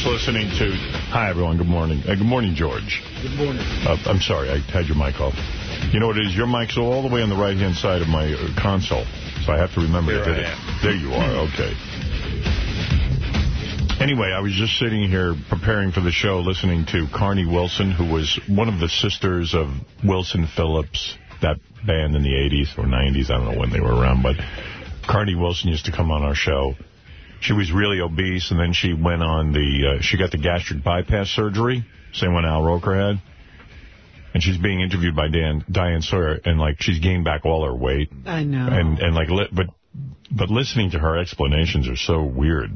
just listening to... Hi, everyone. Good morning. Uh, good morning, George. Good morning. Uh, I'm sorry. I had your mic off. You know what it is? Your mic's all the way on the right-hand side of my uh, console. So I have to remember There to I it. There you are. Okay. Anyway, I was just sitting here preparing for the show listening to Carnie Wilson, who was one of the sisters of Wilson Phillips, that band in the 80s or 90s. I don't know when they were around, but Carnie Wilson used to come on our show. She was really obese, and then she went on the, uh, she got the gastric bypass surgery, same one Al Roker had. And she's being interviewed by Dan, Diane Sawyer, and, like, she's gained back all her weight. I know. And, and like, li but, but listening to her explanations are so weird.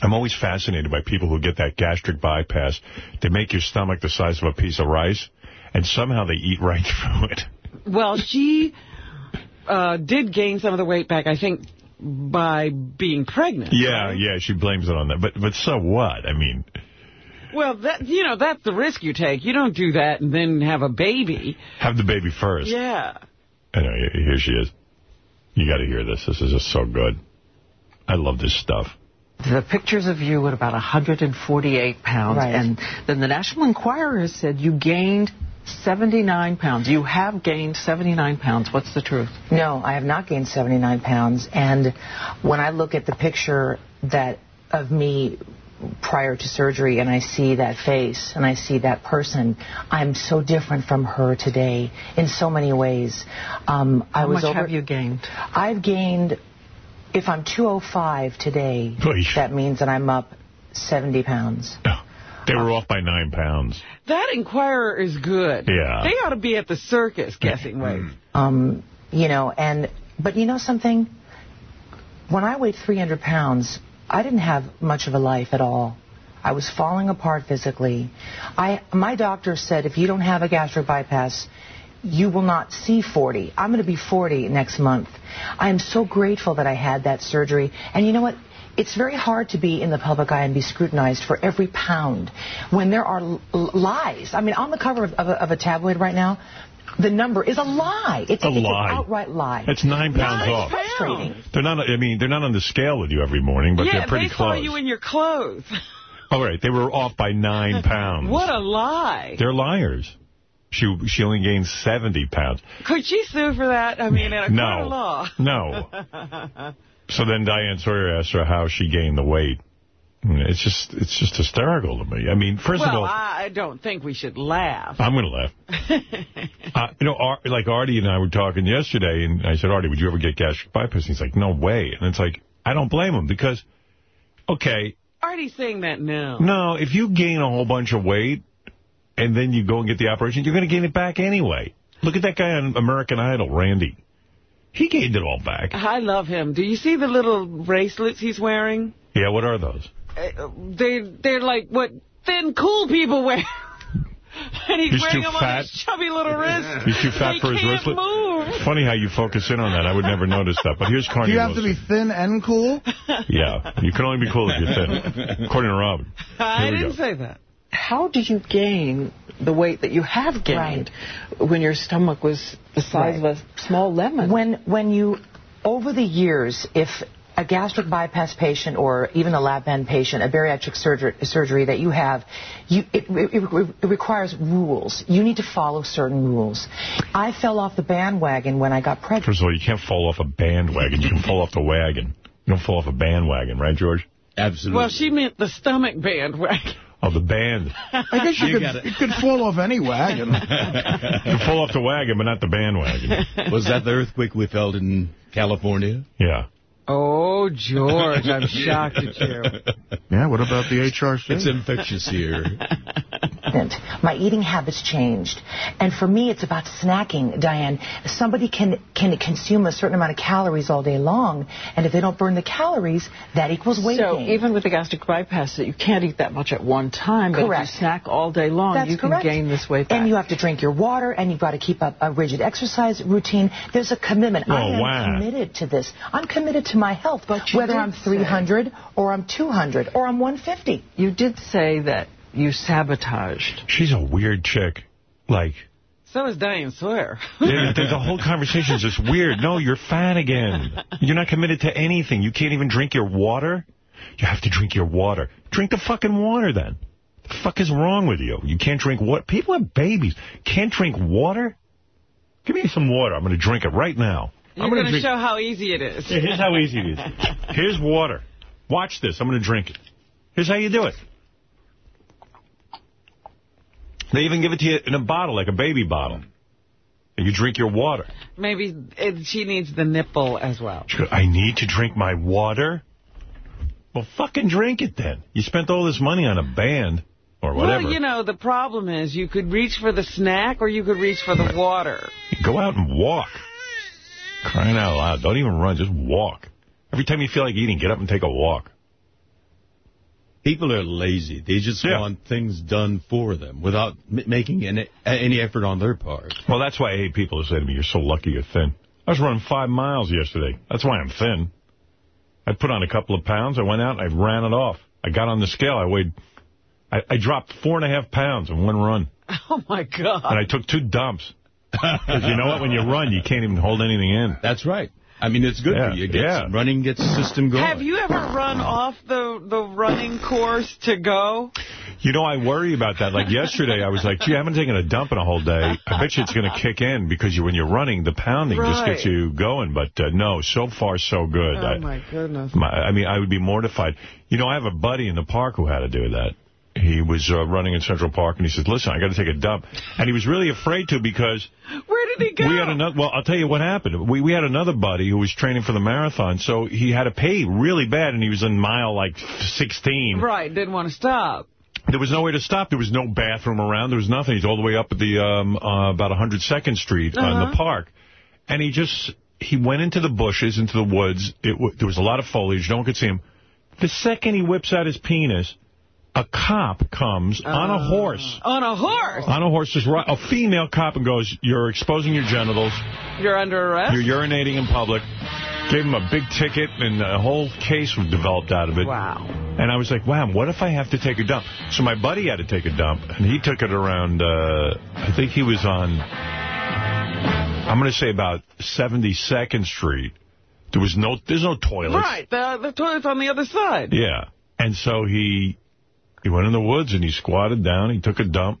I'm always fascinated by people who get that gastric bypass. They make your stomach the size of a piece of rice, and somehow they eat right through it. Well, she uh, did gain some of the weight back, I think, by being pregnant. Yeah, yeah, she blames it on that. But but so what? I mean, Well, that you know, that's the risk you take. You don't do that and then have a baby. have the baby first. Yeah. Anyway, here she is. You got to hear this. This is just so good. I love this stuff. The pictures of you at about 148 pounds, Right. and then the National Enquirer has said you gained 79 pounds. You have gained 79 pounds. What's the truth? No, I have not gained 79 pounds. And when I look at the picture that of me prior to surgery and I see that face and I see that person, I'm so different from her today in so many ways. Um, I How was much over, have you gained? I've gained, if I'm 205 today, Oy. that means that I'm up 70 pounds. They were off by nine pounds. That Enquirer is good. Yeah. They ought to be at the circus guessing weight. Um, you know, and but you know something? When I weighed 300 pounds, I didn't have much of a life at all. I was falling apart physically. I my doctor said if you don't have a gastric bypass, you will not see 40. I'm going to be 40 next month. I am so grateful that I had that surgery. And you know what? It's very hard to be in the public eye and be scrutinized for every pound when there are l- l- lies. I mean, on the cover of, of, a, of a tabloid right now, the number is a lie. It's, A it's lie. an outright lie. It's nine pounds Nine off. pounds. They're not. I mean, they're not on the scale with you every morning, but yeah, they're pretty they saw close. you in your clothes. All right, they were off by nine pounds. what a lie. They're liars. She she only gained 70 pounds. Could she sue for that? I mean, in a court of No. law. No. So then Diane Sawyer asked her how she gained the weight. It's just it's just hysterical to me. I mean, first of well, all, I don't think we should laugh. I'm going to laugh. uh, you know, Ar like Artie and I were talking yesterday, and I said, Artie, would you ever get gastric bypass? And He's like, no way. And it's like, I don't blame him because, okay, Artie's saying that now. no, if you gain a whole bunch of weight and then you go and get the operation, you're going to gain it back anyway. Look at that guy on American Idol, Randy. He gained it all back. I love him. Do you see the little bracelets he's wearing? Yeah, what are those? Uh, they, they're like what thin, cool people wear. and he's, He's wearing too them on fat? his chubby little wrist. He's too fat They for his can't wristlet? move. Funny how you focus in on that. I would never notice that. But here's Carnie Do you have to be thin and cool? Yeah, you can only be cool if you're thin, according to Robin. I Here we didn't go. say that. How did you gain the weight that you have gained when your stomach was the size of a small lemon? When when you over the years, if a gastric bypass patient or even a lap band patient, a bariatric surgery, surgery that you have, you, it, it, it requires rules. You need to follow certain rules. I fell off the bandwagon when I got pregnant. First of all, you can't fall off a bandwagon. You can fall off the wagon. You don't fall off a bandwagon, right, George? Absolutely. Well, she meant the stomach bandwagon. Oh, the band. I guess you, You could, gotta- you could fall off any wagon. You can fall off the wagon, but not the bandwagon. Was that the earthquake we felt in California? Yeah. Oh, George, I'm shocked at you. yeah, what about the HRC? It's infectious here. My eating habits changed. And for me, it's about snacking, Diane. Somebody can, can consume a certain amount of calories all day long, and if they don't burn the calories, that equals weight so gain. even with the gastric bypass, you can't eat that much at one time, but Correct. if you snack all day long, That's you correct. can gain this weight back. And you have to drink your water, and you've got to keep up a rigid exercise routine. There's a commitment. Oh, I am wow. committed to this. I'm committed to my health, But whether I'm say- 300 or I'm 200 or I'm 150. you did say that you sabotaged. She's a weird chick. Like, So is Diane Sawyer. the, the, the whole conversation is just weird. No, you're fat again. You're not committed to anything. You can't even drink your water. You have to drink your water. Drink the fucking water then. The fuck is wrong with you? You can't drink water. People have babies. Can't drink water? Give me some water. I'm going to drink it right now. You're I'm going to drink- show how easy it is. Yeah, here's how easy it is. Here's water. Watch this. I'm going to drink it. Here's how you do it. They even give it to you in a bottle, like a baby bottle. And you drink your water. Maybe it, she needs the nipple as well. I need to drink my water? Well, fucking drink it then. You spent all this money on a band or whatever. Well, you know, the problem is you could reach for the snack or you could reach for the water. Go out and walk. Crying out loud. Don't even run. Just walk. Every time you feel like eating, get up and take a walk. People are lazy. They just Yeah. want things done for them without m making any, any effort on their part. Well, that's why I hate people who say to me, you're so lucky you're thin. I was running five miles yesterday. That's why I'm thin. I put on a couple of pounds. I went out and I ran it off. I got on the scale. I weighed, I, I dropped four and a half pounds in one run. Oh, my God. And I took two dumps. Because you know what? When you run, you can't even hold anything in. That's right. I mean, it's good Yeah, for you. It gets, yeah. Running gets the system going. Have you ever run off the, the running course to go? You know, I worry about that. Like yesterday, I was like, gee, I haven't taken a dump in a whole day. I bet you it's going to kick in because you, when you're running, the pounding just gets you going. But uh, no, so far, so good. Oh, I, my goodness. My, I mean, I would be mortified. You know, I have a buddy in the park who had to do that. He was uh, running in Central Park, and he said, listen, I got to take a dump. And he was really afraid to because Where did he go? we had another, well, I'll tell you what happened. We, we had another buddy who was training for the marathon, so he had to pay really bad, and he was in mile, like, 16. Right, didn't want to stop. There was nowhere to stop. There was no bathroom around. There was nothing. He's all the way up at the um, uh, about 102nd Street uh, in Uh-huh. the park. And he just, he went into the bushes, into the woods. It, w- there was a lot of foliage. No one could see him. The second he whips out his penis, a cop comes on a horse. On a horse. On a horse, right, a female cop and goes, you're exposing your genitals. You're under arrest? You're urinating in public. Gave him a big ticket, and a whole case was developed out of it. Wow. And I was like, wow, what if I have to take a dump? So my buddy had to take a dump, and he took it around, uh, I think he was on, I'm going to say about 72nd Street. There was no, there's no toilets. Right, the, the toilet's on the other side. Yeah. And so he he went in the woods and he squatted down. He took a dump.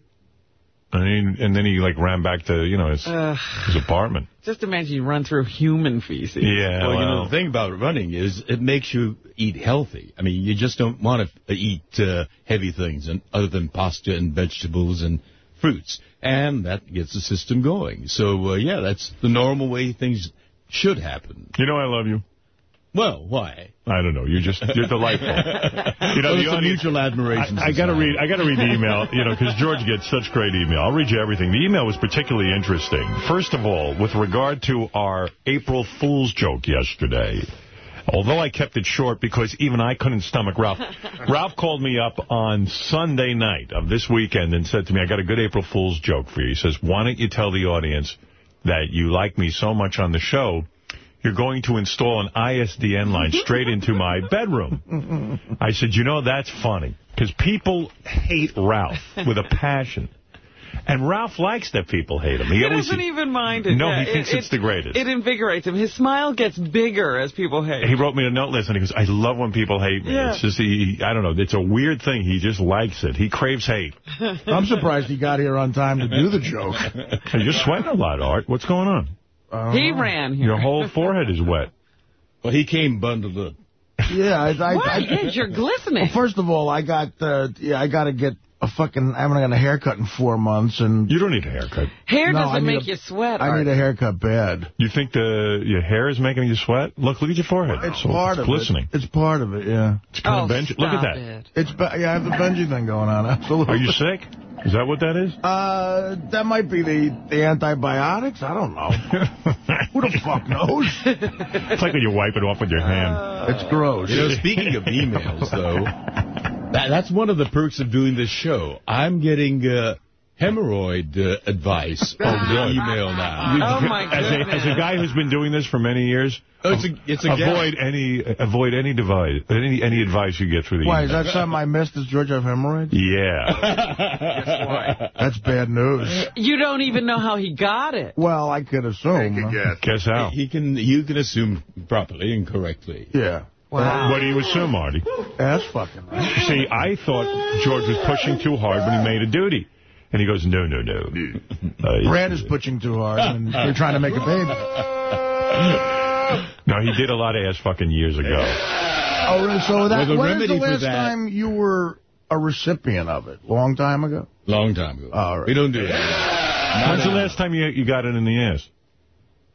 And, he, and then he, like, ran back to, you know, his, Ugh. his apartment. Just imagine you run through human feces. Yeah, Well, you know, the thing about running is it makes you eat healthy. I mean, you just don't want to eat uh, heavy things and other than pasta and vegetables and fruits. And that gets the system going. So, uh, yeah, that's the normal way things should happen. you know I love you. Well, why? I don't know. You're just, you're delightful. You know, the it's a audience, mutual admiration. I, I got to read. I got to read the email, you know, because George gets such great email. I'll read you everything. The email was particularly interesting. First of all, with regard to our April Fool's joke yesterday, although I kept it short because even I couldn't stomach Ralph. Ralph called me up on Sunday night of this weekend and said to me, "I got a good April Fool's joke for you." He says, "Why don't you tell the audience that you like me so much on the show?" You're going to install an ISDN line straight into my bedroom. I said, you know, that's funny. Because people hate Ralph with a passion. And Ralph likes that people hate him. He, He always, doesn't even mind it. No, Yeah, he thinks it- it's the greatest. It invigorates him. His smile gets bigger as people hate. He wrote me a note list, and he goes, I love when people hate me. Yeah. It's just, he, I don't know, it's a weird thing. He just likes it. He craves hate. I'm surprised he got here on time to do the joke. You're sweating a lot, Art. What's going on? Uh, he ran here. Your whole forehead is wet. Well, he came bundled up. Yeah, I, I, Why? I, Yes, you're glistening. well, first of all, I got, uh, yeah, I got to get a fucking, I haven't got a haircut in four months, and You don't need a haircut. Hair No, I doesn't make a- you sweat. I Art. need a haircut bad. You think the your hair is making you sweat? Look, look at your forehead. It's So part of glistening. it. It's part of it, yeah. It's kind Oh, of bench. Look at that. it. It's, ba- yeah, I have the Benji thing going on, absolutely. Are you sick? Is that what that is? Uh, that might be the, the antibiotics. I don't know. Who the fuck knows? It's like when you wipe it off with your hand. It's gross. You know, speaking of emails, though, that, that's one of the perks of doing this show. I'm getting uh, hemorrhoid uh, advice over the email now. Oh, my as a, as a guy who's been doing this for many years, Oh, it's a, it's a avoid any avoid any device any any advice you get through the email. Why, is that something I missed? Does George have hemorrhoids? Yeah. That's bad news. You don't even know how he got it. Well, I could assume. Guess. Guess how? He can, you can assume properly and correctly. Yeah. Wow. What do you assume, Artie? Ass fucking. Right? See, I thought George was pushing too hard when he made a duty. And he goes, no, no, no. Uh, Brad is pushing too hard, and you're trying to make a baby. No, he did a lot of ass fucking years ago. Oh, really? So that, Well, the when is the remedy for last that- time you were a recipient of it? Long time ago? Long time ago. All right. We don't do that. When's the last time you you got it in the ass?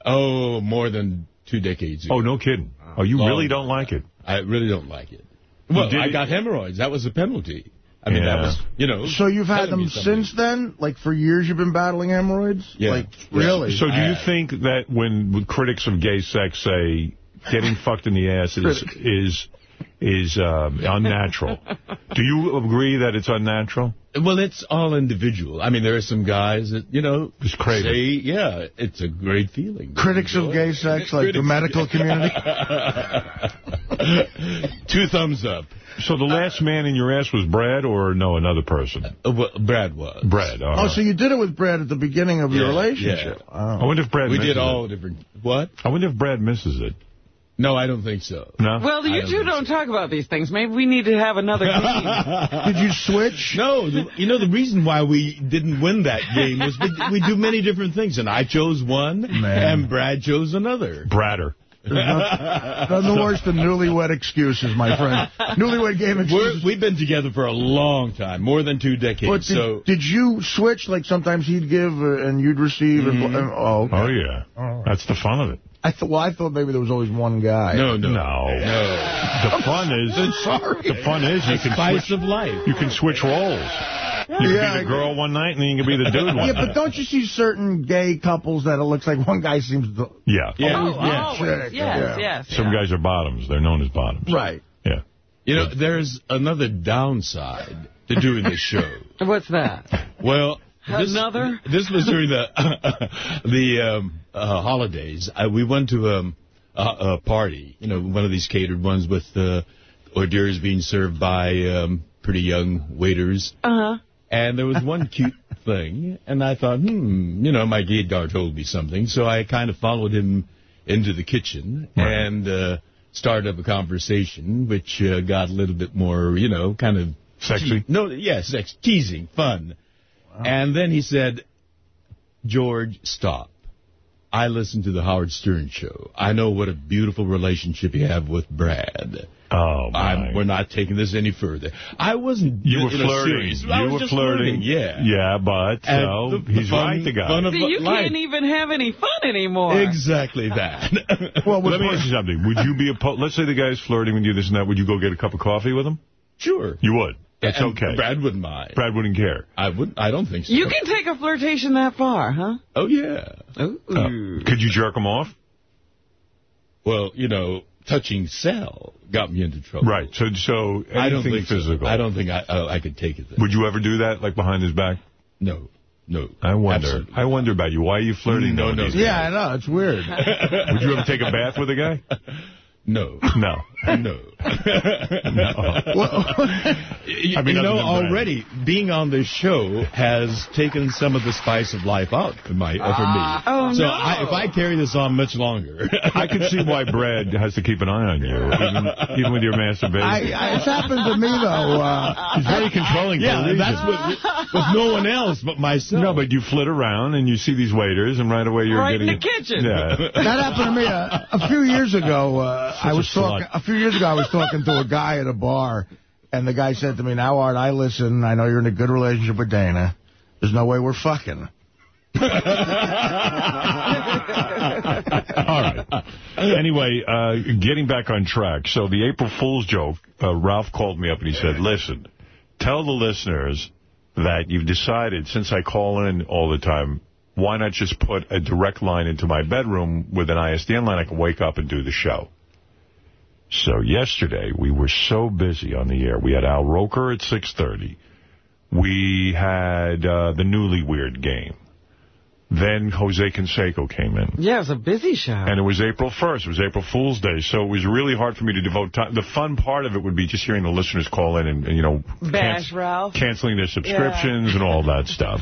Oh, more than two decades ago. Oh, no kidding. Oh, you Long really don't like it? I really don't like it. Well, I got hemorrhoids. That was a penalty. I mean, that was, you know. So you've had them since then? Like, for years you've been battling hemorrhoids? Yeah. Like, Yeah. really? So do you I- think that when critics of gay sex say getting fucked in the ass is is is um, unnatural, do you agree that it's unnatural? Well, it's all individual. I mean, there are some guys that, you know, Just crave it. say, yeah, it's a great feeling. Critics of gay sex, like the medical community? Two thumbs up. So the last man in your ass was Brad or no, another person? Uh, well, Brad was. Brad. all Oh, so you did it with Brad at the beginning of your relationship? yeah. I Oh. wonder if Brad We misses did all it. different. What? I wonder if Brad misses it. No, I don't think so. No? Well, you don't two don't talk about these things. Maybe we need to have another game. Did you switch? No, the, you know, the reason why we didn't win that game was we, we do many different things, and I chose one, and Brad chose another. Bradder. There's no- Nothing worse than newlywed excuses, my friend. Newlywed game We're, excuses. we've been together for a long time, more than two But decades. did, so did you switch? Like sometimes he'd give uh, and you'd receive. And, and, oh, okay. Oh, yeah. That's the fun of it. I thought. Well, I thought maybe there was always one guy. no, no, No. no. The fun is, Sorry. the fun is you can Spice switch, of life. you can switch roles. You can Yeah, I be the girl one night and then you can be the dude one Yeah, night. but don't you see certain gay couples that it looks like one guy seems to... Yeah. Yeah, Oh, yeah. always. Yes, yeah. yes. Some yeah. guys are bottoms. They're known as bottoms. Right. Yeah. You know, there's another downside to doing this show. What's that? Well, this, Another? This was during the the um, uh, holidays. I, we went to um, a, a party, you know, one of these catered ones with uh, hors d'oeuvres being served by um, pretty young waiters. Uh-huh. And there was one cute thing, and I thought, hmm, you know, my gaydar told me something, so I kind of followed him into the kitchen Right. and uh, started up a conversation, which uh, got a little bit more, you know, kind of Sexy? no, yes, sex, teasing, fun. And then he said, George, stop. I listen to the Howard Stern show. I know what a beautiful relationship you have with Brad. Oh, my. I'm, we're not taking this any further. I wasn't. You were flirting. You were just flirting. Yeah. Yeah, but And no, the- the he's fun- right, the guy. fun of See, you life. can't even have any fun anymore. Exactly that. Well, let me ask you something. Would you be opposed? Let's say the guy's flirting with you, this and that. Would you go get a cup of coffee with him? sure. You would. That's And okay. Brad wouldn't mind. Brad wouldn't care. I would. I don't think so. You can take a flirtation that far, huh? Oh yeah. Uh, could you jerk him off? Well, you know, touching Sal got me into trouble. Right. So, so anything I don't think so. physical. I don't think I uh, I could take it. There. Would you ever do that, like behind his back? No. No. I wonder. Absolutely I wonder about you. Why are you flirting? No, no, these no. Yeah, I know. It's weird. Would you ever take a bath with a guy? No. No. No. you, I mean, you know, than Brad. already being on this show has taken some of the spice of life out for my uh, for me. Oh, so no. I, if I carry this on much longer, I can see why Brad has to keep an eye on you, even, even with your masturbation. I, I, it's happened to me, though. Uh, He's very controlling. yeah, believe that's it. what with no one else but myself. No, but you flit around and you see these waiters, and right away you're Right in getting the kitchen. Yeah. that happened to me a, a few years ago. Uh, I a was talking a few years ago. I was talking to a guy at a bar, and the guy said to me, "Now, Art, I listen. I know you're in a good relationship with Dana. There's no way we're fucking." All right. Anyway, uh, getting back on track. So the April Fool's joke, uh, Ralph called me up and he said, listen, tell the listeners that you've decided, since I call in all the time, why not just put a direct line into my bedroom with an ISDN line I can wake up and do the show. So yesterday, we were so busy on the air. We had Al Roker at 6.30. We had uh, the Newly Weird game. Then Jose Canseco came in. Yeah, it was a busy show. And it was April 1st. It was April Fool's Day. So it was really hard for me to devote time. The fun part of it would be just hearing the listeners call in and, and, you know, Bash Ralph. canceling their subscriptions and all that stuff.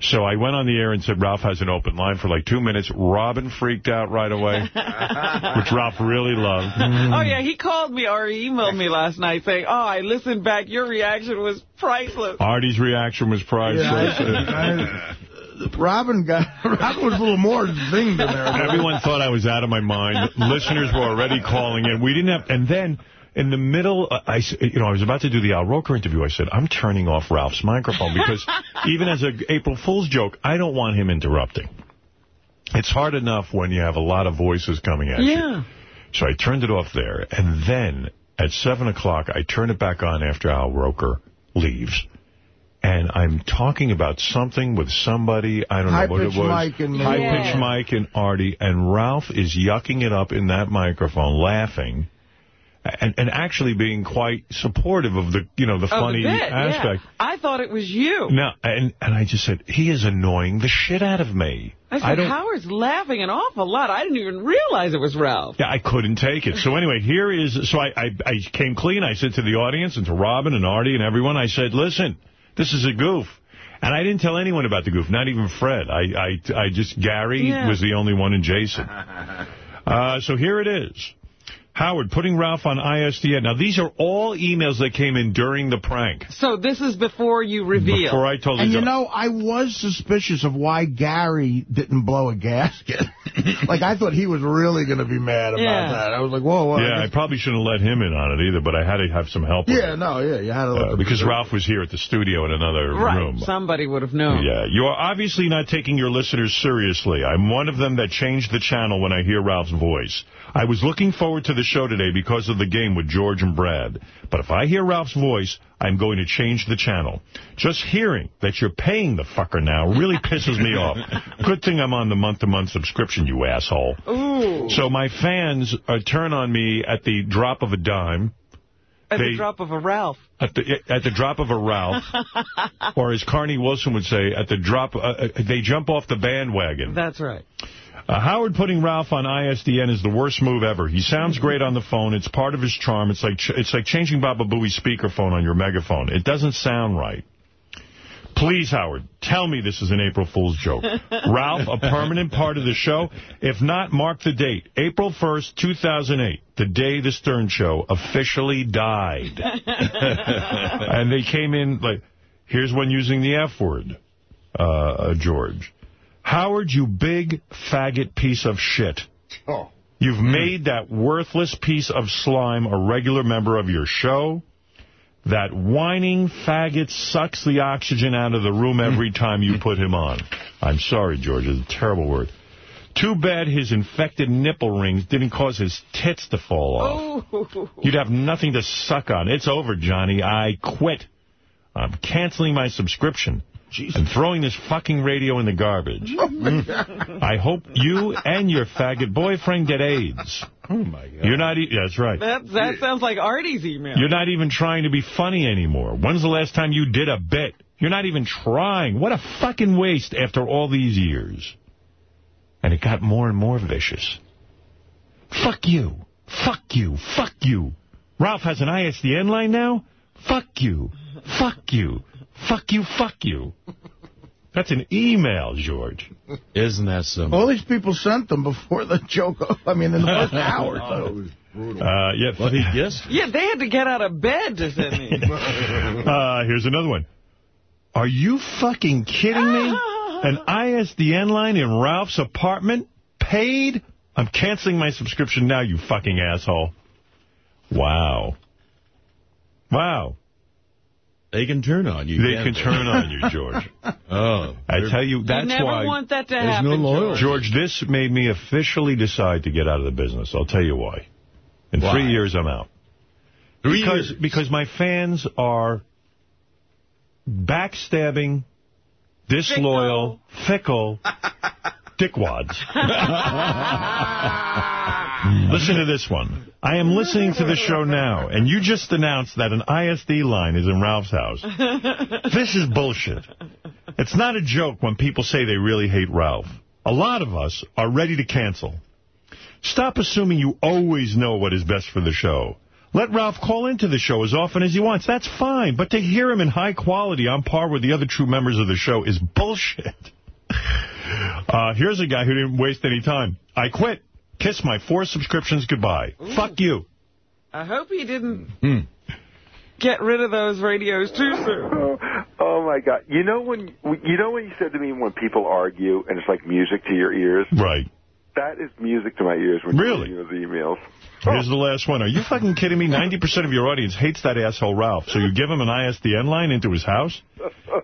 So I went on the air and said Ralph has an open line for like two minutes. Robin freaked out right away, which Ralph really loved. Oh, yeah, he called me or he emailed me last night saying, oh, I listened back. Your reaction was priceless. Artie's reaction was priceless. Yeah, Robin got Robin was a little more zinged in there. Everyone thought I was out of my mind. Listeners were already calling in. We didn't have, and then in the middle, uh, I, you know, I was about to do the Al Roker interview. I said, I'm turning off Ralph's microphone because even as an April Fool's joke, I don't want him interrupting. It's hard enough when you have a lot of voices coming at you. Yeah. So I turned it off there, and then at 7 o'clock, I turn it back on after Al Roker leaves. And I'm talking about something with somebody, I don't know what it was. Mike and. Uh, High-pitched Yeah. Mike and Artie, and Ralph is yucking it up in that microphone, laughing, and, and actually being quite supportive of the, you know, the Of the funny bit, aspect. Yeah. I thought it was you. No, and, and I just said, he is annoying the shit out of me. I said, don't- Howard's laughing an awful lot. I didn't even realize it was Ralph. Yeah, I couldn't take it. So anyway, here is, so I, I, I came clean. I said to the audience and to Robin and Artie and everyone, I said, listen, this is a goof. And I didn't tell anyone about the goof, not even Fred. I, I, I just, Gary Yeah. was the only one and Jason. Uh, so here it is. Howard, putting Ralph on ISDN. Now, these are all emails that came in during the prank. So this is before you reveal. Before I told you. And you. you know, I was suspicious of why Gary didn't blow a gasket. like, I thought he was really going to be mad about Yeah. that. I was like, whoa, whoa. yeah, I probably shouldn't have let him in on it either, but I had to have some help yeah, it. no, yeah, you had to look Uh, because Ralph was here at the studio in another right. room. Somebody would have known. Yeah, you are obviously not taking your listeners seriously. I'm one of them that changed the channel when I hear Ralph's voice. I was looking forward to the show today because of the game with George and Brad. But if I hear Ralph's voice, I'm going to change the channel. Just hearing that you're paying the fucker now really pisses me off. Good thing I'm on the month-to-month subscription, you asshole. Ooh. So my fans uh, turn on me at the drop of a dime. At they- the drop of a Ralph. At the at the drop of a Ralph, or as Carnie Wilson would say, at the drop, uh, uh, they jump off the bandwagon. That's right. Uh, Howard putting Ralph on ISDN is the worst move ever. He sounds great on the phone. It's part of his charm. It's like ch it's like changing Baba Booey's speakerphone on your megaphone. It doesn't sound right. Please, Howard, tell me this is an April Fool's joke. Ralph, a permanent part of the show? If not, mark the date. April 1st, 2008, the day the Stern Show officially died. and they came in like, here's one using the F word, uh, uh, George. Howard, you big faggot piece of shit. Oh. You've made that worthless piece of slime a regular member of your show. That whining faggot sucks the oxygen out of the room every time you put him on. I'm sorry, George. It's a terrible word. Too bad his infected nipple rings didn't cause his tits to fall off. Oh. You'd have nothing to suck on. It's over, Johnny. I quit. I'm canceling my subscription. And throwing this fucking radio in the garbage. Mm. I hope you and your faggot boyfriend get AIDS. Oh, my God. You're not... E yeah, that's right. That, that sounds like Artie's email. You're not even trying to be funny anymore. When's the last time you did a bit? You're not even trying. What a fucking waste after all these years. And it got more and more vicious. Fuck you. Fuck you. Fuck you. Ralph has an ISDN line now? Fuck you. Fuck you. Fuck you. Fuck you. That's an email, George. Isn't that something? All these people sent them before the joke. I mean, in the first hour. So. Uh, yeah, Well, he guessed. Yeah, they had to get out of bed to send me. Uh, here's another one. Are you fucking kidding me? An ISDN line in Ralph's apartment? Paid? I'm canceling my subscription now, you fucking asshole. Wow. Wow. They can turn on you. They can't turn on you, George. Oh. I tell you, that's you never why... want that to There's happen, no loyalty. George. George, this made me officially decide to get out of the business. I'll tell you why. In Why? three years, I'm out. Three because years. because my fans are backstabbing, disloyal, fickle, dickwads. Listen to this one. I am listening to the show now, and you just announced that an ISD line is in Ralph's house. This is bullshit. It's not a joke when people say they really hate Ralph. A lot of us are ready to cancel. Stop assuming you always know what is best for the show. Let Ralph call into the show as often as he wants. That's fine. But to hear him in high quality on par with the other true members of the show is bullshit. Uh, here's a guy who didn't waste any time. I quit. Kiss my four subscriptions goodbye. Ooh. Fuck you. I hope he didn't mm. get rid of those radios too soon. Oh my God! You know when you know when you said to me when people argue and it's like music to your ears. Right. That is music to my ears when really? you're those emails. Oh. Here's the last one. Are you fucking kidding me? 90% of your audience hates that asshole Ralph, so you give him an ISDN line into his house?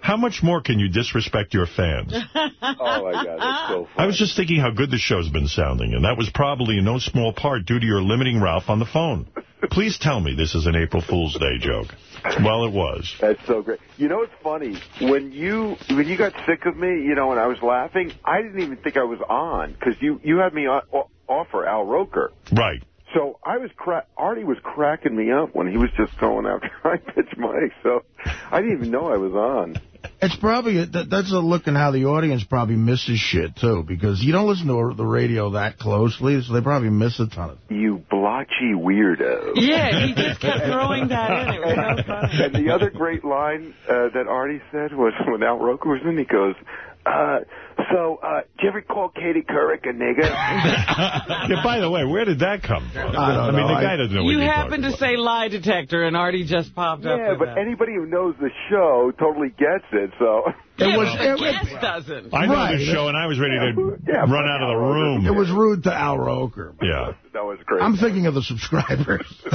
How much more can you disrespect your fans? oh, my God, that's so funny. I was just thinking how good the show's been sounding, and that was probably in no small part due to your limiting Ralph on the phone. Please tell me this is an April Fool's Day joke. Well, it was. That's so great. You know, it's funny. When you when you got sick of me, you know, and I was laughing, I didn't even think I was on because you, you had me on, offer Al Roker. Right. So I was cra Artie was cracking me up when he was just going out high pitch mic. So I didn't even know I was on. It's probably, that's a look in how the audience probably misses shit, too, because you don't listen to the radio that closely, so they probably miss a ton of You blotchy weirdo. Yeah, he just kept throwing that in. It was so funny. And the other great line uh, that Artie said was when Al Roker was in, he goes, uh, so, uh, do you ever call Katie Couric a nigger? yeah, by the way, where did that come from? I, I mean, the guy doesn't know You what happened to about. say lie detector, and Artie just popped yeah, up Yeah, but that. anybody who knows the show totally gets it, so... Yeah, it was, but the it, guest doesn't. I know Right. the show, and I was ready to Yeah, run out of the room. it was rude to Al Roker. Yeah. That was great. I'm thinking of the subscribers.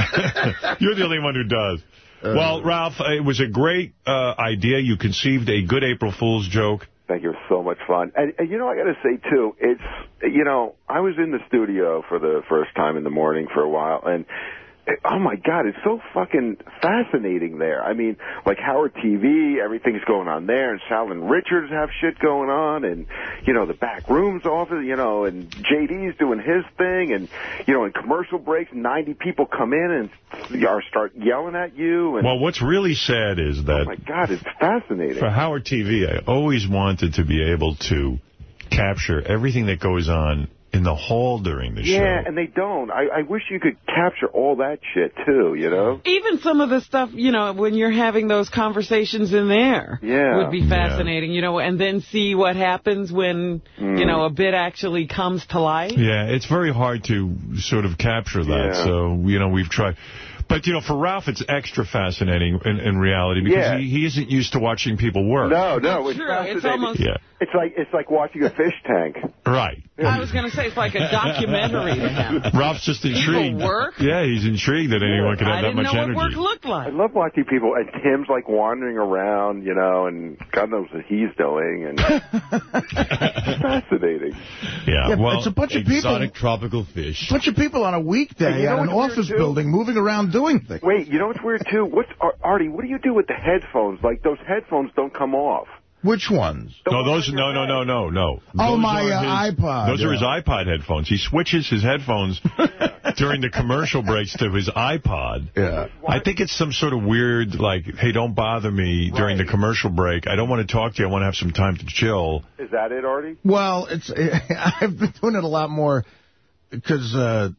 You're the only one who does. well, Ralph, it was a great uh, idea. You conceived a good April Fool's joke. Thank you. It was so much fun. And, and you know, I got to say, too, it's, you know, I was in the studio for the first time in the morning for a while, and oh my God, it's so fucking fascinating there. I mean, like Howard TV, everything's going on there, and Sal and Richards have shit going on, and, you know, the back rooms office, you know, and JD's doing his thing, and, you know, in commercial breaks, 90 people come in and are start yelling at you. And, Well, what's really sad is oh that oh my God, it's fascinating. for Howard TV, I always wanted to be able to capture everything that goes on in the hall during the Yeah, show. Yeah, and they don't. I, I wish you could capture all that shit, too, you know? Even some of the stuff, you know, when you're having those conversations in there Yeah. would be fascinating, you know, and then see what happens when, you know, a hmm. bit actually comes to life. Yeah, it's very hard to sort of capture that. Yeah. So, you know, we've tried. But, you know, for Ralph, it's extra fascinating in, in reality because Yeah. he, he isn't used to watching people work. No, no, it's True, it's fascinating. almost- Yeah, It's like it's like watching a fish tank. right. I was going to say it's like a documentary to him. Ralph's just intrigued. work? Yeah, he's intrigued that anyone could have I that didn't much know energy. what work looked like. I love watching people, and Tim's like wandering around, you know, and God knows what he's doing, and it's fascinating. Yeah, Yeah, well, it's a bunch of people. Exotic tropical fish. A bunch of people on a weekday You know at an office building moving around doing things. Wait, you know what's weird too? What's Ar- Artie? What do you do with the headphones? Like those headphones don't come off. Which ones? The No, ones those, on no, no, no, no, no. Oh, Those my, uh, his, iPod, Those are his iPod headphones. He switches his headphones during the commercial breaks to his iPod. Yeah. I think it's some sort of weird, like, hey, don't bother me during the commercial break. I don't want to talk to you. I want to have some time to chill. Is that it, Artie? Well, it's I've been doing it a lot more because uh,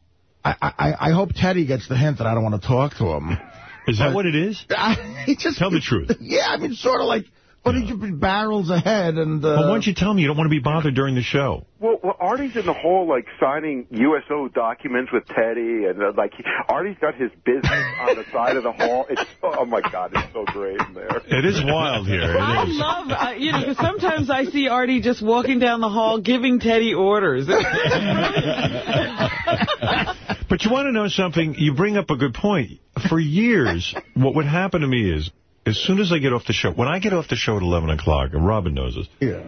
I, I I hope Teddy gets the hint that I don't want to talk to him. Is that what it is? I, just Tell the truth. Yeah, I mean, sort of like, but he just barrels ahead and. Uh, well, why don't you tell me you don't want to be bothered during the show? Well, well, Artie's in the hall, like signing USO documents with Teddy, and uh, like he, Artie's got his business on the side of the hall. It's oh my god, it's so great in there. It is wild here. I love, uh, you know, 'cause sometimes I see Artie just walking down the hall giving Teddy orders. But you want to know something? You bring up a good point. For years, what would happen to me is, as soon as I get off the show, when I get off the show at 11 o'clock, and Robin knows this, Yeah.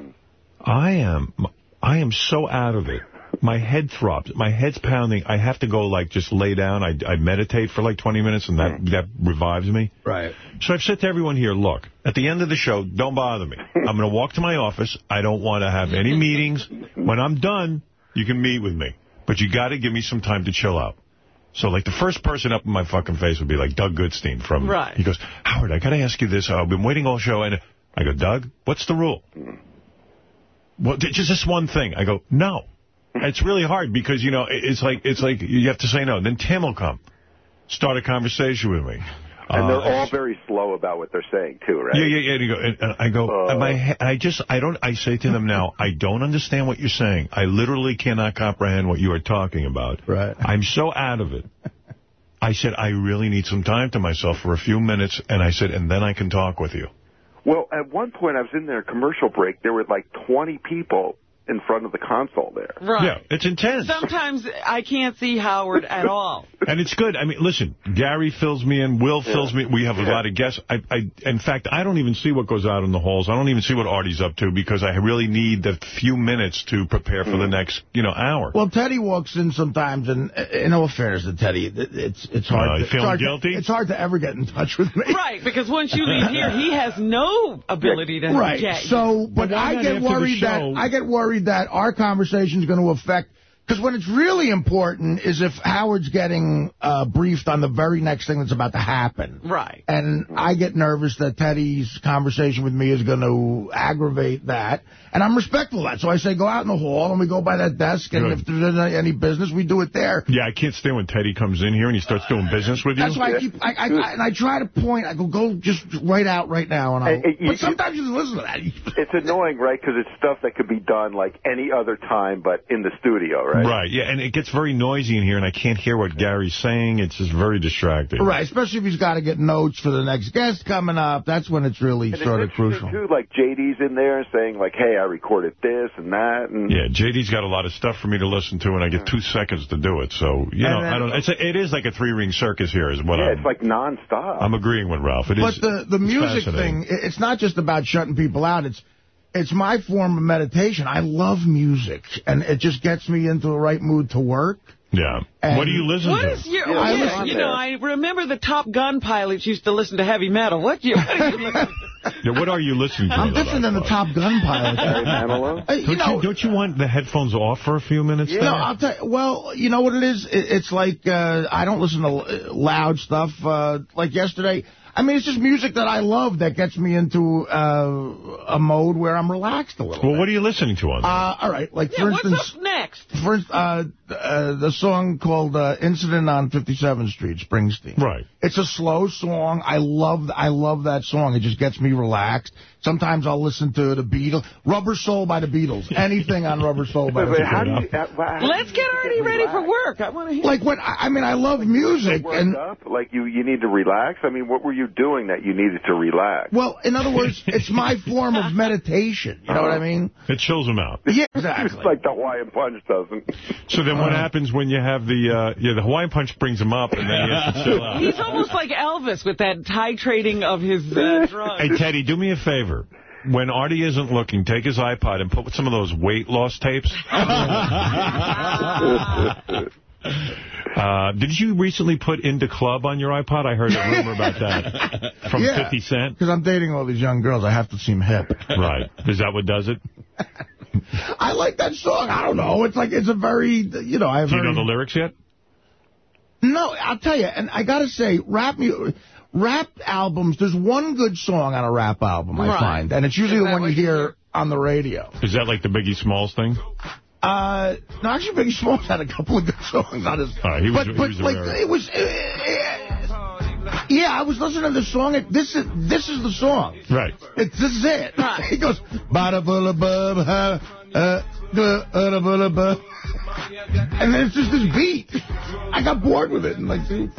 I am, I am so out of it. My head throbs. My head's pounding. I have to go, like, just lay down. I, I meditate for, like, 20 minutes, and that, mm. that revives me. Right. So I've said to everyone here, look, at the end of the show, don't bother me. I'm going to walk to my office. I don't want to have any meetings. When I'm done, you can meet with me. But you got to give me some time to chill out. So, like, the first person up in my fucking face would be, like, Doug Goodstein from... Right. He goes, Howard, I got to ask you this. Uh, I've been waiting all show. And I go, Doug, what's the rule? Well, just this one thing. I go, no. It's really hard because, you know, it's like it's like you have to say no. Then Tim will come. start a conversation with me. And they're Uh, all very slow about what they're saying, too, right? Yeah, yeah, yeah. And you go, and, and I go, Uh. and my, I just, I don't, I say to them now, I don't understand what you're saying. I literally cannot comprehend what you are talking about. Right. I'm so out of it. I said, I really need some time to myself for a few minutes, and I said, and then I can talk with you. Well, at one point I was in their commercial break. There were like 20 people in front of the console there. Right. Yeah, it's intense. Sometimes I can't see Howard at all. And it's good. I mean, listen, Gary fills me in, Will fills me. We have a lot of guests. I, I, in fact, I don't even see what goes out in the halls. I don't even see what Artie's up to because I really need the few minutes to prepare for Mm. the next, you know, hour. Well, Teddy walks in sometimes, and in all fairness to Teddy, it's it's hard. Uh, to, you it's feeling hard to- guilty? it's hard to ever get in touch with me. Right, because once you leave here, he has no ability to Right. get you. So, but why I not get after the worried that? I get worried that our conversation is going to affect. Because when it's really important is if Howard's getting uh, briefed on the very next thing that's about to happen. Right. And I get nervous that Teddy's conversation with me is going to aggravate that. And I'm respectful of that. So I say, go out in the hall and we go by that desk. And Good. if there's any- any business, we do it there. Yeah, I can't stand when Teddy comes in here and he starts doing business with you. That's why I keep, I, I, I, and I try to point, I go, go just right out right now. And I'll, Hey, hey, but sometimes you just listen to that. It's annoying, right? Because it's stuff that could be done like any other time, but in the studio, right? Right, yeah, and it gets very noisy in here, and I can't hear what Gary's saying. It's just very distracting. Right, especially if he's got to get notes for the next guest coming up. That's when it's really And sort of it's interesting, crucial. Too, like JD's in there saying like, "Hey, I recorded this and that," and Yeah, JD's got a lot of stuff for me to listen to, and I get two seconds to do it. So, you know, then- I don't. It's a, it is like a three-ring circus here, is what yeah, I'm. it's like nonstop. I'm agreeing with Ralph. It But is. the, the music thing, it's not just about shutting people out. It's it's my form of meditation. I love music, and it just gets me into the right mood to work. Yeah. And- what do you listen What to? is your... Yeah, what's yeah, on you there? know, I remember the Top Gun pilots used to listen to heavy metal. What, you, what are you listening Yeah, what are you listening to? I'm on that different than the? Top Gun pilots. Barry Manilow? Uh, you Don't know, you, don't you want the headphones off for a few minutes? Yeah. No, I'll tell you. Well, you know what it is? It, it's like uh, I don't listen to uh, loud stuff. Uh, like yesterday, I mean, it's just music that I love that gets me into uh, a mode where I'm relaxed a little. Well, bit. what are you listening to on that? Uh, all right, like Yeah, for what's instance, up next? for uh, uh, the song called uh, "Incident on 57th Street," Springsteen. Right. It's a slow song. I love I love that song. It just gets me relaxed. Sometimes I'll listen to the Beatles, "Rubber Soul" by the Beatles. Anything on "Rubber Soul" by the wait, how do Beatles. you? uh, how Let's get Artie ready for work. I want to hear. Like when I I mean, I love music, Worked and up? Like you, you need to relax. I mean, what were you doing that you needed to relax? well, in other words, it's my form of meditation. You know what I mean? it chills them out. Yeah, It's exactly. like the Hawaiian Punch doesn't. So then what happens when you have the, uh, yeah, the Hawaiian Punch brings him up, and then he has to chill out. He's almost like Elvis with that titrating of his uh, drugs. Hey, Teddy, do me a favor. When Artie isn't looking, take his iPod and put some of those weight loss tapes. Uh, did you recently put In da Club on your iPod? I heard a rumor about that from Yeah. 50 Cent. Because I'm dating all these young girls, I have to seem hip. Right. Is that what does it? I like that song. I don't know. It's like it's a very, you know, I have Do you very, know the lyrics yet? No, I'll tell you, and I got to say, rap mu- rap albums, there's one good song on a rap album, I find, and it's usually the one you you hear hear? on the radio. Is that like the Biggie Smalls thing? Uh, no, actually, Biggie Smalls had a couple of good songs on his. Uh, he was- but he but was like rare- it was. Uh, uh, yeah, I was listening to the song. It, this is this is the song. Right. It, this is it. He goes, bada bula bub, ha, uh, uh, bula bub. And then it's just this beat. I got bored with it in like two,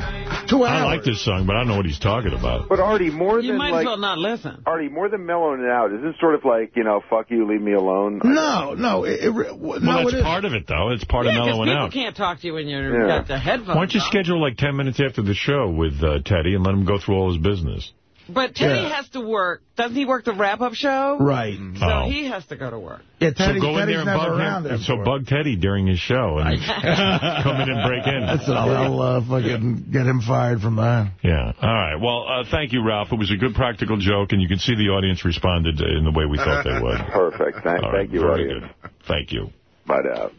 two hours. I like this song, but I don't know what he's talking about. But Artie, more You than might like as well not listen. Artie, more than mellowing it out, is this sort of like you know, fuck you, leave me alone? No, no, it, it, no, Well, it that's is. part of it, though. It's part Yeah, of because mellowing people out. can't talk to you when you've Yeah. got the headphones Why don't you on. schedule like 10 minutes after the show with uh, Teddy and let him go through all his business? But Teddy Yeah. has to work. Doesn't he work the wrap-up show? Right. So Oh. he has to go to work. Yeah, So Teddy, go in there and bug around him. So bug Teddy during his show and come in and break in. That's it. I'll, I'll uh, fucking get him fired from that. Yeah. All right. Well, uh, thank you, Ralph. It was a good practical joke, and you can see the audience responded in the way we thought they would. Perfect. Thank, All right. thank you, Very Artie. good. Thank you. Bye now.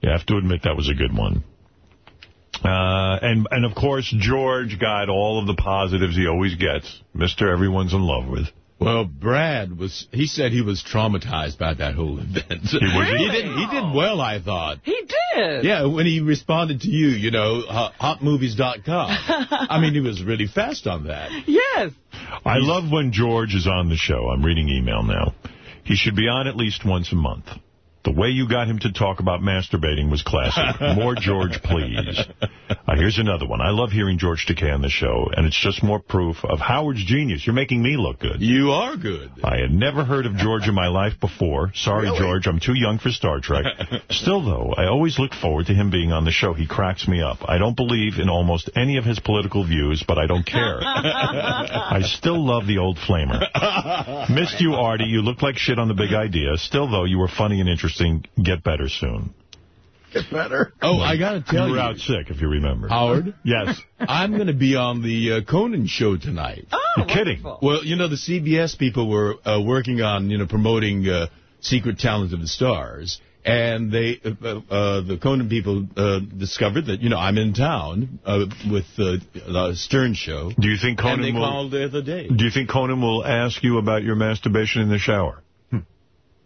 You have to admit that was a good one. Uh, and, and of course, George got all of the positives he always gets. Mr. Everyone's in love with. Well, Brad was, he said he was traumatized by that whole event. He, was? he, did, he did well, I thought. He did. Yeah, when he responded to you, you know, uh, hotmovies.com. I mean, he was really fast on that. Yes. I love when George is on the show. I'm reading email now. He should be on at least once a month. The way you got him to talk about masturbating was classic. More George, please. Uh, here's another one. I love hearing George Takei on the show, and it's just more proof of Howard's genius. You're making me look good. You are good. I had never heard of George in my life before. Sorry, Really? George, I'm too young for Star Trek. Still, though, I always look forward to him being on the show. He cracks me up. I don't believe in almost any of his political views, but I don't care. I still love the old flamer. Missed you, Artie. You look like shit on the big idea. Still, though, you were funny and interesting. Get better soon. Get better. Oh, I got to tell you you. were out sick, if you remember. Howard? Yes. I'm going to be on the uh, Conan show tonight. Oh, You're kidding. Well, you know, the CBS people were uh, working on, you know, promoting uh, Secret Talent of the Stars. And they, uh, uh, the Conan people uh, discovered that, you know, I'm in town uh, with uh, the Stern show. Do you think Conan and they Conan will... called the other day. Do you think Conan will ask you about your masturbation in the shower?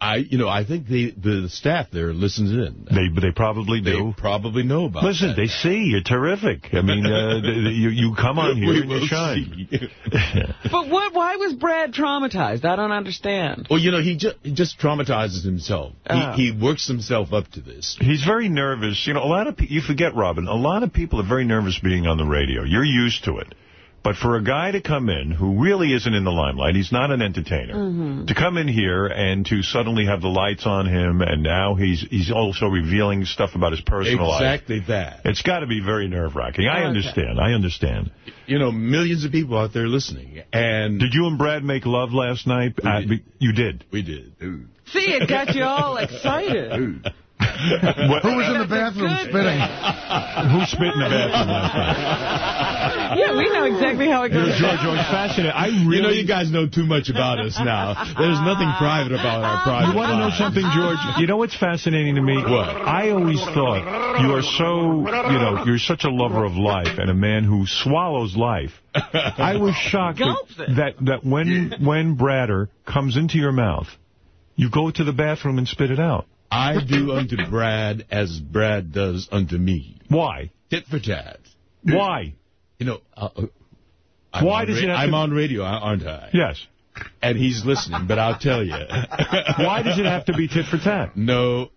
I, you know, I think the the staff there listens in. They they probably do. They do. probably know about Listen, that. they see you're terrific. I mean, uh, th- th- you you come on here We and you shine. But what? why was Brad traumatized? I don't understand. well, you know, he just, he just traumatizes himself. Oh. He, he works himself up to this. He's very nervous. You know, a lot of pe- you forget, Robin. A lot of people are very nervous being on the radio. You're used to it. But for a guy to come in who really isn't in the limelight, he's not an entertainer, Mm-hmm. to come in here and to suddenly have the lights on him, and now he's he's also revealing stuff about his personal life. Exactly that. It's got to be very nerve-wracking. I Okay. understand. I understand. You know, millions of people out there listening. And Did you and Brad make love last night? We did. be- you did. we did. See, it got you all excited. What- Who was in the bathroom spitting? Who spit in the bathroom last night? Yeah, we know exactly how it You know, goes. George, I was fascinated. I really... You know, you guys know too much about us now. There's nothing private about our private You want to know something, George? You know what's fascinating to me? What? I always thought you are so, you know, you're such a lover of life and a man who swallows life. I was shocked that, that, that when, when Bradder comes into your mouth, you go to the bathroom and spit it out. I do unto Brad as Brad does unto me. Why? Tit for tat. Why? You know, uh, uh, I'm Why on does ra- it have I'm to- on radio, aren't I? Yes. And he's listening, but I'll tell you. Why does it have to be tit for tat? No,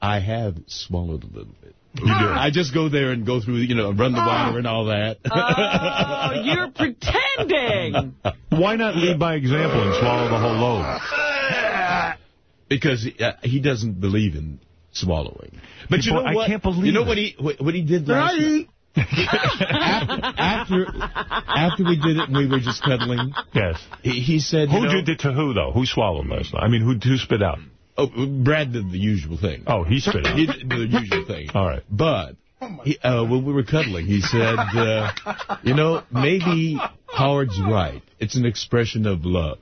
I have swallowed a little bit. I just go there and go through, you know, run the wire and all that. Oh, you're pretending. Why not lead by example and swallow the whole load? Because uh, he doesn't believe in swallowing. But you People- know I what? can't believe You know what he what, he did last night? after, after we did it and we were just cuddling, Yes. he, he said, you Who know, did it to who, though? Who swallowed last night? I mean, who, who spit out? Oh, Brad did the usual thing. Oh, he spit out. He did the usual thing. All right. But he, uh, when we were cuddling, he said, uh, you know, maybe Howard's right. It's an expression of love.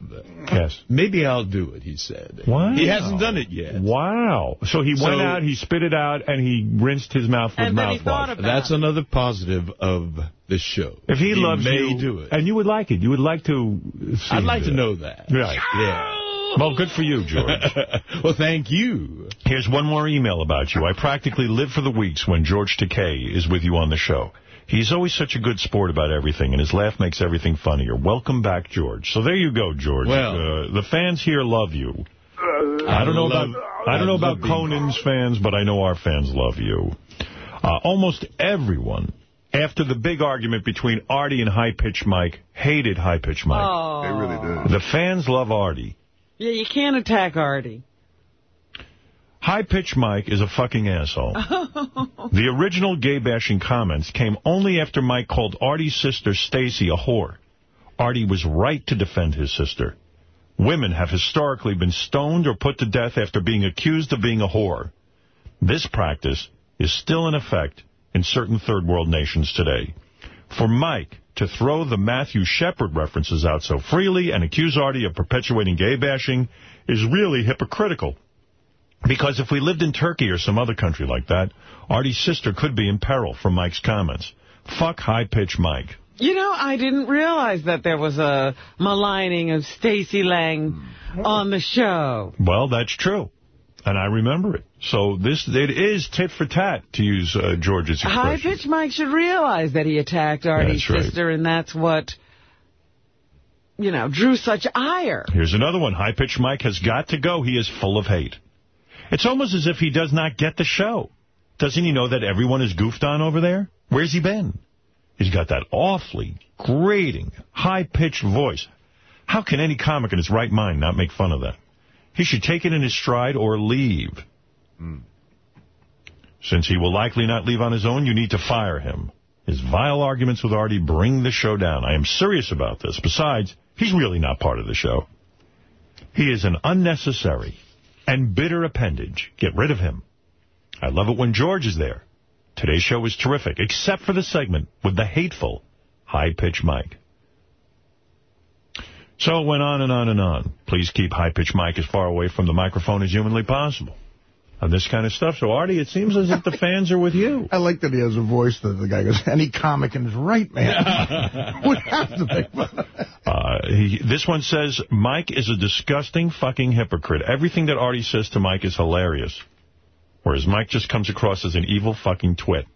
Yes. Maybe I'll do it, he said. Wow. He hasn't done it yet. Wow. So he went out, he spit it out, and he rinsed his mouth with And then he thought mouthwash. about That's another positive of the show. If he, loves may you, do it. and you would like it, you would like to see I'd like do to know that. Right. Yeah. Well, good for you, George. well, thank you. Here's one more email about you. I practically live for the weeks when George Takei is with you on the show. He's always such a good sport about everything, and his laugh makes everything funnier. Welcome back, George. So there you go, George. Well. uh, the fans here love you. I don't know love- about I don't know about love being Conan's fans, but I know our fans love you. Uh, almost everyone, after the big argument between Artie and High Pitch Mike, hated High Pitch Mike. Oh. They really did. The fans love Artie. Yeah, you can't attack Artie. High Pitch Mike is a fucking asshole. the original gay-bashing comments came only after Mike called Artie's sister Stacy a whore. Artie was right to defend his sister. Women have historically been stoned or put to death after being accused of being a whore. This practice is still in effect in certain third world nations today. For Mike to throw the Matthew Shepard references out so freely and accuse Artie of perpetuating gay bashing is really hypocritical. Because if we lived in Turkey or some other country like that, Artie's sister could be in peril from Mike's comments. Fuck high-pitch Mike. You know, I didn't realize that there was a maligning of Stacy Lange on the show. Well, that's true. And I remember it. So this it is tit for tat, to use uh, George's expression. High Pitch Mike should realize that he attacked Artie's right. sister, and that's what, you know, drew such ire. Here's another one. High Pitch Mike has got to go. He is full of hate. It's almost as if he does not get the show. Doesn't he know that everyone is goofed on over there? Where's he been? He's got that awfully grating, high-pitched voice. How can any comic in his right mind not make fun of that? He should take it in his stride or leave. Hmm. Since he will likely not leave on his own, you need to fire him. His vile arguments with Artie bring the show down. I am serious about this. Besides, he's really not part of the show. He is an unnecessary and bitter appendage. Get rid of him. I love it when George is there. Today's show was terrific, except for the segment with the hateful high-pitch Mike. So it went on and on and on. Please keep high-pitch Mike as far away from the microphone as humanly possible. And this kind of stuff. So, Artie, it seems as if the fans are with you. I like that he has a voice that the guy goes, any comic in his right, man, would have to make fun. Uh, he, this one says, Mike is a disgusting fucking hypocrite. Everything that Artie says to Mike is hilarious. Whereas Mike just comes across as an evil fucking twit.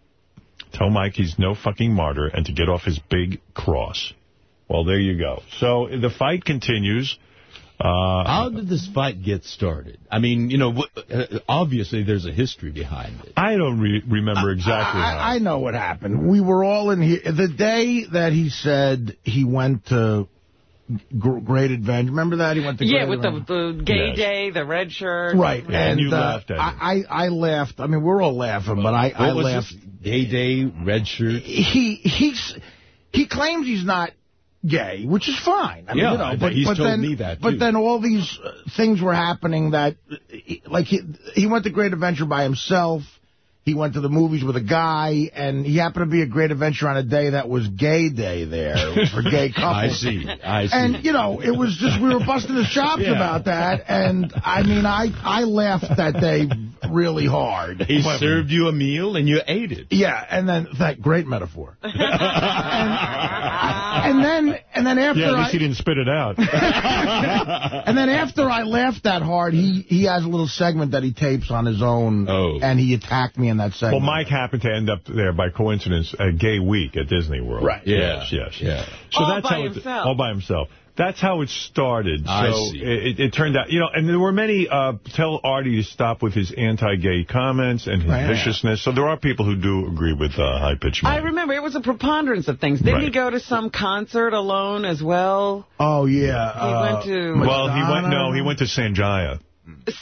Tell Mike he's no fucking martyr and to get off his big cross. Well, there you go. So the fight continues. Uh, How did this fight get started? I mean, you know, uh, obviously there's a history behind it. I don't re remember exactly how. I, I know what happened. We were all in here. The day that he said he went to Great Adventure, remember that? He went to Yeah, Great with the, the gay Yes. day, the red shirt. Right, Yeah, and and you uh, laughed at him. I, I, I laughed. I mean, we're all laughing, but I, What I was laughed. this? Gay Day, red shirt? He he's he claims he's not gay, which is fine. I mean, Yeah, you know, but, he's but told then, me that, too. But then all these uh, things were happening that, like, he, he went to Great Adventure by himself. He went to the movies with a guy, and he happened to be a Great Adventure on a day that was gay day there for gay couples. I see. I see. And, you know, it was just, we were busting his chops Yeah. about that. And, I mean, I, I laughed that day really hard. he But- served you a meal and you ate it. Yeah, and then, that great metaphor. and, and then, and then after yeah, at least I, he didn't spit it out. and then after I laughed that hard, he, he has a little segment that he tapes on his own, Oh. and he attacked me in that well. Mike happened to end up there by coincidence at Gay Week at Disney World. Right. Yeah. Yes, yes. Yeah. So All that's by how it, himself. all by himself. That's how it started. I so see. It, it turned out, you know, and there were many, uh, tell Artie to stop with his anti-gay comments and his Right. viciousness. So there are people who do agree with uh, High Pitch I remember it was a preponderance of things. Didn't he go to some concert alone as well? Oh, yeah. He uh, went to Well, he went, no, he went to Sanjaya.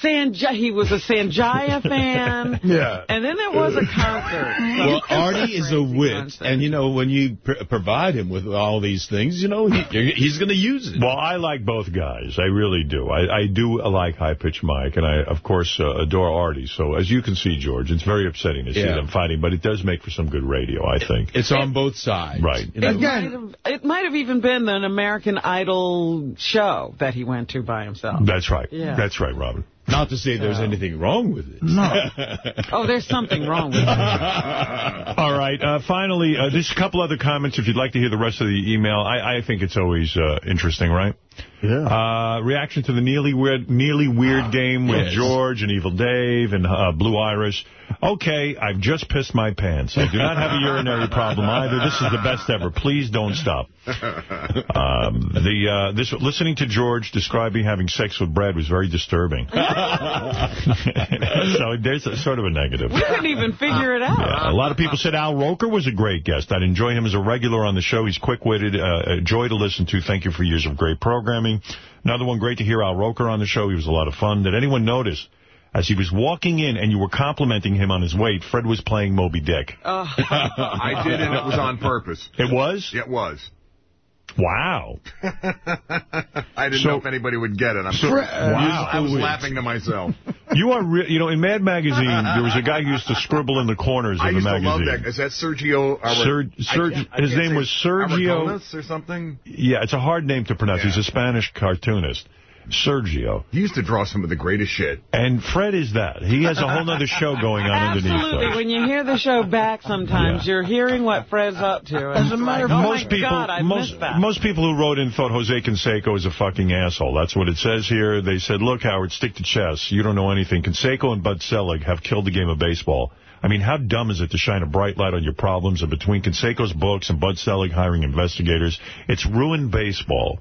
Sanjay. He was a Sanjaya fan. Yeah. And then there was a concert. Well, Artie is a Crazy wit, concert. and, you know, when you pr provide him with all these things, you know, he, he's going to use it. Well, I like both guys. I really do. I, I do like High Pitch Mike, and I, of course, uh, adore Artie. So, as you can see, George, it's very upsetting to see Yeah. them fighting, but it does make for some good radio, I think. It's on both sides. Right. You know, It Again- might, have, it might have even been an American Idol show that he went to by himself. That's right. Yeah. That's right, Robin. Not to say there's anything wrong with it. No. Oh, there's something wrong with it. All right. Uh, finally, uh, just a couple other comments. If you'd like to hear the rest of the email, I, I think it's always uh, interesting, right? Yeah. Uh, reaction to the nearly weird, nearly weird game with Yes. George and Evil Dave and uh, Blue Iris. Okay, I've just pissed my pants. I do not have a urinary problem either. This is the best ever. Please don't stop. Um, the uh, this listening to George describing having sex with Brad was very disturbing. so there's a, sort of a negative. We couldn't even figure it out. Yeah, a lot of people said Al Roker was a great guest. I'd enjoy him as a regular on the show. He's quick-witted, uh, a joy to listen to. Thank you for years of great programming. Another one, great to hear Al Roker on the show. He was a lot of fun. Did anyone notice, as he was walking in and you were complimenting him on his weight, Fred was playing Moby Dick? Uh, I did, and it was on purpose. It was? It was. Wow. I didn't So- know if anybody would get it. I'm Fre- sorry. uh, Wow. I was laughing to myself. You are, re you know, in Mad Magazine, there was a guy who used to scribble in the corners of I the used to magazine. love that. Is that Sergio? Ser- I I his name was Sergio- Aragones or something. Yeah, it's a hard name to pronounce. Yeah. He's a Spanish cartoonist. Sergio. He used to draw some of the greatest shit. And Fred is that. He has a whole other show going on underneath. Absolutely. When you hear the show back sometimes, Yeah. you're hearing what Fred's up to. As a matter of oh most people, God, most most people who wrote in thought Jose Canseco is a fucking asshole. That's what it says here. They said, "Look, Howard, stick to chess. You don't know anything. Canseco and Bud Selig have killed the game of baseball." I mean, how dumb is it to shine a bright light on your problems? And between Canseco's books and Bud Selig hiring investigators, it's ruined baseball.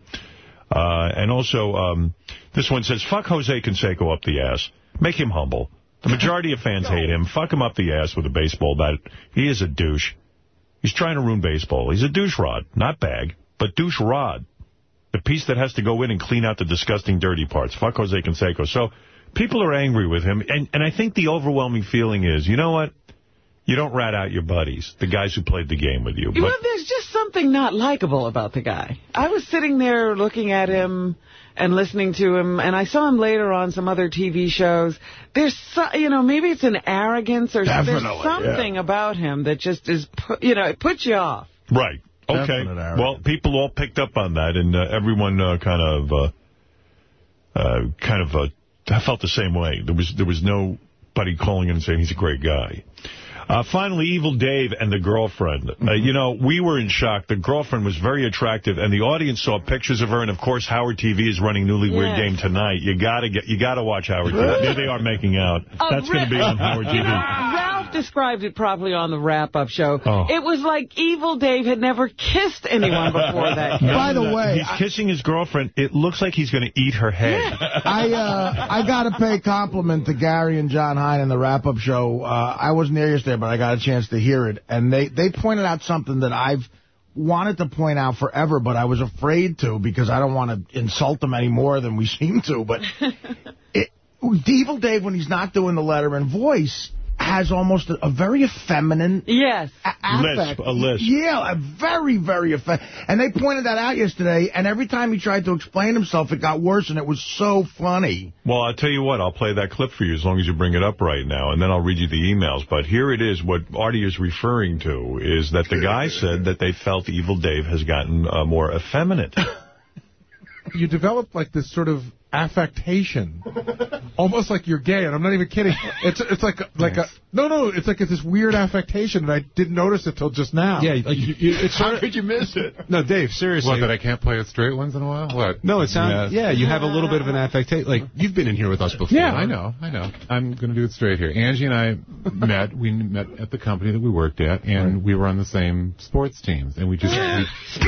Uh, and also, um, this one says, fuck Jose Canseco up the ass. Make him humble. The majority of fans hate him. Fuck him up the ass with a baseball bat. He is a douche. He's trying to ruin baseball. He's a douche rod. Not bag, but douche rod. The piece that has to go in and clean out the disgusting dirty parts. Fuck Jose Canseco. So people are angry with him. And, and I think the overwhelming feeling is, you know what? You don't rat out your buddies, the guys who played the game with you. Well, But there's just something not likable about the guy. I was sitting there looking at him and listening to him, and I saw him later on some other TV shows. There's, so, you know, maybe it's an arrogance or there's Definitely, something about him that just is, you know, it puts you off. Right. Okay. Well, people all picked up on that, and uh, everyone uh, kind of, uh, uh, kind of, uh, felt the same way. There was there was nobody calling in and saying he's a great guy. Uh, finally, Evil Dave and the girlfriend. Uh, you know, we were in shock. The girlfriend was very attractive, and the audience saw pictures of her. And of course, Howard TV is running Newly Weird Game tonight. You gotta get, you gotta watch Howard TV. There they are making out. That's going to be on Howard You know, TV. Ralph described it properly on the wrap-up show. Oh. It was like Evil Dave had never kissed anyone before that. By the way, he's kissing his girlfriend. It looks like he's going to eat her head. I uh, I got to pay compliment to Gary and John Hein in the wrap-up show. Uh, I wasn't there yesterday, but I got a chance to hear it. And they, they pointed out something that I've wanted to point out forever, but I was afraid to because I don't want to insult them any more than we seem to. But it, Evil Dave, when he's not doing the Letterman voice, has almost a, a very effeminate Yes. a- Lisp, a lisp. Yeah, a very, very effective. And they pointed that out yesterday, and every time he tried to explain himself, it got worse, and it was so funny. Well, I'll tell you what, I'll play that clip for you as long as you bring it up right now, and then I'll read you the emails. But here it is, what Artie is referring to is that the guy said that they felt Evil Dave has gotten uh, more effeminate. you developed like this sort of affectation, almost like you're gay, and I'm not even kidding. It's it's like like a no no, it's like it's this weird affectation, and I didn't notice it till just now. Yeah, like you, you, it's How could you miss it? no, Dave. Seriously, What, that I can't play it straight once in a while? What? no, it sounds. Yeah, you have a little bit of an affectation. Like you've been in here with us before. Yeah, I know, I know. I'm going to do it straight here. Angie and I met. We met at the company that we worked at, and we were on the same sports teams, and we just we,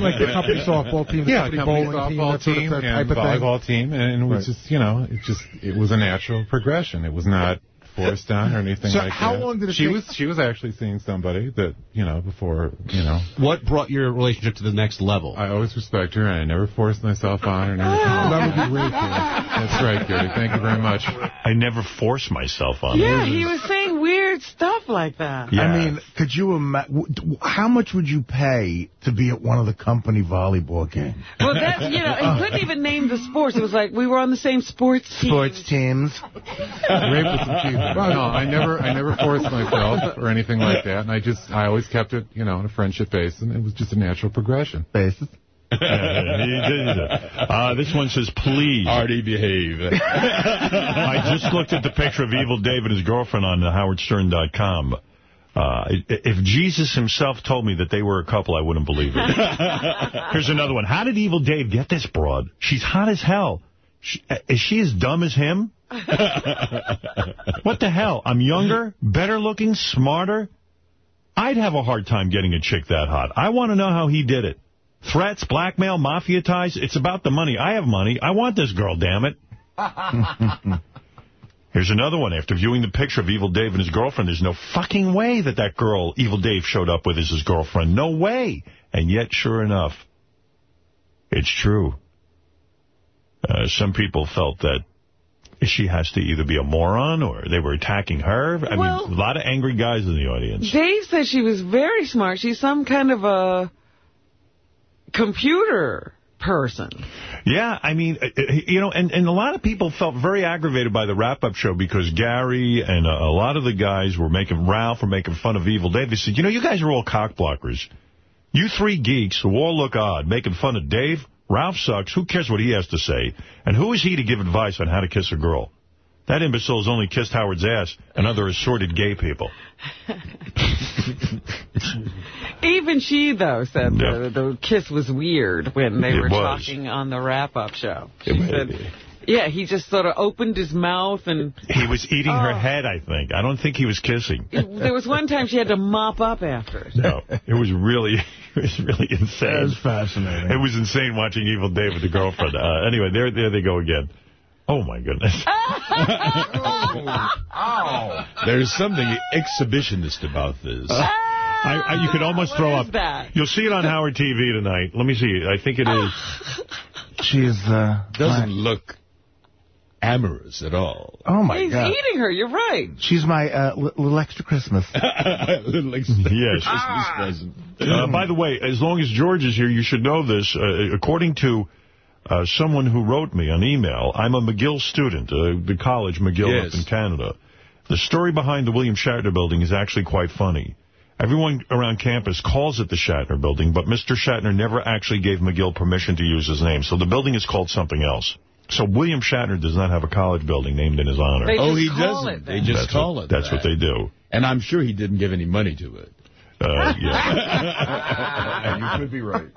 like the company softball team, the yeah, company company bowling team, softball that sort team of type of thing. volleyball team, and it was Right. just you know, it just it was a natural progression. It was not forced on or anything So like how that. How long did it she take- was she was actually seeing somebody that you know before you know. What brought your relationship to the next level? I always respect her, and I never forced myself on her and everything. That would be really cool. That's right, Gary. Thank you very much. I never force myself on Yeah, her. he was saying weird stuff like that. Yeah. I mean, could you imagine, how much would you pay to be at one of the company volleyball games? Well, that's, you know, he couldn't even name the sports. It was like we were on the same sports team. Sports teams. Rape with some cheese. No, I never, I never forced myself or anything like that, and I just, I always kept it, you know, on a friendship basis, and it was just a natural progression. Basis. uh, this one says, please. Artie, behave. I just looked at the picture of Evil Dave and his girlfriend on howardstern.com. Uh, if Jesus himself told me that they were a couple, I wouldn't believe it. Here's another one. How did Evil Dave get this broad? She's hot as hell. She, uh, is she as dumb as him? what the hell? I'm younger, better looking, smarter. I'd have a hard time getting a chick that hot. I want to know how he did it. Threats, blackmail, mafia ties. It's about the money. I have money. I want this girl, damn it. Here's another one. After viewing the picture of Evil Dave and his girlfriend, there's no fucking way that that girl Evil Dave showed up with is his girlfriend. No way. And yet, sure enough, it's true. Uh, some people felt that she has to either be a moron or they were attacking her. I Well- mean, a lot of angry guys in the audience. Dave said she was very smart. She's some kind of a computer person. Yeah, I mean, uh, uh, you know, and, and a lot of people felt very aggravated by the wrap-up show because Gary and a, a lot of the guys were making, Ralph were making fun of Evil Dave. They said, you know, you guys are all cock blockers. You three geeks who all look odd, making fun of Dave, Ralph sucks. Who cares what he has to say? And who is he to give advice on how to kiss a girl? That imbecile has only kissed Howard's ass and other assorted gay people. Even she, though, said Yeah. the, the kiss was weird when they It were was. talking on the wrap-up show. She It- said, yeah, he just sort of opened his mouth and He was eating her Oh. head, I think. I don't think he was kissing. there was one time she had to mop up after it. No, it was really, it was really insane. That was fascinating. It was insane watching Evil Dave with the girlfriend. Uh, anyway, there, there they go again. Oh my goodness. Oh, There's something exhibitionist about this. I, I, you could almost throw up. that? You'll see it on Howard TV tonight. Let me see. I think it is. She's, uh... Doesn't look amorous at all. Oh, my He's God. He's eating her, you're right. She's my uh, little extra Christmas. Little extra Yes. Christmas present. Uh, by the way, as long as George is here, you should know this. Uh, according to uh, someone who wrote me an email, I'm a McGill student, uh, the college McGill Yes. up in Canada. The story behind the William Shatner building is actually quite funny. Everyone around campus calls it the Shatner building, but Mr. Shatner never actually gave McGill permission to use his name, so the building is called something else. So William Shatner does not have a college building named in his honor. They Oh, he doesn't. They just that's call what, it That's that. what they do. And I'm sure he didn't give any money to it. Uh, yeah. you could be right.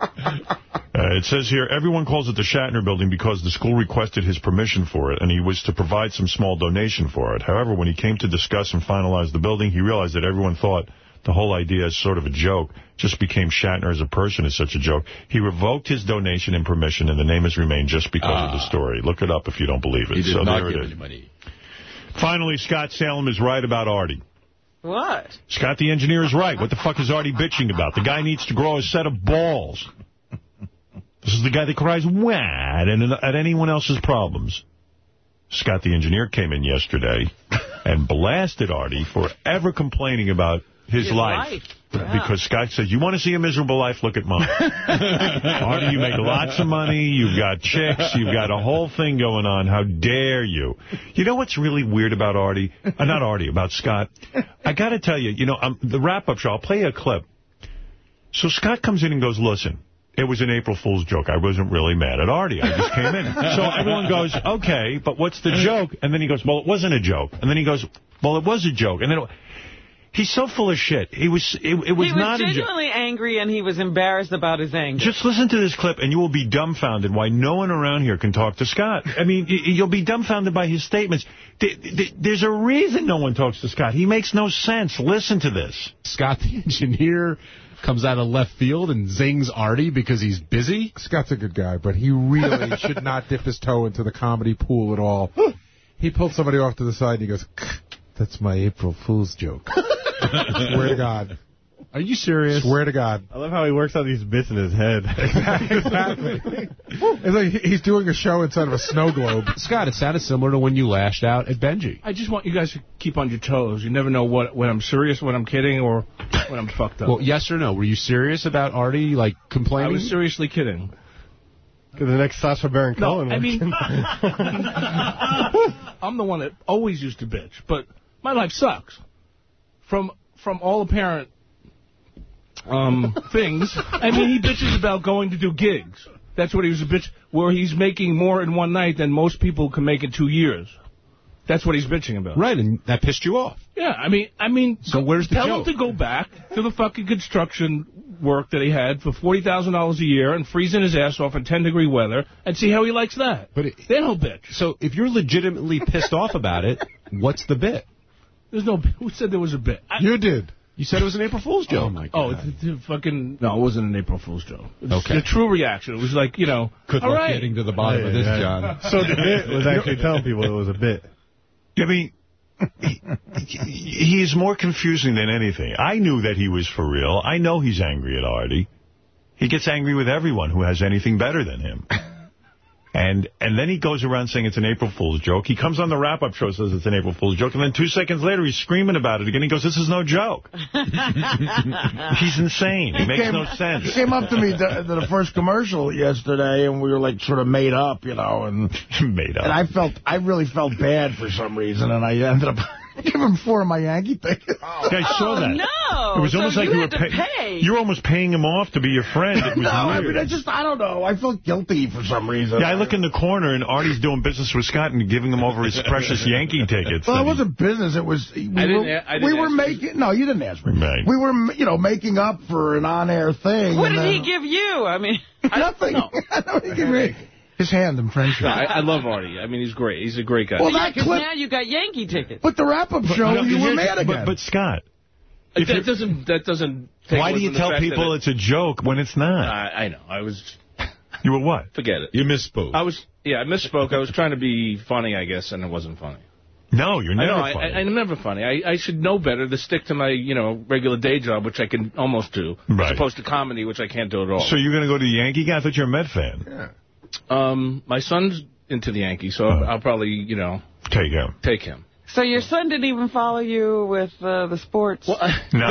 Uh, it says here, everyone calls it the Shatner Building because the school requested his permission for it, and he was to provide some small donation for it. However, when he came to discuss and finalize the building, he realized that everyone thought the whole idea is sort of a joke, just became Shatner as a person is such a joke. He revoked his donation and permission, and the name has remained just because of the ah. story. Look it up if you don't believe it. He did so not there give it is. any money. Finally, Scott Salem is right about Artie. What? Scott the engineer is right. What the fuck is Artie bitching about? The guy needs to grow a set of balls. This is the guy that cries, wad, and at anyone else's problems. Scott the engineer came in yesterday and blasted Artie for ever complaining about his, His life. life. Yeah. Because Scott said, you want to see a miserable life? Look at mine. Artie, you make lots of money. You've got chicks. You've got a whole thing going on. How dare you? You know what's really weird about Artie? Uh, not Artie, about Scott. I got to tell you, you know, um, the wrap-up show, I'll play a clip. So Scott comes in and goes, listen, it was an April Fool's joke. I wasn't really mad at Artie. I just came in. So everyone goes, okay, but what's the joke? And then he goes, well, it wasn't a joke. And then he goes, well, it was a joke. And then it, he's so full of shit. He was, it, it was he was not a joke. genuinely angry and he was embarrassed about his anger. Just listen to this clip, and you will be dumbfounded why no one around here can talk to Scott. I mean, you'll be dumbfounded by his statements. Th- th- There's a reason no one talks to Scott. He makes no sense. Listen to this. Scott the engineer comes out of left field and zings Artie because he's busy. Scott's a good guy, but he really should not dip his toe into the comedy pool at all. He pulled somebody off to the side and he goes, that's my April Fool's joke. Swear to God. Are you serious? Swear to God. I love how he works out these bits in his head. exactly. It's like he's doing a show inside of a snow globe. Scott, it sounded similar to when you lashed out at Benji. I just want you guys to keep on your toes. You never know what when I'm serious, when I'm kidding, or when I'm fucked up. Well, yes or no? Were you serious about Artie, like, complaining? I was seriously kidding. the next Sacha Baron Cohen. No, I mean, I'm the one that always used to bitch, but my life sucks. From from all apparent um, things, I mean, he bitches about going to do gigs. That's what he was a bitch, where he's making more in one night than most people can make in two years. That's what he's bitching about. Right, and that pissed you off. Yeah, I mean, I mean, So where's the tell joke? him to go back to the fucking construction work that he had for forty thousand dollars a year and freezing his ass off in ten degree weather and see how he likes that. But it, Then he'll bitch. so if you're legitimately pissed off about it, what's the bit? There's no. Who said there was a bit? I, You did. You said it was an April Fool's oh, joke. Oh my God. oh, the, the fucking no, it wasn't an April Fool's joke. It's Okay. The true reaction. It was like you know, Good all luck right. getting to the bottom of this, John. So the bit was actually telling people it was a bit. I mean, he, he is more confusing than anything. I knew that he was for real. I know he's angry at Artie. He gets angry with everyone who has anything better than him. And and then he goes around saying it's an April Fool's joke. He comes on the wrap-up show, says it's an April Fool's joke, and then two seconds later he's screaming about it again. He goes, this is no joke. he's insane. He makes came, no sense. He came up to me to, to the first commercial yesterday, and we were like sort of made up, you know, and Made up. and I felt I really felt bad for some reason, and I ended up Give him four of my Yankee tickets. Yeah, I saw oh, that. no. It was So almost like you you, were to pay- pay. You were almost paying him off to be your friend. It was no, I mean, I just, I don't know. I felt guilty for some reason. yeah, I look in the corner and Artie's doing business with Scott and giving him over his precious Yankee tickets. Well, that it wasn't business. It was we I didn't were, didn't we were ask you. making. No, you didn't ask me. Right. We were, you know, making up for an on-air thing. What did then- he give you? I mean, Nothing. What did he give me? His hand in friendship. No, I, I love Artie. I mean, he's great. He's a great guy. Well, yeah, clip- now you got Yankee tickets. But the wrap-up show, No, you were mad but- again. But, Scott, Uh, if that doesn't that doesn't. Take why do you tell people it- it's a joke when it's not? I, I know. I was. you were what? Forget it. You misspoke. I was. Yeah, I misspoke. I was trying to be funny, I guess, and it wasn't funny. No, you're I never know. I, funny. I, I'm never funny. I, I should know better to stick to my, you know, regular day job, which I can almost do, Right. as opposed to comedy, which I can't do at all. so you're going to go to the Yankee game? I thought you were a Met fan. Um, my son's into the Yankees, so I'll, I'll probably, you know, Take him. take him. So your son didn't even follow you with uh, the sports? No.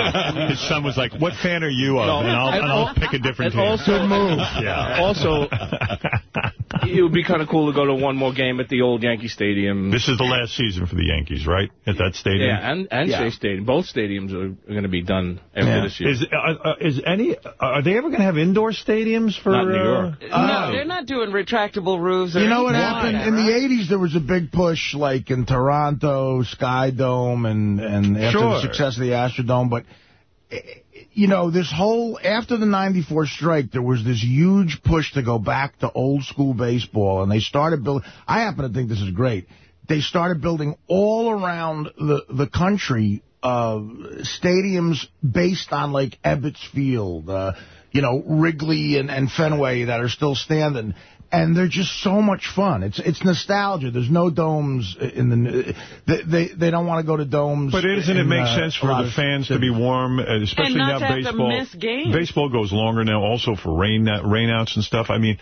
His son was like, what fan are you of? No, and I'll, and and I'll pick a different team. also- Good move. Yeah. Also, it would be kind of cool to go to one more game at the old Yankee Stadium. This is the last season for the Yankees, right? At that stadium? Yeah, and, and Yeah. Shea Stadium. Both stadiums are, are going to be done after Yeah. this year. Is, uh, uh, is any, are they ever going to have indoor stadiums for... Not New York. Uh, no, they're not doing retractable roofs. Or You know what happened? that, In the 80s, there was a big push, like in Toronto, Sky Dome, and, and after Sure. the success of the Astrodome. But, eh, you know, this whole, after the 94 strike, there was this huge push to go back to old school baseball. And they started building, I happen to think this is great. They started building all around the, the country uh, stadiums based on, like, Ebbets Field, uh, you know, Wrigley and, and Fenway that are still standing. And they're just so much fun. It's it's nostalgia. There's no domes in the... They they, they don't want to go to domes. But doesn't it in, make uh, sense for the fans to be warm, uh, especially And not now to have to baseball? miss games. Baseball goes longer now, also for rain rainouts and stuff. I mean,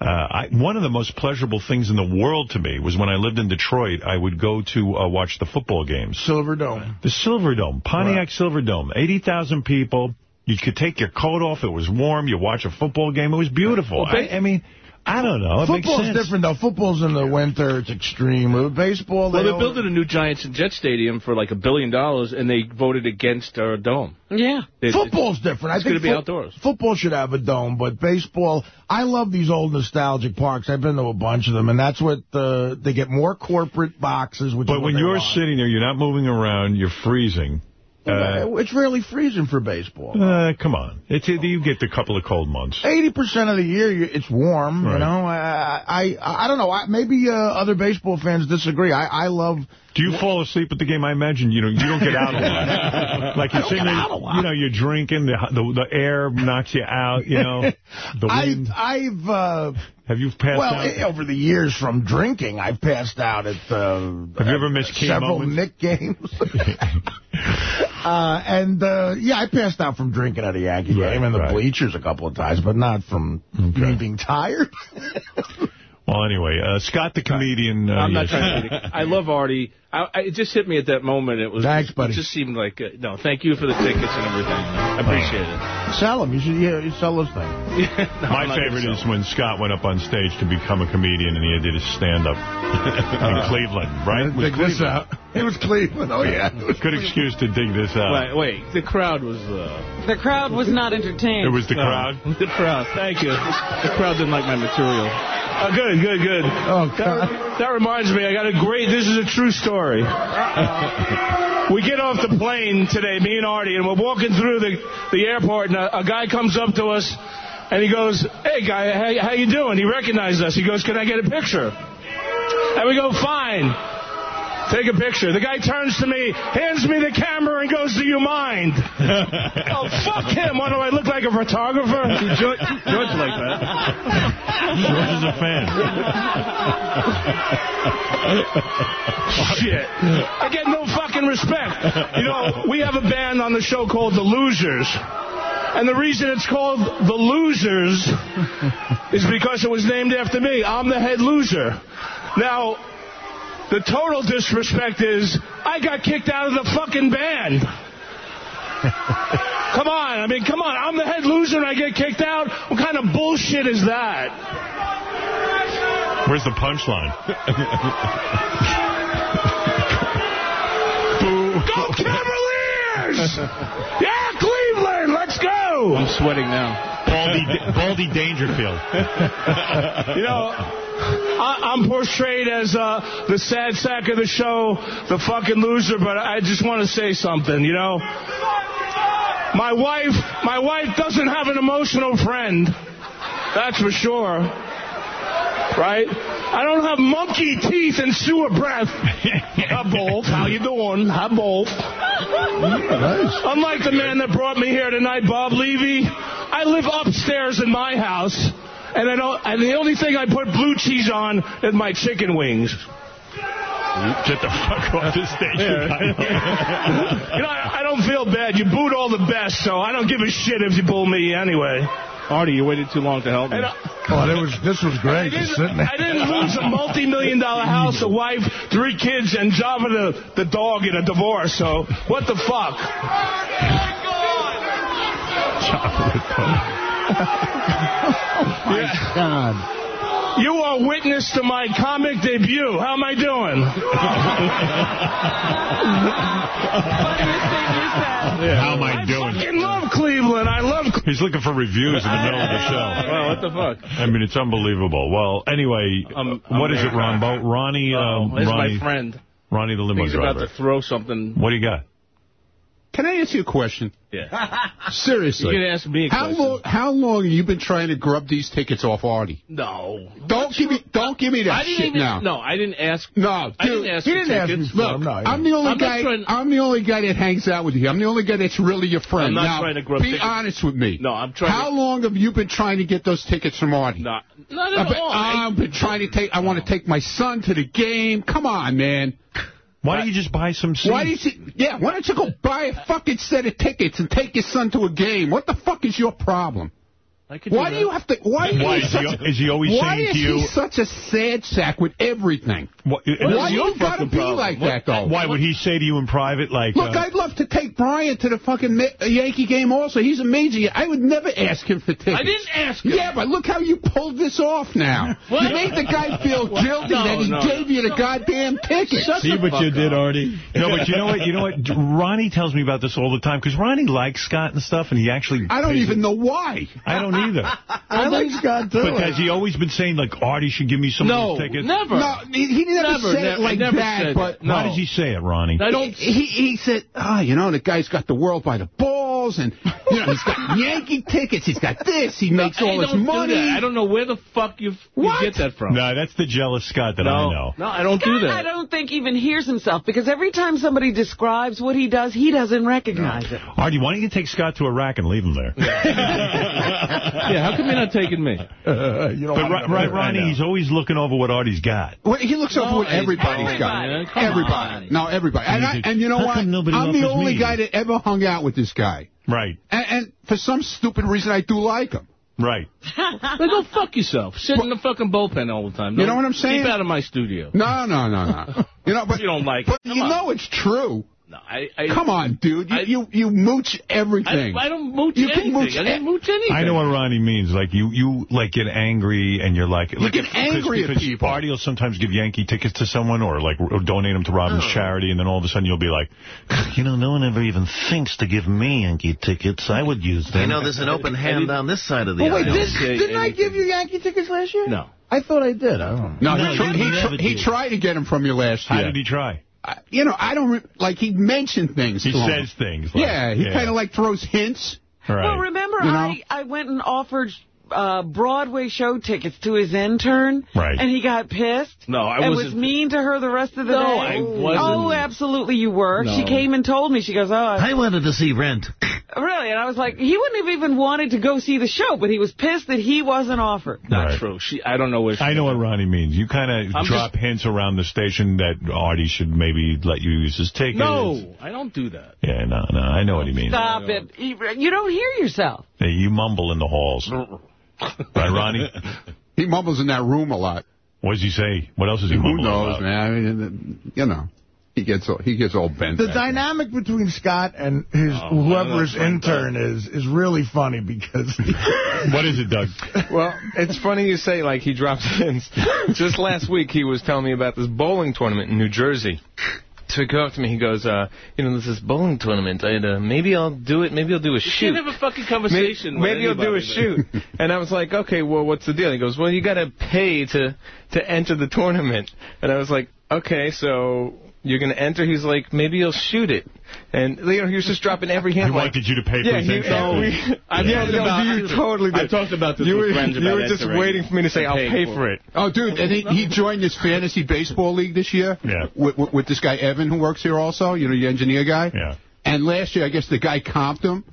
uh, I, one of the most pleasurable things in the world to me was when I lived in Detroit. I would go to uh, watch the football games. Silver Dome. The Silver Dome, Pontiac Right. Silverdome, 80,000 people. You could take your coat off. It was warm. You watch a football game. It was beautiful. Well, I, I mean, I don't know. It Football's different, though. Football's in the winter. It's extreme. With Baseball, Well, they they're don't- building a new Giants and Jet Stadium for like a billion dollars, and they voted against our dome. Yeah. It- Football's different. I It's gonna be outdoors. Football should have a dome, but baseball, I love these old nostalgic parks. I've been to a bunch of them, and that's what uh, they get more corporate boxes. Which is But when you're want. sitting there, you're not moving around. You're freezing. Uh, it's really freezing for baseball. uh, come on. It's, you get a couple of cold months. Eighty percent of the year, it's warm. You know, I, I I don't know. I, maybe uh, other baseball fans disagree. I I love. Do you fall asleep at the game? I imagine you know you don't get out a lot. like you're I sitting there, out a lot. you know, you're drinking, the, the the air knocks you out. You know, the I wind. I've uh, Have you passed well out? eh, over the years from drinking, I've passed out at uh, Have you ever missed key several moments? Nick games. uh, and uh, yeah, I passed out from drinking at a Yankee Right, game in the right. bleachers a couple of times, but not from me being tired. Well, anyway, uh, Scott the comedian. Uh, I'm not yes. trying to. I love Artie. I, I, it just hit me at that moment. It was. Thanks, buddy. It just seemed like uh, no. Thank you for the tickets and everything. I appreciate it. sell them. You should yeah, you sell those things. No, My favorite is when Scott went up on stage to become a comedian and he did his stand-up in Cleveland, right? It was Dig this Cleveland. out. It was Cleveland. Oh yeah. It was Good excuse to dig this out. Wait, wait. The crowd was. Uh, The crowd was not entertained. It was the no. crowd. The crowd. Thank you. The crowd didn't like my material. Uh, good, good, good. Oh, God. That, that reminds me, I got a great. This is a true story. we get off the plane today, me and Artie, and we're walking through the the airport, and a, a guy comes up to us, and he goes, "Hey, guy, how, how you doing?" He recognized us. He goes, "Can I get a picture?" And we go, "Fine." Take a picture. The guy turns to me, hands me the camera, and goes, "Do you mind?" oh, fuck him! What do I look like a photographer? George, George like that. George is a fan. Shit. I get no fucking respect. You know, we have a band on the show called The Losers. And the reason it's called The Losers is because it was named after me. I'm the head loser. Now, the total disrespect is I got kicked out of the fucking band. come on. I mean, come on. I'm the head loser and I get kicked out? What kind of bullshit is that? Where's the punchline? Go Cavaliers! yeah, Cleveland, let's go! I'm sweating now. Baldy, Baldy Dangerfield. You know, I, I'm portrayed as uh, the sad sack of the show, the fucking loser, but I just want to say something, you know? My wife, my wife doesn't have an emotional friend. That's for sure. Right? I don't have monkey teeth and sewer breath. Hi, both. How you doing? Hi, both. Unlike the man that brought me here tonight, Bob Levy, I live upstairs in my house, and I don't. And the only thing I put blue cheese on is my chicken wings. Get the fuck off the stage. you know, I, I don't feel bad. You booed all the best, so I don't give a shit if you boo me anyway. Artie, you waited too long to help me. And I- Oh, that was, this was I great. Just sitting didn't, there. I didn't lose a multi-million dollar house, a wife, three kids, and Java the, the dog in a divorce. So what the fuck? My God. You are witness to my comic debut. How am I doing? How am I doing? fucking love Cleveland. I love. Cleveland. He's looking for reviews in the middle of the show. Well, what the fuck? I mean, it's unbelievable. Well, anyway, I'm- I'm what is it, very Ron? proud. Ronnie, Oh, um, this is Ronnie, my friend. Ronnie the limo He's about to throw something. What do you got? Can I ask you a question? Yeah. Seriously. You can ask me a how question. long? How long have you been trying to grub these tickets off Artie? No. Don't give me. Don't give me that I didn't shit even, now. No, I didn't ask. No, I dude, didn't ask he for didn't ask tickets. me for Look, them, no, I'm the only I'm guy. I'm the only guy that hangs out with you. I'm the only guy that's really your friend. I'm not now, trying to grub be tickets. honest with me. No, I'm trying How to- long have you been trying to get those tickets from Artie? Not, not I've at been, all. I've been trying to take. I want to take my son to the game. Come on, man. Why don't you just buy some seats? Why did you? Yeah, why don't you go buy a fucking set of tickets and take your son to a game? What the fuck is your problem? I could Why do do you have to? Why, Why, is, is he he- such, is he always why saying is to you- he such a sad sack with everything? What, Why do you gotta be problem? like What- that though? why would he say to you in private, like, Look, uh, I'd love to take Brian to the fucking Ma- Yankee game also. He's amazing. I would never ask him for tickets. I didn't ask him. Yeah, but look how you pulled this off now. What? You made the guy feel guilty No, that he no. gave you the goddamn ticket. Shut See the what fuck you did. Artie? no, but you know what? You know what? Ronnie tells me about this all the time because Ronnie likes Scott and stuff, and he actually. I don't even it- know why. I don't either. I like Scott, too. But has he always been saying like Artie should give me some No, of those tickets? never. No, he, he never, Never, said it like never that, said but it. No. How does he say it, Ronnie? I don't. he he said, oh, you know, the guy's got the world by the balls, and you know, he's got Yankee tickets, he's got this, he makes I all his don't do money. I don't know where the fuck you, you get that from. No, that's the jealous Scott that no, I know. no, I don't do that. I don't think even hears himself because every time somebody describes what he does, he doesn't recognize it. Artie, why don't you take Scott to Iraq and leave him there? yeah, how come you're not taking me? you know, But Ron- right, Ronnie, he's always looking over what Artie's got. Well, he looks over what everybody's everybody, got. come everybody. on. No, everybody. And, I, and you know what? I'm the only me? guy that ever hung out with this guy. Right, And, and for some stupid reason, I do like him. right. Then go fuck yourself. Sit in the fucking bullpen all the time. You know what I'm saying? Keep out of my studio. No, no, no, no. You know, but You don't like but it. Come you on. know it's true. No, I, I, Come on, dude. You I- you, you mooch everything. I don't mooch You can anything. mooch I didn't mooch anything. I know what Ronnie means. Like you, you like get angry and you're like, you get angry at because people. Party will sometimes give Yankee tickets to someone or like or donate them to Robin's Oh. charity, and then all of a sudden you'll be like, You know, no one ever even thinks to give me Yankee tickets. I would use them. You know, there's an open hand down this side of the Oh, wait, aisle. this, didn't I give you Yankee tickets last year? No. I thought I did. I don't know. no, No, he, tried, you he, he tried to get them from you last year. how did he try? I- you know, I don't re- like he mentioned things. He to him. says things. Like, yeah, he kind of like throws hints. Right. Well, remember, You know? I, I went and offered uh, Broadway show tickets to his intern, Right. and he got pissed. No, I and wasn't- was mean to her the rest of the No, day. I wasn't. Oh, absolutely, you were. No. She came and told me. She goes, "Oh, I- I wanted to see Rent. really?" And I was like, he wouldn't have even wanted to go see the show, but he was pissed that he wasn't offered. Not Right. true. She, I don't know where she I know what Ronnie means. You kind of I'm drop hints around the station that Artie should maybe let you use his tickets. No, I don't do that. Yeah, no, no. I know what he means. Stop it. You you don't hear yourself. Hey, you mumble in the halls. Right, Ronnie? He mumbles in that room a lot. What does he say? What else is he Who knows, about? man? I mean, you know, he gets all, he gets all bent. The back. dynamic between Scott and his Oh, whoever his that's intern is is really funny because What is it, Doug? Well, it's funny you say, like, he drops hints. Just last week, he was telling me about this bowling tournament in New Jersey. To go up to me. He goes, uh, you know, there's this bowling tournament. I'd, uh, maybe I'll do it. Maybe I'll do a You shoot. can't have a fucking conversation Maybe, maybe I'll do a shoot. and I was like, okay, well, what's the deal? He goes, well, you got to pay to to enter the tournament. And I was like, okay, so you're going to enter? He's like, maybe you'll shoot it. And you know, he was just dropping every hint. He like, wanted you to pay for yeah, his he, entry oh, fee. we- I've yeah, talked no, about- you totally did. I've talked about this you with were, friends You were just waiting for me to say, I'll paying pay for for it. Oh, dude, and he, he joined this fantasy baseball league this year. Yeah. With, with, with this guy Evan who works here also. You know, the engineer guy. Yeah. And last year, I guess the guy comped him.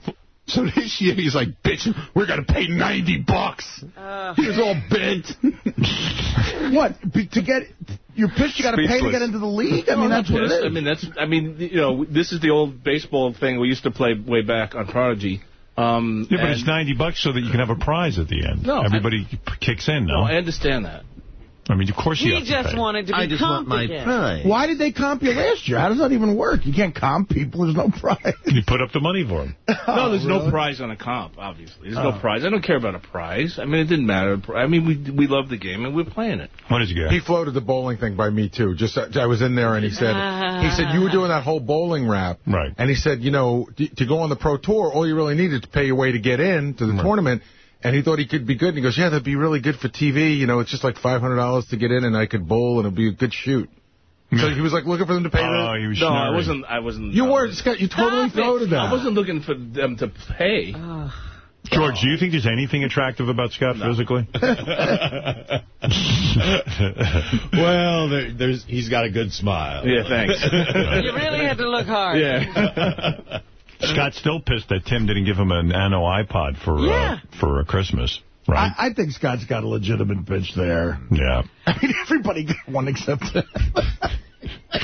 So this year he's like, bitch, we're going to pay 90 bucks. he was all bent. What? Be- To get... You're pissed you got to pay to get into the league? I mean, I'm that's what it is. I mean, that's. I mean, you know, this is the old baseball thing we used to play way back on Prodigy. Um, Yeah, but it's 90 bucks so that you can have a prize at the end. No, Everybody p- kicks in, no? No, I understand that. I mean, of course you He have to just pay. wanted to be I just want my again. prize. Why did they comp you last year? How does that even work? You can't comp people. There's no prize. You put up the money for him. no, there's no prize on a comp, obviously. There's Oh. no prize. I don't care about a prize. I mean, it didn't matter. I mean, we we love the game, and we're playing it. What did you get? He floated the bowling thing by me, too. Just uh, I was in there, and he said, he said, you were doing that whole bowling rap. Right. And he said, you know, to go on the pro tour, all you really need is to pay your way to get in to the tournament. And he thought he could be good. And he goes, yeah, that'd be really good for TV. You know, it's just like $500 to get in, and I could bowl, and it'd be a good shoot. So he was like looking for them to pay. Oh, the, he was No, I wasn't. I wasn't. You uh, were, Scott. You totally Stop floated that. I wasn't looking for them to pay. George, do you think there's anything attractive about Scott physically? well, there, there's he's got a good smile. Yeah, thanks. You really had to look hard. Yeah. Scott's still pissed that Tim didn't give him an Nano iPod for Yeah. uh, for uh, Christmas, right? I, I think Scott's got a legitimate bitch there. yeah. I mean, everybody got one except him.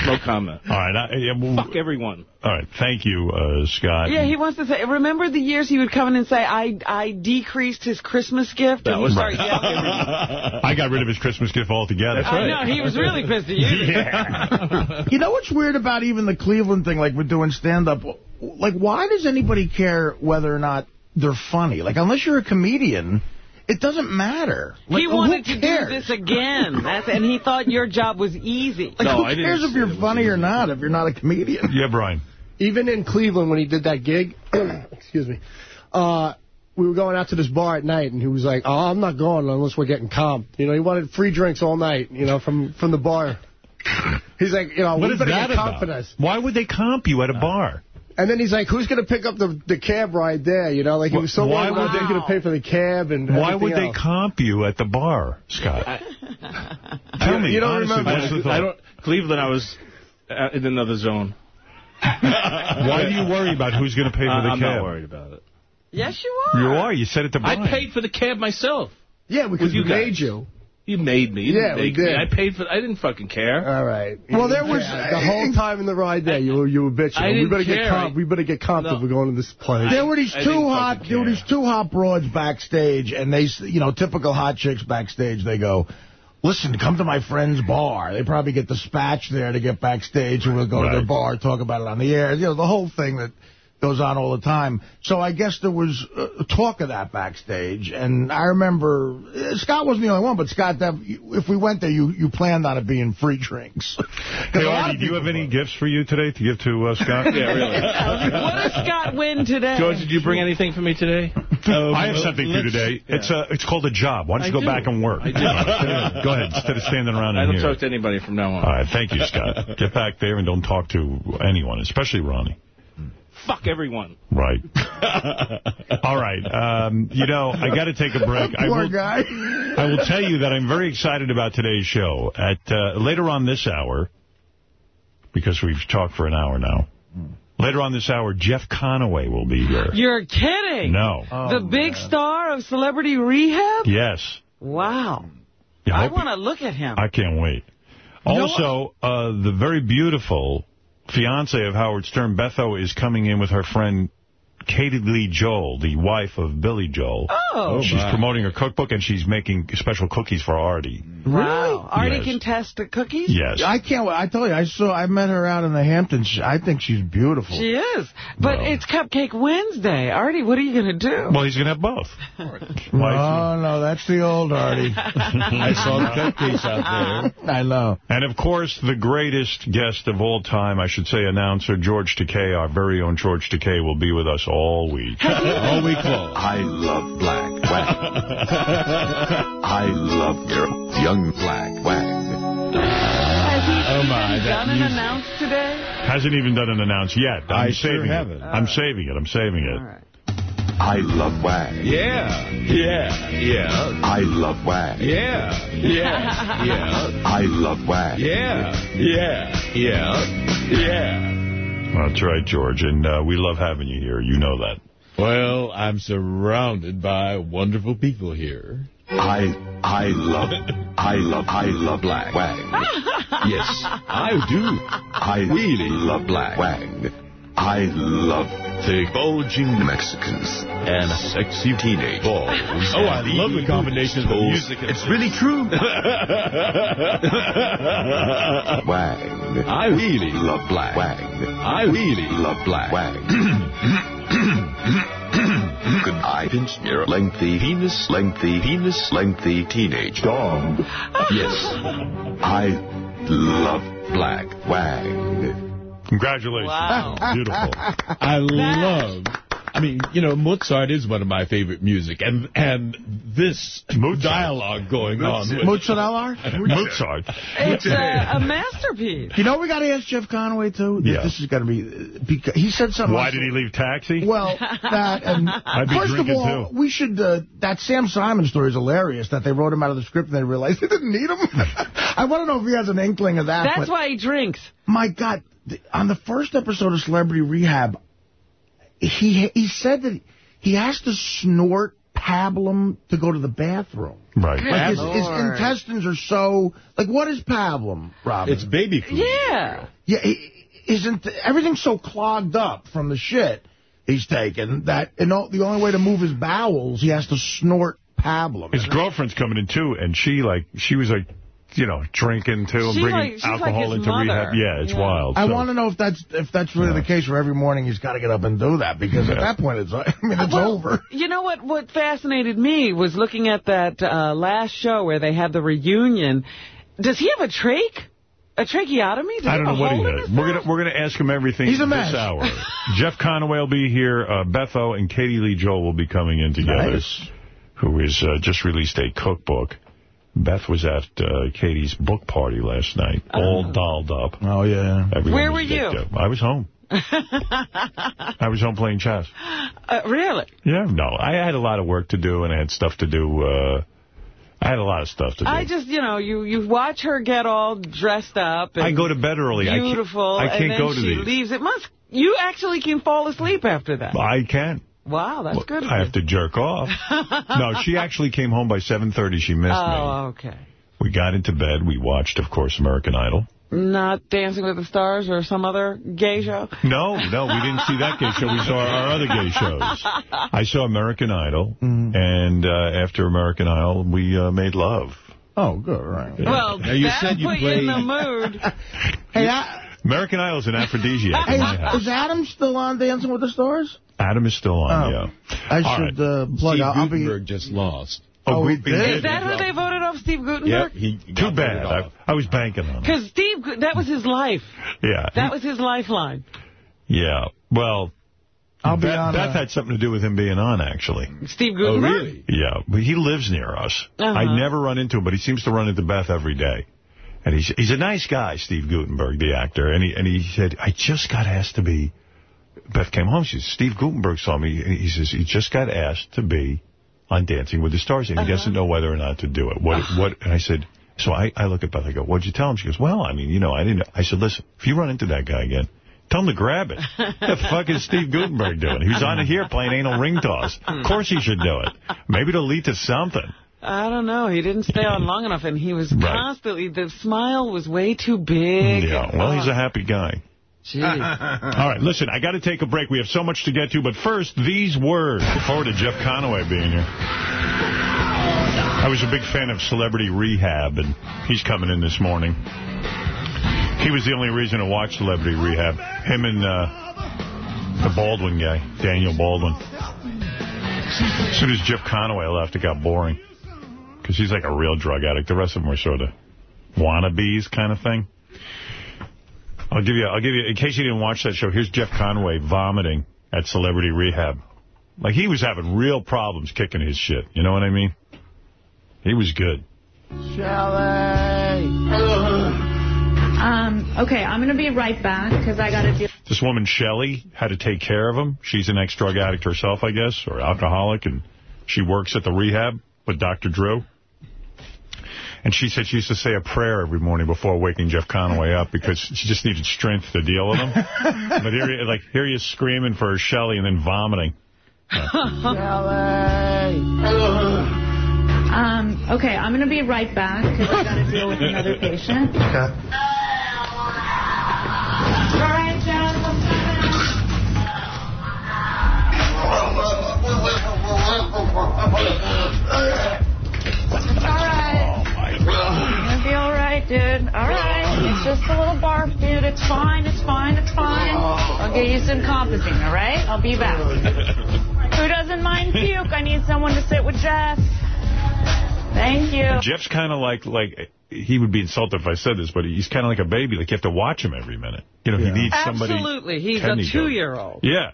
No comment. All right. I, yeah, well, Fuck everyone. all right. Thank you, uh, Scott. Yeah, he wants to say, remember the years he would come in and say, I I decreased his Christmas gift? That and was- he'd. I got rid of his Christmas gift altogether. That's right. I know, he was really pissed at you. Yeah. You know what's weird about even the Cleveland thing, like we're doing stand-up? Like, why does anybody care whether or not they're funny? Like, unless you're a comedian, it doesn't matter. Like, he who wanted to do this again, That's, and he thought your job was easy. Like, No, who I cares if you're funny or not if you're not a comedian? yeah, Brian. Even in Cleveland, when he did that gig, excuse me, uh, we were going out to this bar at night, and he was like, oh, I'm not going unless we're getting comped. You know, he wanted free drinks all night, you know, from, from the bar. He's like, you know, What we is that comped about? for. Why would they comp you at a bar? And then he's like, who's going to pick up the the cab ride there? You know, like he was so Why worried about would who's going to pay for the cab and Why everything would they comp you at the bar, Scott? Tell me, you don't honestly, remember- what's the I don't. Cleveland, I was uh, in another zone. Why do you worry about who's going to pay for Uh, the I'm cab? not worried about it. Yes, you are. You are. You said it to Brian. I paid for the cab myself. Yeah, because you we guys. made you. You made me. You Yeah, didn't we make me. did. I paid for. I didn't fucking care. All right. Well, there was- Yeah, the whole time in the ride there, you were you were bitching. I we didn't we better get care. comped. We better get comped No. if we're going to this place. There were these I two hot, fucking there were these two hot broads backstage, and they, you know, typical hot chicks backstage. They go, "Listen, come to my friend's bar." They probably get dispatched there to get backstage, and we'll go to their bar, talk about it on the air. You know, the whole thing that goes on all the time. So I guess there was uh, talk of that backstage, and I remember uh, Scott wasn't the only one, but Scott, that, if we went there, you you planned on it being free drinks. Hey, a Artie, do you have people- any gifts for you today to give to uh, Scott? Yeah, really. What does Scott win today? George, did you bring anything for me today? I have something for you today. It's uh, it's called a job. Why don't you I go do. back and work? I do. go ahead, instead of standing around I in don't here. talk to anybody from now on. All right, thank you, Scott. Get back there and don't talk to anyone, especially Ronnie. Fuck everyone. Right. All right. Um, you know, I got to take a break. I Poor will, guy. I will tell you that I'm very excited about today's show. At uh, Later on this hour, because we've talked for an hour now, later on this hour, Jeff Conaway will be here. You're kidding. No. the big star of Celebrity Rehab? Yes. Wow. Yeah, I hope- want to look at him. I can't wait. Also, uh, the very beautiful fiance of Howard Stern, Beth O, is coming in with her friend Katie Lee Joel, the wife of Billy Joel. Oh. oh she's my. promoting her cookbook, and she's making special cookies for Artie. Wow. Artie Yes. can test the cookies? Yes. I can't. wait. I told you, I saw. I met her out in the Hamptons. I think she's beautiful. She is. But it's Cupcake Wednesday. Artie, what are you going to do? Well, he's going to have both. Oh no, that's the old Artie. I saw the cupcakes out there. I know. And, of course, the greatest guest of all time, I should say announcer, George Takei, our very own George Takei, will be with us all week. all week long. I love black wag. I love your young black wag. Has he Oh, my, even that done an music. announce today? Hasn't even done an announce yet. I'm I sure saving haven't. it. I'm saving it. I'm saving it. I love wag. Yeah, yeah, yeah. I love wag. Yeah, yeah, yeah. I love wag. Yeah, yeah, yeah, yeah. That's right, George. And uh, we love having you here. You know that. Well, I'm surrounded by wonderful people here. I I love I love I love black Wang. Yes, I do. I really love black Wang. I love the bulging Mexicans and sexy teenage balls. Oh, I love the combination of the music. and- It's really true. Wang. I really love black Wang. I really love black wag. Good eye pinch your lengthy penis, lengthy penis, lengthy teenage dog. Yes, I love black wag. Congratulations. Wow. Beautiful. I love. I mean, you know, Mozart is one of my favorite music, and and this dialogue going on. with- Mozzarella? Mozart. It's uh, a masterpiece. You know we got to ask Jeff Conaway, too? Yeah. This is going to be... Because he said something... Why did he leave Taxi? Well, that and first of all, too. we should. Uh, that Sam Simon story is hilarious. That they wrote him out of the script and they realized they didn't need him. I want to know if he has an inkling of that. That's why he drinks. My God, on the first episode of Celebrity Rehab, he he said that he has to snort pablum to go to the bathroom. Right. Like his, his intestines are so like what is pablum, Robin? It's baby food. Yeah. Yeah, he, isn't everything's so clogged up from the shit he's taken that you know, the only way to move his bowels, he has to snort pablum. His girlfriend's coming in, too, and she, like, she was, like, you know, drinking, too, and She's bringing like- she's like alcohol into mother. rehab. Yeah, it's wild. I want to know if that's if that's really the case where every morning he's got to get up and do that because at that point it's I mean it's Well, over. You know what? What fascinated me was looking at that uh, last show where they had the reunion. Does he have a trach? A tracheotomy? Does I don't know what he hole has. We're gonna we're gonna ask him everything He's a this mess. hour. Jeff Conaway will be here. Uh, Beth O and Katie Lee Joel will be coming in together. Nice. Who is uh, just released a cookbook. Beth was at uh, Katie's book party last night, all dolled up. Oh yeah. Everyone Where were you? up. I was home. I was home playing chess. Uh, really? Yeah, no, I had a lot of work to do and I had stuff to do. Uh, I had a lot of stuff to do. I just, you know, you, you watch her get all dressed up. And I go to bed early. I can't- Beautiful. I can't and then go to she these. leaves. It must. You actually can fall asleep after that. I can. Wow, that's good. I have to jerk off. no, she actually came home by 7.30. She missed me. Oh, okay. We got into bed. We watched, of course, American Idol. Not Dancing with the Stars or some other gay show? No, no, we didn't see that gay show. We saw our other gay shows. I saw American Idol, Mm-hmm. and uh, after American Idol, we uh, made love. Oh, good, right. Well, Now, you that said you put you in played- the mood. Hey, I, American Idol is an aphrodisiac hey in my house. is Adam still on Dancing with the Stars? Adam is still on, Oh. yeah. I All should right. uh, plug. Steve I'll be. Just lost. Oh, he Gu- did? Is that who they voted off, Steve Guttenberg? Yep, he Too bad. I. I was banking on it. Because Steve, that was his life. Yeah. That was his lifeline. Yeah. Well, I'll be Beth, on, Beth uh, had something to do with him being on, actually. Steve Guttenberg? Oh, really? Yeah, but he lives near us. Uh-huh. I never run into him, but he seems to run into Beth every day. And he's he's a nice guy, Steve Guttenberg, the actor. And he and he said, I just got asked to be. Beth came home. She said, Steve Guttenberg saw me. He says he just got asked to be on Dancing with the Stars, and he Uh-huh. doesn't know whether or not to do it. What what? And I said. So I, I look at Beth, I go, what'd you tell him? She goes, well, I mean, you know, I didn't, I said, listen, if you run into that guy again, tell him to grab it. What the fuck is Steve Guttenberg doing? He's on here playing anal ring toss. Of course he should do it. Maybe it'll lead to something. I don't know. He didn't stay on long enough, and he was Right. constantly, the smile was way too big. Yeah, well, he's a happy guy. Jeez. All right, listen, I got to take a break. We have so much to get to, but first, these words. Look forward to Jeff Conaway being here. I was a big fan of Celebrity Rehab, and he's coming in this morning. He was the only reason to watch Celebrity Rehab. Him and uh, the Baldwin guy, Daniel Baldwin. As soon as Jeff Conaway left, it got boring. Because he's like a real drug addict. The rest of them were sort of wannabes kind of thing. I'll give you, I'll give you, in case you didn't watch that show, here's Jeff Conaway vomiting at Celebrity Rehab. Like, he was having real problems kicking his shit. You know what I mean? He was good. Shelley! Um, okay, I'm going to be right back because I got to do... This woman, Shelley, had to take care of him. She's an ex-drug addict herself, I guess, or alcoholic, and she works at the rehab with Dr. Drew. And she said she used to say a prayer every morning before waking Jeff Conaway up because she just needed strength to deal with him. but here, he- like, here he is screaming for Shelley and then vomiting. Um, okay, I'm going to be right back because I got to deal with another patient. All right, John. It's all right. You're going to be all right, dude. All right. It's just a little barf, dude. It's fine. It's fine. It's fine. I'll get you some Compazine, all right? I'll be back. Who doesn't mind puke? I need someone to sit with Jeff. Thank you. Jeff's kind of like, like he would be insulted if I said this, but he's kind of like a baby. Like, you have to watch him every minute. You know, he needs somebody. Absolutely. He's a two-year-old. Yeah.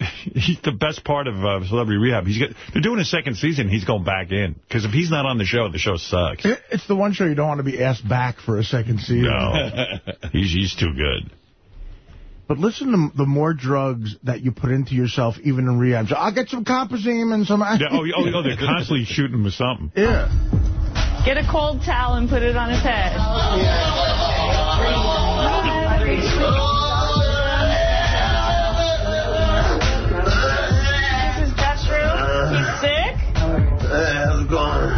He's the best part of uh, Celebrity Rehab. He's got, they're doing a second season. He's going back in. Because if he's not on the show, the show sucks. It- It's the one show you don't want to be asked back for a second season. No. he's, he's too good. But listen to the more drugs that you put into yourself, even in rehab. So I'll get some Compazine and some... Yeah, oh, oh, oh, they're constantly shooting him with something. Yeah. Get a cold towel and put it on his head. This How's it going?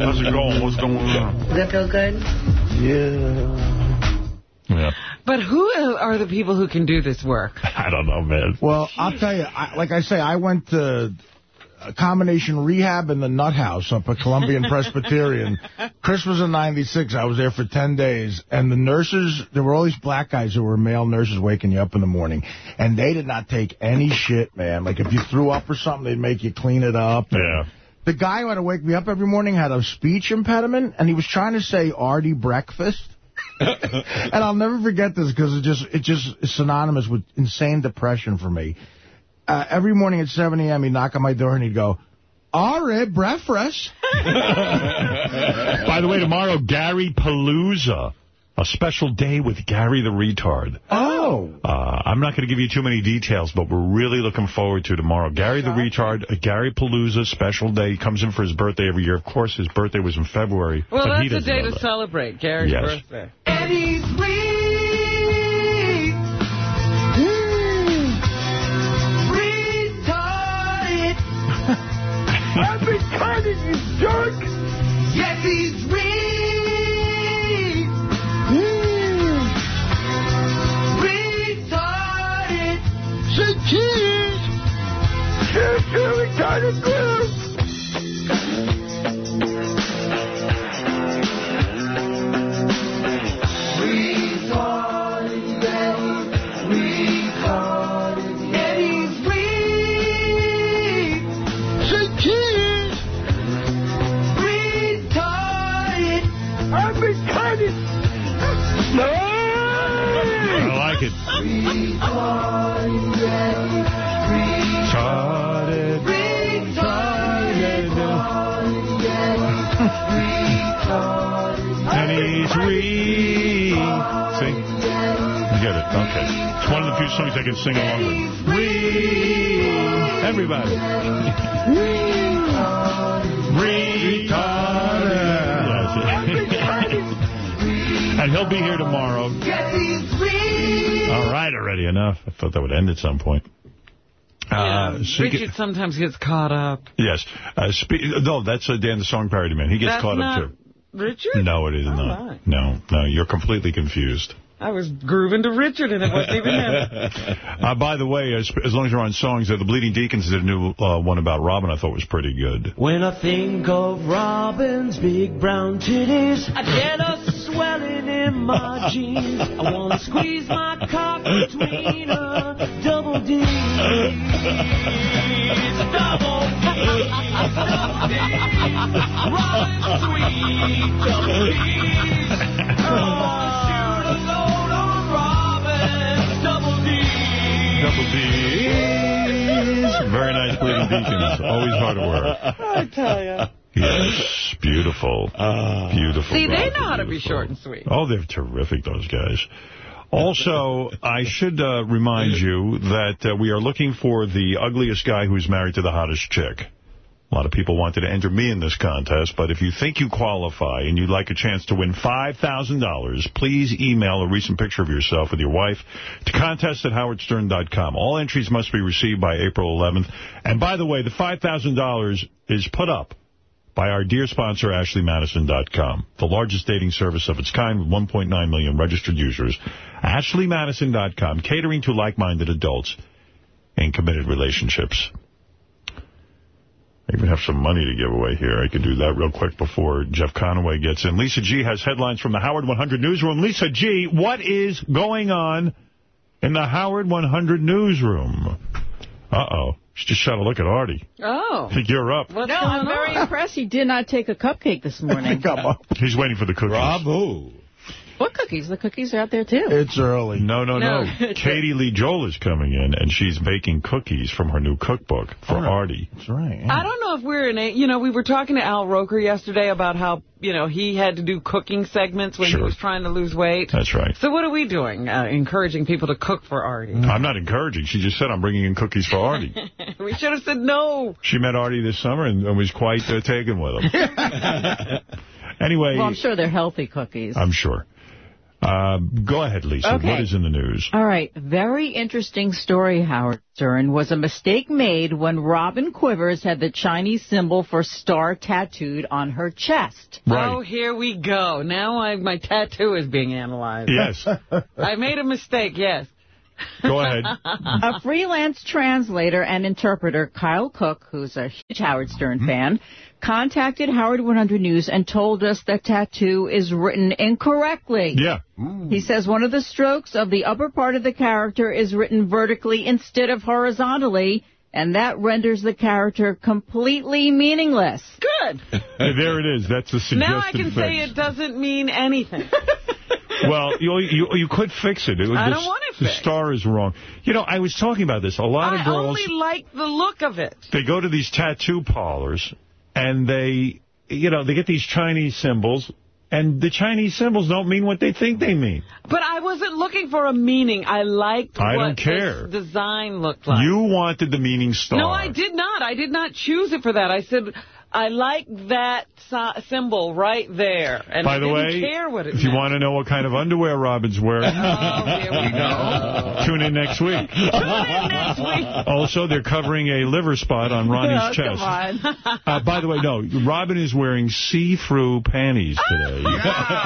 How's it going? What's going on? Does that feel good? Yeah. Yeah. But who are the people who can do this work? I don't know, man. Well, I'll tell you, I, like I say, I went to a combination rehab in the Nut House up at Columbian Presbyterian. Christmas of 96, I was there for 10 days, and the nurses, there were all these black guys who were male nurses waking you up in the morning, and they did not take any shit, man. Like, if you threw up or something, they'd make you clean it up. Yeah. The guy who had to wake me up every morning had a speech impediment, and he was trying to say Artie breakfast. and I'll never forget this because it just it just is synonymous with insane depression for me. Uh, every morning at 7 a.m., he'd knock on my door and he'd go, Artie breakfast. By the way, tomorrow, Gary Palooza. A special day with Gary the Retard. Oh. Uh, I'm not going to give you too many details, but we're really looking forward to tomorrow. Gary the Retard, a Gary Palooza special day. He comes in for his birthday every year. Of course, his birthday was in February. Well, but he that's a day to that. celebrate Gary's Yes. birthday. I'm retarded, you jerk. Yes, he's re retarded. Say cheese. Cheers, you're retarded, Like it. Retarded, Retarded. And he's re... See? You get it. Okay. It's one of the few songs I can sing along with. Re... Everybody. Retarded. Yes. and he'll be here tomorrow. All right, already enough. I thought that would end at some point. Uh, Yeah, speaking- Richard sometimes gets caught up. Yes. Uh, spe no, that's uh, Dan the Song Parody Man. He gets That's caught up, too. Richard? No, it is Oh, not. my. No, no, you're completely confused. I was grooving to Richard, and it wasn't even him. Uh, by the way, as, as long as you're on songs, uh, the Bleeding Deacons did a new uh, one about Robin I thought was pretty good. When I think of Robin's big brown titties, I get a swelling in my jeans. I want to squeeze my cock between a double D's. Double D's, double D's. Robin's sweet double D's. Oh, shoot a Double D's. Very nice Bleeding Deacons. Always hard at work. I tell you. Yes, beautiful. beautiful. See, they Robin, know how to be short and sweet. Oh, they're terrific, those guys. Also, I should uh, remind you that uh, we are looking for the ugliest guy who's married to the hottest chick. A lot of people wanted to enter me in this contest, but if you think you qualify and you'd like a chance to win $5,000, please email a recent picture of yourself with your wife to contest at howardstern.com. All entries must be received by April 11th. And by the way, the $5,000 is put up by our dear sponsor, AshleyMadison.com, the largest dating service of its kind with 1.9 million registered users. AshleyMadison.com, catering to like-minded adults in committed relationships. I even have some money to give away here. I could do that real quick before Jeff Conaway gets in. Lisa G has headlines from the Howard 100 newsroom. Lisa G, what is going on in the Howard 100 newsroom? Uh-oh. She just shot a look at Artie. Oh. I think you're up. What's no, I'm very impressed he did not take a cupcake this morning. Come on. He's waiting for the cookies. Bravo. What cookies? The cookies are out there, too. It's early. No, no, no. No. Katie Lee Joel is coming in, and she's baking cookies from her new cookbook for Artie. That's right. I don't know if we're in a, you know, we were talking to Al Roker yesterday about how, you know, he had to do cooking segments when Sure. he was trying to lose weight. That's right. So what are we doing? Uh, encouraging people to cook for Artie. I'm not encouraging. She just said I'm bringing in cookies for Artie. we should have said no. she met Artie this summer and, and was quite uh, taken with him. anyway, Well, I'm sure they're healthy cookies. I'm sure. Uh, go ahead, Lisa. Okay. What is in the news? All right. Very interesting story, Howard Stern. Was a mistake made when Robin Quivers had the Chinese symbol for star tattooed on her chest? Right. Oh, here we go. Now I, my tattoo is being analyzed. Yes. I made a mistake, yes. Go ahead. a freelance translator and interpreter, Kyle Cook, who's a huge Howard Stern fan, contacted Howard 100 News and told us that tattoo is written incorrectly. Yeah. Mm. He says one of the strokes of the upper part of the character is written vertically instead of horizontally, and that renders the character completely meaningless. Good. There it is. That's the suggested Now I can fix. say it doesn't mean anything. Well, you, you you could fix it. it I the, don't want it The fixed. star is wrong. You know, I was talking about this. A lot of girls... I girls, only like the look of it. they go to these tattoo parlors, and they, you know, they get these Chinese symbols, and the Chinese symbols don't mean what they think they mean. But I wasn't looking for a meaning. I liked I what don't care. this design looked like. You wanted the meaning star. No, I did not. I did not choose it for that. I said, I like that symbol right there. And By I the didn't way, care what it if you meant. want to know what kind of underwear Robin's wearing, Oh, here we go. tune in next week. Tune in next week. Also, they're covering a liver spot on Ronnie's Oh, chest. Come on. Uh, by the way, no, Robin is wearing see-through panties today.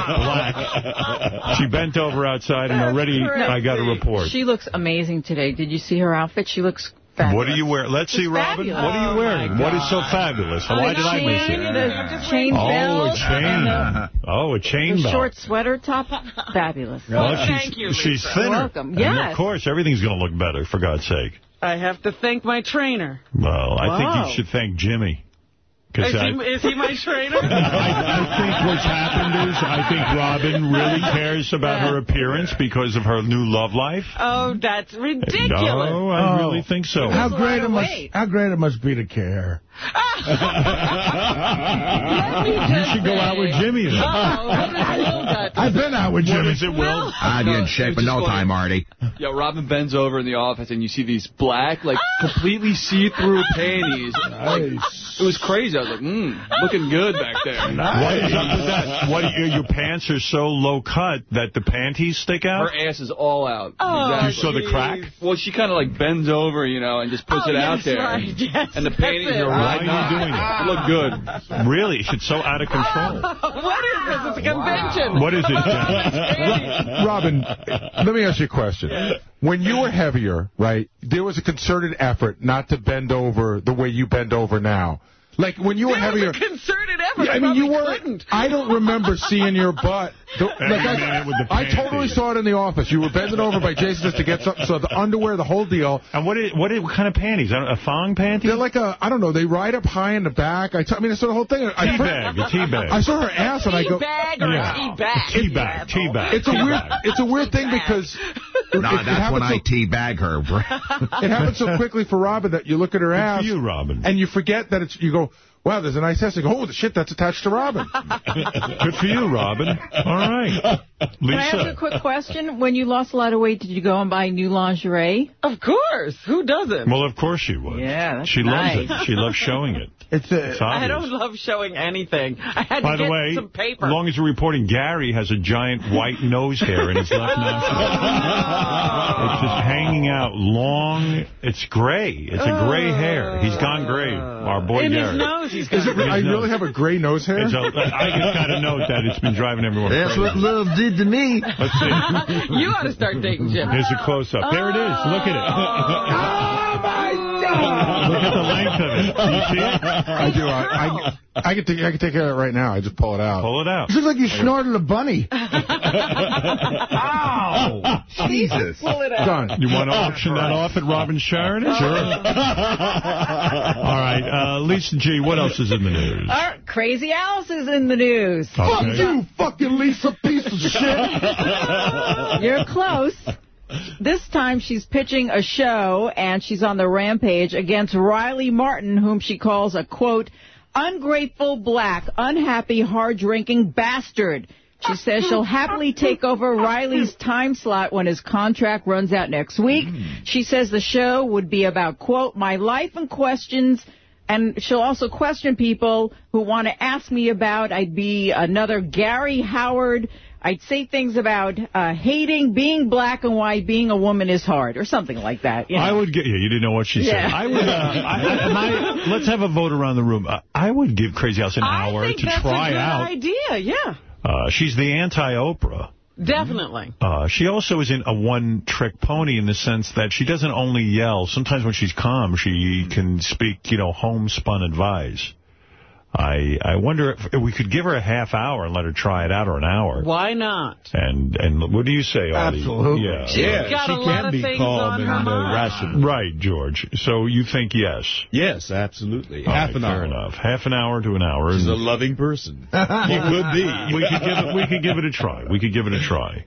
Black. She bent over outside, and already I got a report. She looks amazing today. Did you see her outfit? She looks fabulous. What are you wearing? Let's see, Robin. fabulous. What are Oh, you wearing? my What is so God. fabulous? Why did I miss it? The chain Oh, a chain. and Oh, a chain the belt. short sweater top. Fabulous. Well, she's, thank you, she's Lisa. thinner. Welcome. And Yes. of course, everything's going to look better, for God's sake. I have to thank my trainer. Well, I think you should thank Jimmy. 'Cause Is I, he, is he my trainer? I, I think what's happened is I think Robin really cares about her appearance because of her new love life. Oh, that's ridiculous. No, I Oh. really think so. How great it must how great it must be to care. You should go out with Jimmy then. Oh, what has Will got to I've been out with Jimmy. is it, Will? I'd be in shape in no time, Artie. Yeah, Robin bends over in the office and you see these black, like ah! completely see-through panties. Like, It was crazy. I was like, mmm, looking good back there. What is up with that? What, your, your pants are so low cut that the panties stick out? Her ass is all out. Oh, exactly. You saw the crack? Well, she kind of like bends over, you know, and just puts Oh, it out yes, there. right. Yes, and the panties are Why right are you doing that? Look good. Really? It's so out of control. what is this? It's a convention. What is it, John? Robin, let me ask you a question. When you were heavier, right, there was a concerted effort not to bend over the way you bend over now. Like when you were There heavier. concerted effort. Yeah, I mean, you were. couldn't. I don't remember seeing your butt. The, like I, mean it with the I totally panties. saw it in the office. You were bending over by Jason just to get something. So the underwear, the whole deal. And what, is, what, is, what kind of panties? A thong panty? They're like a, I don't know. They ride up high in the back. I, t- I mean, I saw the whole thing. I, Teabag, a teabag. I saw her ass and I go. Teabag or Yeah. a tea bag? Teabag, teabag. It's a weird. teabag. It's a weird thing because. it- Nah, it that's when happens I teabag her. It happens so quickly for Robin that you look at her ass. for you, Robin. And you forget that it's. You go. Wow, there's a nice ass. You go, oh, the shit, that's attached to Robin. Good for you, Robin. All right. Lisa. Can I ask you a quick question? When you lost a lot of weight, did you go and buy new lingerie? Of course. Who doesn't? Well, of course she would. Yeah, that's She nice. loves it. She loves showing it. It's a, It's I don't love showing anything. I had By to the get way, some paper. as long as you're reporting, Gary has a giant white nose hair in his left nostril. It's just hanging out long. It's gray. It's a gray hair. He's gone gray. Our boy In Gary. his nose, he's Is got it, re- I really have a gray nose hair? It's a, I just got a note that it's been driving everyone That's crazy. what love did to me. Let's see. you ought to start dating Jim. Here's a close-up. There it is. Look at it. Oh, Look at the length of it. You see it? I do. I, I, I can take I can take care of it right now. I just pull it out. Pull it out. It looks like you snorted a bunny. Ow! Jesus. Pull it out. Done. You want to auction that off at Robin Sheridan? Sure. All right. Uh, Lisa G., what else is in the news? All right, Crazy Alice is in the news. Fuck you, fucking Lisa, piece of shit. You're close. This time she's pitching a show, and she's on the rampage against Riley Martin, whom she calls a, quote, ungrateful, black, unhappy, hard-drinking bastard. She says she'll happily take over Riley's time slot when his contract runs out next week. Mm. She says the show would be about, quote, my life and questions, and she'll also question people who want to ask me about. I'd be another Gary Howard. I'd say things about uh, hating, being black, and white, being a woman is hard, or something like that. you know. I would get. Yeah, you didn't know what she said. Yeah. I would. Uh, I, I- let's have a vote around the room. Uh, I would give Crazy Alice an I hour think to that's try a good out. idea, yeah. Uh, she's the anti-Oprah. Definitely. Uh, she also isn't a one-trick pony in the sense that she doesn't only yell. Sometimes when she's calm, she can speak, you know, homespun advice. I I wonder if we could give her a half hour and let her try it out, or an hour. Why not? And and what do you say, Artie? Absolutely. Yeah. She's got a lot of things on her mind. rational. Right, George. So you think yes? Yes, absolutely. All Half right, an fair hour. enough. Half an hour to an hour. She's a loving person. you could be. we could give it. We could give it a try. We could give it a try.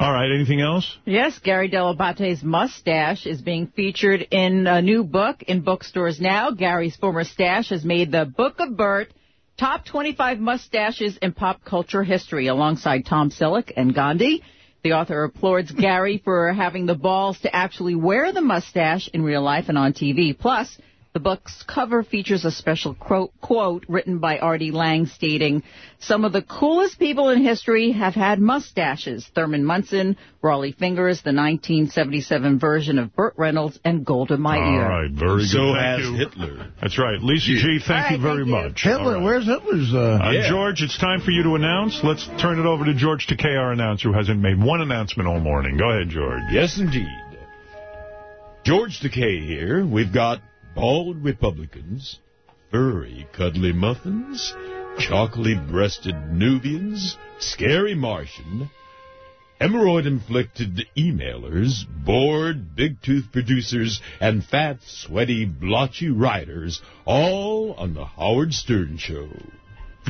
All right. Anything else? Yes, Gary Dell'Abate's mustache is being featured in a new book in bookstores now. Gary's former stash has made the Book of Bert top 25 mustaches in pop culture history alongside Tom Selleck and Gandhi. The author applauds Gary for having the balls to actually wear the mustache in real life and on TV. Plus, the book's cover features a special quote, quote written by Artie Lange stating, Some of the coolest people in history have had mustaches. Thurman Munson, Rollie Fingers, the 1977 version of Burt Reynolds, and Golda Meir. All right. Very So good. Thank has you. Hitler. That's right. Lisa G. Thank All right, you very thank you. much. Hitler, All right. where's Hitler's... Uh... Uh, Yeah. George, it's time for you to announce. Let's turn it over to George Takei, our announcer, who hasn't made one announcement all morning. Go ahead, George. Yes, indeed. George Takei here. We've got bald Republicans, furry, cuddly muffins, chocolate-breasted Nubians, scary Martian, hemorrhoid-inflicted emailers, bored, big-tooth producers, and fat, sweaty, blotchy writers, all on the Howard Stern Show.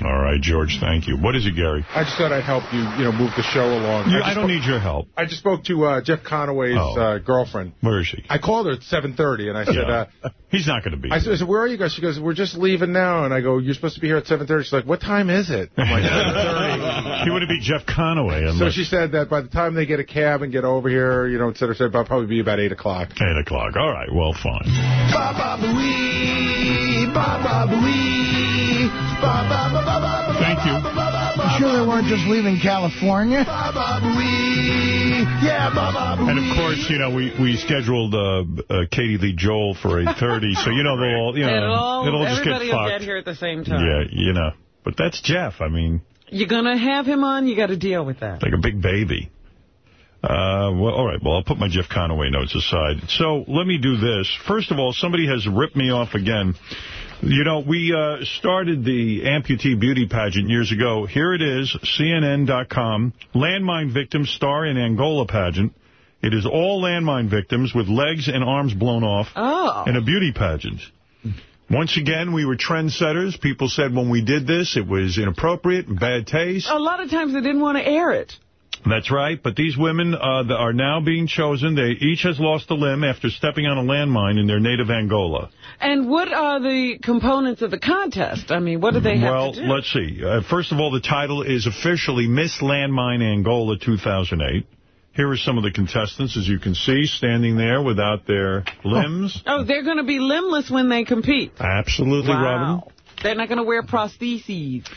All right, George, thank you. What is it, Gary? I just thought I'd help you, you know, move the show along. You- just I don't need your help. I just spoke to uh, Jeff Conaway's Oh. uh, girlfriend. Where is she? I called her at 7.30, and I said, Yeah. uh, He's not going to be I said, I said, where are you guys? She goes, we're just leaving now. And I go, you're supposed to be here at 7.30. She's like, what time is it? I'm like, 7.30. He would be Jeff Conaway. So she said that by the time they get a cab and get over here, you know, et cetera, et cetera, it'll probably be about 8 o'clock. 8 o'clock. All right, well, fine. Thank you. Sure they weren't just leaving California? And of course, you know, we we scheduled uh, uh, Katie Lee Joel for 8:30, so you know they'll all, you know it'll all, it'll just get everybody will fucked. get here at the same time. Yeah, you know, but that's Jeff. I mean, You're going to have him on, you got to deal with that. like a big baby. Uh, well, all right. Well, I'll put my Jeff Conaway notes aside. So let me do this. First of all, somebody has ripped me off again. You know, we uh, started the amputee beauty pageant years ago. Here it is, CNN.com. Landmine victims star in Angola pageant. It is all landmine victims with legs and arms blown off Oh. in a beauty pageant. Once again, we were trendsetters. People said when we did this, it was inappropriate and bad taste. A lot of times they didn't want to air it. That's right, but these women uh, are now being chosen. They each has lost a limb after stepping on a landmine in their native Angola. And what are the components of the contest? I mean, what do they have well, to do? Well, let's see. Uh, first of all, the title is officially Miss Landmine Angola 2008. Here are some of the contestants, as you can see, standing there without their limbs. Oh, they're going to be limbless when they compete. Absolutely, Robin. Wow. They're not going to wear prostheses.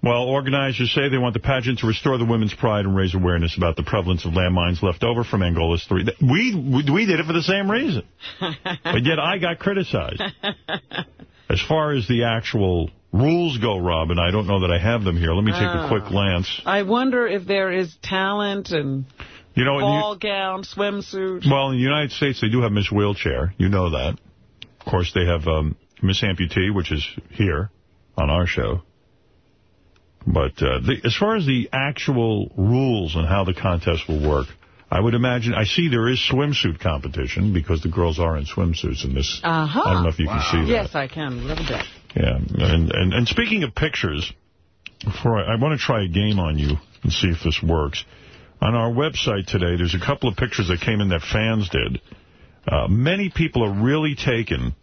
Well, organizers say they want the pageant to restore the women's pride and raise awareness about the prevalence of landmines left over from Angola's three. We, we, we did it for the same reason. but yet I got criticized. As far as the actual rules go, Robin, I don't know that I have them here. Let me take a Ah. quick glance. I wonder if there is talent and You know, ball gown, swimsuit. Well, in the United States, they do have Miss Wheelchair. You know that. Of course, they have um, Miss Amputee, which is here on our show. But uh, the, as far as the actual rules and how the contest will work, I would imagine, I see there is swimsuit competition because the girls are in swimsuits in this. Uh-huh. I don't know if you can see that. Yes, I can. A little bit. Yeah, and, and, and speaking of pictures, before I, I want to try a game on you and see if this works. On our website today, there's a couple of pictures that came in that fans did. Uh, many people are really taken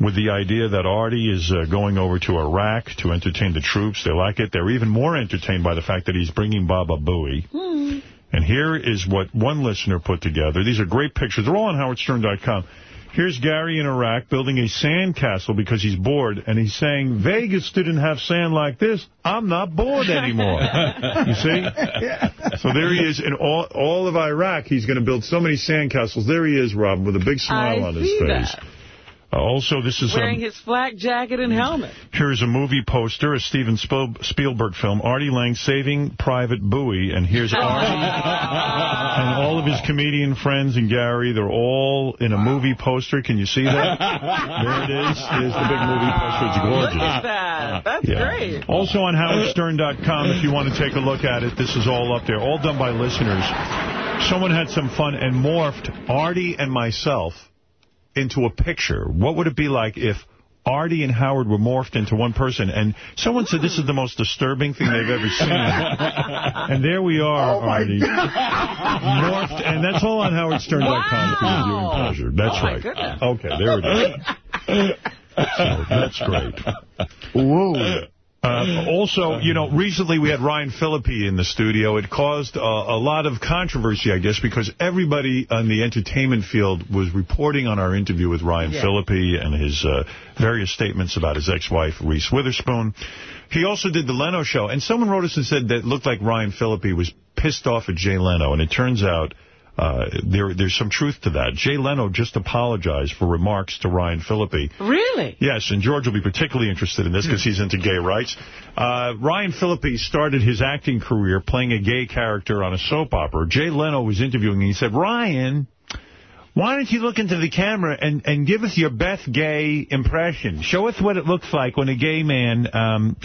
with the idea that Artie is uh, going over to Iraq to entertain the troops. They like it. They're even more entertained by the fact that he's bringing Baba Booey. And here is what one listener put together. These are great pictures. They're all on howardstern.com. Here's Gary in Iraq building a sand castle because he's bored, and he's saying, Vegas didn't have sand like this. I'm not bored anymore. you see? So there he is in all, all of Iraq. He's going to build so many sand castles. There he is, Rob, with a big smile I on his face. that. Also, this is... Wearing um, his flak jacket and helmet. Here's a movie poster, a Steven Spielberg film, Artie Lange Saving Private Bowie, and here's Artie and all of his comedian friends and Gary. They're all in a movie poster. Can you see that? there it is. There's the big movie poster. It's gorgeous. Look at that. That's Yeah. great. Also on howardstern.com, if you want to take a look at it, this is all up there, all done by listeners. Someone had some fun and morphed Artie and myself into a picture. What would it be like if Artie and Howard were morphed into one person? And someone said this is the most disturbing thing they've ever seen. and there we are, Oh, Artie. morphed, and that's all on howardstern.com for your viewing pleasure. That's Oh, right. goodness. Okay, there it is. So that's great. Whoa. Uh, also, you know, recently we had Ryan Phillippe in the studio. It caused uh, a lot of controversy, I guess, because everybody on the entertainment field was reporting on our interview with Ryan Yeah. Phillippe and his uh, various statements about his ex-wife, Reese Witherspoon. He also did the Leno show, and someone wrote us and said that it looked like Ryan Phillippe was pissed off at Jay Leno, and it turns out uh, there there's some truth to that. Jay Leno just apologized for remarks to Ryan Phillippe. Really? Yes, and George will be particularly interested in this because he's into gay rights. Uh, Ryan Phillippe started his acting career playing a gay character on a soap opera. Jay Leno was interviewing and he said, Ryan, why don't you look into the camera and, and give us your best gay impression? Show us what it looks like when a gay man... Um,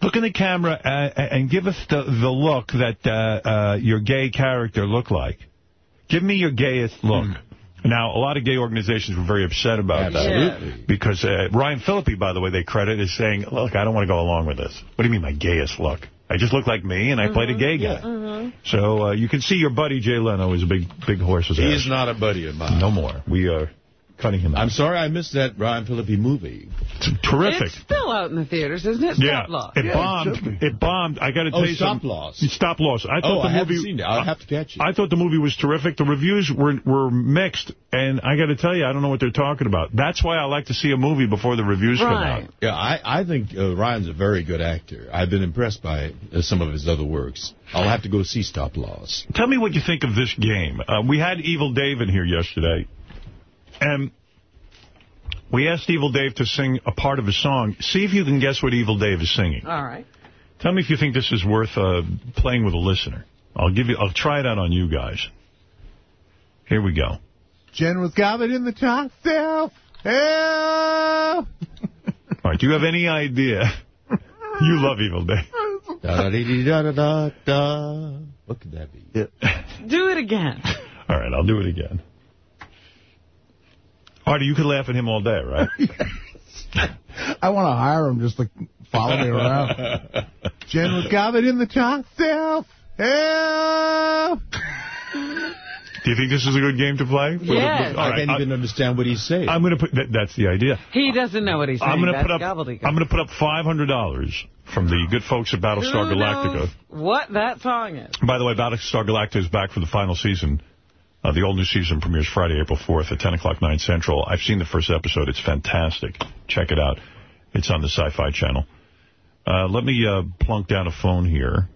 Look in the camera uh, and give us the, the look that uh, uh, your gay character looked like. Give me your gayest look. Now, a lot of gay organizations were very upset about Absolutely. that. Because uh, Ryan Phillippe, by the way, they credit, is saying, look, I don't want to go along with this. What do you mean my gayest look? I just look like me, and I played a gay guy. So uh, you can see your buddy Jay Leno is a big big horse. He ass. is not a buddy of mine. No more. We are cutting him out. I'm sorry I missed that Ryan Phillippe movie. It's Terrific. It's still out in the theaters, isn't it? Yeah, Stop loss. it bombed. It bombed. I got to tell Oh, you Stop something. Loss. Stop loss. I thought Oh, the I haven't movie. seen it. I'll have to catch it. I thought the movie was terrific. The reviews were were mixed, and I got to tell you, I don't know what they're talking about. That's why I like to see a movie before the reviews come out. Yeah, I, I think uh, Ryan's a very good actor. I've been impressed by uh, some of his other works. I'll have to go see Stop Loss. Tell me what you think of this game. Uh, we had Evil Dave in here yesterday, and we asked Evil Dave to sing a part of a song. See if you can guess what Evil Dave is singing. All right. Tell me if you think this is worth uh, playing with a listener. I'll give you. I'll try it out on you guys. Here we go. Jen was gathered in the top self. Help! All right. Do you have any idea? you love Evil Dave. Da-da-dee-dee-da-da-da-da. What could that be? Do it again. All right. I'll do it again. Artie, you could laugh at him all day, right? I want to hire him just to follow me around. Jen was gathered in the chalk self. Help! Do you think this is a good game to play? Yes. All I can't even understand what he's saying. I'm going to put. That, that's the idea. He doesn't know what he's saying. I'm going to put up. gobbledygook. I'm going to put up $500 from the good folks at Battlestar Who Galactica. what that song is? By the way, Battlestar Galactica is back for the final season. Uh, the old new season premieres Friday, April 4th at 10 o'clock, 9 Central. I've seen the first episode. It's fantastic. Check it out. It's on the Sci-Fi Channel. Uh, let me uh, plunk down a phone here.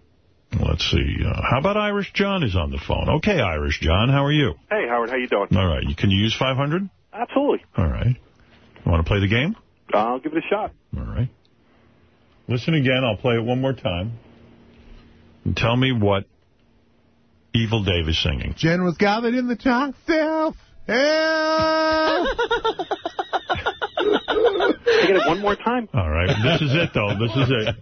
Let's see. Uh, how about Irish John is on the phone? Okay, Irish John, how are you? Hey, Howard, how you doing? All right. Can you use 500? Absolutely. All right. You want to play the game? I'll give it a shot. All right. Listen again. I'll play it one more time. And tell me what Evil Dave is singing. Jen was gathered in the chalk self. Help! I get it one more time. All right. This is it, though. This is it.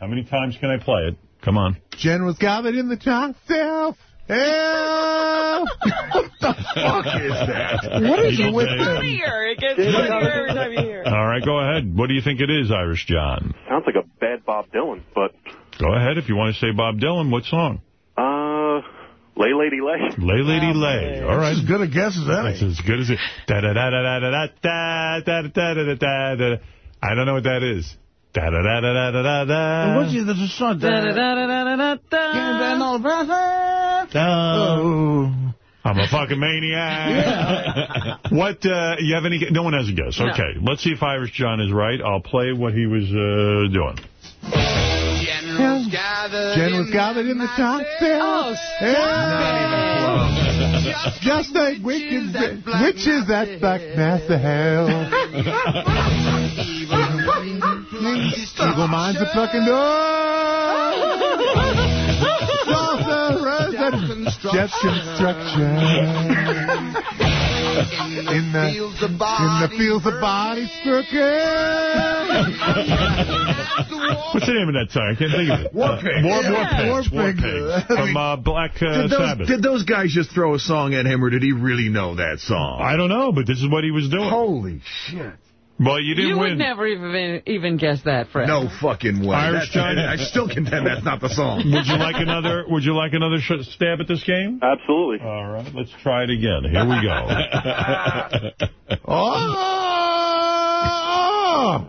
How many times can I play it? Come on. Jen was gathered in the chalk self. Help! what the fuck is that? What is Evil it with Dave. him? Funnier. It gets funnier every time you hear it. All right, go ahead. What do you think it is, Irish John? Sounds like a bad Bob Dylan, but Go ahead. If you want to say Bob Dylan, what song? Uh, Lay Lady Lay. Lay Lady Lay. All right. That's as good a guess as That's any. as good as it. Da da da da da da da da da da da da da. I don't know what that is. Da da da da da da da da. What's it? There's a song. Da-da-da-da-da-da-da. Oh. I'm a fucking maniac. What, uh, you have any, no one has a guess. No. Okay, let's see if Irish John is right. I'll play what he was uh, doing. Jen gathered generals was gathered in the cocktail. Oh. Just like witches, witches at Buckmaster Hell. Evil minds are fucking up. Sorcerers and jet construction. In the, in the fields the bodies crooked. What's the name of that song? I can't think of it. War Pigs. War, Yeah. War Pigs. War War Pigs. Pigs. From uh, Black uh, Did those, Sabbath. did those guys just throw a song at him, or did he really know that song? I don't know, but this is what he was doing. Holy shit. Well, you didn't You would never even even guess that, Fred. No fucking way. Irish That's- John? I still contend that's not the song. Would you like another? Would you like another sh stab at this game? Absolutely. All right, let's try it again. Here we go. Oh!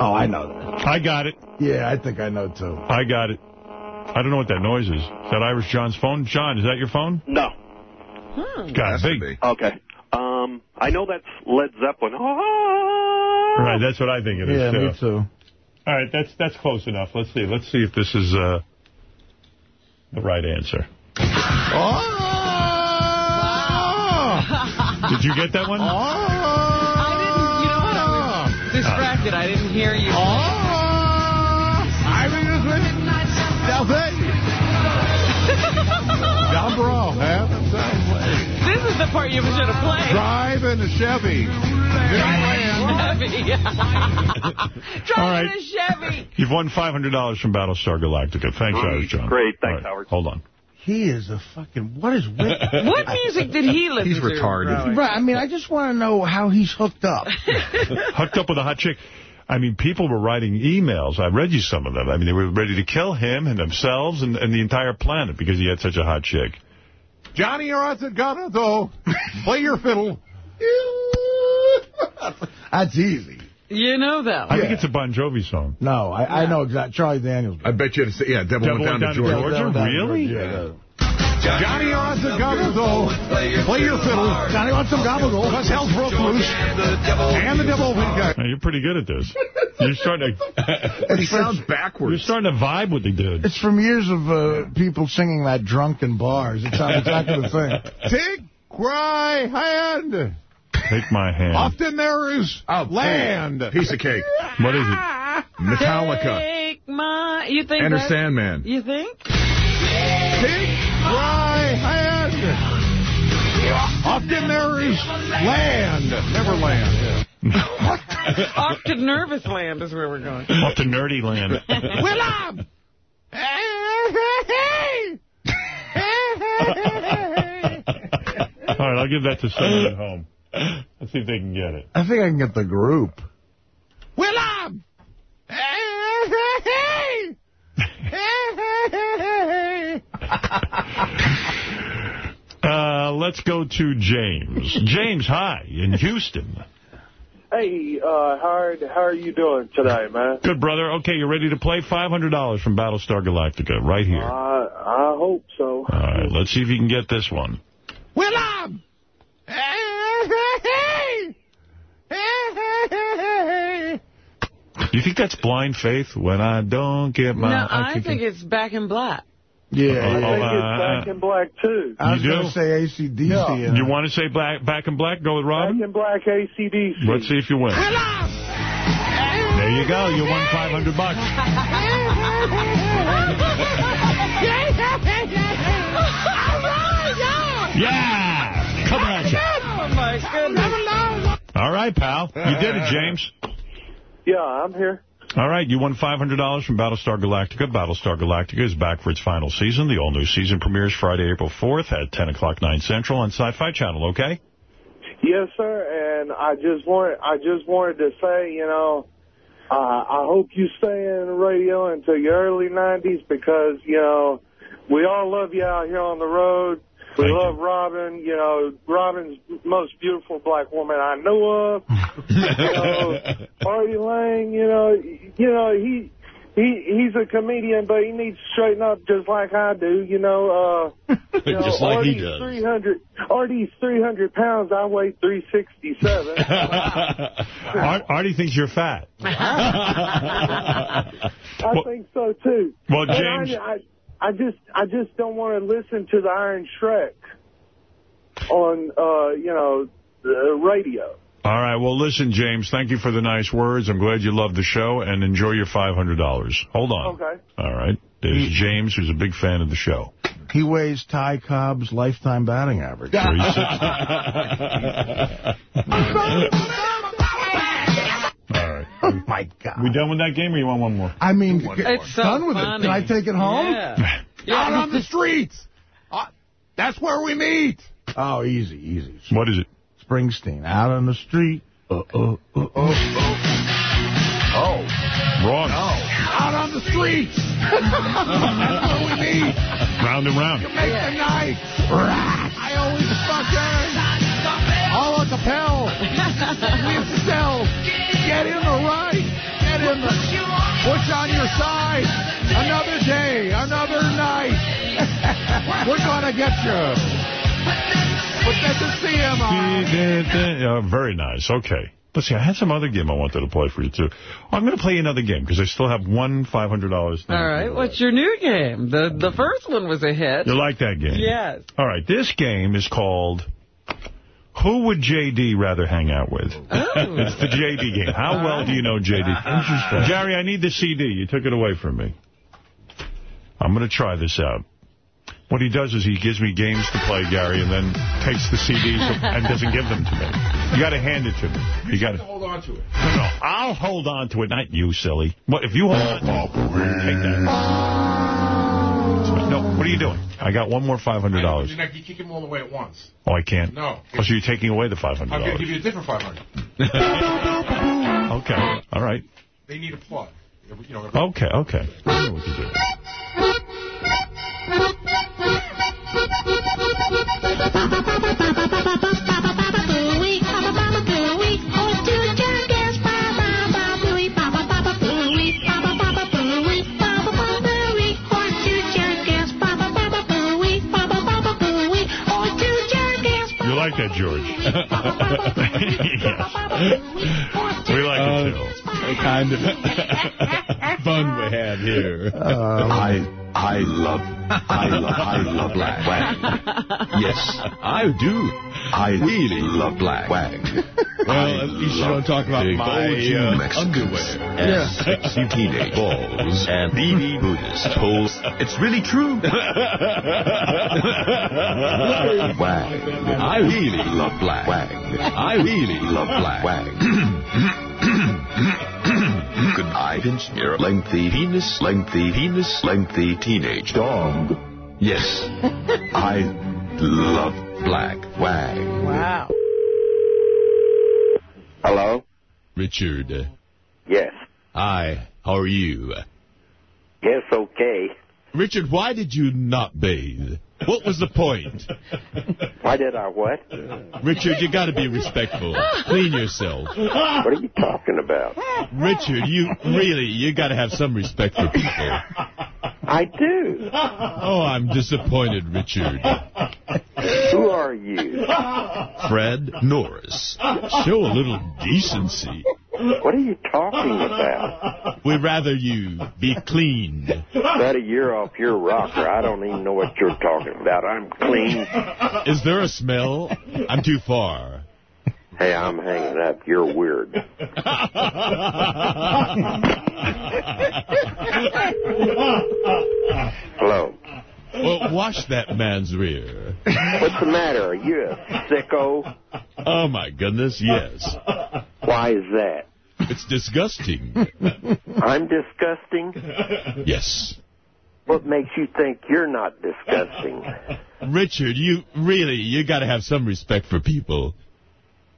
Oh, I know that. I got it. Yeah, I think I know, too. I got it. I don't know what that noise is. Is that Irish John's phone? John, is that your phone? No. God, big. Okay. Um, I know that's Led Zeppelin. Right, that's what I think it is, Yeah, too. me too. All right, that's that's close enough. Let's see. Let's see if this is uh, the right answer. Did you get that one? I didn't, you know what, I was distracted. I didn't hear you. Down below, man. This is the part you should have played. in a Chevy. Chevy. All right. Driving a Chevy. You've won $500 from Battlestar Galactica. Thanks, Irish John. Great. Thanks, All right, Howard. Hold on. He is a fucking, what is with... What music did he listen He's to? growing Right, I mean, I just want to know how he's hooked up. Hooked up with a hot chick. I mean, people were writing emails. I read you some of them. I mean, they were ready to kill him and themselves and, and the entire planet because he had such a hot chick. Johnny Orzagano, play your fiddle. That's easy. You know that I one. think it's a Bon Jovi song. No, I, I know exactly. Charlie Daniels. I bet you, it's, yeah, Devil, Devil went down, to Went Georgia. Down to Georgia? Really? Yeah. Johnny Orzagano, play your fiddle. Johnny wants some gobble Because hell's broke loose. And the devil went down. Hey, you're pretty good at this. You're starting to... He sounds backwards. You're starting to vibe with the dude. It's from years of uh, people singing that drunk in bars. It sounds exactly the same. Take my hand. Take my hand. Often there is land. Piece of cake. What is it? Metallica. Take my... You think Enter that- Sandman. You think? Take my hand. Often there is land. Never land. Off to Nervous Land is where we're going. Off to nerdy land. Willem! All right, I'll give that to someone at home. Let's see if they can get it. I think I can get the group. Willem! Uh, let's go to James. James, hi, in Houston. Hey, uh, Howard, how are you doing today, man? Good, brother. Okay, you're ready to play? $500 from Battlestar Galactica, right here. I I hope so. All right, let's see if you can get this one. Willem! You think that's blind faith when I don't get my... no, I think it's Back in Black. Yeah. I think uh, it's Back in Black, too. I was going to say ACDC. Yeah. You want to say black, Back in Black? Go with Back Robin? in Black ACDC. Let's see if you win. There you go. You won 500 bucks. Yeah! Coming at you. Oh, my goodness. All right, pal. You did it, James. Yeah, I'm here. All right, you won $500 from Battlestar Galactica. Battlestar Galactica is back for its final season. The all-new season premieres Friday, April 4th at 10 o'clock, 9 Central on Sci-Fi Channel, okay? Yes, sir. And I just want I just wanted to say, you know, uh, I hope you stay in radio until your early 90s because, you know, we all love you out here on the road. We love Robin. You know, Robin's the most beautiful black woman I know of. you know, Artie Lange, you know, you know, he he he's a comedian, but he needs to straighten up just like I do. You know, uh, you know, Just like he Artie's does. 300, Artie's 300 pounds. I weigh 367. Art, Artie thinks you're fat. I think so too. Well, And James- I, I, I just I just don't want to listen to the Iron Sheik on uh you know the radio. All right, well, listen, James, thank you for the nice words. I'm glad you love the show, and enjoy your $500. Hold on. Okay. All right. There's James, who's a big fan of the show. He weighs Ty Cobb's lifetime batting average. All right. Oh, my God. We done with that game, or you want one more? I mean, It's so done with funny. it. Can I take it home? Yeah. Out on the streets. Uh, that's where we meet. Oh, easy, easy. What is it? Springsteen, out on the street. Uh, uh, uh, uh. Oh. Wrong. Out on the streets. that's where we meet. Round and round. Make the night. I always fucking. All a capel. With self. Get in the right. Get in the. Push on your side. Another day. Another night. We're gonna get you. Put that to CMI. Uh, very nice. Okay. Let's see. I had some other game I wanted to play for you, too. I'm going to play another game because I still have one $500. All right, what's your new game? The the first one was a hit. You like that game? Yes. All right. This game is called Who Would J.D. Rather Hang Out With? Oh. it's the J.D. game. How well do you know J.D.? Interesting. Gary, I need the CD. You took it away from me. I'm going to try this out. What he does is he gives me games to play, Gary, and then takes the CDs and doesn't give them to me. You got to hand it to me. You got to Hold on to it. No, no, I'll hold on to it, not you, silly. What if you hold on to it? Take that. No, what are you doing? I got one more $500. You're not, you kick him all the way at once. Oh, I can't? No. Oh, so you're taking away the $500? I'm going to give you a different $500. Okay, all right. They need a plug. You know, Okay, okay. I know what to do. You George? Yes. We like it, too. The kind of fun we have here. I I love I love I love black wang. Yes, I do. I really love black wang. Well, at least you don't talk about big my old uh, Mexicans underwear. and sexy teenage balls and BB Buddhist holes. It's really true. wang. I really love black wang. I really love black wang. Good eye pinch near lengthy penis, lengthy penis, lengthy teenage dog. Yes, I love black wang. Wow. Hello? Richard. Yes. Hi, how are you? Yes, okay. Richard, why did you not bathe? What was the point? Why did I what? Richard, you got to be respectful. Clean yourself. What are you talking about? Richard, you really, you got to have some respect for people. I do. Oh, I'm disappointed, Richard. Who are you? Fred Norris. Show a little decency. What are you talking about? We'd rather you be clean. Buddy, you're off your rocker. I don't even know what you're talking about. I'm clean. Is there a smell? I'm too far. Hey, I'm hanging up. You're weird. Hello. Well, wash that man's rear. What's the matter? Are you a sicko? Oh, my goodness, yes. Why is that? It's disgusting. I'm disgusting? Yes. What makes you think you're not disgusting? Richard, you really, you got to have some respect for people.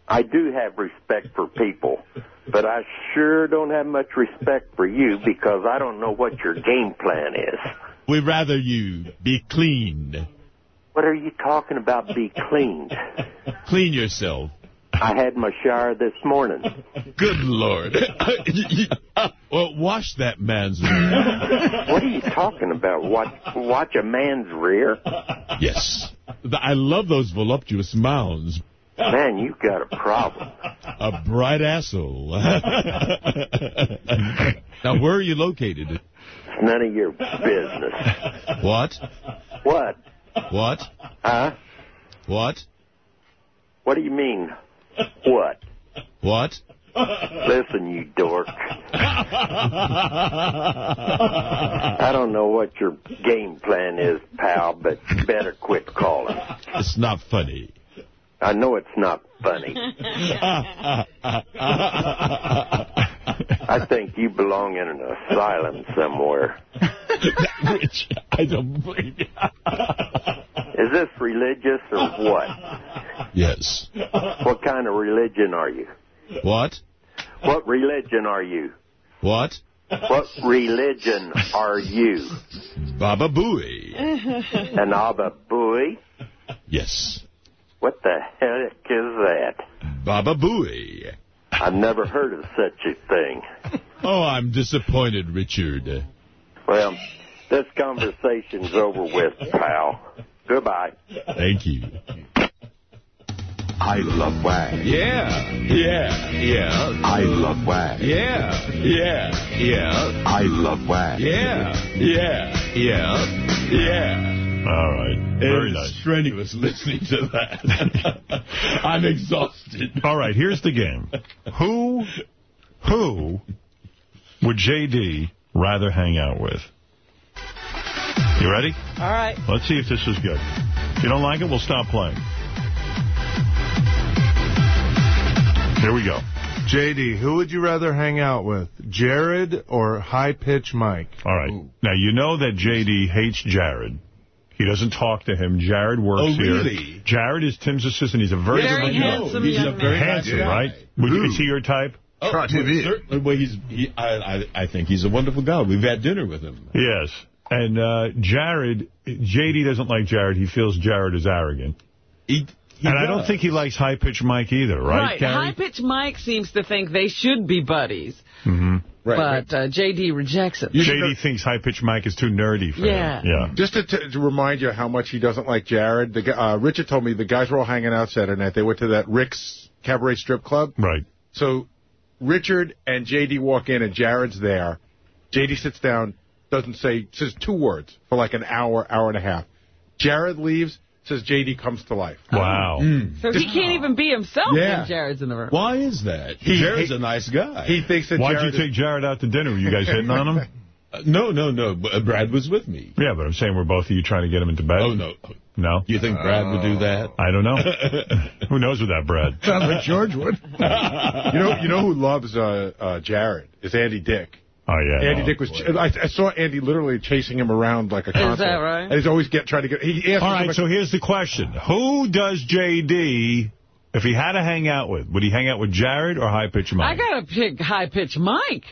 I do have respect for people, but I sure don't have much respect for you because I don't know what your game plan is. We'd rather you be clean. What are you talking about be cleaned? Clean yourself. I had my shower this morning. Good Lord. Uh, well, wash that man's rear. What are you talking about? Watch, watch a man's rear? Yes. I love those voluptuous mounds. Man, you've got a problem. A bright asshole. now, where are you located? It's none of your business. What? What? What? Huh? What? What do you mean? What? What? Listen, you dork. I don't know what your game plan is, pal, but you better quit calling. It's not funny. I know it's not funny. I think you belong in an asylum somewhere. Rich, I don't believe. Is this religious or what? Yes. What kind of religion are you? What? What religion are you? What? What religion are you? Baba Booey. An Abba Booey? Yes. What the heck is that? Baba Booey. I've never heard of such a thing. Oh, I'm disappointed, Richard. Well, this conversation's over with, pal. Goodbye. Thank you. I love wang. Yeah, yeah, yeah. I love wang. Yeah, yeah, yeah. I love wang. Yeah, yeah, yeah, yeah. All right. Very it was nice. strenuous listening to that. I'm exhausted. All right, here's the game. Who, who would J.D. rather hang out with? You ready? All right. Let's see if this is good. If you don't like it, we'll stop playing. Here we go. JD, who would you rather hang out with, Jared or High Pitch Mike? All right. Now, you know that J.D. hates Jared. He doesn't talk to him. Jared works Oh, here. Jared is Tim's assistant. He's a very, Very good handsome He's a very handsome, guy. right? Would, is he your type? Oh, well, certainly. Well, he's, he, I, I, I think he's a wonderful guy. We've had dinner with him. Yes. And uh, Jared, J.D. doesn't like Jared. He feels Jared is arrogant. He, he and I don't think he likes High Pitch Mike either, right, Right. High Pitch Mike seems to think they should be buddies, Mm-hmm. but uh, J.D. rejects it. J.D. thinks High Pitch Mike is too nerdy for Yeah. him. Yeah. Just to, to, to remind you how much he doesn't like Jared, the, uh, Richard told me the guys were all hanging out Saturday night. They went to that Rick's Cabaret Strip Club. Right. So Richard and JD walk in, and Jared's there. JD sits down, doesn't say, says two words for like an hour, hour and a half. Jared leaves, says JD comes to life. Wow. So he can't even be himself Yeah. when Jared's in the room. Why is that? He- Jared's he- a nice guy. He thinks that Why'd Jared you take Jared out to dinner? Were you guys hitting on him? Uh, no, no, no. uh, Brad was with me. Yeah, but I'm saying we're both of you trying to get him into bed. Oh, no. No? You think Brad would do that? I don't know. Who knows with that Brad? Sounds like George would. you know, you know who loves uh, uh, Jared is Andy Dick. Oh, yeah. Andy no. Dick was. I, I saw Andy literally chasing him around like a console. that right? And he's always get trying to get. He asked All so here's the question. Who does J.D., if he had to hang out with, would he hang out with Jared or High Pitch Mike? I gotta pick High Pitch Mike.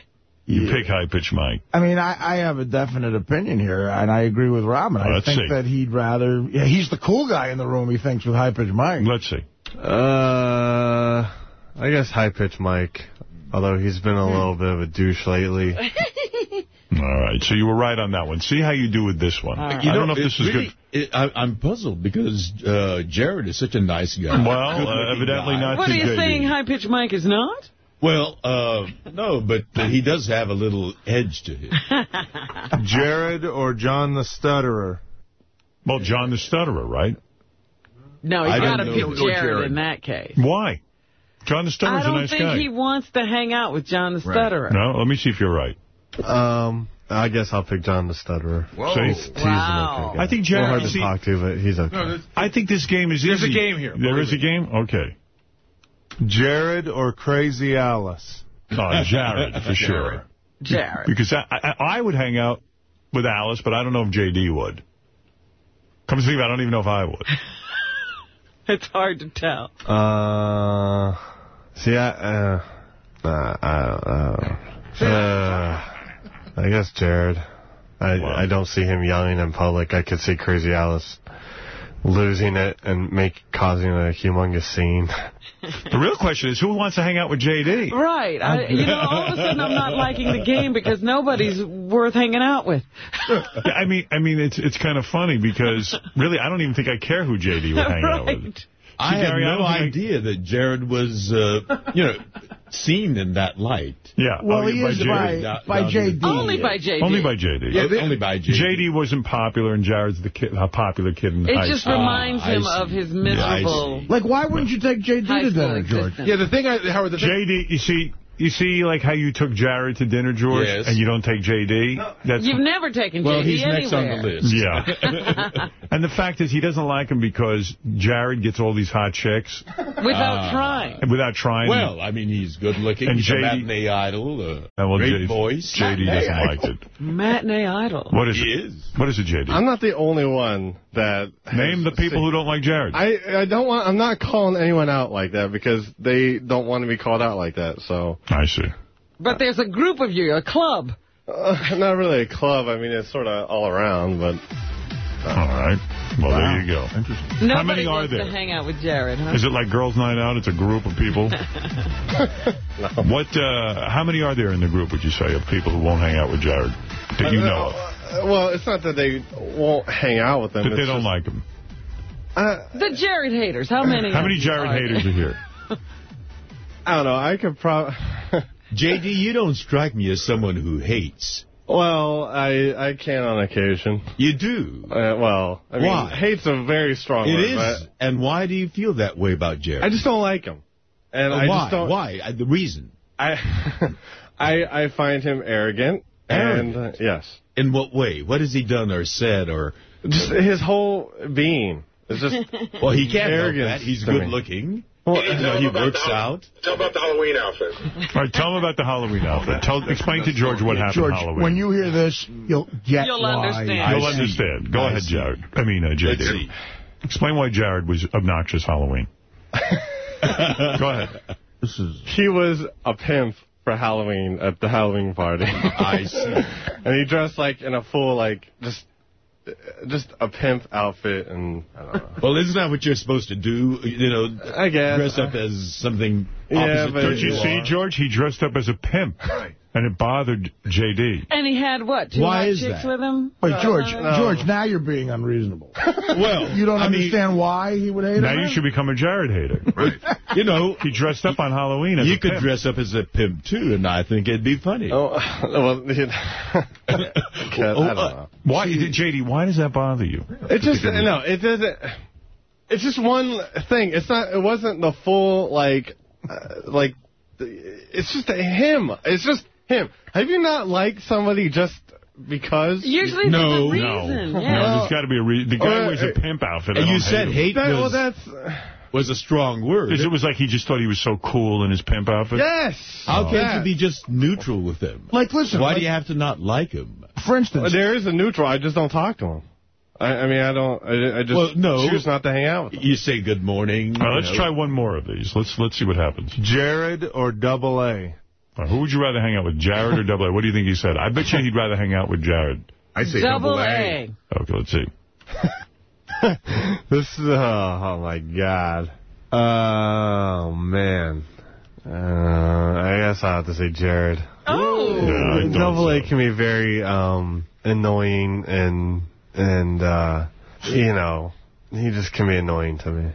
You pick High Pitch Mike. I mean, I, I have a definite opinion here, and I agree with Robin. I Let's think see. that he'd rather... Yeah, he's the cool guy in the room, he thinks, with High Pitch Mike. Let's see. Uh, I guess high pitch Mike, although he's been a little bit of a douche lately. All right, so you were right on that one. See how you do with this one. All right. I don't know if this is really- it- I, I'm puzzled because uh, Jared is such a nice guy. Well, uh, evidently guy. not What are you JD. saying High Pitch Mike is not? Well, uh, no, but uh, he does have a little edge to him. Jared or John the Stutterer? Well, John the Stutterer, right? No, I you don't gotta pick Jared, Jared. in that case. Why? John the I Stutterer's a nice guy. I don't think he wants to hang out with John the Stutterer. No, let me see if you're right. Um, I guess I'll pick John the Stutterer. Whoa. He's, he's Wow. an okay. I think We're Jared- hard to see- talk to, but he's okay. I think this game is easy. There's a game here, There is believe is a game? Okay. Jared or Crazy Alice? Oh, Jared, for sure. Jared. Because I, I, I would hang out with Alice, but I don't know if J.D. would. Come to think of it, I don't even know if I would. It's hard to tell. Uh, see, I, uh, uh, I, uh, uh, I guess Jared. I, I don't see him yelling in public. I could see Crazy Alice losing it and make causing a humongous scene. The real question is, who wants to hang out with J.D.? Right. I, you know, all of a sudden I'm not liking the game because nobody's worth hanging out with. Yeah, I mean, I mean, it's it's kind of funny because really, I don't even think I care who J.D. would hang out with. right. I had Gary, I no I- idea that Jared was, uh, you know, seen in that light. Yeah. Well, oh, he by is J.D. by, by J.D. Only by JD. Only by J.D. Yeah, only by J.D. J.D. wasn't popular, and Jared's the kid, a popular kid in It high just school. reminds Ah, I him of his miserable see. Like, why wouldn't you take J.D. to dinner, George? Yeah, the thing, I, Howard, the thing, J.D., you see, you see, like how you took Jared to dinner, George, Yes. and you don't take J.D. That's You've never taken Well, JD he's next on the list. yeah. and the fact is, he doesn't like him because Jared gets all these hot chicks Without Ah. trying. without trying. Well, I mean, he's good looking. And he's a JD matinee idol. Uh, And well, great J- voice. J.D. doesn't like it. Matinee idol. What is He it? is. What is it, J.D.? I'm not the only one that Name the people who don't like Jared. I I don't want. I'm not calling anyone out like that because they don't want to be called out like that. So, I see. But there's a group of you, a club. uh, not really a club. I mean, it's sort of all around, but All right. Well, there you go. Interesting. Nobody How many are there? to hang out with Jared, huh? Is it like Girls Night Out? It's a group of people. What? Uh, how many are there in the group? Would you say of people who won't hang out with Jared that you know of? Uh, well, it's not that they won't hang out with them. That they don't just- like him. Uh, The Jared haters. How many? How many Jared are haters are here? I don't know. I could probably. J.D., you don't strike me as someone who hates. well, I I can on occasion. You do. Uh, well, I mean, Why? hate's a very strong It word. is. but And why do you feel that way about Jared? I just don't like him, and Uh, I why? just don't. Why? Uh, the reason. I I I find him arrogant, and uh, yes, In what way? What has he done or said or... just his whole being. It's just Well, he can't help that. He's good looking. Well, you know, he works out. Tell about the Halloween outfit. All right, tell him about the Halloween outfit. Tell, explain to George what happened George, Halloween. when you hear this, you'll get You'll why. understand. You'll I see. understand. Go I ahead, see. Jared. I mean, uh, Let's JD. Explain why Jared was obnoxious Halloween. Go ahead. This is He was a pimp for Halloween at the Halloween party. I see. and he dressed like in a full like just just a pimp outfit and I don't know. Well, isn't that what you're supposed to do? You know, I guess. dress up as something Yeah, opposite but- Don't you who see, are. George? He dressed up as a pimp. And it bothered J.D. And he had, what, two Why is chicks that? with him? Wait, George, Uh, George, now you're being unreasonable. Well, You don't I mean, understand why he would hate Now him? Now you should become a Jared hater. Right. you know, He dressed up on Halloween as you a could pimp. dress up as a pimp, too, and I think it'd be funny. Oh, well, you I don't know. Why, J.D., why does that bother you? It just no, it doesn't. It's just one thing. It's not. It wasn't the full like, uh, like. It's just a him. It's just him. Have you not liked somebody just because? Usually No, there's a No. reason. No, Yeah. there's got to be a reason. The guy Or- wears a uh, pimp outfit. And you said hate. hate That, well, was, that's uh, was a strong word. Is it was like he just thought he was so cool in his pimp outfit? yes. How can't Yeah. you be just neutral with him? Like, listen, Why like- do you have to not like him? For instance, there is a neutral. I just don't talk to him. I, I mean, I don't. I, I just Well, no. choose not to hang out with him. You say good morning. All right, you let's know. try one more of these. Let's let's see what happens. Jared or Double A? All right, who would you rather hang out with, Jared or Double A? What do you think he said? I bet you he'd rather hang out with Jared. I say Double double A. A. Okay, let's see. This is, oh, oh my God. Oh, man. Uh, I guess I'll have to say Jared. Oh. Yeah, Double A so. can be very um, annoying and, and uh, you know, he just can be annoying to me.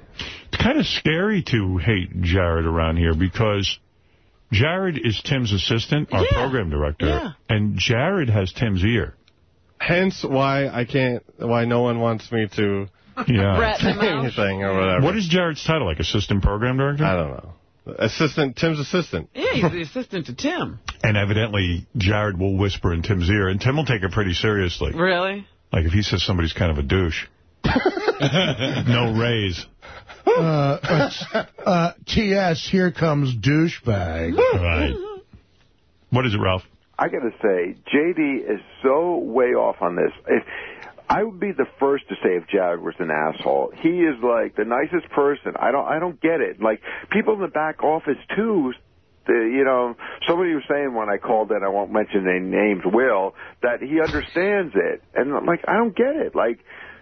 It's kind of scary to hate Jared around here because Jared is Tim's assistant, our Yeah. program director, Yeah. and Jared has Tim's ear. Hence, why I can't. Why no one wants me to Yeah. Rat say anything or whatever. What is Jared's title? Like assistant program director? I don't know. Assistant, Tim's assistant. Yeah, he's the assistant to Tim. And evidently, Jared will whisper in Tim's ear, and Tim will take it pretty seriously. Really? Like if he says somebody's kind of a douche. no raise. Uh, uh, uh, T.S., here comes douchebag. Right. What is it, Ralph? I got to say, JD is so way off on this. If I would be the first to say if Jared was an asshole. He is like the nicest person. I don't I don't get it. Like people in the back office too. The, you know, somebody was saying when I called in, I won't mention any names, Will, that he understands it, and I'm like, I don't get it. Like,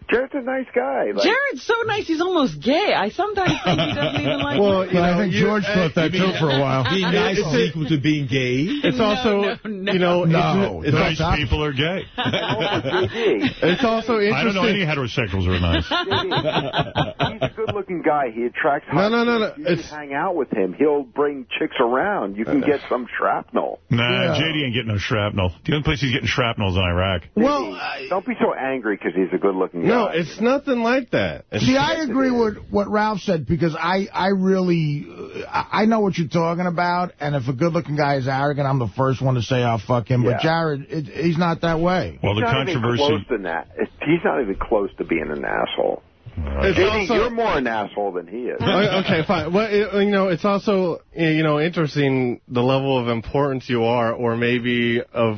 Jared's a nice guy. Like, Jared's so nice, he's almost gay. I sometimes think he doesn't even like Well, you know, I think you- George uh, thought that you too for a while. Being nice is equal to being gay. It's No, also, no, no. you know, No, it's, Nice it's, stop. people are gay. JD, it's also interesting... I don't know any heterosexuals are nice. he's a good-looking guy. He attracts. No, no, no, no. hot chicks. You It's- hang out with him. He'll bring chicks around. You can get some shrapnel. Nah, Yeah. JD ain't getting no shrapnel. The only place he's getting shrapnel is in Iraq. Well, JD, don't be so angry because he's a good-looking guy. No, it's nothing like that. It's, See, I agree with what Ralph said because I, I really, I I know what you're talking about, and if a good-looking guy is arrogant, I'm the first one to say I'll fuck him. Yeah. But Jared, it, he's not that way. Well, He's the not even controversy. close to that. He's not even close to being an asshole. it's JD, also, you're more an asshole than he is. Oh, okay, fine. Well, it, you know, it's also you know interesting the level of importance you are, or maybe of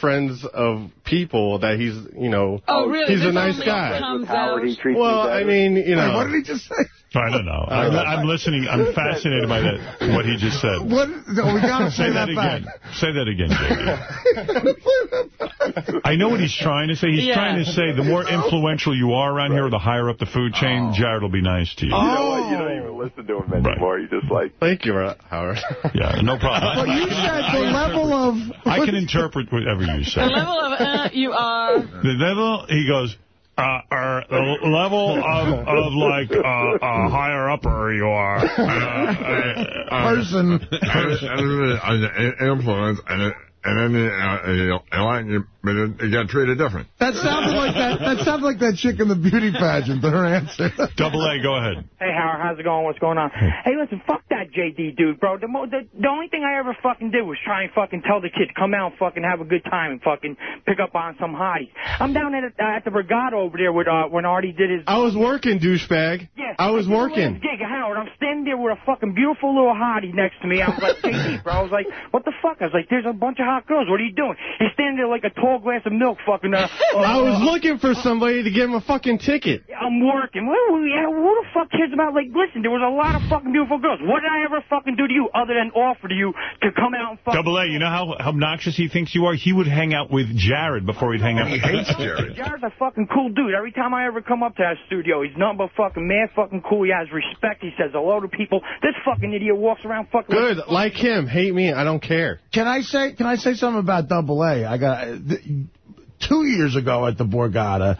friends of people that he's you know Oh, really? he's a nice guy. comes Howard, out- he treats Well. I mean, you know, Wait, what did he just say? I don't know. I'm, I'm listening. I'm fascinated by that. What he just said. What? No, we gotta Say say that that again. Say that again, JD. I know what he's trying to say. He's Yeah. trying to say the more influential you are around here, the higher up the food chain, Jared will be nice to you. You know what? You don't even listen to him anymore. You just like. thank you, Howard. Yeah, no problem. But you said the level of... I can interpret whatever you say. The level of uh, you are. The level, he goes, uh, uh, the level of, of like, uh, uh, higher upper you are. Uh, uh, person. influence and and then uh, I like But you got treated different. That sounds like that. That sounded like that chick in the beauty pageant. Her answer. Double A, go ahead. Hey, Howard, how's it going? What's going on? Hey, listen, fuck that JD dude, bro. The, mo the the only thing I ever fucking did was try and fucking tell the kid to come out and fucking have a good time and fucking pick up on some hotties. I'm down at at the Borgata over there with uh, when Artie did his. I was working, douchebag. Yes, I was working. little Gig, Howard. I'm standing there with a fucking beautiful little hottie next to me. I was like, JD, bro. I was like, what the fuck? I was like, there's a bunch of hot girls. What are you doing? He's standing there like a tall glass of milk, fucking. Uh, I was looking for somebody to give him a fucking ticket. I'm working. What, what, yeah, who the fuck cares about, like, listen, there was a lot of fucking beautiful girls. What did I ever fucking do to you other than offer to you to come out and fucking... Double A, you know how, how obnoxious he thinks you are? He would hang out with Jared before he'd hang out with Jared. Jared's a fucking cool dude. Every time I ever come up to that studio, he's nothing but fucking mad fucking cool. He has respect. He says hello to people. This fucking idiot walks around fucking... Good, like him. Hate me. I don't care. Can I say Can I say something about Double A? I got th two years ago at the Borgata.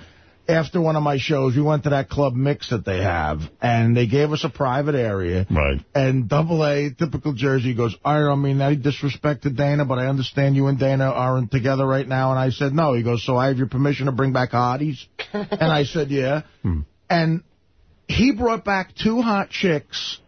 After one of my shows, we went to that club mix that they have, and they gave us a private area. Right. And Double A, typical Jersey, goes, I don't mean that he disrespected Dana, but I understand you and Dana aren't together right now. And I said, no. He goes, so I have your permission to bring back hotties? and I said, yeah. Hmm. And he brought back two hot chicks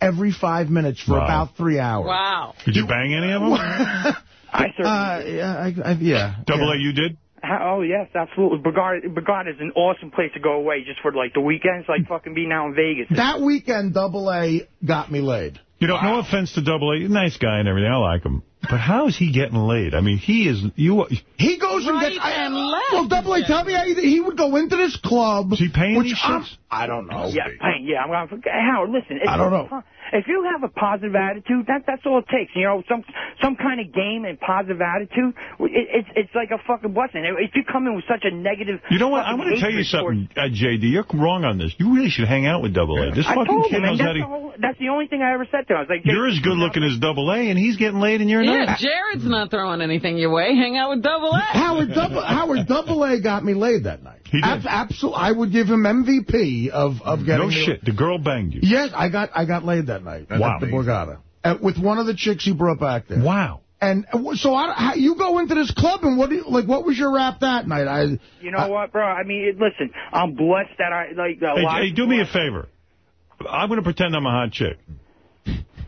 every five minutes for Wow. about three hours. Wow. Did you bang any of them? I certainly Uh, yeah, I, I, yeah. Double yeah. A, you did? Oh, yes, absolutely. Borgata, Borgata is an awesome place to go away just for, like, the weekends, like fucking being out in Vegas. That weekend, Double A got me laid. You know, no offense to Double A, nice guy and everything. I like him. But how is he getting laid? I mean, he is... you. He goes right and gets... I, well, Double A, tell me how he, he would go into this club... Is he paying which these I'm- I don't know. Yeah, pain, yeah. I'm going Howard, listen. I don't you're- know. If you have a positive attitude, that that's all it takes. You know, some some kind of game and positive attitude. It, it's it's like a fucking blessing. If you come in with such a negative, You know what? I'm fucking going to tell you something, uh, JD. You're wrong on this. You really should hang out with Double A. This I fucking kid him, and knows how that's, the to... whole, that's the only thing I ever said to him. I was like, You're as good looking as Double A, and he's getting laid and you're Yeah, not. Jared's not throwing anything your way. Hang out with Double A. Howard Double Howard Double A got me laid that night. He did. Absolutely, I would give him MVP of of getting No me- shit. The girl banged you. Yes, I got I got laid that night Wow. at the Borgata uh, with one of the chicks he brought back there. Wow. And uh, so I, how, you go into this club and what do you, like? What was your rap that night? I You know what, bro? I mean, it, listen, I'm blessed that I like a Hey, lot. hey, do me a favor. I'm going to pretend I'm a hot chick.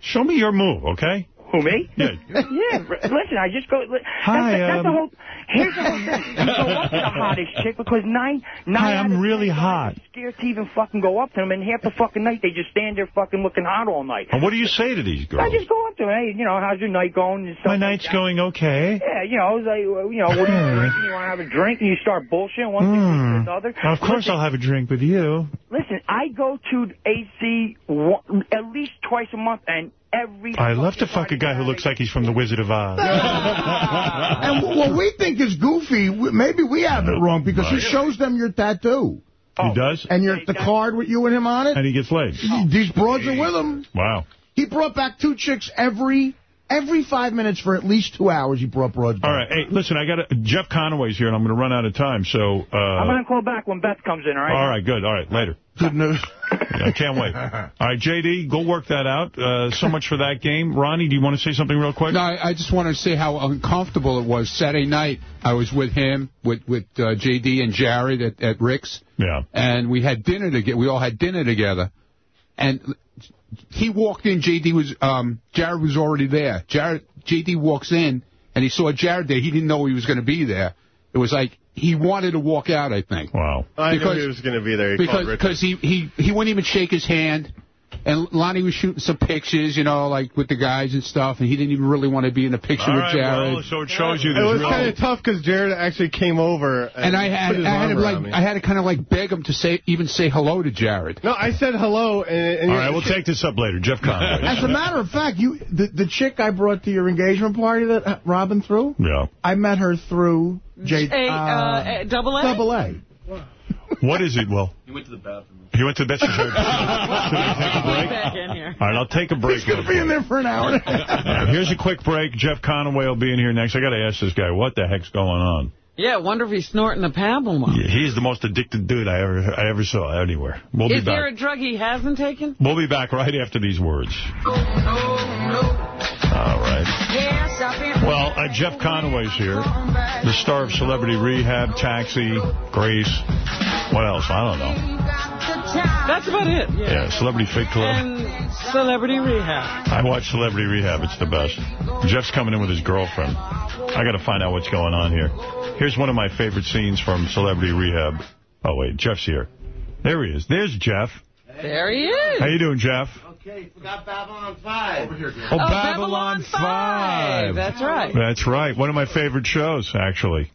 Show me your move, okay? Who, me? Yeah. Yeah, listen, I just go. Hi, that's, the, that's the um, whole. Here's the whole thing. You go up to the hottest chick because nine, nine. Hi, I'm really hot. Scared to even fucking go up to them, and half the fucking night they just stand there fucking looking hot all night. And what do you say to these girls? I just go up to them. Hey, you know, how's your night going? And stuff My night's that. going okay. Yeah, you know, like, you know, what are you drinking? You want to have a drink? And you start bullshitting one thing Hmm. another. Of course Listen, I'll have a drink with you. Listen, I go to AC one, at least twice a month, and every. I love to fuck a guy who looks like he's from The Wizard of Oz. and what we think is goofy, maybe we have it wrong because he shows them your tattoo. He does? And your the card with you and him on it. And he gets laid. These broads are with him. Wow. He brought back two chicks every every five minutes for at least two hours. He brought broads back. All right. Hey, listen, I got a, Jeff Conaway's here, and I'm going to run out of time. So, uh, I'm going to call back when Beth comes in, all right? all right, good. All right, later. Good news. I can't wait. All right, JD, go work that out. Uh, so much for that game. Ronnie, do you want to say something real quick? No, I, I just want to say how uncomfortable it was. Saturday night, I was with him, with with uh, JD and Jared at, at Rick's. Yeah. And we had dinner together. We all had dinner together. And he walked in. JD was um, Jared was already there. Jared JD walks in and he saw Jared there. He didn't know he was going to be there. It was like he wanted to walk out. I think. Wow. I Because- knew he was going to be there. He because because he, he he wouldn't even shake his hand. And Lonnie was shooting some pictures, you know, like with the guys and stuff, and he didn't even really want to be in a picture All with right, Jared. well, so it shows you It was real- kind of tough because Jared actually came over and, and I had put his I had arm to like me. I had to kind of like beg him to say even say hello to Jared. No, I said hello, and, and All right, we'll take this up later. Jeff Conaway. As a matter of fact, you the, the chick I brought to your engagement party that uh, Robin threw, Yeah. I met her through J, A, uh, a- double A? Double A. What is it, Will? He went to the bathroom. He went to the best. Should I take a break? Back in here. All right, I'll take a break. He's going to be in there for an hour. All right, here's a quick break. Jeff Conaway will be in here next. I got to ask this guy, what the heck's going on? Yeah, wonder if he's snorting the Pablo. Yeah, he's the most addicted dude I ever I ever saw anywhere. We'll be Is there a drug he hasn't taken? We'll be back right after these words. no, no. All right. Well, uh, Jeff Conaway's here, the star of Celebrity Rehab, Taxi, Grease. What else? I don't know. That's about it. Yeah. Yeah, Celebrity Fit Club. And Celebrity Rehab. I watch Celebrity Rehab. It's the best. Jeff's coming in with his girlfriend. I got to find out what's going on here. Here's one of my favorite scenes from Celebrity Rehab. Oh, wait, Jeff's here. There he is. There's Jeff. There he is. How you doing, Jeff? Okay, forgot Babylon 5. Over here, oh, oh, Babylon 5. That's right. That's right. One of my favorite shows, actually.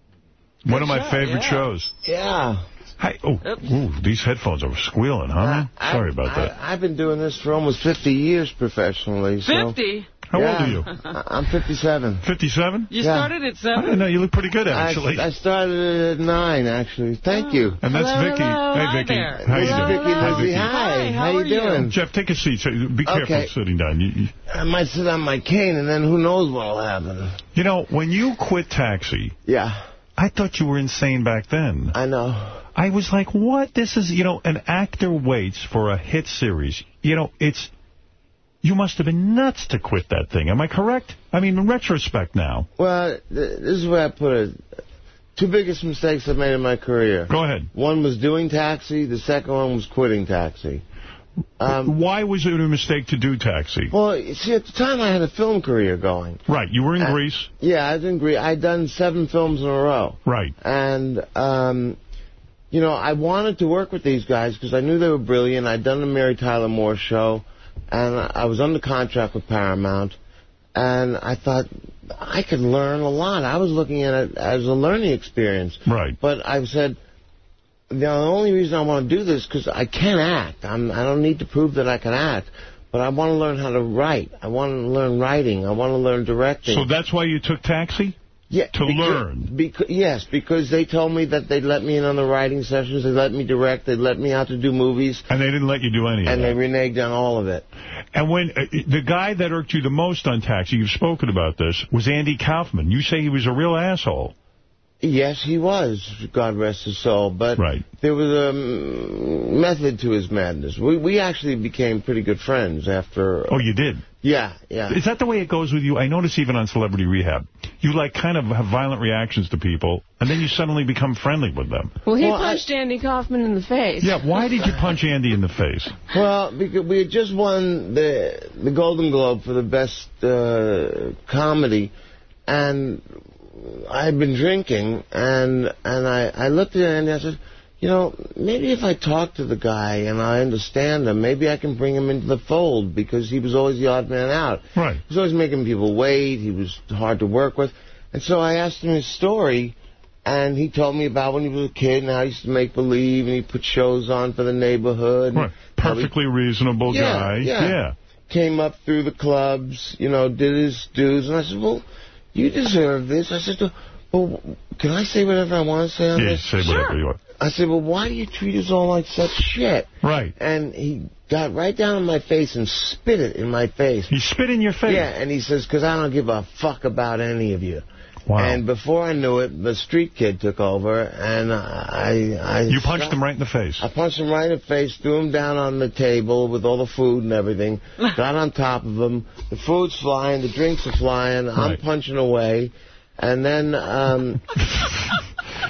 One of my show, favorite yeah. shows. Yeah. Hi. Oh, ooh, these headphones are squealing, huh? I- Sorry about that. I, I've been doing this for almost 50 years professionally. So. 50? How Yeah. old are you? I- I'm 57. 57? You Yeah. started at I 7? didn't know. You look pretty good, actually. I started at 9, actually. Thank you. Oh. and that's Hello, Vicky. hello. Hey, Hi Vicky. there. How you doing? Vicky Hi, Vicky. Hi. How you are you? doing? Jeff, take a seat. So Be careful Okay. sitting down. You, you, I might sit on my cane, and then who knows what'll happen. you know, when you quit Taxi, Yeah, I thought you were insane back then. I know. I was like, what? This is, you know, an actor waits for a hit series. You know, it's, you must have been nuts to quit that thing. Am I correct? I mean, in retrospect now. Well, this is where I put it. Two biggest mistakes I've made in my career. Go ahead. One was doing Taxi. The second one was quitting Taxi. Um, Why was it a mistake to do Taxi? well, see, at the time I had a film career going. Right, you were in Uh, Grease. Yeah, I was in Grease. I'd done seven films in a row. Right. And, um, you know, I wanted to work with these guys because I knew they were brilliant. I'd done the Mary Tyler Moore show, and I was under contract with Paramount. And I thought I could learn a lot. I was looking at it as a learning experience. Right. But I said, the only reason I want to do this because I can act. I'm, I don't need to prove that I can act. But I want to learn how to write. I want to learn writing. I want to learn directing. So that's why you took Taxi? Yeah, To learn. Because, yes, because they told me that they'd let me in on the writing sessions, they'd let me direct, they'd let me out to do movies. And they didn't let you do any And they reneged on all of it. And when uh, the guy that irked you the most on Taxi, you've spoken about this, was Andy Kaufman. You say he was a real asshole. Yes, he was, God rest his soul. But Right. there was a mm, method to his madness. We we actually became pretty good friends after. Oh, you did? Yeah, yeah. Is that the way it goes with you? I notice even on Celebrity Rehab. You, like, kind of have violent reactions to people, and then you suddenly become friendly with them. Well, he Well, I- punched Andy Kaufman in the face. Yeah, why did you punch Andy in the face? Well, because we had just won the the Golden Globe for the best uh, comedy, and I had been drinking, and and I I looked at Andy and I said, you know, maybe if I talk to the guy and I understand him, maybe I can bring him into the fold because he was always the odd man out. Right. He was always making people wait. He was hard to work with, and so I asked him his story. And he told me about when he was a kid and how he used to make believe and he put shows on for the neighborhood. Right. how he Perfectly reasonable Yeah, guy. yeah. came up through the clubs, you know, did his dues, and I said, well, you deserve this. I said, well, can I say whatever I want to say on Yeah, this? say whatever you want. I said, well, why do you treat us all like such shit? Right. And he got right down in my face and spit it in my face. He spit in your face? Yeah, and he says, because I don't give a fuck about any of you. Wow. And before I knew it, the street kid took over, and I... I You punched him right in the face. I punched him right in the face, threw him down on the table with all the food and everything, got on top of him. The food's flying, the drinks are flying, I'm punching away. And then... Um,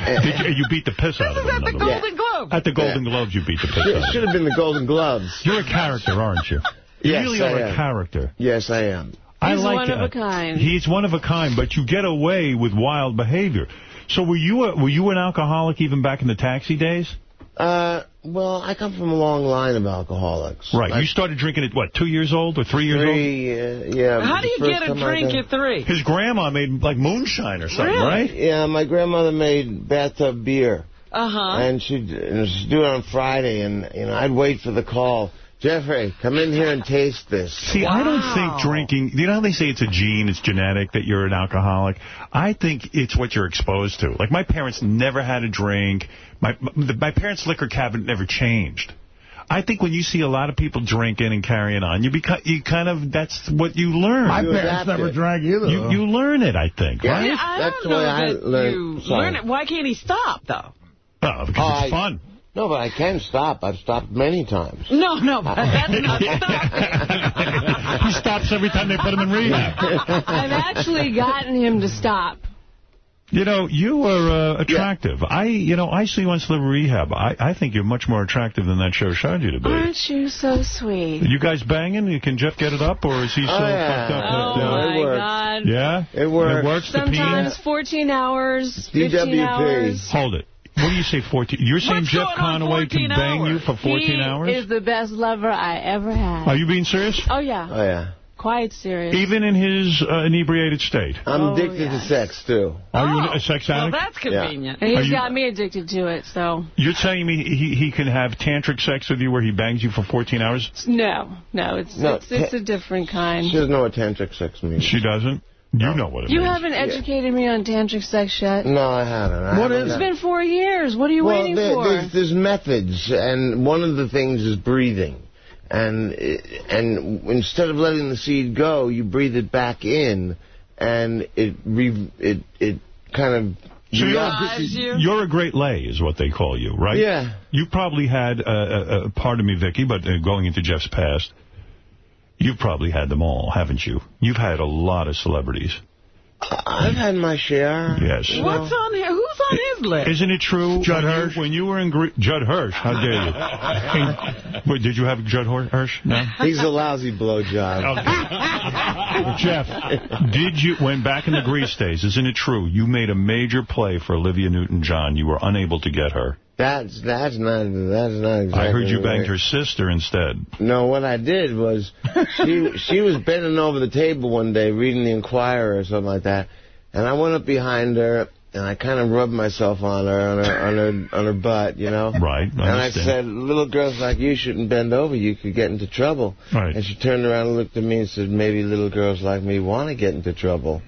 Did you, you beat the piss out of him. At the in other words. Golden Globe. At the Golden Globes, you beat the piss out of him. it should have been the Golden Gloves. You're a character, aren't you? You Yes, really I are a am. character. Yes, I am. I He's like one of that. a kind. He's one of a kind, but you get away with wild behavior. So were you a, were you an alcoholic even back in the taxi days? Uh, well, I come from a long line of alcoholics. Right. Like you started drinking at, what, two years old or three years three, uh, yeah. How do you get a drink at three? His grandma made, like, moonshine or something, Really? right? Yeah, my grandmother made bathtub beer. Uh-huh. And she'd, and she'd do it on Friday, and you know I'd wait for the call. Jeffrey, come in here and taste this. See, I don't think drinking, you know how they say it's a gene, it's genetic, that you're an alcoholic? I think it's what you're exposed to. Like, my parents never had a drink. My, my, my parents' liquor cabinet never changed. I think when you see a lot of people drinking and carrying on, you become, you kind of, that's what you learn. My You parents never it. drank either. You, you learn it, I think, Yeah. right? Yeah, I That's don't the way know I that learned- you sorry. learn it. Why can't he stop, though? Oh, because I- it's fun. No, but I can stop. I've stopped many times. No, no, but that's not stopping. He stops every time they put him in rehab. I've actually gotten him to stop. You know, you are uh, attractive. I, you know, I see you on Celebrity Rehab. I, I think you're much more attractive than that show showed you to be. Aren't you so sweet? You guys banging? Can Jeff get it up, or is he so Oh, yeah. fucked up? Oh, that, uh, my God. Yeah? It works. It works, Sometimes peen? 14 hours, 15 DWP. hours. Hold it. What do you say, 14? You're saying What's Jeff going Conaway can 14 bang you for 14 he hours? is the best lover I ever had. Are you being serious? Oh, yeah. Oh, yeah. Quite serious. Even in his uh, inebriated state? I'm Oh, addicted yes. to sex, too. Are you Oh, a sex Well, addict? that's convenient. And Are he's you- got me addicted to it, so... You're telling me he, he can have tantric sex with you where he bangs you for 14 hours? No, no, it's No, it's, it's a different kind. She doesn't know what tantric sex means. She doesn't? You know what it You means. haven't educated me on tantric sex yet. No, I haven't. I What haven't is It's done- been four years. What are you well, waiting there- for? There's, there's methods, and one of the things is breathing. And and instead of letting the seed go, you breathe it back in, and it re, it it kind of So you're, you? a, you're a great lay, is what they call you, right? Yeah. You probably had, uh, uh, uh, pardon me, Vicky, but uh, going into Jeff's past, you've probably had them all, haven't you? You've had a lot of celebrities. I've had my share. Yes. What's on here? Who's on his list? Isn't it true? Judd when you- Hirsch. when you were in Gre Judd Hirsch, how dare you? And- wait, did you have Judd Hor- Hirsch? No? He's a lousy blowjob. Jeff, did you, when back in the Grease days, isn't it true, you made a major play for Olivia Newton-John. You were unable to get her. That's that's not that's not exactly. I heard you banged her sister instead. No, what I did was she she was bending over the table one day reading the Enquirer or something like that, and I went up behind her and I kind of rubbed myself on her on her on her on her butt, you know. Right. And I said, little girls like you shouldn't bend over. You could get into trouble. Right. And she turned around and looked at me and said, maybe little girls like me want to get into trouble.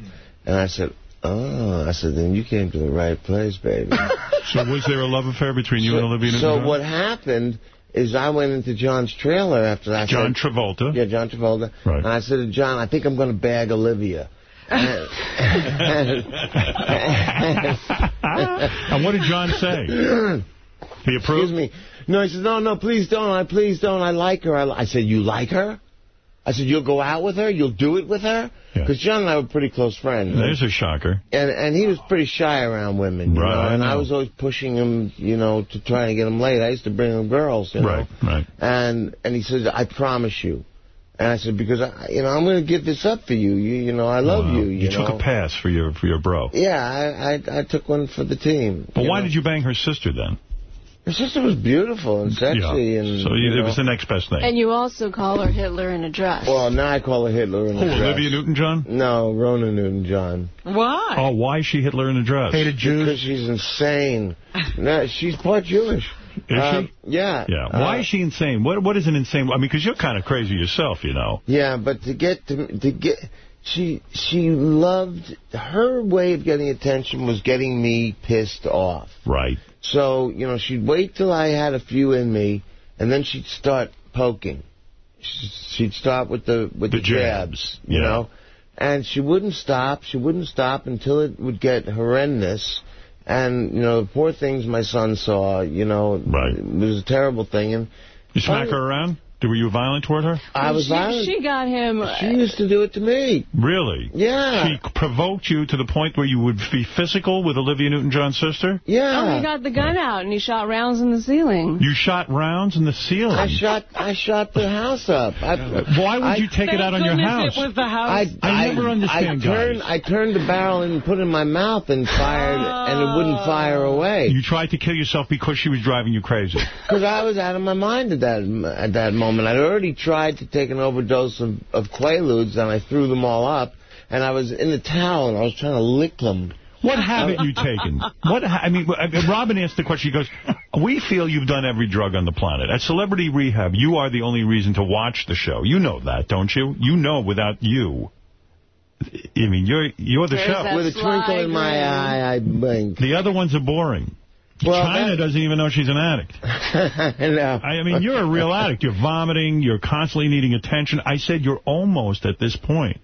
And I said, oh. I said, then you came to the right place, baby. So was there a love affair between you and Olivia So what happened is I went into John's trailer after that. John said, Travolta. Yeah, John Travolta. Right. And I said to John, I think I'm going to bag Olivia. and, And what did John say? He approved? Excuse me. No, he said, no, no, please don't. I please don't. I like her. I, I said, you like her? I said, you'll go out with her? You'll do it with her? Because John and I were pretty close friends. There's a shocker. And and he was pretty shy around women, you Right, know, and I know. was always pushing him, you know, to try and get him laid. I used to bring him girls, you know. Right, right. And and he said, I promise you. And I said, because I, you know, I'm going to give this up for you. You you know, I love Wow. you. You, took know? a pass for your for your bro. Yeah, I, I I took one for the team. But why know. did you bang her sister then? Her sister was beautiful and sexy, Yeah. and So you, you it was the next best thing. And you also call her Hitler in a dress. Well, now I call her Hitler in Who, a dress. Olivia Newton-John? No, Rona Newton-John. Why? Oh, why is she Hitler in a dress? Hated Jews. Because she's insane. no, she's part Jewish. Is Uh, she? Yeah. Yeah. Uh, Why is she insane? What What is an insane? I mean, because you're kind of crazy yourself, you know. Yeah, but to get to, to get she she loved her way of getting attention was getting me pissed off. Right. So you know she'd wait till I had a few in me, and then she'd start poking. She'd start with the with the, The jabs, you yeah. know, and she wouldn't stop. She wouldn't stop until it would get horrendous. And you know, the poor things my son saw, you know, Right. it was a terrible thing. And You smack her around? Were you violent toward her? I was she, violent. She got him. Uh, she used to do it to me. Really? Yeah. She provoked you to the point where you would be physical with Olivia Newton-John's sister? Yeah. Oh, he got the gun out and he shot rounds in the ceiling. You shot rounds in the ceiling. I shot I shot the house up. I, Why would I- you take it out on your house? It was the house. I, I never understand I turned, guys. I turned the barrel and put it in my mouth and fired, and it wouldn't oh. fire away. You tried to kill yourself because she was driving you crazy. Because I was out of my mind at that at that moment. I'd already tried to take an overdose of, of Quaaludes, and I threw them all up. And I was in the towel, and I was trying to lick them. What haven't you taken? What ha- I mean, uh, Robin asked the question. She goes, "We feel you've done every drug on the planet. At Celebrity Rehab, you are the only reason to watch the show. You know that, don't you? You know without you. I mean, you're you're the There's show. With a twinkle in my eye, I blink. The other ones are boring. Well, Chyna that- doesn't even know she's an addict. I. I I mean, you're a real addict. You're vomiting. You're constantly needing attention. I said you're almost at this point.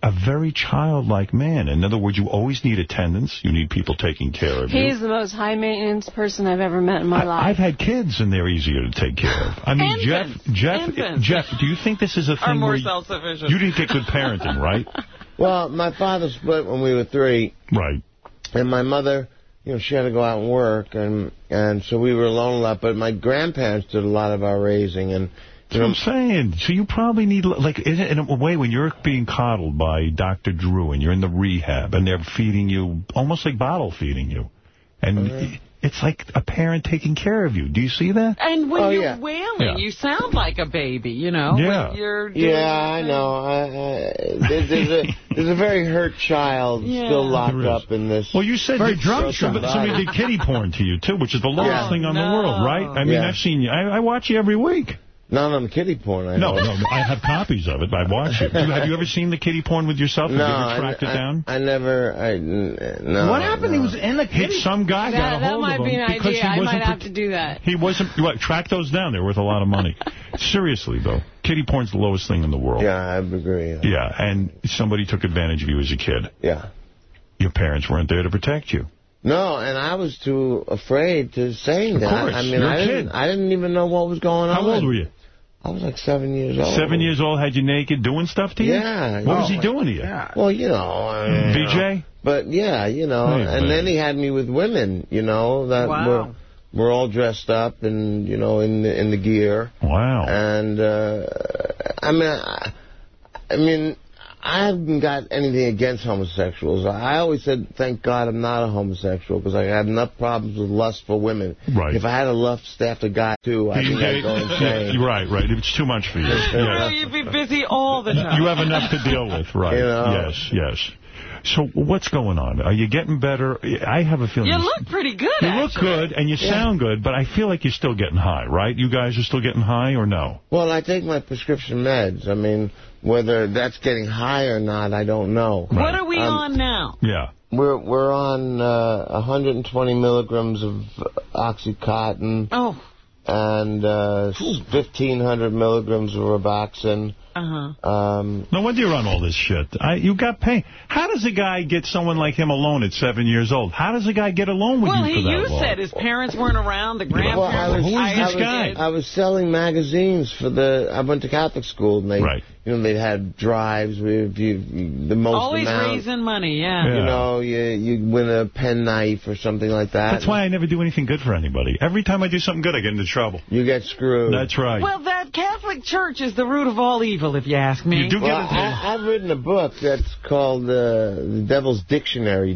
a very childlike man. In other words, you always need attendance. You need people taking care of you. He's the most high maintenance person I've ever met in my life. I've had kids, and they're easier to take care of. I mean, Infants. Jeff, Jeff, Infants. Jeff. Do you think this is a Are thing more where you, self-sufficient. you didn't get good parenting, right? Well, my father split when we were three. Right. And my mother, you know, she had to go out and work, and and so we were alone a lot. But my grandparents did a lot of our raising, and That's what I'm saying. So you probably need, like, in, in a way, when you're being coddled by Dr. Drew and you're in the rehab and they're feeding you, almost like bottle feeding you, and it's like a parent taking care of you. Do you see that? And when Oh, you're yeah. wailing, Yeah. you sound like a baby, you know? Yeah. When you're doing Yeah, I know. I, I, there's, there's, a, there's a very hurt child Yeah. still locked up in this. Well, you said Very that drunk somebody, somebody did kitty porn to you, too, which is the lowest Yeah. thing on No. the world, right? I mean, Yeah. I've seen you. I, I watch you every week. Not on the kitty porn, I No, hope. no, I have copies of it. I watch it. Have you ever seen the kitty porn with yourself? Have No, you I, ever tracked it down? I never. I n- no. What happened? He was in the Hit kitty. some guy got a that, that hold might of be him an because idea. he I wasn't might have to do that. He wasn't. What, track those down. They're worth a lot of money. Seriously, though, kitty porn's the lowest thing in the world. Yeah, I agree. Yeah. Yeah, and somebody took advantage of you as a kid. Yeah. Your parents weren't there to protect you. No, and I was too afraid to say that. Of that. course, I mean, you're a I didn't. kid. I didn't even know what was going on. How old were you? I was like seven years old. Seven years old, had you naked doing stuff to you? Yeah. What was he doing to you? Yeah. Well, you know. I mean, you know. BJ? But yeah, you know, Hey, and man. then he had me with women, you know, that Wow. were were all dressed up and you know in the in the gear. Wow. And uh, I mean, I, I mean, I haven't got anything against homosexuals. I always said, thank God I'm not a homosexual because I had enough problems with lust for women. Right. If I had a lust after God too, I think I'd go insane. Right, right. It's too much for you. Well, Yeah. you'd be busy all the time. You have enough to deal with, right? You know. Yes, yes. So what's going on? Are you getting better? I have a feeling You look pretty good, You look good and you sound good, but I feel like you're still getting high, right? You guys are still getting high or no? Well, I take my prescription meds. I mean, whether that's getting high or not, I don't know. What are we Um, on now? Yeah. We're we're on uh, 120 milligrams of oxycontin Oh, and uh, 1500 milligrams of Robaxin. Uh-huh. Um, No wonder you're on all this shit. I, you got pain. How does a guy get someone like him alone at seven years old? How does a guy get alone with Well, you he, for that you long? said his parents weren't around, the well, I was, grandparents. Who is I this was- guy? I was selling magazines for the. I went to Catholic school, and they, Right. you know, they had drives with you, the most Always amount. raising money, yeah. Yeah. You know, you you win a pen knife or something like that. That's why I never do anything good for anybody. Every time I do something good, I get into trouble. you get screwed. That's right. Well, that Catholic Church is the root of all evil, if you ask me. you do Well, get into... I, I've written a book that's called uh, The Devil's Dictionary,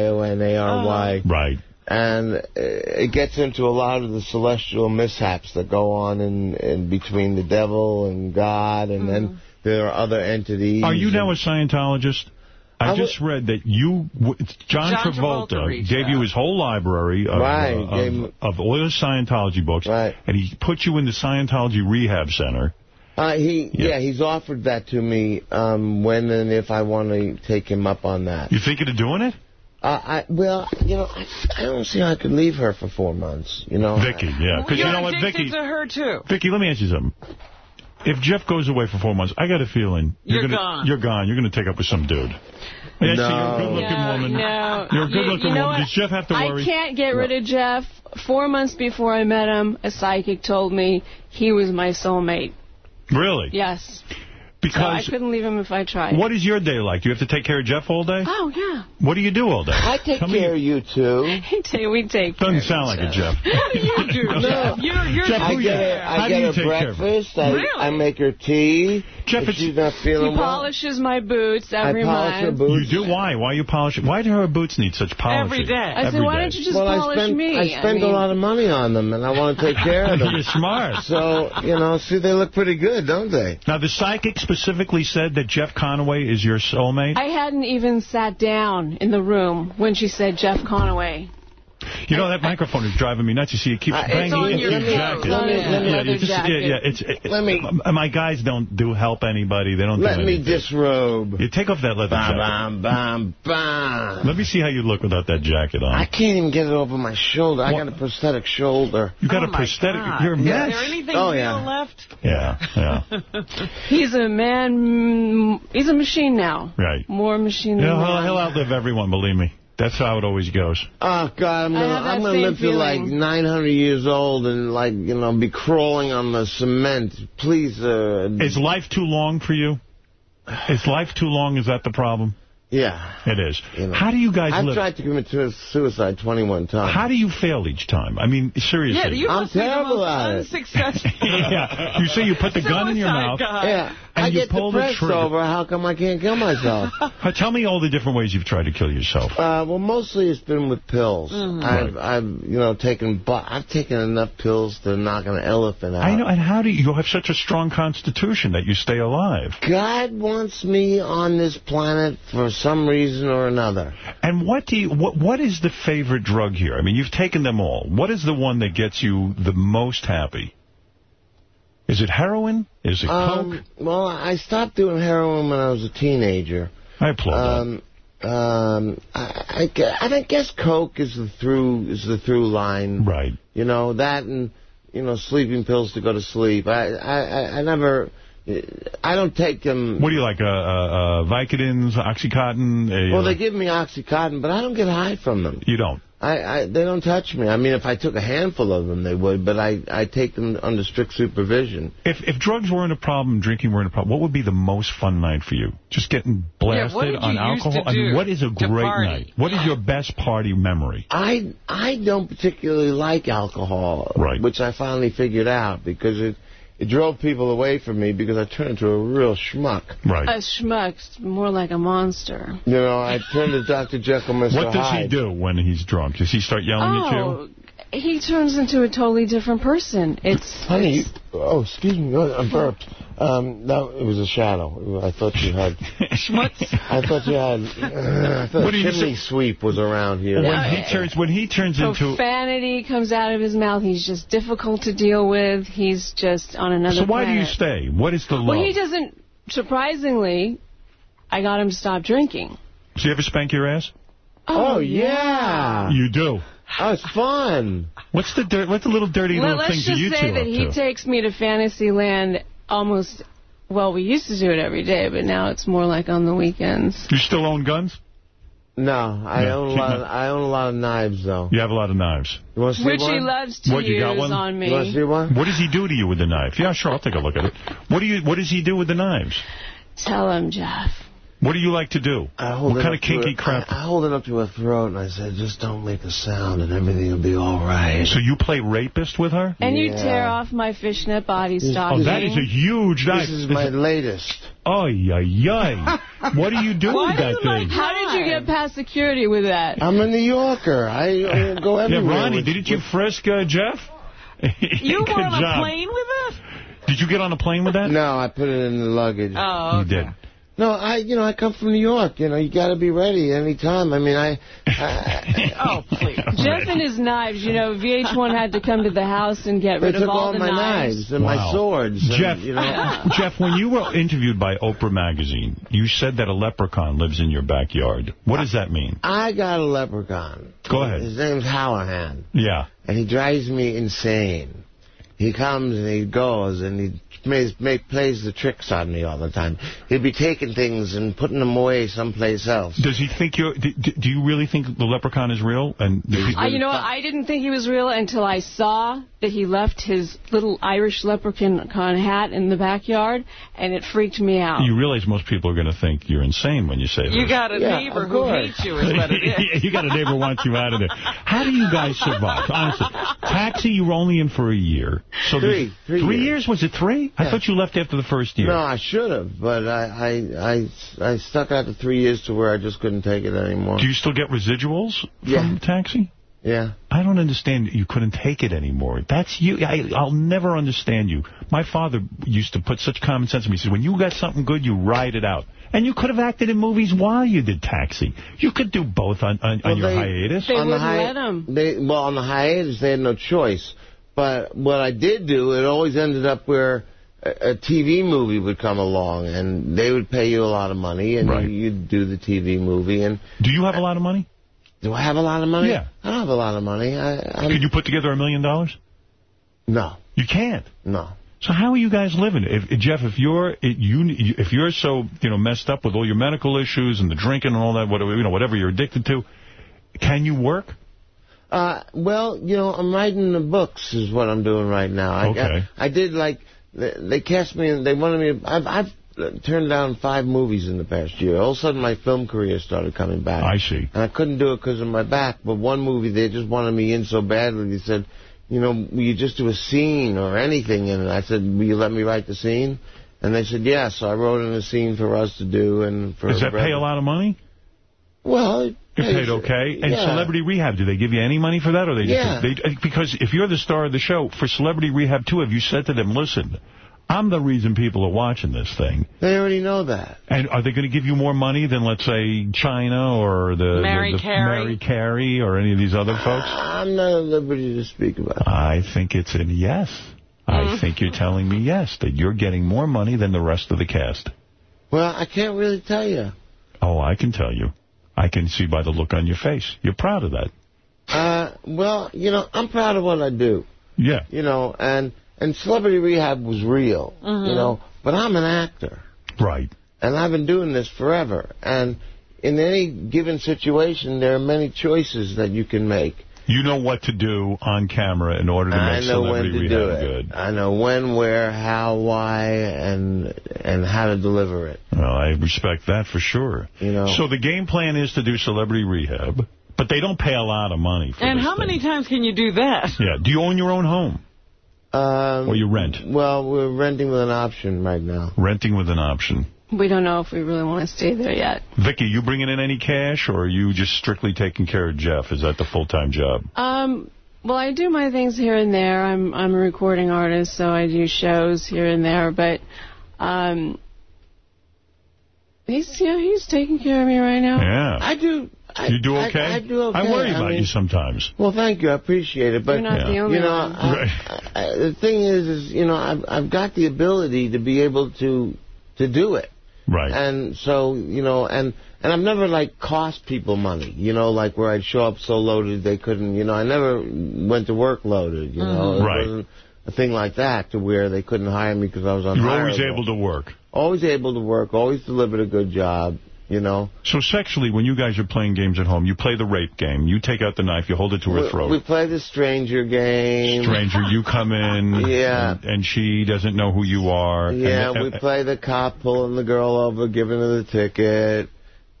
D-I-C-K-T-I-O-N-A-R-Y. Right. And uh, it gets into a lot of the celestial mishaps that go on in, in between the devil and God, and then there are other entities. Are you now a Scientologist? I, I just read that you, John, John Travolta, Travolta reached gave you his whole library of, Right, uh, of, of all the Scientology books, Right. and he put you in the Scientology Rehab Center. Uh, he Yeah. yeah. he's offered that to me um, when and if I want to take him up on that. You thinking of doing it? Uh, I well, you know, I, I don't see how I could leave her for four months. You know, Vicky, yeah. Because you You're know what, addicted Vicky, to her, too. Vicky, let me ask you something. If Jeff goes away for four months, I got a feeling You're gonna, gone. You're gone. You're going to take up with some dude. Yes, No. you're a good-looking no, woman. no. You're a good-looking you know woman. what? Does Jeff have to worry? I can't get rid of Jeff. Four months before I met him, a psychic told me he was my soulmate. Really? Yes. So I couldn't leave him if I tried. what is your day like? Do you have to take care of Jeff all day? Oh, yeah. What do you do all day? I take Tell me- care of you too. He ta- we take care Doesn't sound like each it, Jeff. What do you do? No. You're, you're Jeff, I get you- her, how I do get you her take care of her? breakfast. I, Really? I make her tea. Jeff, if she's not He feeling well, polishes my boots every I every polish her boots. You do? Why? Why you polish it? Why do her boots need such polishing? Every day. I said, Every why day. don't you just well, polish I spend me? I spend mean, a lot of money on them, and I want to take care of them. You're smart. So you know, see, they look pretty good, don't they? Now, the psychic specifically said that Jeff Conaway is your soulmate? I hadn't even sat down in the room when she said Jeff Conaway. You know, that microphone is driving me nuts. You see, it keeps Uh, it's banging on into your your jacket. Let me- let me- yeah, Leather you just, yeah, jacket. yeah, it's, it, Let me- My guys don't do help anybody. They don't Let do me disrobe. You take off that leather Bam, jacket. bam, bam, bam. Let me see how you look without that jacket on. I can't even get it over my shoulder. I got a prosthetic shoulder. You got a prosthetic. You're a mess. Is there anything Oh, yeah. left? Yeah, yeah, He's a man. mm, He's a machine now. right. More machine than He'll, he'll, he'll outlive everyone, believe me. That's how it always goes. Oh God, I'm gonna have that I'm gonna same live to like 900 years old and like you know be crawling on the cement. Please, uh, Is life too long for you? Is life too long? Is that the problem? yeah. It is. You know. How do you guys I've live? tried to commit suicide 21 times. How do you fail each time? I mean, seriously. Yeah, you I'm must be the terrible most at it. unsuccessful. yeah. You say you put the gun in your mouth. guy. Yeah, And I you get pull the depressed trigger. over how come I can't kill myself. Uh, Tell me all the different ways you've tried to kill yourself. Uh, well, mostly it's been with pills. Mm-hmm. I've, I've, you know, taken, I've taken enough pills to knock an elephant out. I know. And how do you, you have such a strong constitution that you stay alive? God wants me on this planet for some reason or another. And what do you, what what is the favorite drug here? I mean, you've taken them all. What is the one that gets you the most happy? Is it heroin? Is it coke? Um, well, I stopped doing heroin when I was a teenager. I applaud Um, um, I, I, I guess coke is the through is the through line. Right. You know that and you know sleeping pills to go to sleep. I I I- never. I don't take them. What do you like? Uh, uh, uh, Vicodins, OxyContin? Uh, Well, they give me OxyContin, but I don't get high from them. you don't. I, I they don't touch me. I mean, if I took a handful of them, they would, but I I take them under strict supervision. If if drugs weren't a problem, drinking weren't a problem, what would be the most fun night for you? Just getting blasted what did on alcohol? I mean, what is a great party? night? What is your best party memory? I I don't particularly like alcohol, Right. which I finally figured out because it it drove people away from me because I turned into a real schmuck. Right. A schmuck, more like a monster. You know, I turned to Dr. Jekyll, Mr. What does Hyde. he do when he's drunk? Does he start yelling at you? Oh, he turns into a totally different person. It's Honey, you, oh, excuse me, oh, I burped. Um, no, it was a shadow. I thought you had. Schmutz? I thought you had. Uh, I thought What do you chimney sweep was around here. When he turns when he turns into profanity comes out of his mouth. He's just difficult to deal with. He's just on another So why do you stay? What is the love? Well, he doesn't. Surprisingly, I got him to stop drinking. So you ever spank your ass? Oh, yeah. You do. Oh, it's fun. What's the dirt? What's the little dirty Well, little let's just you say that he to? takes me to Fantasyland almost. Well, we used to do it every day, but now it's more like on the weekends. You still own guns? No, I No, own a lot. Of, I own a lot of knives, though. You have a lot of knives. You want to see Which one? he loves to What, you got use one? on me. You want to see one? What does he do to you with the knife? Yeah, sure, I'll take a look at it. What do you? What does he do with the knives? Tell him, Jeff. What do you like to do? I hold What kind of kinky crap? I, I hold it up to her throat and I said, just don't make a sound and everything will be all right. So you play rapist with her? And you tear off my fishnet body Oh, stocking. that is a huge knife. This is my latest. Oh, yeah, yeah. What are you doing Why with that you like thing? How did you get past security with that? I'm a New Yorker. I uh, go Yeah, everywhere. Ronnie, with- didn't you frisk uh, Jeff? You Good were on job. a plane with that? Did you get on a plane with that? No, I put it in the luggage. Oh, You did. No, I, you know, I come from New York. You know, you got to be ready any time. I mean, I. I Oh, please. Jeff and his knives, you know, VH1 had to come to the house and get they rid took of all, all the my knives. knives and my Wow. swords. and, Jeff, you know, Jeff, when you were interviewed by Oprah Magazine, you said that a leprechaun lives in your backyard. What does that mean? I got a leprechaun. Go ahead. His name's Hallahan, Yeah. and he drives me insane. He comes and he goes and he plays, make, plays the tricks on me all the time. He'll be taking things and putting them away someplace else. Does he think you're... Do, do you really think the leprechaun is real? And do people- I, you know what? I didn't think he was real until I saw that he left his little Irish leprechaun hat in the backyard, and it freaked me out. you realize most people are going to think you're insane when you say that. You got a Yeah, neighbor who course. hates you is what it is. you got a neighbor who wants you out of there. How do you guys survive? Honestly, Taxi, you were only in for a year. So Three. there's- Three years. years. Was it three? I thought you left after the first year. No, I should have, but I, I, I, I stuck out the three years to where I just couldn't take it anymore. Do you still get residuals Yeah. from Taxi? Yeah. I don't understand you couldn't take it anymore. That's you. I, I'll never understand you. My father used to put such common sense in me. He said, when you got something good, you ride it out. And you could have acted in movies while you did Taxi. You could do both on, on, on your they- hiatus. on the hi- They, well, on the hiatus, they had no choice. But what I did do, it always ended up where a, a TV movie would come along, and they would pay you a lot of money, and you, you'd do the TV movie. And Do you have a lot of money? Do I have a lot of money? Yeah. I don't have a lot of money. I, Could you put together a million dollars? No. You can't. No. So how are you guys living? If Jeff, if you're if you if you're so you know messed up with all your medical issues and the drinking and all that, whatever you know, whatever you're addicted to, can you work? Uh, well, you know, I'm writing the books is what I'm doing right now. I, Okay. I, I did like they, they cast me. in They wanted me. I've, I've turned down five movies in the past year. All of a sudden, my film career started coming back. I see. And I couldn't do it because of my back. But one movie, they just wanted me in so badly. They said, you know, will you just do a scene or anything? And I said, will you let me write the scene? And they said, yes. So I wrote in a scene for us to do. And for Does that pay a lot of money? Well, it You paid okay. And yeah. Celebrity Rehab, do they give you any money for that? or they just Yeah. they, Because if you're the star of the show, for Celebrity Rehab, too, have you said to them, listen, I'm the reason people are watching this thing. They already know that. And are they going to give you more money than, let's say, Chyna or the, Mary the, the Carey. Mary Carey or any of these other folks? I'm not at liberty to speak about it. I think it's a yes. I think you're telling me yes, that you're getting more money than the rest of the cast. Well, I can't really tell you. Oh, I can tell you. I can see by the look on your face. You're proud of that. Uh, well, you know, I'm proud of what I do. Yeah. You know, and and Celebrity Rehab was real. Mhm. You know, but I'm an actor. Right. And I've been doing this forever. And in any given situation, there are many choices that you can make. You know what to do on camera in order to I make know when Celebrity to do Rehab it. good. I know when, where, how, why, and and how to deliver it. Well, I respect that for sure. You know. So the game plan is to do Celebrity Rehab, but they don't pay a lot of money for And this how thing. many times can you do that? Yeah. Do you own your own home? Um, Or you rent? Well, we're renting with an option right now. Renting with an option. We don't know if we really want to stay there yet. Vicky, you bringing in any cash, or are you just strictly taking care of Jeff? Is that the full-time job? Um, well, I do my things here and there. I'm I'm a recording artist, so I do shows here and there. But um, he's yeah, he's taking care of me right now. Yeah. I do. I, you do okay? I, do okay. I worry I about mean- you sometimes. Well, thank you. I appreciate it. But You're not the only you know, one. I, I, the thing is, is you know, I've I've got the ability to be able to to do it. Right. And so you know, and and I've never like cost people money. You know, like where I'd show up so loaded they couldn't. You know, I never went to work loaded. You know, Mhm. It Right. wasn't a thing like that to where they couldn't hire me because I was on. You're always able to work. Always able to work. Always delivered a good job. You know. So sexually, when you guys are playing games at home, you play the rape game. You take out the knife, you hold it to her We, throat. we play the stranger game. Stranger, you come in, Yeah. and, and she doesn't know who you are. Yeah, and, we play the cop pulling the girl over, giving her the ticket.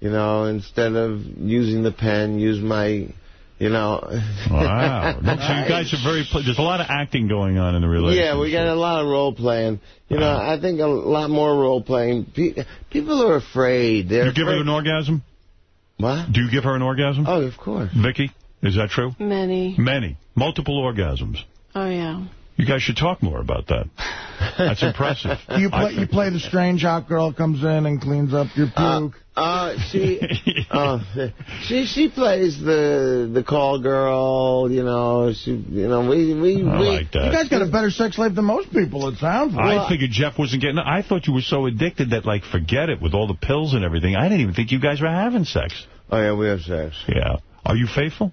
You know, instead of using the pen, use my, you know. Wow. so you guys are very, there's a lot of acting going on in the relationship. Yeah, we got a lot of role playing. You know, I think a lot more role playing. People are afraid. They're You give her an orgasm? What? Do you give her an orgasm? Oh, of course. Vicky, is that true? Many. Many. Multiple orgasms. Oh yeah. You guys should talk more about that. That's impressive. You play you play the strange hot girl comes in and cleans up your puke. Uh, she, uh, she, she plays the the call girl. You know, she, you know, we, we, I we. like that. You guys got a better sex life than most people, it sounds like. I figured Jeff wasn't getting... I thought you were so addicted that, like, forget it, with all the pills and everything. I didn't even think you guys were having sex. Oh, yeah, we have sex. Yeah. Are you faithful?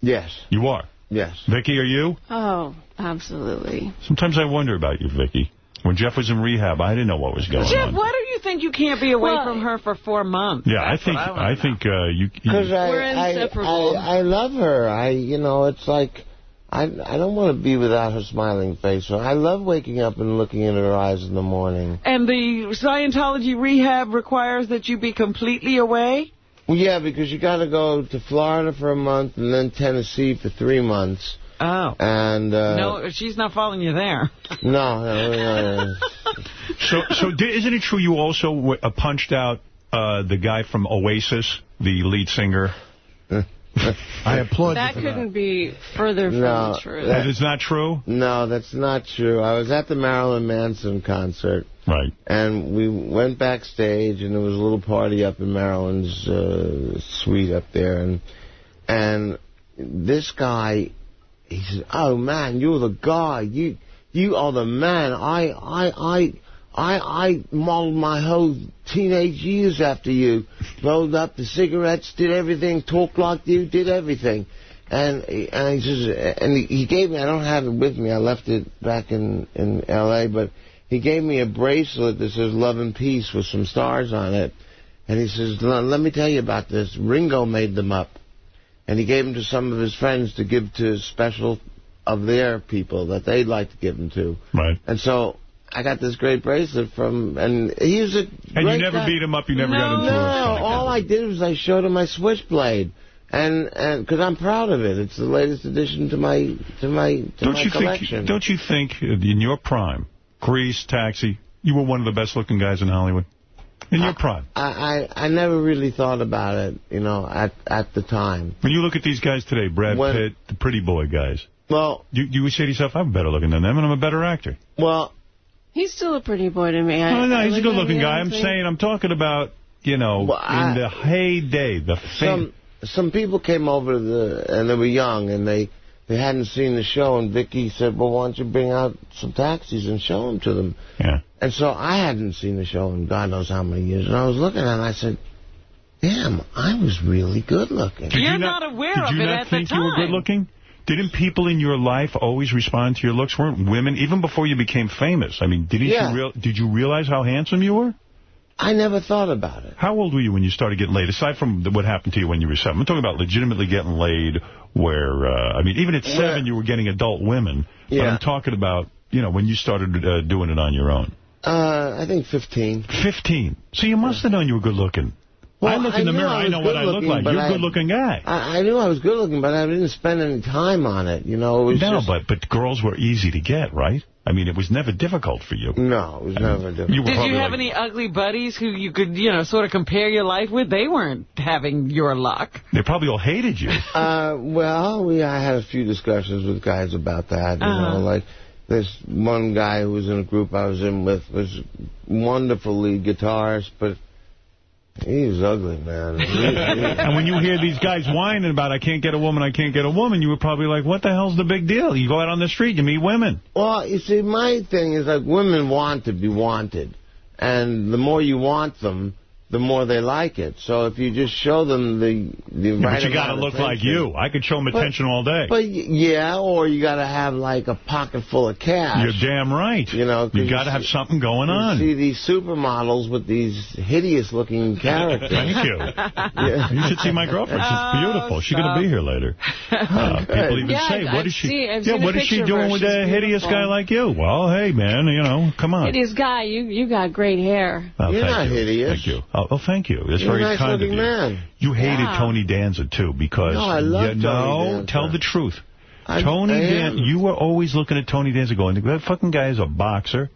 Yes. You are? Yes. Vicky, are you? Oh, absolutely. Sometimes I wonder about you, Vicky. When Jeff was in rehab, I didn't know what was going Jeff, on. Jeff, why do you think you can't be away from her for four months? Yeah, I think what I, think uh, you. you Because I, We're I, inseparable. I, I love her. I, you know, it's like I, I don't want to be without her smiling face. So I love waking up and looking in her eyes in the morning. And the Scientology rehab requires that you be completely away? Well, yeah, because you got to go to Florida for a month and then Tennessee for three months. Oh. And uh, no, she's not following you there. no, no, no, no. so so isn't it true you also w- uh, punched out uh, the guy from Oasis, the lead singer? I applaud That you for couldn't be further from No, the truth. That is not true? No, that's not true. I was at the Marilyn Manson concert. Right. And we went backstage, and there was a little party up in Marilyn's uh, suite up there, and and this guy, he said, "Oh man, you're the guy. You you are the man. I I I." I, I modeled my whole teenage years after you. Rolled up the cigarettes, did everything, talked like you, did everything. And, and he says, and he, gave me, I don't have it with me, I left it back in, in L.A., but he gave me a bracelet that says love and peace with some stars on it. And he says, "L- let me tell you about this. Ringo made them up. And he gave them to some of his friends to give to special of their people that they'd like to give them to. Right. And so I got this great bracelet from, and he was a And you never guy. beat him up? You never got into no, fight? all I did was I showed him my switchblade, and and because I'm proud of it, it's the latest addition to my to my to Don't my you collection. think? Don't you think uh, in your prime, Grease, Taxi, you were one of the best looking guys in Hollywood? In your prime. I, I I never really thought about it, you know, at at the time. When you look at these guys today, Brad When- Pitt, the pretty boy guys, Well, you you would say to yourself, I'm better looking than them, and I'm a better actor. well, He's still a pretty boy to me. I, Oh, no, I he's a good-looking guy. I I'm saying, I'm talking about, you know, Well, I- in the heyday, the fame. some some people came over the and they were young and they they hadn't seen the show and Vicky said, well, why don't you bring out some taxis and show them to them? Yeah. And so I hadn't seen the show in God knows how many years, and I was looking at it and I said, damn, I was really good looking. Did You're you not aware of it at the time. Did you not think you were good looking? Didn't people in your life always respond to your looks? Weren't women, even before you became famous? I mean, didn't Yeah. you real, did you realize how handsome you were? I never thought about it. How old were you when you started getting laid, aside from the, what happened to you when you were seven? I'm talking about legitimately getting laid where, uh, I mean, even at seven you were getting adult women. But Yeah. I'm talking about, you know, when you started uh, doing it on your own. Uh, I think 15. 15. So you must have known you were good looking. Well, I look in the mirror, I I know what I look like. but You're a good-looking guy. I, I knew I was good looking, but I didn't spend any time on it. You know, it was No, just, but but girls were easy to get, right? I mean, it was never difficult for you. No, it was never difficult. You Did you have like- any ugly buddies who you could, you know, sort of compare your life with? They weren't having your luck. They probably all hated you. Uh, well, we I had a few discussions with guys about that. You Uh-huh. know, like this one guy who was in a group I was in with was wonderful lead guitarist, but he was ugly, man. He- he- and when you hear these guys whining about, I can't get a woman, I can't get a woman, you were probably like, what the hell's the big deal? You go out on the street, you meet women. Well, you see, my thing is like women want to be wanted, and the more you want them, the more they like it. So if you just show them the the Yeah, right but you got to amount of look like you. I could show them But- attention all day. But yeah, or you got to have like a pocket full of cash. You're damn right. You know, 'cause You got to have something going you on. see these supermodels with these hideous-looking characters. Thank you. Yeah. You should see my girlfriend. She's Oh, beautiful. She's going to be here later. Uh, people even Yeah, say, I've- what she? seen- yeah, what is she doing with She's a hideous guy like you? Well, hey, man, you know, come on. Hideous guy, you you got great hair. Oh, You're not you. hideous. Thank you. Oh, oh, thank you. That's You're very nice kind of you. man. You hated Yeah. Tony Danza, too, because... No, I love you, Tony No, Danza. tell the truth. I- Tony I Dan, you were always looking at Tony Danza going, that fucking guy is a boxer,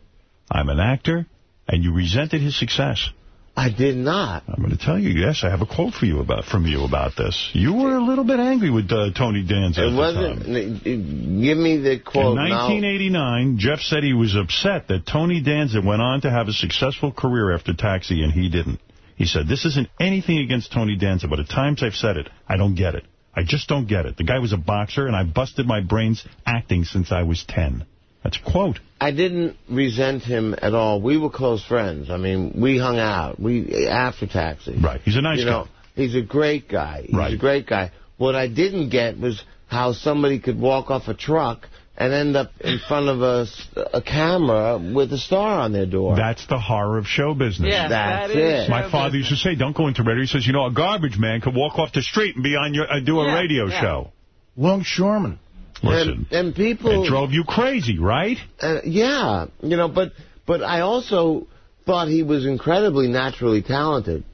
I'm an actor, and you resented his success. I did not. I'm going to tell you, yes, I have a quote for you about from you about this. You were a little bit angry with uh, Tony Danza It the wasn't. time. n- n- Give me the quote In now. 1989, Jeff said he was upset that Tony Danza went on to have a successful career after Taxi and he didn't. He said, this isn't anything against Tony Danza, but at times I've said it. I don't get it. I just don't get it. The guy was a boxer, and I busted my brains acting since I was 10. That's a quote. I didn't resent him at all. We were close friends. I mean, we hung out. We after Taxi. Right. He's a nice you guy. know, he's a great guy. He's Right. a great guy. What I didn't get was how somebody could walk off a truck and end up in front of a camera with a star on their door. That's the horror of show business. Yes, That's that is it. My show father used to say, don't go into radio. He says, you know, a garbage man could walk off the street and be on your uh, do a Yeah, radio yeah. show. Longshoreman. Listen, and, and people it drove you crazy, right? Uh, yeah, you know, but but I also thought he was incredibly naturally talented.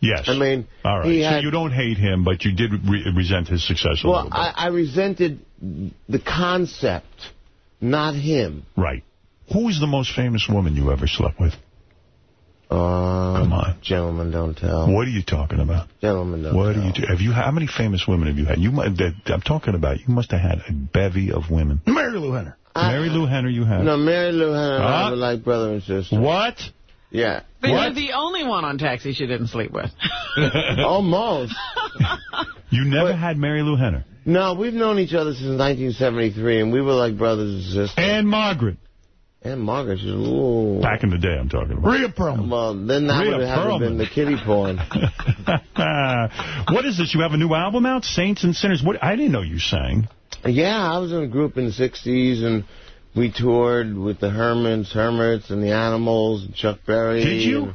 Yes. I mean, All right. he so had- you don't hate him, but you did re resent his success a Well, little bit. Well, I, I resented the concept, not him. right. Who is the most famous woman you ever slept with? Uh, Come on. Gentlemen don't tell. What are you talking about? Gentlemen don't What tell. do you? Have you? How many famous women have you had? You, that, I'm talking about. You must have had a bevy of women. Marilu Henner. Marilu Henner, you had. No, Marilu Henner and I Huh? like brother and sister. What? Yeah. But you're the only one on Taxi she didn't sleep with. Almost. You never had Marilu Henner. No, we've known each other since 1973, and we were like brothers and sisters. And Margaret. And Margaret, she's ooh. Back in the day, I'm talking about. Rhea Perlman. Well, then that Rhea would have been the kitty porn. what is this? You have a new album out, Saints and Sinners. What? I didn't know you sang. Yeah, I was in a group in the 60s, and we toured with the Herman's Hermits, and the Animals, and Chuck Berry. Did you? and-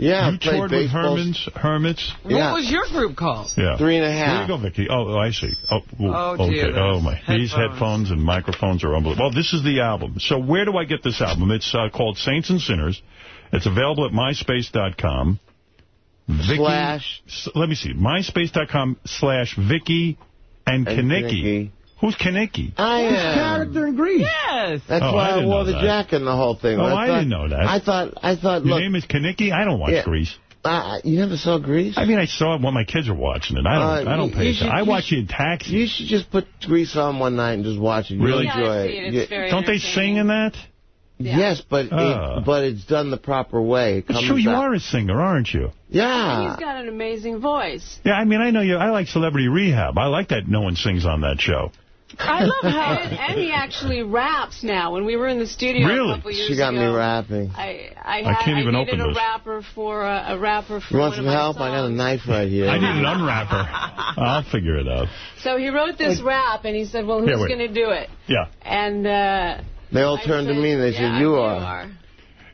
yeah, you played toured with baseball. Herman's Hermits. Yeah. What was your group called? Yeah. three and a half. and a Where half. you go, Vicky? Oh, oh, I see. Oh, well, Oh, okay. dear, Oh, those my. These headphones. headphones and microphones are unbelievable. Well, this is the album. So where do I get this album? It's uh, called Saints and Sinners. It's available at myspace.com. Vicky, Slash. let me see. Myspace.com slash Vicky and, And Kenickie. Kenickie. Who's Kenickie? I His am. character in Grease. Yes. That's Oh, why I, didn't wore the that. jacket and the whole thing. Oh, I, I thought, didn't know that. I thought, I thought, Your look, name is Kenickie? I don't watch Yeah. Grease. uh, you never saw Grease? I mean, I saw it when my kids were watching it. I don't. Uh, I don't pay attention. I watch should- it in taxi. You should just put Grease on one night and just watch it. You'll Really? enjoy Yeah, it. seen it. You- very Don't they sing in that? Yes, but Ah. it, but it's done the proper way. It It's comes true. You out- are a singer, aren't you? Yeah. He's got an amazing voice. Yeah, I mean, I know you. I like Celebrity Rehab. I like that no one sings on that show. I love how and, and he actually raps now. When we were in the studio Really? a couple years She got me rapping. I I, I can't even needed open a this. rapper for uh, a rapper for You want some of my help? I got a knife right here. I need an unwrapper. I'll figure it out. So he wrote this rap, and he said, "Well, who's going to do it?" Yeah. And uh, They all I turned to me and they yeah, said, "You are."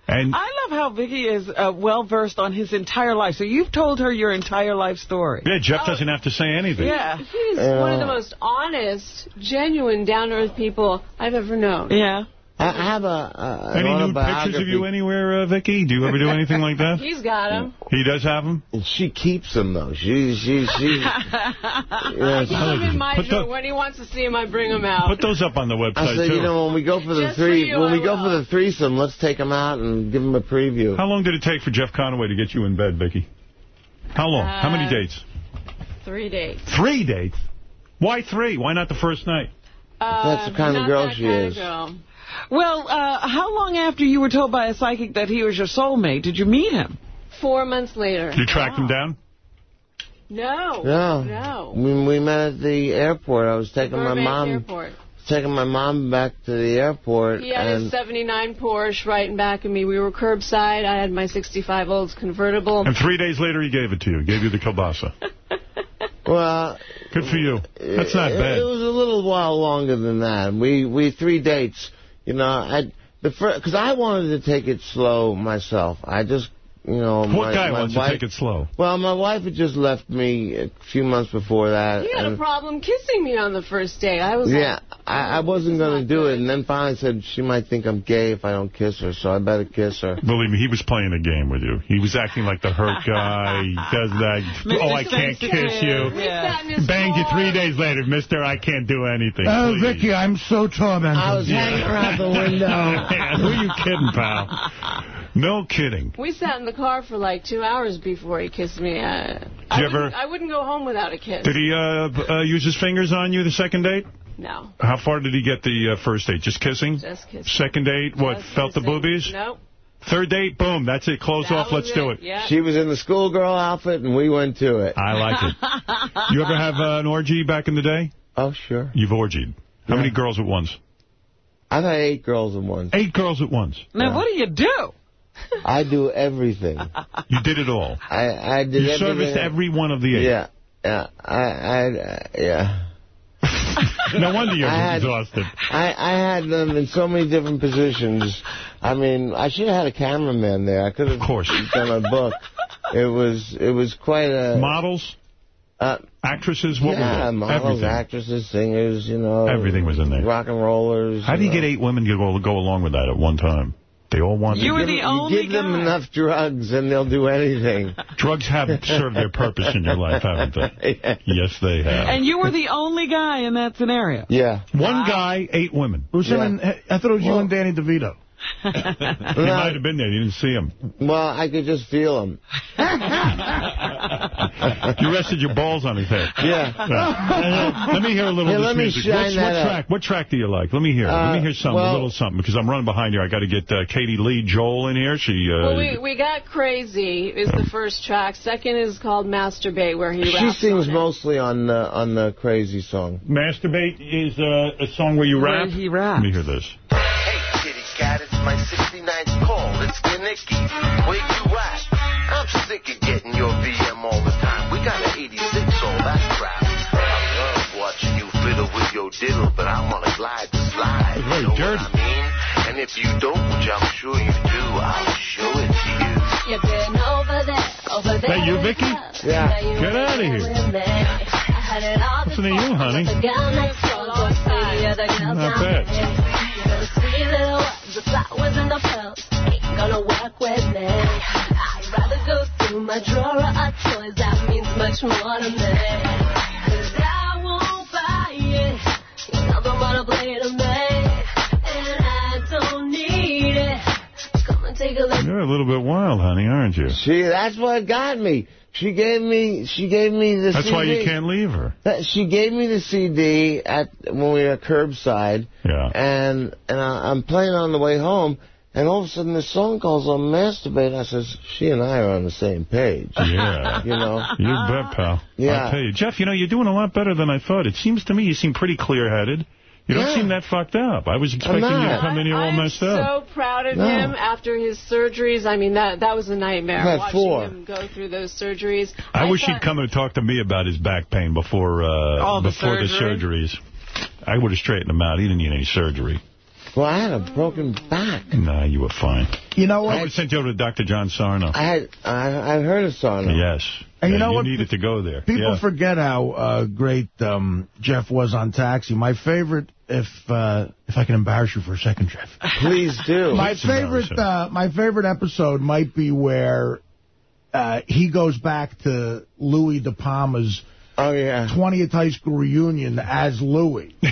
And I love how Vicky is uh, well-versed on his entire life. So you've told her your entire life story. yeah, Jeff doesn't have to say anything. Yeah. he's Yeah. one of the most honest, genuine, down-to-earth people I've ever known. Yeah. I I have a, a Any nude pictures of you anywhere, uh, Vicky? Do you ever do anything like that? He's got them. He does have them. And she keeps them though. She she she. I keep him in my Put drawer. the- When he wants to see him, I bring him out. Put those up on the website I said, too. you know, when we go for the Just for three, you, when we I go for the threesome, let's take them out and give them a preview. How long did it take for Jeff Conaway to get you in bed, Vicky? How long? How many Uh, dates? Three dates. Three dates. Why three? Why not the first night? That's the Uh, kind of girl she kind of is. girl. Well, uh, how long after you were told by a psychic that he was your soulmate did you meet him? Four months later. Did you tracked him down? No. No. No. When we met at the airport, I was taking my mom, Airport. taking my mom back to the airport, He had and his 79 Porsche right in back of me. We were curbside. I had my 65 Olds convertible. And three days later, he gave it to you. Gave you the kielbasa. well, Good for you. That's not it, bad. It was a little while longer than that. We we three dates. You know, I the because I wanted to take it slow myself. I just you know What my, guy my wants wife, to take it slow? Well, my wife had just left me a few months before that. He had a problem kissing me on the first day. I was yeah, like, I, I wasn't going to do it, and then finally said she might think I'm gay if I don't kiss her, so I better kiss her. Believe me, he was playing a game with you. He was acting like the hurt guy. He does that. Oh, I can't kiss you. Yeah. sat Banged you three days later, mister. I can't do anything. Oh, Please. Vicky, I'm so tormented. I was hanging around the window. Yeah, Who are you kidding, pal? No kidding. We sat in the car for like two hours before he kissed me. Uh, I, you ever- wouldn't, I wouldn't go home without a kiss. Did he uh, uh, use his fingers on you the second date? No. How far did he get the uh, first date? Just kissing? Just kissing. Second date, what, Just felt the boobies? Nope. Third date, boom, that's it. Close That off, let's do it. Yeah. She was in the schoolgirl outfit, and we went to it. I like it. You ever have uh, an orgy back in the day? Oh, sure. You've orgied. How many girls at once? I've had eight girls at once. Eight girls at once. Now, what do you do? I do everything. You did it all. I, I did You everything. serviced every one of the eight. Yeah, yeah. I, I, uh, yeah. No wonder you're I had- exhausted. I, I had them in so many different positions. I mean, I should have had a cameraman there. I could have Of course. done a book. It was, it was quite a. Models? Uh, Actresses? What yeah, models, Everything. actresses, singers, you know. Everything was in there. Rock and rollers. How do you know. get eight women to go, go along with that at one time? They all want You to. were Give the them- only You give them enough drugs and they'll do anything. Drugs have served their purpose in your life, haven't they? yeah. Yes, they have. And you were the only guy in that scenario. yeah. One guy, eight women. It was him Yeah. and, I thought it was you and Danny DeVito. He might have been there. You didn't see him. Well, I could just feel him. You rested your balls on his head. Yeah. Right. Let me hear a little Here, of this let me music. shine What's, that what up. track? What track do you like? Let me hear. let Uh, me hear something, well- a little something, because I'm running behind here. I got to get uh, Katie Lee Joel in here. She. Uh, Well, we, we got Crazy is the first track. Second is called Masturbate, where he She sings on it. mostly on the on the crazy song. Masturbate is uh, a song where you rap. Where rap. he raps. Let me hear this. Kitty cat, it's my 69th call. It's the Nicky. Where you at? I'm sick of getting your VM all the time. We got an 86, all that crap. I love watching you fiddle with your diddle, but I'm on a glide to slide. You know dirty. what I mean? And if you don't, which I'm sure you do, I'll show it to you. You've been over there, over there. That you, Vicky? Yeah. Get out of here. Listen to you, honey. Not bad. The flowers and the pearls ain't gonna work with me. I'd rather go through my drawer of toys. That means much more to me. 'Cause I won't buy it. You never wanna play to me, Come and take a look. You're a little bit wild, honey, aren't you? See, that's what got me. She gave me she gave me the That's CD. why you can't leave her. She gave me the CD at when we were curbside. Yeah. And and I, I'm playing on the way home, and all of a sudden this song calls on masturbate. I says, she and I are on the same page. Yeah. You know. You bet, pal. Yeah. I'll tell you. Jeff, you know, you're doing a lot better than I thought. It seems to me you seem pretty clear-headed. You don't Yeah. seem that fucked up. I was expecting you to not. come in here all I'm messed up. I'm so proud of No. him after his surgeries. I mean, that that was a nightmare I've had watching four. him go through those surgeries. I, wish he'd come and talk to me about his back pain before uh, the before the surgeries. I would have straightened him out. He didn't need any surgery. Well, I had a broken back. Nah, you were fine. You know what? I what? would have sent you over to Dr. John Sarno. I had I I heard of Sarno. Yes. And you Yeah, know what? needed to go there. People yeah. forget how uh, great um, Jeff was on Taxi. My favorite, if uh, if I can embarrass you for a second, Jeff. Please do. My Please embarrass favorite, uh, my favorite episode might be where uh, he goes back to Louis De Palma's oh, yeah. 20th high school reunion as Louis.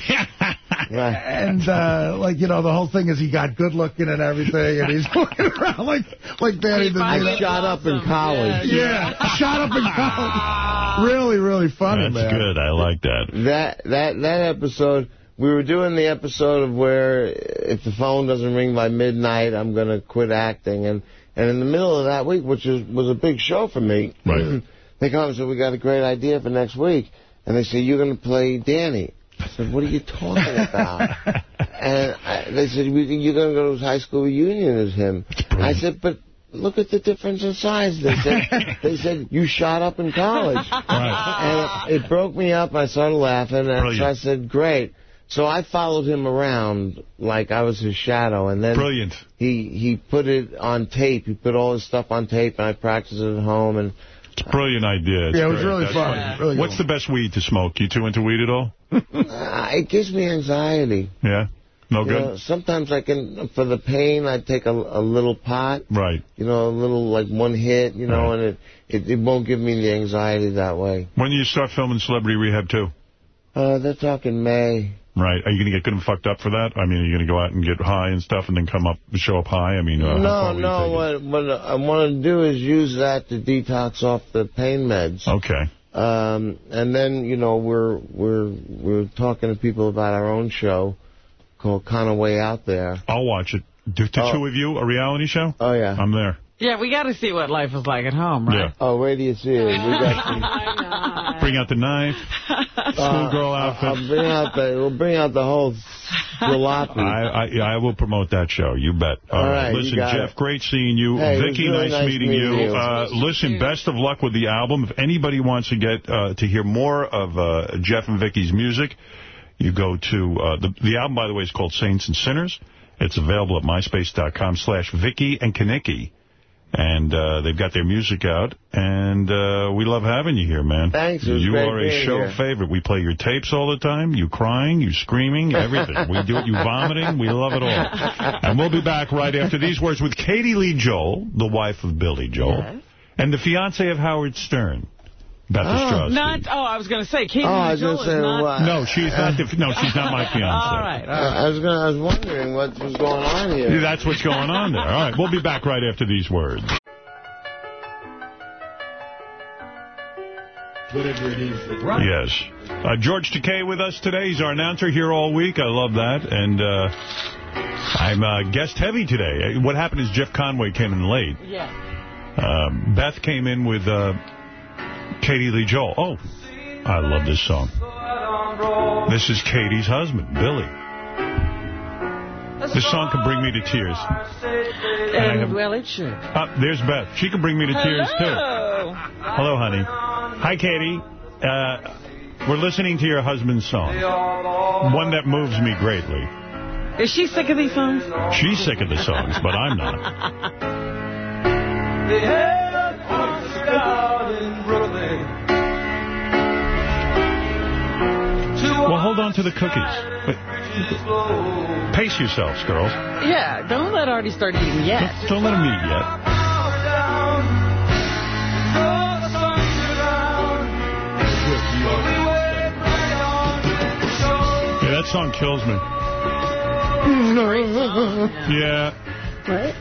And, uh, like, you know, the whole thing is he got good looking and everything, and he's looking around like, like Danny DeVito. I shot up in college. Yeah, shot up in college. Really, really funny, That's man. good. I like that. That that that episode, we were doing the episode of where if the phone doesn't ring by midnight, I'm going to quit acting. And and in the middle of that week, which is, was a big show for me, right. they come and said, we got a great idea for next week. And they say, you're going to play Danny. I said, what are you talking about? and I, they said, "We- you're going to go to his high school reunion as him. I said, but look at the difference in size. They said, they said you shot up in college. And it, it broke me up. I started laughing. And so I said, great. So I followed him around like I was his shadow. And then Brilliant. he, he put it on tape. He put all his stuff on tape, and I practiced it at home. And It's a brilliant idea. It's Yeah, it was really fun. funny. Really What's the best weed to smoke? You two into weed at all? uh, it gives me anxiety. Yeah? No You good? know, sometimes I can, for the pain, I take a, a little pot. Right. You know, a little, like one hit, you know, and it, it, it won't give me the anxiety that way. When do you start filming Celebrity Rehab 2? Uh, they're talking May. Right. Are you going to get good and fucked up for that? I mean, are you going to go out and get high and stuff and then come up, show up high? I mean, uh, no, far will you no, what, what I want to do is use that to detox off the pain meds. Okay. Um, and then, you know, we're, we're, we're talking to people about our own show called Kind of Way Out There. I'll watch it. Do the Oh. two of you, a reality show? Oh, yeah. I'm there. Yeah, we got to see what life is like at home, right? Yeah. Oh, where do you see it? We got some, Bring out the knife, schoolgirl outfit. I'll bring out the, we'll bring out the whole jalopy. I, I I will promote that show. You bet. All right, you listen, Jeff, it. great seeing you. Hey, Vicky, really nice, nice meeting, meeting you. you. Uh, listen, best of luck with the album. If anybody wants to get uh, to hear more of uh, Jeff and Vicky's music, you go to uh, the the album. By the way, is called Saints and Sinners. It's available at myspace.com slash Vicky and Kenickie. And uh, they've got their music out, and uh, we love having you here, man. Thanks. It was you great are a being show here. favorite. We play your tapes all the time. You crying, you screaming, everything. we do it, you vomiting. We love it all. And we'll be back right after these words with Katie Lee Joel, the wife of Billy Joel, and the fiance of Howard Stern, Beth Ostrowski. Not, oh, I was going to say, Katie Oh, I was gonna say, not... what? No, she's not. The, no, she's not my fiance. All right. all right. I was gonna, I was wondering what was going on Yeah, here. That's what's going on there. All right, we'll be back right after these words. Whatever it is. that- Yes. Uh, George Takei with us today. He's our announcer here all week. I love that. And uh, I'm uh, guest heavy today. Uh, What happened is Jeff Conaway came in late. Yeah. Um, Beth came in with uh, Katie Lee Joel. Oh, I love this song. This is Katie's husband, Billy. This song can bring me to tears. And, have- well, it should. Uh, there's Beth. She can bring me to tears, too. Hello. Hello, honey. Hi, Katie. Uh, we're listening to your husband's song. One that moves me greatly. Is she sick of these songs? She's sick of the songs, but I'm not. hold on to the cookies. Pace yourselves, girls. Yeah, don't let Artie start eating yet. Don't let him eat yet. Yeah, that song kills me. Yeah. What?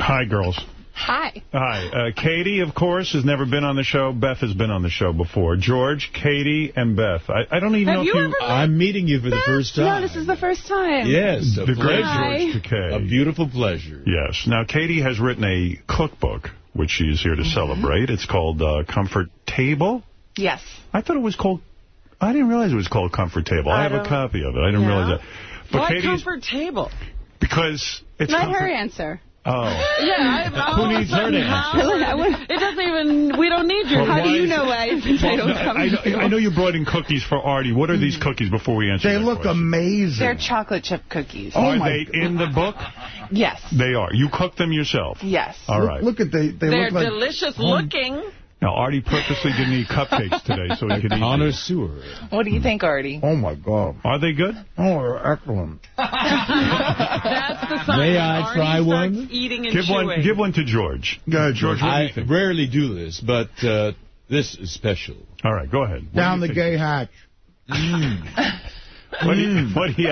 Hi, girls. Hi. Hi. Uh, Katie, of course, has never been on the show. Beth has been on the show before. George, Katie, and Beth. I, I don't even Have know you if you... ever I'm meeting you for the first time. No, this is the first time. Yes, The great Hi. George Takei. A beautiful pleasure. Yes. Now, Katie has written a cookbook, which she is here to celebrate. It's called uh, Comfort Table. Yes. I thought it was called... I didn't realize it was called Comfort Table. I, I have a copy of it. I didn't Yeah. realize that. But Why Katie's... comfort table? Because it's Let comfort... her answer. Oh. Yeah, I, Who all of a needs her to how- answer? It doesn't even, we don't need your... Well, How do why you is- know I Well, entitled no, I, know, I know you brought in cookies for Artie. What are these mm-hmm. cookies before we answer They look question? amazing. They're chocolate chip cookies. Oh, Are my they in the book? Yes. They are. You cook them yourself? Yes. All right. Look- Look at they. They They're look like delicious home- looking. Now, Artie purposely didn't eat cupcakes today so he could eat these. Connoisseur. What do you think, Artie? Oh my God! Are they good? Oh, they're excellent. That's the sign May that I Artie try one? eating and Give chewing. one, give one to George. Go ahead, George, what do you I think? rarely do this, but uh, this is special. All right, go ahead. What Down do the think? gay hatch. What do you, what do you,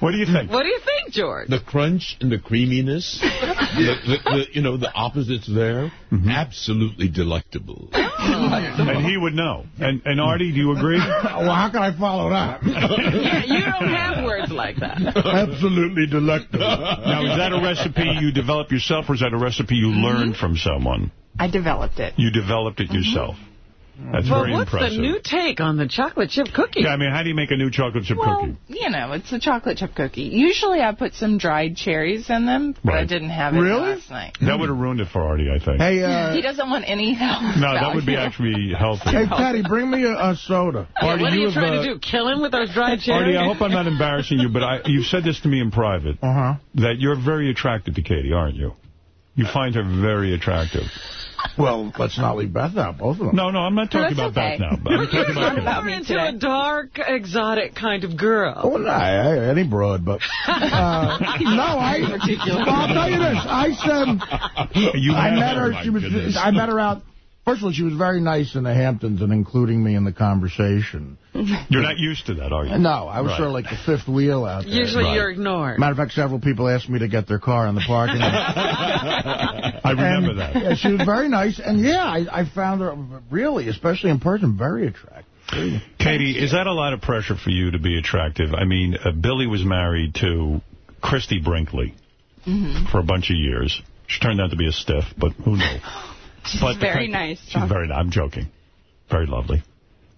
what do you think? What do you think, George? The crunch and the creaminess, the, the, the, you know, the opposites there, Mm-hmm. absolutely delectable. And he would know. And, and Artie, do you agree? well, how can I follow that? yeah, you don't have words like that. Absolutely delectable. Now, is that a recipe you develop yourself, or is that a recipe you learned from someone? I developed it. You developed it yourself. That's Well, very what's impressive. the new take on the chocolate chip cookie? Yeah, I mean, how do you make a new chocolate chip Well, cookie? you know, it's a chocolate chip cookie. Usually I put some dried cherries in them, but I didn't have it Really? last night. That would have ruined it for Artie, I think. Hey, uh, he doesn't want any health no, that would be value. actually healthy. hey, Patty, bring me a, a soda. Yeah, Artie, what are you, have, trying uh, to do? Kill him with those dried cherries? Artie, I hope I'm not embarrassing you, but I, you've said this to me in private, Uh huh. that you're very attracted to Katie, aren't you? You find her very attractive. Well, let's not leave Beth out. Both of them. No, no, I'm not talking that's about okay. that now. but I'm talking about about Katie. me into today. a dark, exotic kind of girl. Oh, no, I- any broad, but uh, no, I. Well, I'll tell you this. I said You I met her. my She was. goodness. I met her out. First of all, she was very nice in the Hamptons and including me in the conversation. You're not used to that, are you? No, I was Right. sort of like the fifth wheel out there. Usually Right. you're ignored. Matter of fact, several people asked me to get their car in the parking lot. I remember And, that. Yeah, she was very nice, and yeah, I, I found her really, especially in person, very attractive. Katie, is that a lot of pressure for you to be attractive? I mean, uh, Billy was married to Christie Brinkley Mm-hmm. for a bunch of years. She turned out to be a stiff, but who knew? She's But very nice. She's very I'm joking. Very lovely.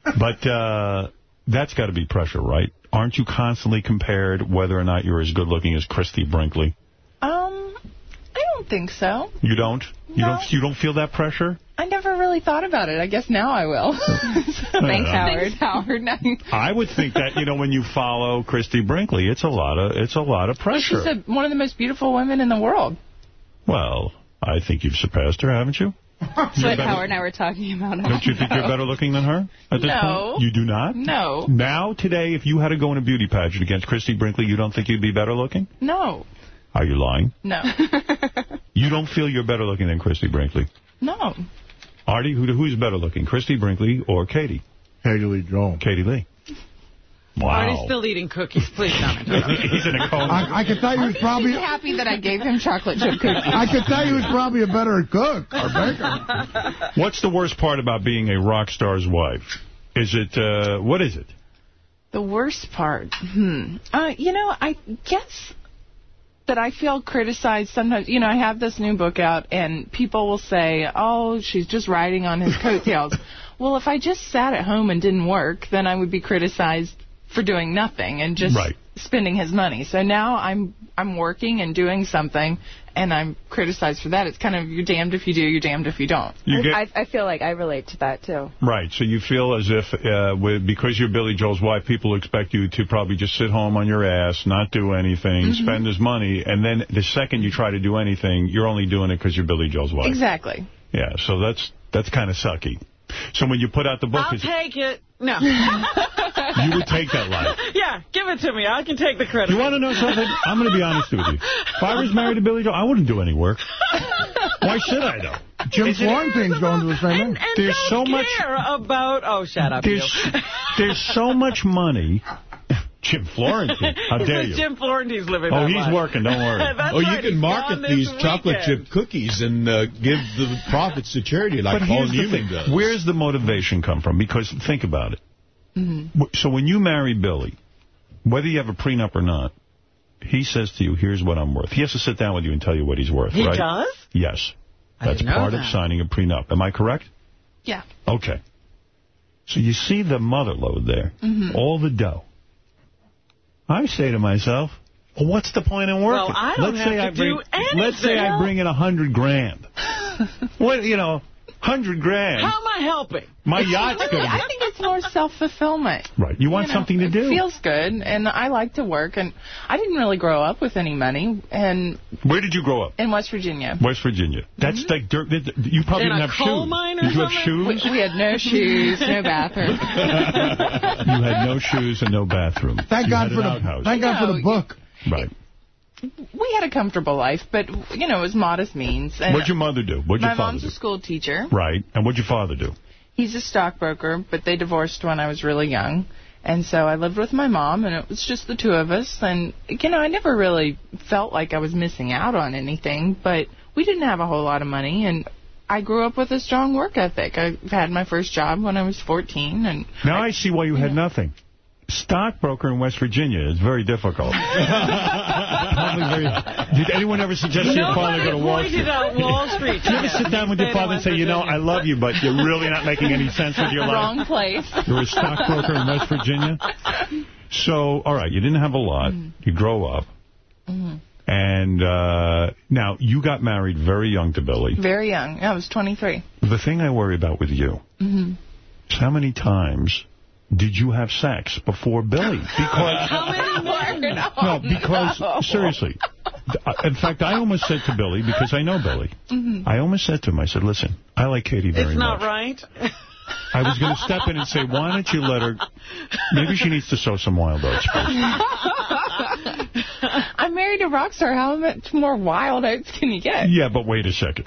But uh, that's got to be pressure, right? Aren't you constantly compared whether or not you're as good looking as Christie Brinkley? Um, I don't think so. You don't? You No. don't you don't feel that pressure? I never really thought about it. I guess now I will. Thanks, Howard. Thanks, Howard. I would think that, you know, when you follow Christie Brinkley, it's a lot of it's a lot of pressure. She's a, one of the most beautiful women in the world. Well, I think you've surpassed her, haven't you? That's what Howard and I were talking about. Don't you think you're better looking than her at this No. point? You do not? No. Now, today, if you had to go in a beauty pageant against Christie Brinkley, you don't think you'd be better looking? No. Are you lying? No. You don't feel you're better looking than Christie Brinkley? no. Artie, who, who's better looking, Christie Brinkley or Katie? Katie Lee Jones. Katie Lee. Wow. Artie's still eating cookies. Please don't interrupt. He's in a coma. I, I can tell you he's probably... He's happy that I gave him chocolate chip cookies. I can tell you he's probably a better cook or baker. What's the worst part about being a rock star's wife? Is it, uh, what is it? The worst part, hmm. Uh, you know, I guess that I feel criticized sometimes. You know, I have this new book out, and people will say, oh, she's just riding on his coattails. well, if I just sat at home and didn't work, then I would be criticized for doing nothing and just Right. spending his money. So now I'm I'm working and doing something, and I'm criticized for that. It's kind of you're damned if you do, you're damned if you don't. You get- I, I feel like I relate to that, too. Right, so you feel as if uh, with, because you're Billy Joel's wife, people expect you to probably just sit home on your ass, not do anything, Mhm. spend his money, and then the second you try to do anything, you're only doing it because you're Billy Joel's wife. Exactly. Yeah, so that's that's kind of sucky. So when you put out the book, I'll is, take it. No. you would take that life. yeah, give it to me. I can take the credit. You want to know something? I'm going to be honest with you. If I was married to Billy Joel, I wouldn't do any work. Why should I, though? Jim Is Florentine's going to the same thing. There's so much... about... Oh, shut up, you. There's, there's so much money. Jim Florentine, how dare you? Jim Florentine's living Oh, he's life. working, don't worry. oh, or you right, can market gone this these chocolate weekend. chip cookies and uh, give the profits to charity like but Paul here's the Newman does. Where's the motivation come from? Because think about it. Mm-hmm. So when you marry Billy, whether you have a prenup or not, he says to you, here's what I'm worth. He has to sit down with you and tell you what he's worth, He right? does? Yes. That's didn't know part of signing a prenup. Am I correct? Yeah. Okay. So you see the mother load there, Mhm. all the dough. I say to myself, well, what's the point in working? Well, I don't let's have say to I bring, do Let's say I bring in a hundred grand. what, you know, hundred grand. How am I helping? My yacht's going I think it's more self-fulfillment. Right. You want You know, something to do. it feels good, and I like to work. And I didn't really grow up with any money, and Where did you grow up? in West Virginia. West Virginia. That's mm-hmm. like dirt. You probably In didn't a have coal shoes. mine or Did you have something? shoes? We, we had no shoes, no bathroom. you had no shoes and no bathroom. Thank You God for an the outhouse. thank God for the book. Right. We had a comfortable life, but you know, it was modest means. And What'd your mother do? What'd my your father mom's a school teacher. Right. And what'd your father do? He's a stockbroker, but they divorced when I was really young. And so I lived with my mom, and it was just the two of us. And, you know, I never really felt like I was missing out on anything, but we didn't have a whole lot of money. And I grew up with a strong work ethic. I had my first job when I was 14. And Now I see why you had nothing. Stockbroker in West Virginia is very difficult. Very, did anyone ever suggest to your father go to Wall pointed Street? out Wall Street. Did you ever sit down with your father and say, you know, I love you, but you're really not making any sense with your life? wrong place. You're a stockbroker in West Virginia? So, all right, you didn't have a lot. You grow up. Mhm. And uh, now, you got married very young to Billy. Very young. I was 23. The thing I worry about with you hmm is how many times did you have sex before Billy? Because How many more? No, because, seriously, uh, in fact, I almost said to Billy, because I know Billy, Mhm. I almost said to him, I said, listen, I like Katie very much. It's not much. right. I was going to step in and say, why don't you let her, maybe she needs to sow some wild oats first. I'm married to rock star. How much more wild oats can you get? Yeah, but wait a second.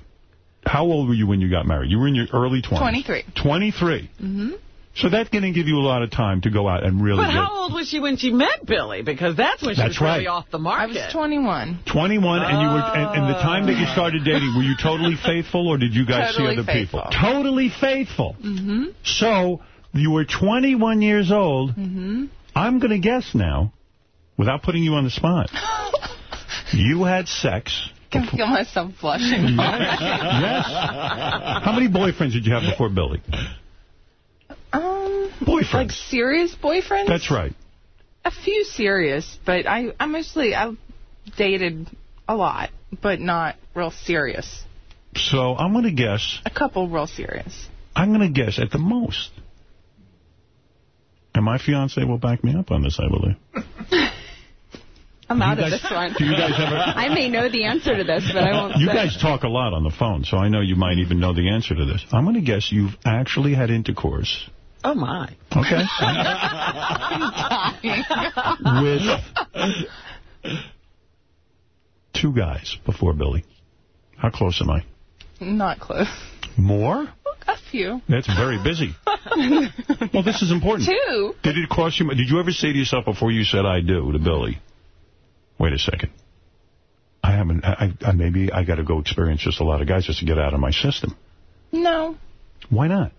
How old were you when you got married? You were in your early 20s. 23. 23. hmm So that didn't give you a lot of time to go out and really But get... how old was she when she met Billy? Because that's when she That's was really off the market. I market. was 21. 21, and you were, and, and the time that you started dating, were you totally faithful, or did you guys Totally see other faithful. people? Totally faithful. hmm So you were 21 years old. hmm I'm going to guess now, without putting you on the spot, you had sex. can feel myself blushing. yes. How many boyfriends did you have before Billy? Boyfriends. Like serious boyfriends? That's right. A few serious, but I, I mostly, I dated a lot, but not real serious. So I'm going to guess, A couple real serious. I'm going to guess at the most. And my fiance will back me up on this, I believe. I'm out of this one. do you guys ever- I may know the answer to this, but I won't You say. guys talk a lot on the phone, so I know you might even know the answer to this. I'm going to guess you've actually had intercourse. Oh, my. Okay. with two guys before Billy. How close am I? Not close. More? A few. That's very busy. Well, this is important. Two. Did it cross you? Did you ever say to yourself before you said "I do" to Billy? Wait a second. I haven't. I, I maybe I got to go experience just a lot of guys just to get out of my system. No, Why not?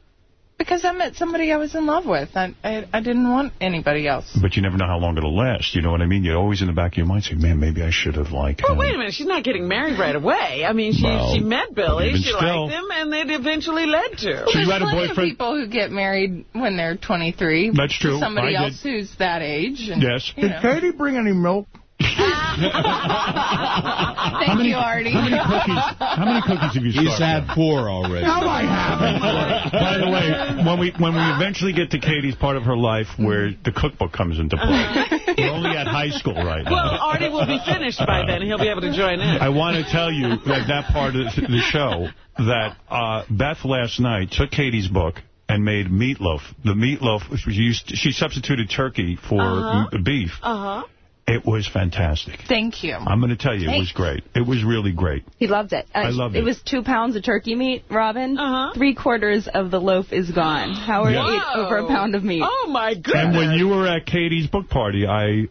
Because I met somebody I was in love with. I, I I didn't want anybody else. But you never know how long it'll last. You know what I mean? You're always in the back of your mind saying, "Man, maybe I should have liked Well, um, wait a minute. She's not getting married right away. I mean, she Well, she met Billy, she still. liked him, and it eventually led to. There's plenty of people who get married when they're 23. That's true. To somebody I else who's that age. And, Yes. Did know. Katie bring any milk? Thank you, Artie. How many cookies? How many cookies have you He's started? had four already. How I have By the way, when we when we eventually get to Katie's part of her life where the cookbook comes into play, we're only at high school right now. Well, Artie will be finished by then. He'll be able to join in. I want to tell you that that part of the the show that uh, Beth last night took Katie's book and made meatloaf. The meatloaf, she, used, she substituted turkey for Uh-huh. m- beef. Uh-huh. It was fantastic. Thank you. I'm going to tell you, it was great. It was really great. He loved it. Uh, I loved it. it. was two pounds of turkey meat, Robin. Uh-huh. Three quarters of the loaf is gone. Howard Yeah. ate over a pound of meat. Oh, my goodness. And when you were at Katie's book party, I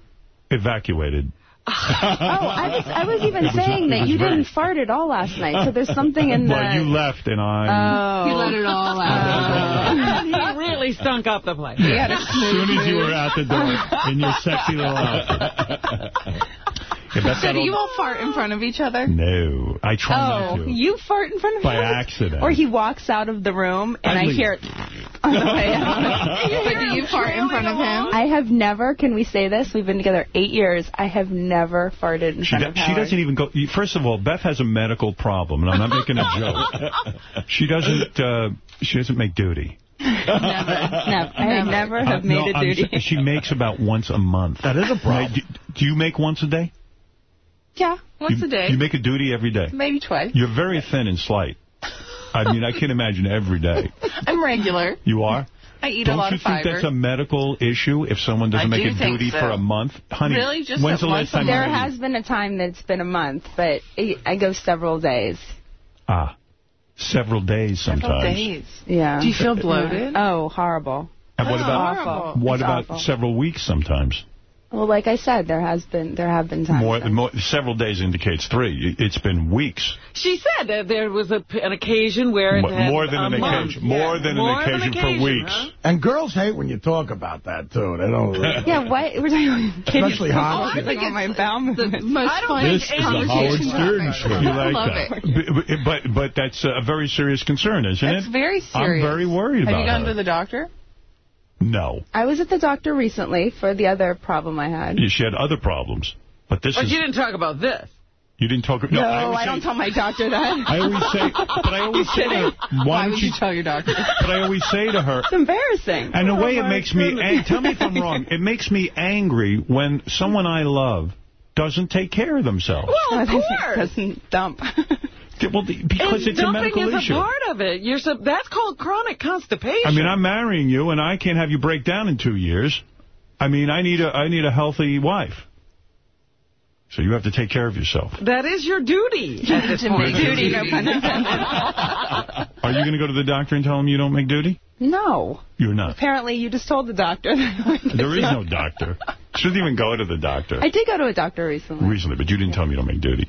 evacuated. Oh, I was I was even was- saying it that you didn't fart at all last night. So there's something in the. Well, you left, and I... Oh. He let it all out. he really stunk up the place. He had a As soon as you were out the door in your sexy little outfit. Yeah, So do you all fart in front of each other? No, I try Oh, not to. you fart in front of By him? By accident. Or he walks out of the room and I I, hear it on the way out. But do you fart in front of him? I have never, can we say this? We've been together eight years. I have never farted in She, front do- of she Howard. doesn't even go. First of all, Beth has a medical problem, and I'm not making a joke. She doesn't. Uh, she doesn't make duty. Never. I never have Uh, made no, a I'm duty. s- she makes about once a month. That is a problem. Do, do you make once a day? Yeah, once you, a day. You make a duty every day. Maybe twice. You're very thin and slight. I mean, I can't imagine every day. I'm regular. You are? I eat a little bit. Don't you think that's a medical issue if someone doesn't I make do a duty so. for a month? Honey, Really? Just when's the last a time There you has been a time that's been a month, but I go several days. Ah, several days sometimes. Days. Yeah. Do you feel bloated? Oh, horrible. And what Oh, about awful. what It's about awful. several weeks sometimes? Well, like I said, there has been there have been times. More, more, several days indicates three. It's been weeks. She said that there was a, an occasion where it Mo- had more than a an month. occasion. More Yeah, than more an occasion for weeks. And girls hate when you talk about that, too. They don't. Yeah, what? We're talking Especially hot. Oh, I think oh, it's my bowel movement. most I don't fun This is a Howard conversation Stern show. You I like love that? it. B- But but that's a very serious concern, isn't That's it? very serious. I'm very worried Have about you gone her. to the doctor? No, I was at the doctor recently for the other problem I had. she had other problems, but this But is you didn't talk about this. you didn't talk. No, No, I, always don't tell my doctor that. I always say, but I always say to her, why, Why would you? you tell your doctor? But I always say to her, It's embarrassing. and the way it makes me, goodness. ang- tell me if I'm wrong. It makes me angry when someone I love doesn't take care of themselves. Well, of course. Doesn't dump. Well, the- because and it's a dumping medical is issue. a part of it. You're so, that's called chronic constipation. I mean, I'm marrying you, and I can't have you break down in two years. I mean, I need a I need a healthy wife. So you have to take care of yourself. that is your duty at this To point. Duty, no pun intended. Are you going to go to the doctor and tell him you don't make duty? No. You're not. Apparently, you just told the doctor. There is no doctor. Shouldn't even go to the doctor I did go to a doctor recently. recently, but you didn't tell him you don't make duty.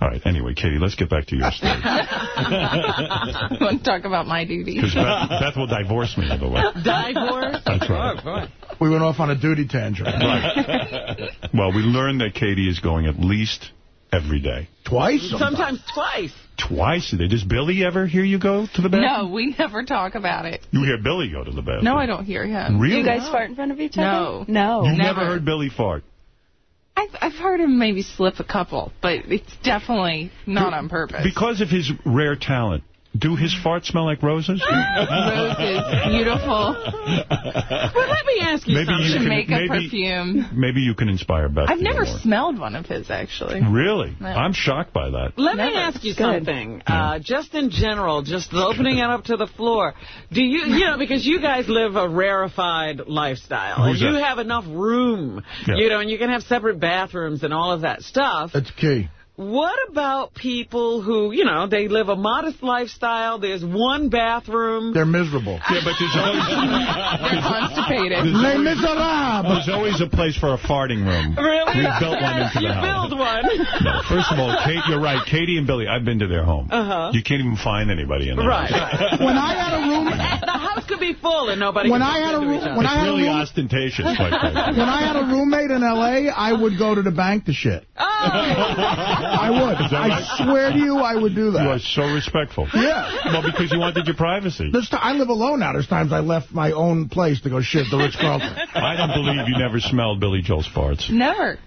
All right. Anyway, Katie, let's get back to your story. I want to talk about my duty? Because Beth, Beth will divorce me otherwise. Divorce? That's right. Oh. We went off on a duty tangent. Right. Well, we learned that Katie is going at least every day. Twice? Sometimes twice. Twice a day. Does Billy ever hear you go to the bathroom? No, we never talk about it. You hear Billy go to the bathroom. No, I don't hear him. Really? Do you guys fart in front of each other? No. No. You've never. Never. heard Billy fart. I've, I've heard him maybe slip a couple, but it's definitely not on purpose. Because of his rare talent, do his farts smell like roses? Roses, beautiful. Well, let me ask you Maybe you something. can- Makeup, maybe- perfume. Maybe you can inspire Beth. I've never more. smelled one of his, actually. Really? No. I'm shocked by that. Let me ask you Good. something. Uh, just in general, just opening it up to the floor. Do you, you know, because you guys live a rarefied lifestyle. Who's you that? have enough room, Yeah. you know, and you can have separate bathrooms and all of that stuff. That's key. What about people who, you know, they live a modest lifestyle, there's one bathroom. They're miserable. Yeah, but there's always... They're constipated. Les Miserables. There's always a place for a farting room. Really? We built one into you the house. build one. No, first of all, Kate, you're right. Katie and Billy, I've been to their home. Uh-huh. You can't even find anybody in there. Right, right. When I had a room... The house could be full and nobody When could I had a room- each when other. I had a room- ostentatious, quite. When I had a roommate in L.A., I would go to the bank to shit. Oh. I would. I right? swear to you, I would do that. You are so respectful. Yeah. Well, because you wanted your privacy. There's t I live alone now. There's times I left my own place to go shit the Ritz-Carlton. I don't believe you never smelled Billy Joel's farts. Never.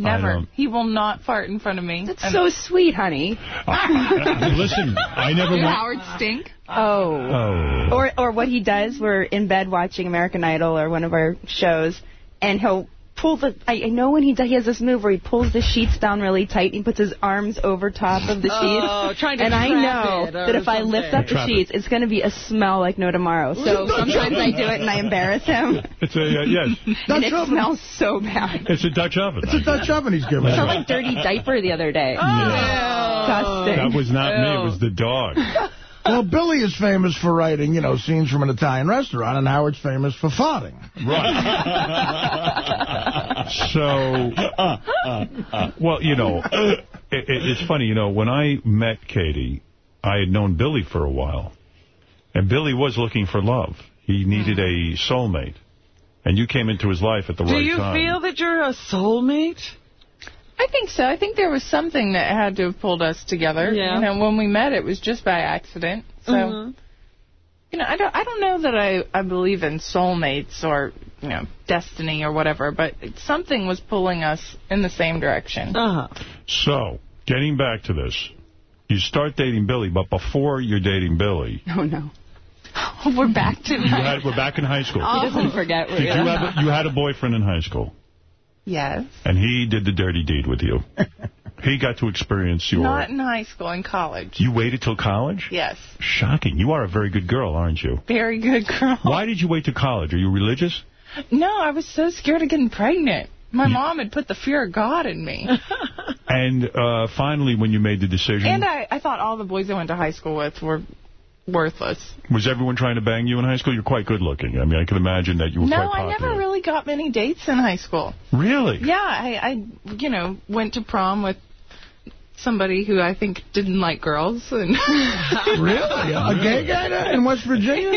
Never. He will not fart in front of me. That's And- so sweet, honey. Uh, uh, listen, I never Did went... Howard stink? Oh. Oh. Or or what he does, we're in bed watching American Idol or one of our shows, and he'll pull the. I, I know when he does, he has this move where he pulls the sheets down really tight. And he puts his arms over top of the sheets. Oh, trying to and I know that if I lift up the sheets, it's going to be a smell like no tomorrow. So sometimes I do it and I embarrass him, It's a, uh, yes, and it smells so bad. it's a Dutch oven. It's a Dutch oven he's giving I me. smelled like dirty diaper the other day. Oh, Disgusting. That was not me, it was the dog. Well, Billy is famous for writing, you know, scenes from an Italian restaurant, and Howard's famous for farting. Right. so, well, you know, it, it, it's funny, you know, when I met Katie, I had known Billy for a while. And Billy was looking for love. He needed a soulmate. And you came into his life at the Do right time. Do you feel that you're a soulmate? I think so. I think there was something that had to have pulled us together. Yeah. You know, when we met, it was just by accident. So, Mhm. you know, I don't, I don't know that I, I believe in soulmates or, you know, destiny or whatever, but something was pulling us in the same direction. Uh-huh. So, getting back to this. You start dating Billy, but before you're dating Billy, Oh, no. We're back to you had, we're back in high school. He doesn't forget. Did you, have a, you had a boyfriend in high school, Yes. and he did the dirty deed with you. he got to experience your... Not in high school, in college. You waited till college? Yes. Shocking. You are a very good girl, aren't you? Very good girl. Why did you wait till college? Are you religious? No, I was so scared of getting pregnant. My mom had put the fear of God in me. And uh, finally, when you made the decision, and I, I thought all the boys I went to high school with were worthless. was everyone trying to bang you in high school? You're quite good looking. I mean, I can imagine that you were No, quite I never really got many dates in high school. Really? Yeah, I, I, you know, went to prom with somebody who I think didn't like girls. And Really? A gay guy there in West Virginia?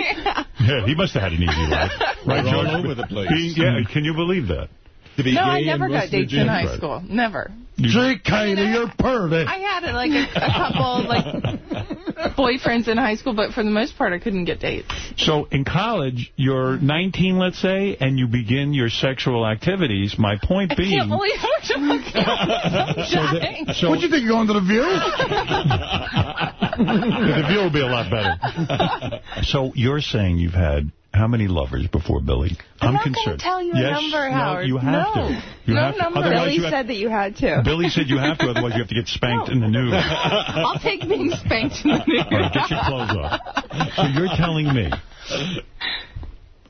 Yeah, he must have had an easy life. Right, All over the place. He- yeah, can you believe that? To be no, I never got West dates in high school. Never. See, Katie, you're purdy. I had uh, like a, a couple like boyfriends in high school, but for the most part, I couldn't get dates. So in college, you're 19, let's say, and you begin your sexual activities. My point I being... can't believe we're talking about dying. so What you think, you're going to the View? the view will be a lot better. so you're saying you've had how many lovers before Billy? I'm not concerned. tell you a yes, number, no, you have No. to. You No have to. number. Otherwise Billy said that you had to. Billy said you have to, otherwise you have to get spanked in the nude. I'll take being spanked in the nude. All right, get your clothes off. So you're telling me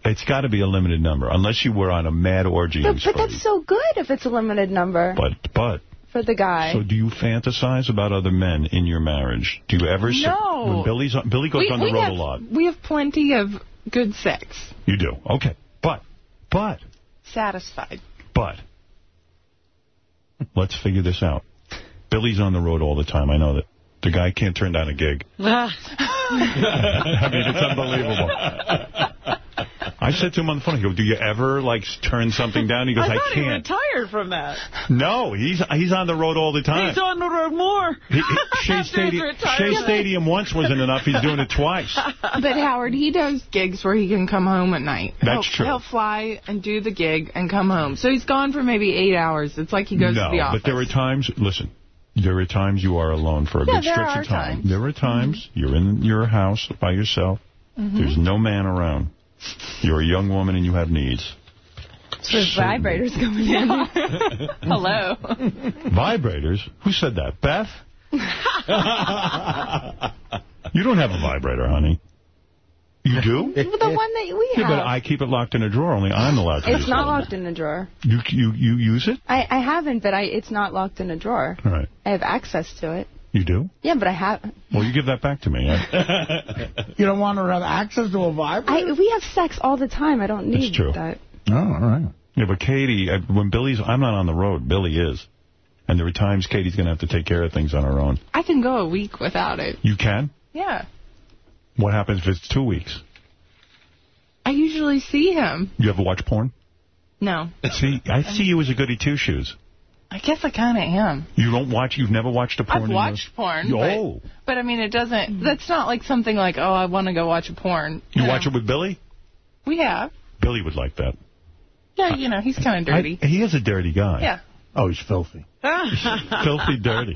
it's got to be a limited number, unless you were on a mad orgy. But, but that's so good if it's a limited number But but for the guy. so do you fantasize about other men in your marriage? Do you ever? No. When Billy's on, Billy goes we, on the road have, a lot. We have plenty of good sex. You do. Okay. But but Satisfied. but let's figure this out. Billy's on the road all the time. I know that. The guy can't turn down a gig. I mean, it's unbelievable. I said to him on the phone, I go, do you ever, like, turn something down? He goes, I I, thought he can't. retired from that. No, he's he's on the road all the time. He's on the road more. He- he- Shea, Stadium. Shea Stadium once wasn't enough. He's doing it twice. But Howard, he does gigs where he can come home at night. That's he'll, true. He'll fly and do the gig and come home. So he's gone for maybe eight hours. It's like he goes no, to the office. but there are times, listen, there are times you are alone for a Yeah, good stretch of time. times. There are times you're in your house by yourself. Mhm. There's no man around. You're a young woman and you have needs. There's vibrators coming in. Hello. Vibrators? Who said that? Beth? you don't have a vibrator, honey. You do? the one that we Yeah, have. but I keep it locked in a drawer. Only I'm allowed to it's use not it. locked in a drawer. You, you, you use it? I, I haven't, but I it's not locked in a drawer. All right. I have access to it. You do? Yeah, but I have. Well, you give that back to me. I- You don't want to have access to a vibrator? I we have sex all the time. I don't need It's true. that. Oh, all right. Yeah, but Katie, I- when Billy's, I'm not on the road. Billy is. And there are times Katie's going to have to take care of things on her own. I can go a week without it. You can? Yeah. What happens if it's two weeks? I usually see him. You ever watch porn? No. See, I see you as a goody two-shoes. I guess I kind of am. You don't watch, you've never watched a porn? I've in your- watched porn. Oh. But, but I mean, it doesn't, mm-hmm. that's not like something like, oh, I want to go watch a porn. You watch it with Billy? We have. Billy would like that. Yeah, you know, he's kind of dirty. I- he is a dirty guy. yeah. Oh, he's filthy. Filthy dirty.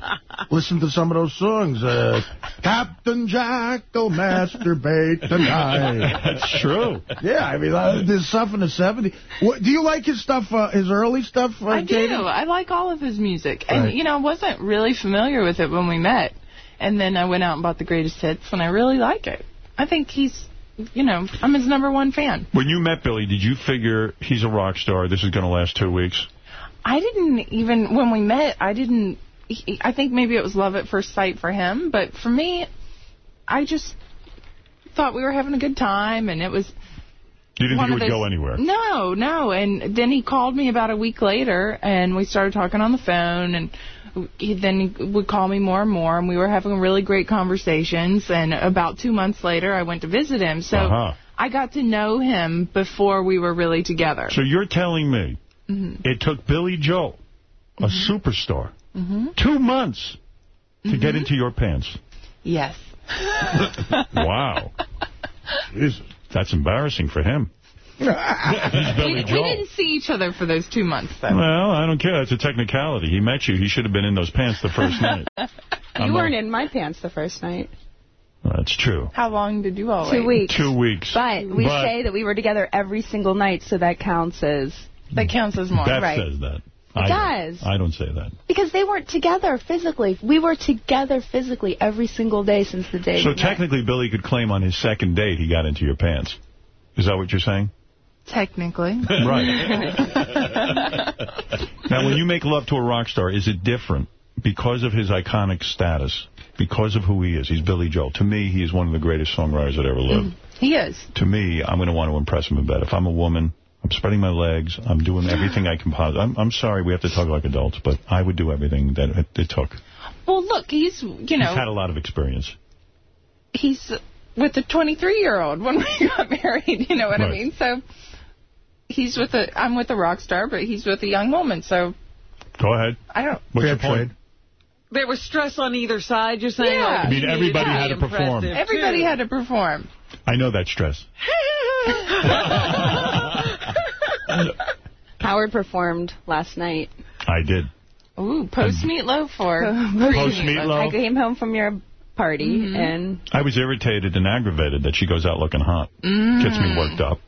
Listen to some of those songs. Uh, Captain Jack will masturbate tonight. That's true. Yeah, I mean, uh, there's stuff in the 70s. What, do you like his stuff, uh, his early stuff, uh, I do. I like all of his music. And, Right. you know, I wasn't really familiar with it when we met. And then I went out and bought the greatest hits, and I really like it. I think he's, you know, I'm his number one fan. When you met Billy, did you figure he's a rock star, this is going to last two weeks? I didn't even, when we met, I didn't, he- I think maybe it was love at first sight for him. But for me, I just thought we were having a good time, and it was You didn't think it would go anywhere? No, no. And then he called me about a week later, and we started talking on the phone, and he, then he would call me more and more, and we were having really great conversations. And about two months later, I went to visit him. So Uh-huh. I got to know him before we were really together. So you're telling me Mhm. it took Billy Joel, a Mm-hmm. superstar, hmm two months to get Mhm. into your pants? Yes. Wow. Jesus. That's embarrassing for him. He's we, Billy we Joel. didn't see each other for those two months, though. Well, I don't care. It's a technicality. He met you. He should have been in those pants the first night. You I'm weren't in my pants the first night. That's true. How long did you all Two wait? weeks. Two weeks. But we But- say that we were together every single night, so that counts as... That counts as more. Beth Right. says that. It I does. Don't. I don't say that. Because they weren't together physically. We were together physically every single day since the day So we met. technically, Billy could claim on his second date he got into your pants. Is that what you're saying? Technically. Right. Now, when you make love to a rock star, is it different because of his iconic status, because of who he is? He's Billy Joel. To me, he is one of the greatest songwriters that ever lived. Mm-hmm. he is. To me, I'm going to want to impress him a bit. If I'm a woman, I'm spreading my legs. I'm doing everything I can possibly. I'm, I'm sorry, we have to talk like adults, but I would do everything that it, it took. Well, look, he's, you know... He's had a lot of experience. he's with a 23-year-old when we got married, you know what I mean? So he's with a, I'm with a rock star, but he's with a young woman, so Go ahead. I don't, What's your point? There was stress on either side, you're saying? Yeah. I mean, everybody had to perform. everybody too. had to perform. I know that stress. Howard performed last night. I did. Ooh, post meatloaf or Post meatloaf. I came home from your party, Mm-hmm. and I was irritated and aggravated that she goes out looking hot. Mm. Gets me worked up.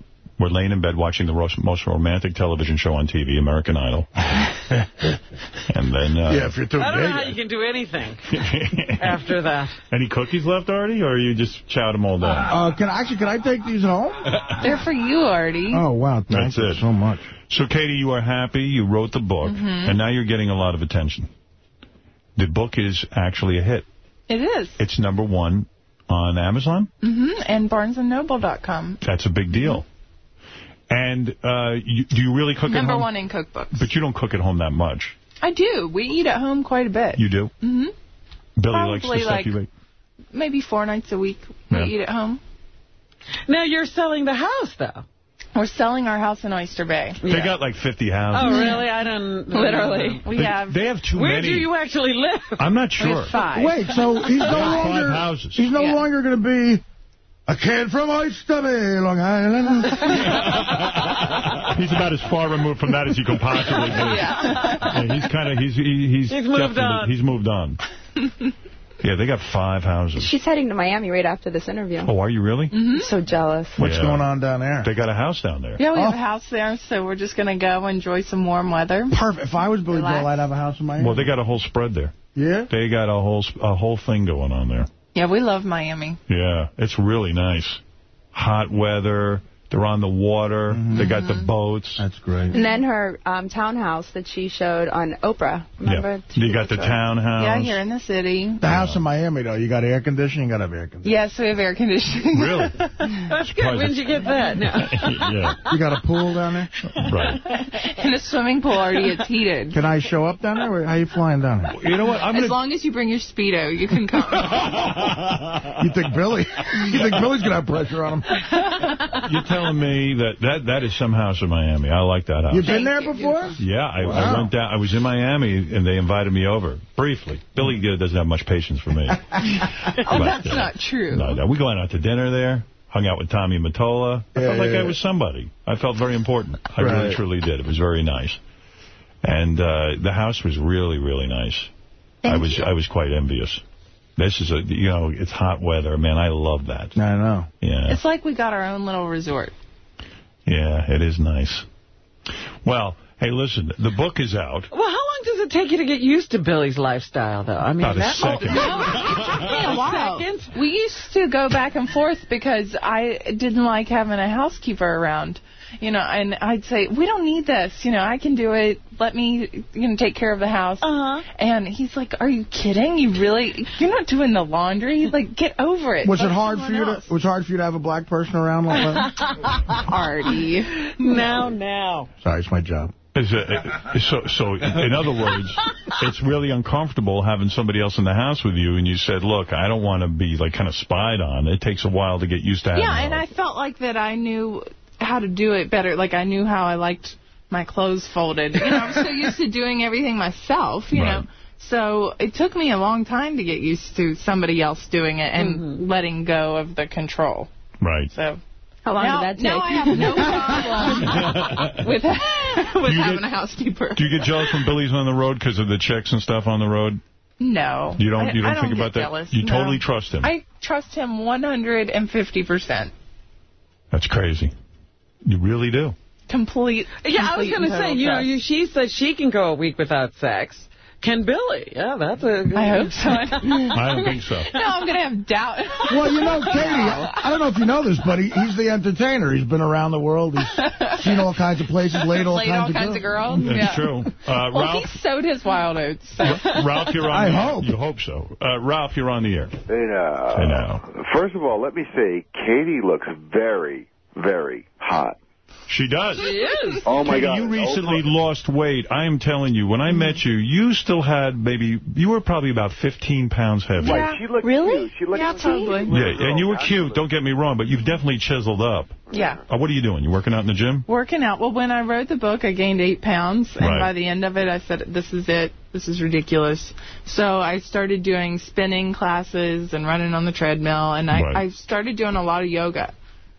We're laying in bed watching the most romantic television show on TV, American Idol. and then... Uh, Yeah, if you're too I don't know how gay. you can do anything after that. Any cookies left, Artie, or you just chowed them all down? Uh, can I, actually, can I take these home? They're for you, Artie. Oh, wow. Thank That's you it. so much. So, Katie, you are happy. You wrote the book, Mhm. and now you're getting a lot of attention. The book is actually a hit. It is. It's number one on Amazon. hmm And BarnesandNoble.com. That's a big deal. And uh, you, do you really cook at home? Number one in cookbooks. But you don't cook at home that much. I do. We eat at home quite a bit. You do? Mm-hmm. Billy likes the Probably stuff like- you make. Maybe four nights a week we Yeah. eat at home. Now you're selling the house, though. We're selling our house in Oyster Bay. They got like 50 houses. Oh, really? I don't... Literally. We They- have... They have too Where many. do you actually live? I'm not We sure. have five. Wait, so he's no Five longer houses. he's no Yeah. longer going to be a kid from Oyster Bay, Long Island. He's about as far removed from that as you can possibly be. Yeah. Yeah, he's kind of he's he, he's He's moved on. He's moved on. yeah, they got five houses. she's heading to Miami right after this interview. Oh, are you really? I'm so jealous. What's Yeah. going on down there? They got a house down there. Yeah, we have Oh. a house there, so we're just going to go enjoy some warm weather. Perfect. If I was Billy Relax. Joel, I'd have a house in Miami. Well, they got a whole spread there. yeah? They got a whole a whole thing going on there. Yeah, we love Miami. Yeah, it's really nice. hot weather. They're on the water. They got the boats. That's great. And then her um, townhouse that she showed on Oprah. Remember? Yeah. You got the townhouse. Yeah, here in the city. The house in Miami, though, you got air conditioning? You got to have air conditioning. Yes, we have air conditioning. Really? That's good. When did you get that? No. yeah. You got a pool down there? Right. In a swimming pool already, it's heated. Can I show up down there? Or how you flying down there? You know what? I'm as gonna. long as you bring your Speedo, you can come. You think Billy? You think Billy's going to have pressure on him? You're telling me that, that that is some house in Miami. I like that house. You've been there before? Yeah, I, I went down. I was in Miami, and they invited me over briefly. Billy uh, doesn't have much patience for me. oh, But, that's uh, not true. No, no. We went out to dinner there, hung out with Tommy Mottola. I Yeah, felt like yeah, I was somebody. I felt very important. I Right. really, truly did. It was very nice. And uh, the house was really, really nice. I was you. I was quite envious. This is a, you know, it's hot weather. Man, I love that. I know. Yeah. It's like we got our own little resort. Yeah, it is nice. Well, hey, listen, the book is out. Well, how long does it take you to get used to Billy's lifestyle, though? I mean, About a that, second. It took me a while. We used to go back and forth because I didn't like having a housekeeper around. You know, and I'd say, we don't need this. You know, I can do it. Let me, you know, take care of the house. Uh-huh. And he's like, are you kidding? You really, you're not doing the laundry? Like, get over it. Was it hard for you else. to was hard for you to have a black person around like that? Artie. now, now. Sorry, it's my job. Is it, so, so, in other words, it's really uncomfortable having somebody else in the house with you, and you said, look, I don't want to be, like, kind of spied on. It takes a while to get used to having Yeah, and I felt like that I knew how to do it better. Like I knew how I liked my clothes folded. You know, I'm so used to doing everything myself, you Right. know. So it took me a long time to get used to somebody else doing it and mm-hmm. letting go of the control. Right. So How long now, did that take? now I have no problem with with having get- a housekeeper. Do you get jealous when Billy's on the road because of the checks and stuff on the road? No. You don't. I- You don't, I think get about that. you no. totally trust him. I trust him 150%. That's crazy. You really do. Complete. Yeah, I was going to say, you know, you, she said she can go a week without sex. Can Billy? Yeah, that's a... I hope so. I don't think so. No, I'm going to have doubt. Well, you know, Katie, I don't know if you know this, but he, he's the entertainer. He's been around the world. He's seen all kinds of places, laid all Laid kinds all of kinds of girls. girls. That's yeah. true. Uh, Well, Ralph, he sowed his wild oats. So. Ralph, you're on. I the hope. You hope so. Uh, Ralph, you're on the air. Hey now. Hey now. First of all, let me say, Katie looks very, very hot. She does. She is. Oh my Katie, God! You recently Oh, lost weight. I am telling you, when I met you, you still had maybe, you were probably about 15 pounds heavy. Right, she looked Really? cute. She looked Yeah, probably. Yeah, and you were cute, don't get me wrong, but you've definitely chiseled up. Yeah. Uh, what are you doing? You working out in the gym? Working out. Well, when I wrote the book, I gained eight pounds, and Right. by the end of it, I said, "This is it. This is ridiculous." So I started doing spinning classes and running on the treadmill, and I, Right. I started doing a lot of yoga.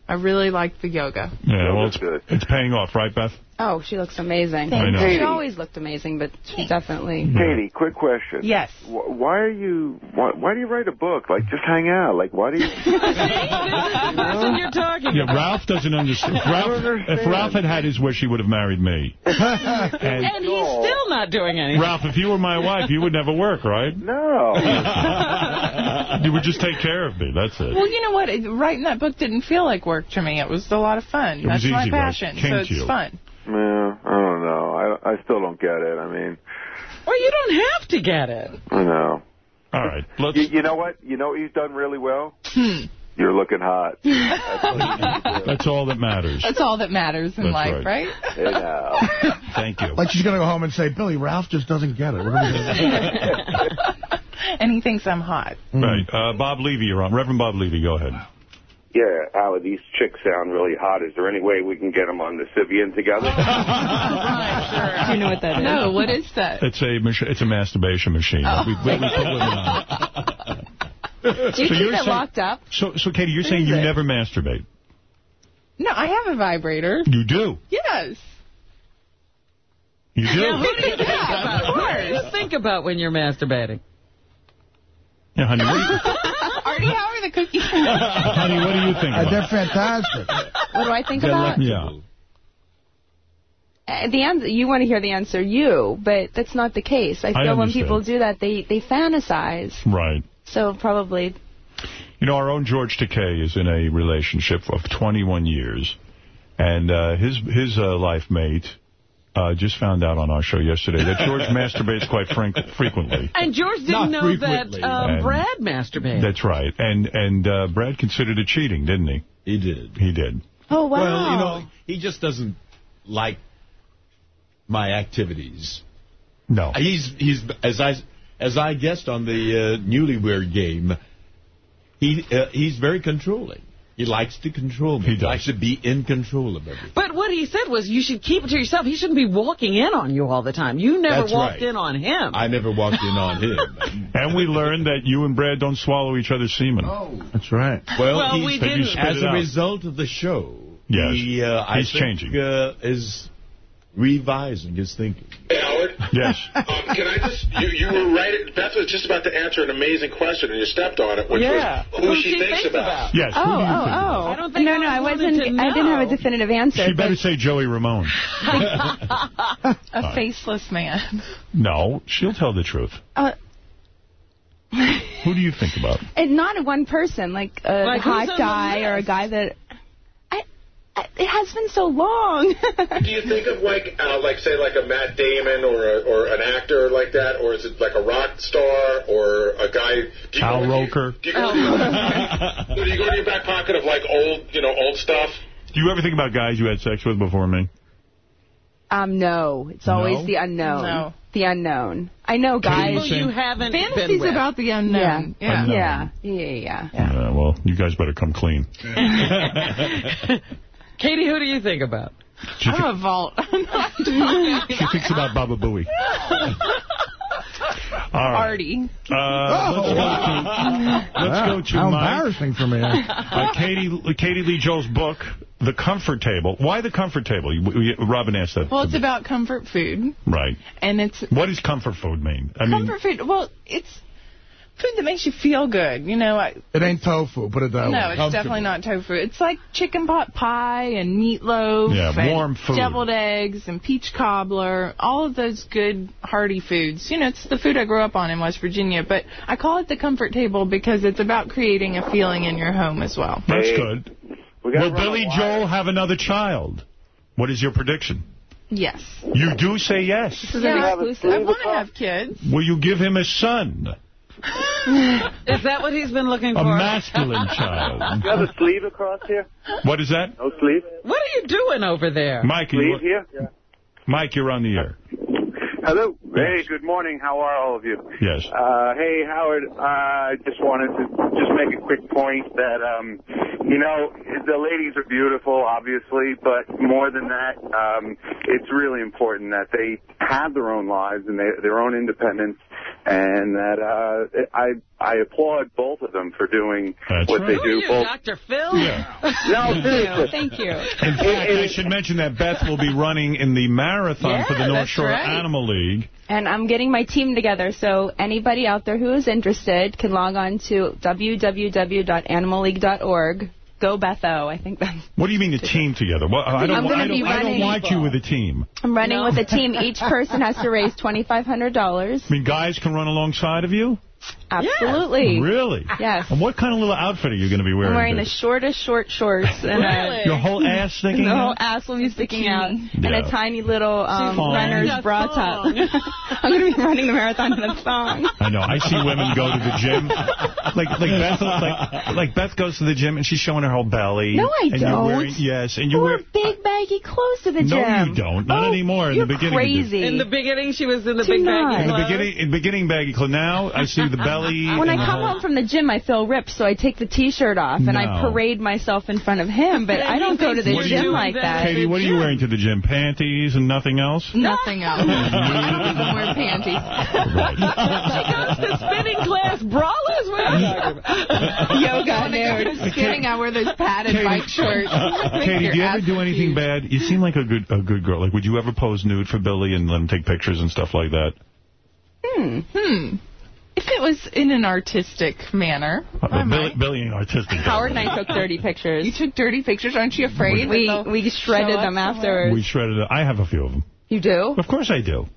I really like the yoga. Yeah, well, it's, good. it's paying off, right, Beth? Oh, she looks amazing. I know. She always looked amazing, but she definitely. Hmm. Katie, quick question. Yes. Why are you? Why, why do you write a book? Like, just hang out. Like, why do you? That's what you're talking Yeah. Ralph doesn't understand. If Ralph, understand. if Ralph had had his wish, he would have married me. And, And he's still not doing anything. Ralph, if you were my wife, you would never work, right? No. you would just take care of me. That's it. Well, you know what? Writing that book didn't feel like work to me. It was a lot of fun. It was That's my easy, right? passion, Came so to it's you. fun. Yeah, I don't know. I I still don't get it. I mean, Well, you don't have to get it. I know. All right. Let's, You, you know what? You know what you've done really well. Hmm. You're looking hot. That's you need to do. that's all that matters. That's all that matters in That's life, right. right? Hey, now. Thank you. Like she's going to go home and say, Billy, Ralph just doesn't get it. We're gonna do and he thinks I'm hot. Right. Uh, Bob Levy, you're on. Reverend Bob Levy, go ahead. Yeah, Howard, these chicks sound really hot. Is there any way we can get them on the Sybian together? Do you know what that is? No, what is that? It's a machi- it's a masturbation machine. Oh. We, we, we put women on. Do you So keep you're it saying- locked up? So, so Katie, you're What saying you it? never masturbate? No, I have a vibrator. You do. Yes. You do. What do you think about? What do you think about when you're masturbating? Yeah, honey. What do how are the cookies? honey, what do you think? Uh, About? they're fantastic. What do I think about? Yeah. Uh, the answer, you want to hear the answer, you, but that's not the case. I I feel when people do that, they they fantasize. Right. So probably You know, our own George Takei is in a relationship of 21 years, and uh, his his uh, life mate uh, just found out on our show yesterday that George masturbates quite frank frequently. And George didn't know that uh, Brad masturbated. That's right, and and uh, Brad considered it cheating, didn't he? He did. He did. Oh, wow. Well, you know, he just doesn't like my activities. No. He's he's as I as I guessed on the uh, Newlywed Game. He uh, he's very controlling. He likes to control me. He, likes to be in control of everything. But what he said was you should keep it to yourself. He shouldn't be walking in on you all the time. You never That's walked right. in on him. I never walked in on him. And we learned that you and Brad don't swallow each other's semen. Oh. That's right. Well, Well, we didn't. as a out. result of the show, Yes. he, uh, I He's think, changing. Uh, is revising his thinking. Howard? Yes. Um, can I just, you, you were right, Beth was just about to answer an amazing question and you stepped on it, which Yeah. was who, Who she, she thinks, thinks about. Yes. Oh, who do you oh, think oh. I don't think no, I no, I wanted wasn't. I didn't have a definitive answer. She better say Joey Ramone. A faceless man. No, she'll tell the truth. Uh, Who do you think about? and not a one person, like a Like, hot the guy or a guy that. I, I, it has been so long. Do you think of like, uh, like say, like a Matt Damon or a, or an actor like that, or is it like a rock star or a guy? Do you Al go, Roker. Do you, go to your, do you go to your back pocket of like old, you know, old stuff? Do you ever think about guys you had sex with before me? um, no, it's always No? the unknown. No. The unknown. I know guys. People you haven't been Fantasies with. about the unknown. Yeah. Yeah. Yeah, yeah, yeah. Yeah, well, you guys better come clean. Katie, who do you think about? She, I'm a vault. She thinks about Baba Booey. All right. Artie. Uh, let's go to, let's go to How Mike. embarrassing for me. Uh, Katie, Katie Lee Joel's book, The Comfort Table. Why the comfort table? Robin asked that. Well, it's me. about comfort food, Right. and it's What does comfort food mean? I mean, comfort food. Well, it's food that makes you feel good. You know, I, It ain't tofu, put it that way. no, it's definitely not tofu. It's like chicken pot pie and meatloaf, Yeah, and warm food. deviled eggs and peach cobbler. All of those good hearty foods. You know, it's the food I grew up on in West Virginia. But I call it the comfort table because it's about creating a feeling in your home as well. that's good. We Will Billy. Joel have another child? What is your prediction? Yes. You do say yes. This is Yeah, an I want to have kids. Will you give him a son? Is that what he's been looking for? A masculine child. You have a sleeve across here? What is that? No sleeve? What are you doing over there? Mike, Sleeve you, here? Mike, you're on the air. Hello. Hey, good morning. How are all of you? Yes. Uh, hey, Howard. uh, I just wanted to just make a quick point that, um, you know, the ladies are beautiful, obviously, but more than that, um, it's really important that they have their own lives and they, their own independence, and that uh, I I applaud both of them for doing That's what right. they Who are do. you, both. Dr. Phil? No, seriously. Thank you. In fact, I should mention that Beth will be running in the marathon for the North Shore right. Animal League. And I'm getting my team together, so anybody out there who is interested can log on to www.animalleague.org. Go Betho. I think that's. What do you mean the team together? Well, I don't, I'm I don't, I don't you with a team. I'm running No. with a team. Each person has to raise $2,500. I mean, guys can run alongside of you? Absolutely. Really? Yes. And what kind of little outfit are you going to be wearing? I'm wearing the shortest short shorts and Really? Your whole ass sticking the whole ass will be sticking out, and a tiny little um, runner's bra top. I'm going to be running the marathon in a thong. I know. I see women go to the gym. Like like Beth, like, like Beth goes to the gym and she's showing her whole belly. No, I and You're don't. wearing, yes, and you You wear... wear big baggy clothes to the gym. No, you don't. Not Oh, anymore. In You're the beginning crazy. In the beginning, she was in the Do big not. baggy clothes. In the beginning, in beginning baggy clothes. Now I see the belly. when I come home from the gym, I feel ripped, so I take the T-shirt off and I parade myself in front of him. But I don't go to the What you- gym like that. Katie, what are you wearing to the gym? Panties and nothing else? Nothing else. I don't wear panties. she goes to spinning class braless? What are you talking about? Yoga When I go nude. to skating, I wear those padded Katie- bike shorts. Katie, do you ever do anything huge. bad? You seem like a good a good girl. Like, would you ever pose nude for Billy and let him take pictures and stuff like that? Hmm. Hmm. If it was in an artistic manner, Uh, I Billy, might. Billy ain't artistic. Howard and I took dirty pictures. You took dirty pictures. Aren't you afraid? We that we shredded show up them somewhere? afterwards. We shredded it. I have a few of them. You do? Of course I do.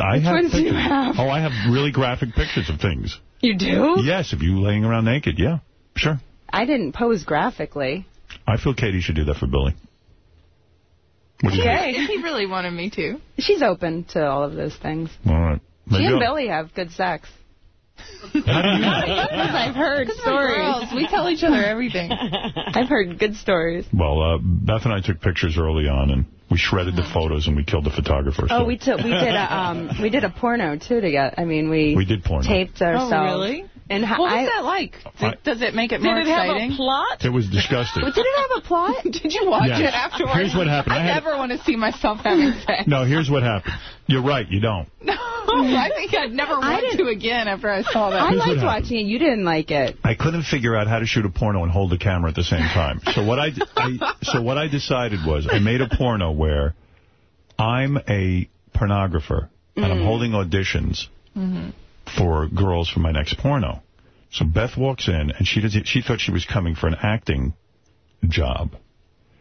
I Which have ones do you have? Oh, I have really graphic pictures of things. You do? Yes, of you laying around naked, yeah, sure. I didn't pose graphically. I feel Katie should do that for Billy. What do you Okay. If he really wanted me to. She's open to all of those things. All right. She and Billy have good sex. How do you know? Because I've heard stories. girls. We tell each other everything. I've heard good stories. Well, uh, Beth and I took pictures early on, and we shredded the photos, and we killed the photographer. Oh, we took we did a um we did a porno too together. I mean we We did porno. taped ourselves. Oh, really? And how, What was I, that like? I- Did, does it make it more Did more it have exciting? a plot? It was disgusting. Did it have a plot? Did you watch Yes. it afterwards? Here's what happened. I I, had- never want to see myself having sex. No, here's what happened. You're right, you don't. No, I think I'd never I want to again after I saw that. I Here's liked watching it. You didn't like it. I couldn't figure out how to shoot a porno and hold the camera at the same time. So what I, I so what I decided was I made a porno where I'm a pornographer and I'm Mm. holding auditions for girls for my next porno. So Beth walks in and she does she thought she was coming for an acting job.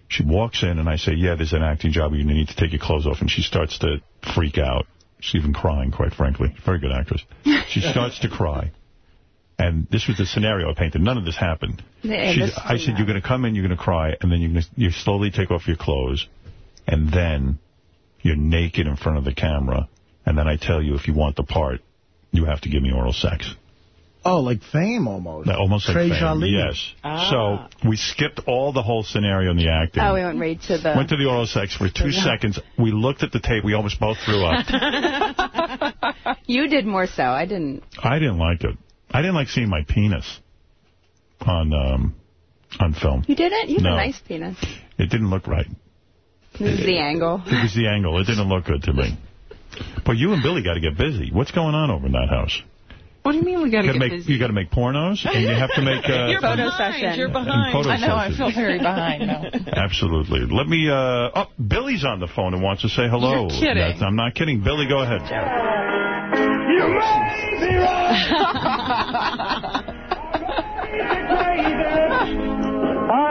She walks in and I say, yeah, there's an acting job. You need to take your clothes off. And she starts to freak out. She's even crying, quite frankly. Very good actress. She starts to cry. And this was the scenario I painted. None of this happened. Yeah, She- this- I said, you're going to come in, you're going to cry, and then you're going to you slowly take off your clothes, and then you're naked in front of the camera, and then I tell you if you want the part, you have to give me oral sex. Oh, like fame almost. That- Almost like Trey fame, Jolie. yes. Ah. So we skipped all the whole scenario in the acting. Oh, we went right to the. Went to the oral sex for two seconds. We looked at the tape. We almost both threw up. you did more so. I didn't. I didn't like it. I didn't like seeing my penis on um, on film. You didn't. You have No. a nice penis. It didn't look right. This is the angle. It was the angle. It didn't look good to me. But you and Billy got to get busy. What's going on over in that house? What do you mean we got to get make busy? you got to make pornos, and you have to make uh, You're Photo session. You're behind. photo I know. I feel very behind now. Absolutely. Let me. Uh, oh, Billy's on the phone and wants to say hello. You're kidding. That's- I'm not kidding. Billy, go ahead.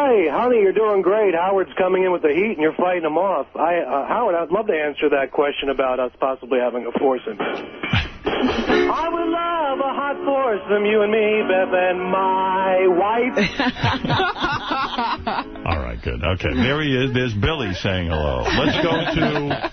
Hi, honey, you're doing great. Howard's coming in with the heat and you're fighting him off. I, uh, Howard, I'd love to answer that question about us possibly having a foursome. I would love a hot foursome, you and me, Beth and my wife. All right, good. Okay, there he is. There's Billy saying hello. Let's go to.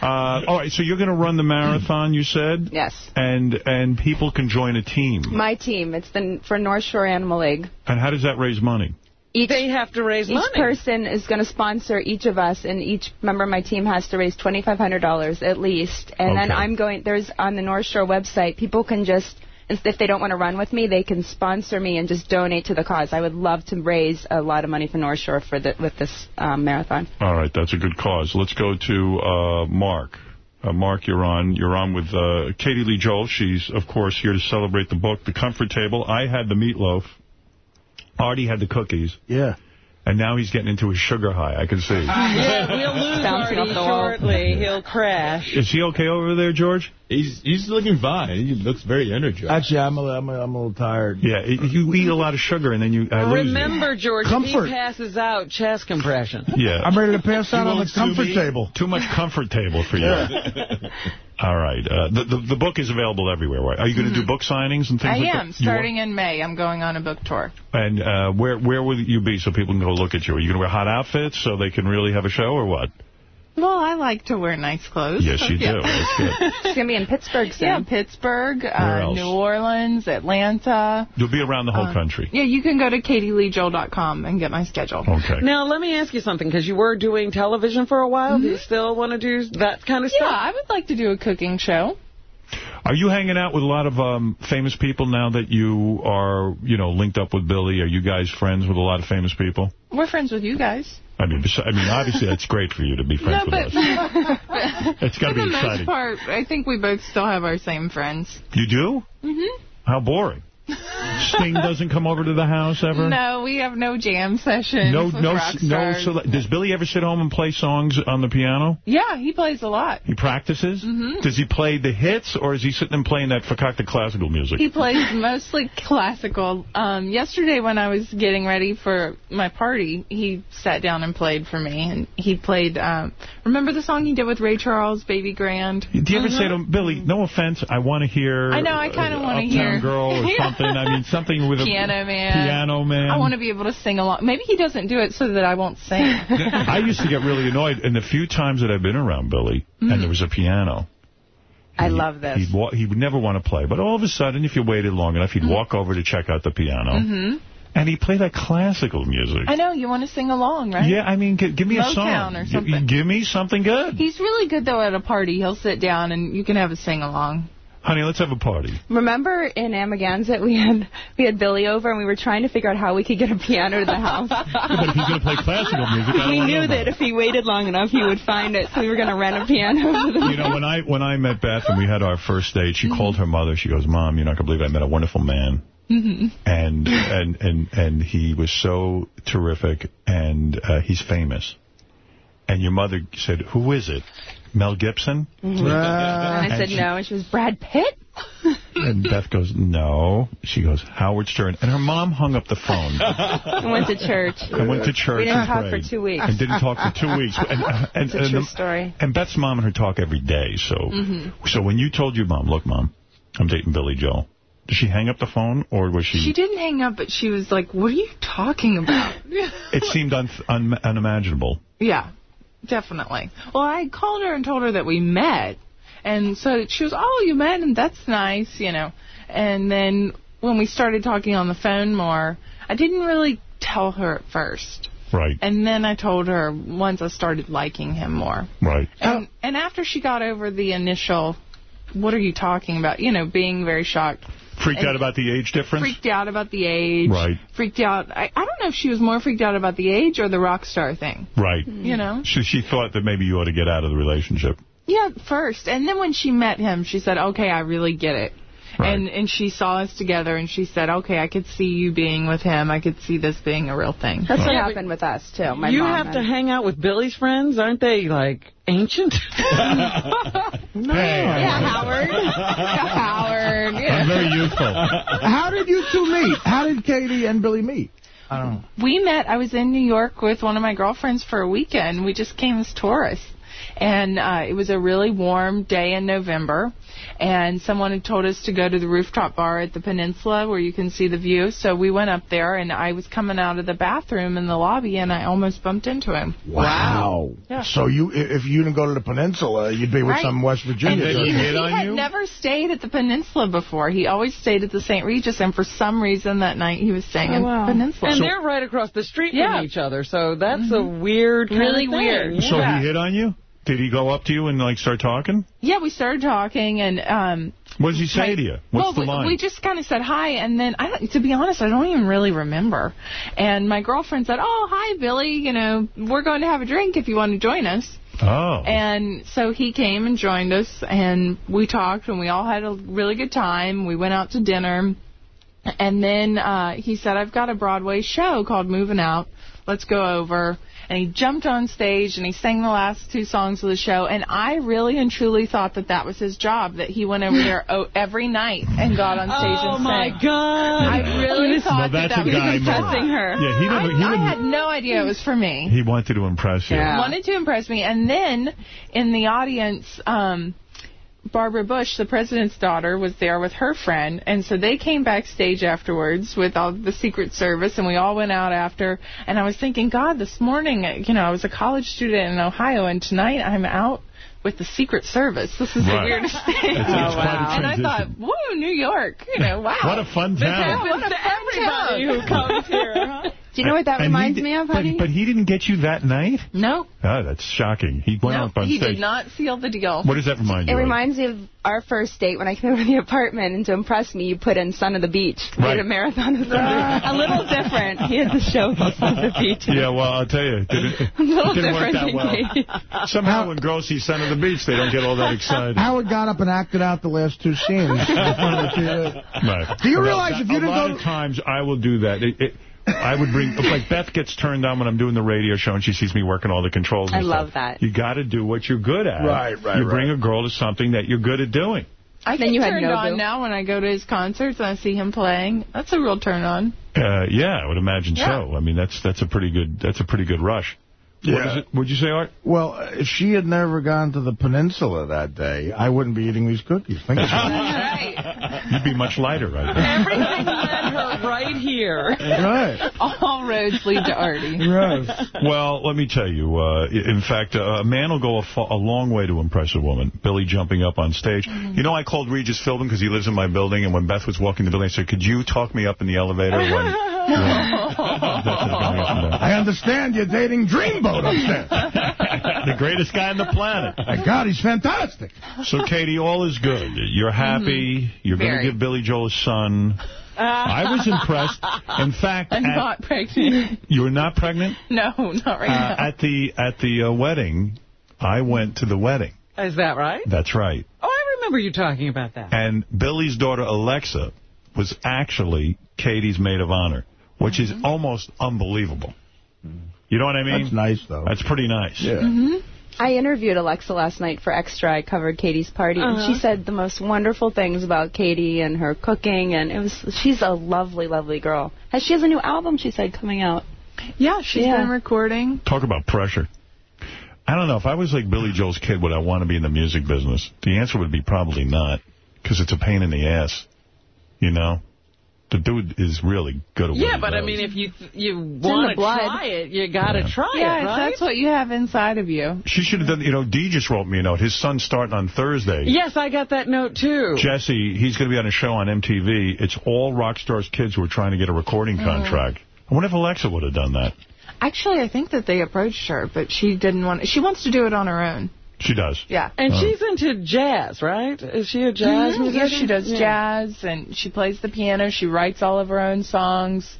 Uh, all right, so you're going to run the marathon, you said, Yes. and and people can join a team. My team. It's the for North Shore Animal League. And how does that raise money? Each, they have to raise each money. person is going to sponsor each of us, and each member of my team has to raise $2,500 at least. And then I'm going, there's on the North Shore website, people can just, if they don't want to run with me, they can sponsor me and just donate to the cause. I would love to raise a lot of money for North Shore for the, with this um, marathon. All right, that's a good cause. Let's go to uh, Mark. Uh, Mark, you're on. You're on with uh, Katie Lee Joel. She's, of course, here to celebrate the book, The Comfort Table. I had the meatloaf. Artie had the cookies. Yeah. And now he's getting into his sugar high, I can see. Yeah, we'll lose Bouncing Artie off the shortly. He'll crash. Is he okay over there, George? He's he's looking fine. He looks very energized. Actually, I'm a, I'm a, I'm a little tired. Yeah, you eat a lot of sugar and then you I lose you. Remember, George, Comfort. if he passes out, chest compression. Yeah. I'm ready to pass out on the won't comfort table. Too much comfort table for you. All right. Uh, the, the the book is available everywhere. Right? Are you going to do book signings and things I like am. that? You are? Starting in May, I'm going on a book tour. And uh, where where will you be so people can go look at you? Are you going to wear hot outfits so they can really have a show or what? Well, I like to wear nice clothes. Yes, you Yeah. do. That's good. It's going to be in Pittsburgh soon. Yeah, Pittsburgh, uh. New Orleans, Atlanta. You'll be around the whole Uh, country. Yeah, you can go to katieleejoel.com and get my schedule. Okay. Now, let me ask you something, because you were doing television for a while. Do you still want to do that kind of Yeah, stuff? Yeah, I would like to do a cooking show. Are you hanging out with a lot of um, famous people now that you are, you know, linked up with Billy? Are you guys friends with a lot of famous people? We're friends with you guys. I mean, I mean, obviously that's great for you to be friends no, with us. It's gotta for the most part, I think we both still have our same friends. You do? hmm How boring. Sting doesn't come over to the house ever? No, we have no jam sessions. No, no, no. So, does Billy ever sit home and play songs on the piano? Yeah, he plays a lot. He practices? Mhm. Does he play the hits, or is he sitting and playing that fakakta classical music? He plays mostly classical. Um, yesterday when I was getting ready for my party, he sat down and played for me. And he played, um, remember the song he did with Ray Charles, Baby Grand? Do you ever say Mhm. to him, Billy, no offense, I want to hear I know, I kinda uh, wanna Uptown hear- Girl or something. I mean, something with a Piano Man. Piano Man. I want to be able to sing along. Maybe he doesn't do it so that I won't sing. I used to get really annoyed, and the few times that I've been around Billy, Mhm. and there was a piano, I love this. he'd, wa he would never want to play. But all of a sudden, if you waited long enough, he'd walk over to check out the piano, hmm and he played play that classical music. I know, you want to sing along, right? Yeah, I mean, g- give me a Motown song. or G- something. give me something good. He's really good, though, at a party. He'll sit down and you can have a sing-along. Honey, let's have a party. Remember in Amagansett we had we had Billy over and we were trying to figure out how we could get a piano to the house. but if he's going to play classical music, I don't we knew that if he waited long enough he would find it, so we were going to rent a piano. For the You know, when I when I met Beth and we had our first date, she mm-hmm. called her mother. She goes, "Mom, you're not going to believe it. I met a wonderful man, Mm-hmm. and and and and he was so terrific, and uh, he's famous." And your mother said, "Who is it? Mel Gibson?" and I said she- no, and she was Brad Pitt. And Beth goes, "No." She goes, "Howard Stern." And her mom hung up the phone. I went to church. I went to church We didn't and talk for two weeks. And didn't talk for two weeks. And, uh, and, It's a and true the- story. And Beth's mom and her talk every day. So, Mhm. so when you told your mom, look, mom, I'm dating Billy Joel, did she hang up the phone or was she? She didn't hang up, but she was like, what are you talking about? It seemed un, un, unimaginable. yeah, definitely. Well, I called her and told her that we met. And so she was, oh, you met, and that's nice, you know. And then when we started talking on the phone more, I didn't really tell her at first. Right. And then I told her once I started liking him more. Right. And, and after she got over the initial, what are you talking about? You know, being very shocked. Freaked And out about the age difference? Freaked out about the age. Right. Freaked out. I, I don't know if she was more freaked out about the age or the rock star thing. Right. Mm-hmm. You know? So she thought that maybe you ought to get out of the relationship. Yeah, first. And then when she met him, she said, okay, I really get it. Right. And and she saw us together and she said, okay, I could see you being with him. I could see this being a real thing. That's what happened with us too. My you mom have and- to hang out with Billy's friends? Aren't they, like, ancient? no. Yeah, Howard. Howard. I'm very youthful. How did you two meet? How did Katie and Billy meet? I don't know. We met, I was in New York with one of my girlfriends for a weekend. We just came as tourists. And uh, it was a really warm day in November. And someone had told us to go to the rooftop bar at the peninsula where you can see the view. So we went up there, and I was coming out of the bathroom in the lobby, and I almost bumped into him. Wow. Yeah. So you, if you didn't go to the peninsula, you'd be with Right. some West Virginia. And he, girl. he had never stayed at the peninsula before. He always stayed at the St. Regis, and for some reason that night he was staying Oh, at wow. the peninsula. And they're right across the street Yeah. from each other, so that's a weird kind Really of thing. weird. So he hit on you? Did he go up to you and, like, start talking? Yeah, we started talking, and um, What did he say to you? What's well, the we- line? we just kind of said hi, and then I don't, to be honest, I don't even really remember. And my girlfriend said, "Oh, hi, Billy. You know, we're going to have a drink if you want to join us." Oh. And so he came and joined us, and we talked, and we all had a really good time. We went out to dinner, and then uh, he said, "I've got a Broadway show called Moving Out. Let's go over." And he jumped on stage and he sang the last two songs of the show. And I really and truly thought that that was his job, that he went over there oh, every night and got on stage Oh, and my. God. I really Well, thought that's that, a that was guy his move. job. her. Yeah, he never- he I, I wouldn't- had no idea it was for me He wanted to impress you. wanted to impress me. And then in the audience, um, Barbara Bush, the president's daughter, was there with her friend, and so they came backstage afterwards with all the Secret Service, and we all went out after. And I was thinking, God, this morning, you know, I was a college student in Ohio, and tonight I'm out with the Secret Service. This is the Right. weirdest thing. It's- it's quite And I thought, transition. woo, New York, you know, wow. What a fun This town. happens What a to fun everybody town. who comes here. huh? Do you know what that And reminds di- me of, but, honey? but he didn't get you that night? No. Oh, that's shocking. He went No, up on he stage. did not seal the deal. What does that remind It you of? It reminds me of our first date when I came over to the apartment, and to impress me, you put in Son of the Beach. Right. did a marathon of Son the A little different. He had the show called Son of the Beach. Yeah, well, I'll tell you, it didn't, it A little didn't work that well. Somehow when girls see Son of the Beach, they don't get all that excited. Howard got up and acted out the last two scenes. in front of the TV. Right. Do you realize that- if you a didn't lot go- of times I will do that. It, it, I would bring, like Beth gets turned on when I'm doing the radio show and she sees me working all the controls and I stuff. love that. You got to do what you're good at. Right, right, You bring right. a girl to something that you're good at doing. I Then get you had turned Nobu. on now when I go to his concerts and I see him playing. That's a real turn on. Uh, yeah, I would imagine Yeah. so. I mean, that's that's a pretty good that's a pretty good rush. What Yeah. is it? Would you say, Art? Well, if she had never gone to the peninsula that day, I wouldn't be eating these cookies. Think about it. You'd be much lighter right now. Everything led her right here. Right. All roads lead to Artie. Right. Well, let me tell you. Uh, in fact, uh, a man will go a, a long way to impress a woman. Billy jumping up on stage. Mm-hmm. You know, I called Regis Philbin because he lives in my building, and when Beth was walking the building, I said, could you talk me up in the elevator? When, I understand you're dating Dreamboat upstairs. the greatest guy on the planet. My God, he's fantastic. So, Katie, all is good. You're happy. You're going to give Billy Joel a son. I was impressed. In fact, I'm at- not pregnant. you were not pregnant? No, not right Uh, now. at the at the uh, wedding, I went to the wedding. Is that right? That's right. Oh, I remember you talking about that. And Billy's daughter, Alexa, was actually Katie's maid of honor, which is almost unbelievable. You know what I mean? That's nice, though. That's pretty nice. Yeah. Mm-hmm. I interviewed Alexa last night for Extra. I covered Katie's party, and Uh-huh. she said the most wonderful things about Katie and her cooking, and it was she's a lovely, lovely girl. Has she has a new album? She said coming out. Yeah, she's Yeah. been recording. Talk about pressure. I don't know. If I was like Billy Joel's kid, would I want to be in the music business? The answer would be probably not, because it's a pain in the ass. You know? The dude is really good at what Yeah, he but I mean, if you you want to blood. try it, you got to Yeah. try Yeah, it, right? that's what you have inside of you. She should have done, you know, Dee just wrote me a note. His son's starting on Thursday. Yes, I got that note, too. Jesse, he's going to be on a show on MTV. It's all rock stars' kids who are trying to get a recording Mm. contract. I wonder if Alexa would have done that. Actually, I think that they approached her, but she didn't want. She wants to do it on her own. She does. Yeah. And Oh. she's into jazz, right? Is she a jazz Mhm. musician? Yeah, she does Yeah. jazz and she plays the piano. She writes all of her own songs.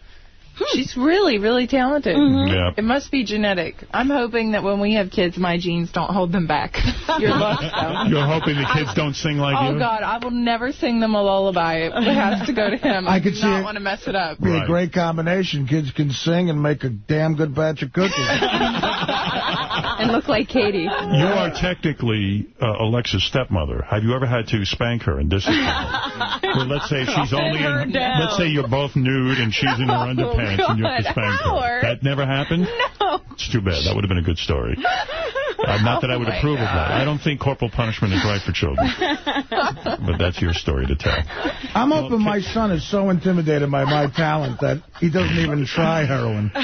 She's really, really talented. Mhm. Yeah. It must be genetic. I'm hoping that when we have kids, my genes don't hold them back. Your luck, though. You're hoping the kids don't sing like Oh you? Oh, God, I will never sing them a lullaby. It has to go to him. I I could do see not want to mess it up. Be a great combination. Kids can sing and make a damn good batch of cookies. and look like Katie. You are technically uh, Alexa's stepmother. Have you ever had to spank her and discipline her? Well, let's say she's Pin only her in, down. let's say you're both nude and she's in her Oh, underpants and you have to spank Howard. her. That never happened? No. It's too bad. That would have been a good story. Uh, not that I would Oh, my approve of that. I don't think corporal punishment is right for children. But that's your story to tell. I'm hoping my son is so intimidated by my talent that he doesn't even try heroin.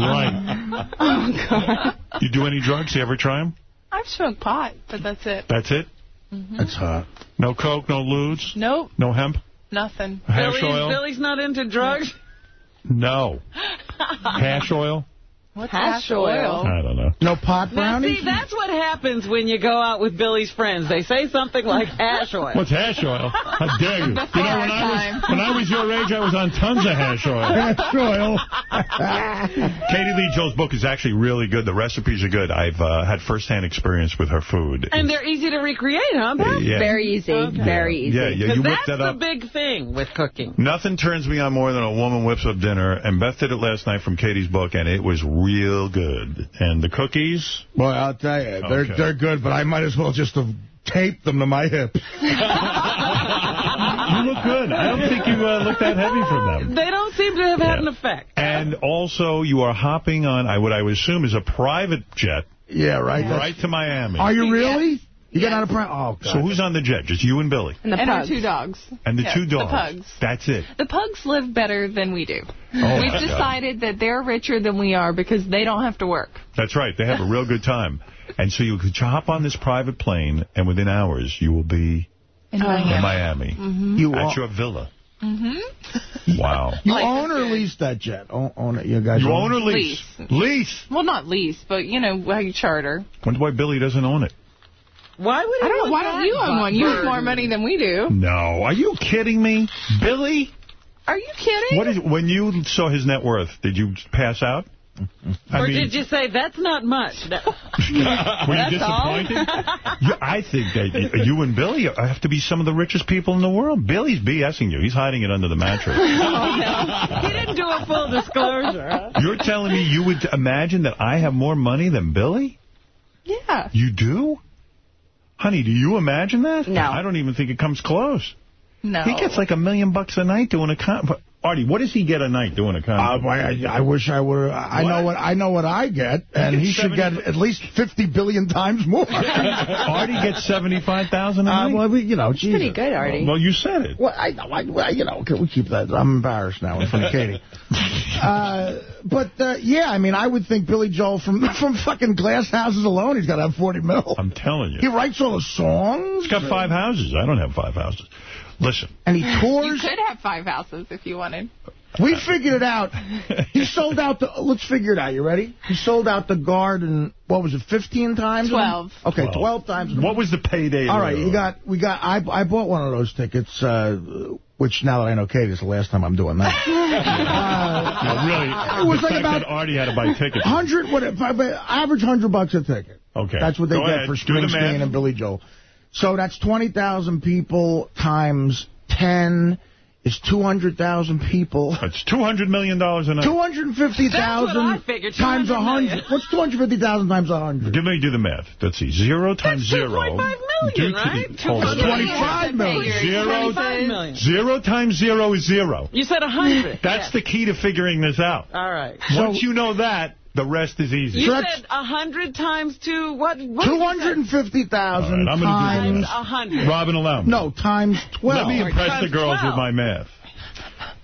Right. Oh, God. You do any drugs? You ever try them? I've smoked pot, but that's it. That's it? That's hot. No coke, no ludes? Nope, No hemp? nothing. Hash Billy's, oil? Billy's not into drugs? No. Hash oil? What's Hash hash oil? I don't know. No pot Now, brownies? see, that's what happens when you go out with Billy's friends. They say something like hash oil. What's hash oil? How dare you? You know, when I was when I was your age, I was on tons of hash oil. Hash oil. Katie Lee Joel's book is actually really good. The recipes are good. I've uh, had firsthand experience with her food. And they're easy to recreate, huh, Beth? Yeah. Very easy. Okay. Very easy. Yeah, yeah, 'Cause you that's whipped that the up. big thing with cooking. Nothing turns me on more than a woman whips up dinner, and Beth did it last night from Katie's book, and it was real good. And the cookies, Well, I'll tell you, they're, Okay. they're good, but I might as well just have taped them to my hips. you look good. I don't think you uh, look that heavy from them. They don't seem to have had an effect. And also, you are hopping on I what I would assume is a private jet Yeah, right. That's- right to Miami. Are you really? You got out of print? Oh, God. So who's on the jet? Just you and Billy? And the And our pugs. two dogs. And the Yeah, two dogs? The pugs. That's it. The pugs live better than we do. Oh, We've my God. decided that they're richer than we are because they don't have to work. That's right. They have a real good time. And so you could hop on this private plane, and within hours, you will be In in Miami. Miami Mhm. You at your villa. Mm-hmm. Wow. You own or lease that jet? Own, own it. You guys You own own or it? lease? Lease. Well, not lease, but, you know, how you charter. Wonder why Billy doesn't own it. Why would I don't know. Why don't you own one? You have more money than we do. No. Are you kidding me? Billy? Are you kidding? What is when you saw his net worth, did you pass out? I or mean, did you say, that's not much? That- were you That's disappointed? You- I think that you and Billy have to be some of the richest people in the world. Billy's BSing you. He's hiding it under the mattress. Oh, he didn't do a full disclosure. You're telling me you would imagine that I have more money than Billy? Yeah. You do? Honey, do you imagine that? No. I don't even think it comes close. No. He gets like a million bucks a night doing a con. Artie, what does he get a night doing a Uh, concert? I, I wish I were. I know what I know what I get, and gets he should 70 get at least 50 billion times more. Artie gets 75000 a Uh, night? well, you know, It's pretty good, Artie. Well, you said it. Well, I know. I, you know, can we keep that? I'm embarrassed now in front of Katie. uh, but, uh, yeah, I mean, I would think Billy Joel from from fucking Glass Houses alone, he's got to have 40 mil. I'm telling you, He writes all the songs. He's got five houses. I don't have five houses. Listen, And he You could have five houses if you wanted. We figured it out. He sold out the... Let's figure it out. You ready? He sold out the Garden, what was it, 15 times? Twelve. Okay, Well, 12 times. what was the payday? All right, of- you got, we got, I, I bought one of those tickets, uh, which now that I know Katie, it's the last time I'm doing that. uh, No, really, It was like about that Artie had to buy tickets. 100, what, if average 100 bucks a ticket. Okay. That's what they Go get ahead. for Do. Springsteen and Billy Joel. So that's 20,000 people times 10 is 200,000 people. That's $200 million a night. That's what I 250,000 times 200 100. million. What's 250,000 times 100? Give me do the math. Let's see. Zero times That's zero. 2.5 million, right? the- 25 million. Zero, 25 million. zero times zero is zero. You said 100. That's the key to figuring this out. All right. Once you know that, the rest is easy. You So that's- said 100 times two, what? what did you say? 250,000 All right, I'm gonna do the times... math. 100. Robin, allow me. No, times 12. Let me impress Times the girls 12. with my math.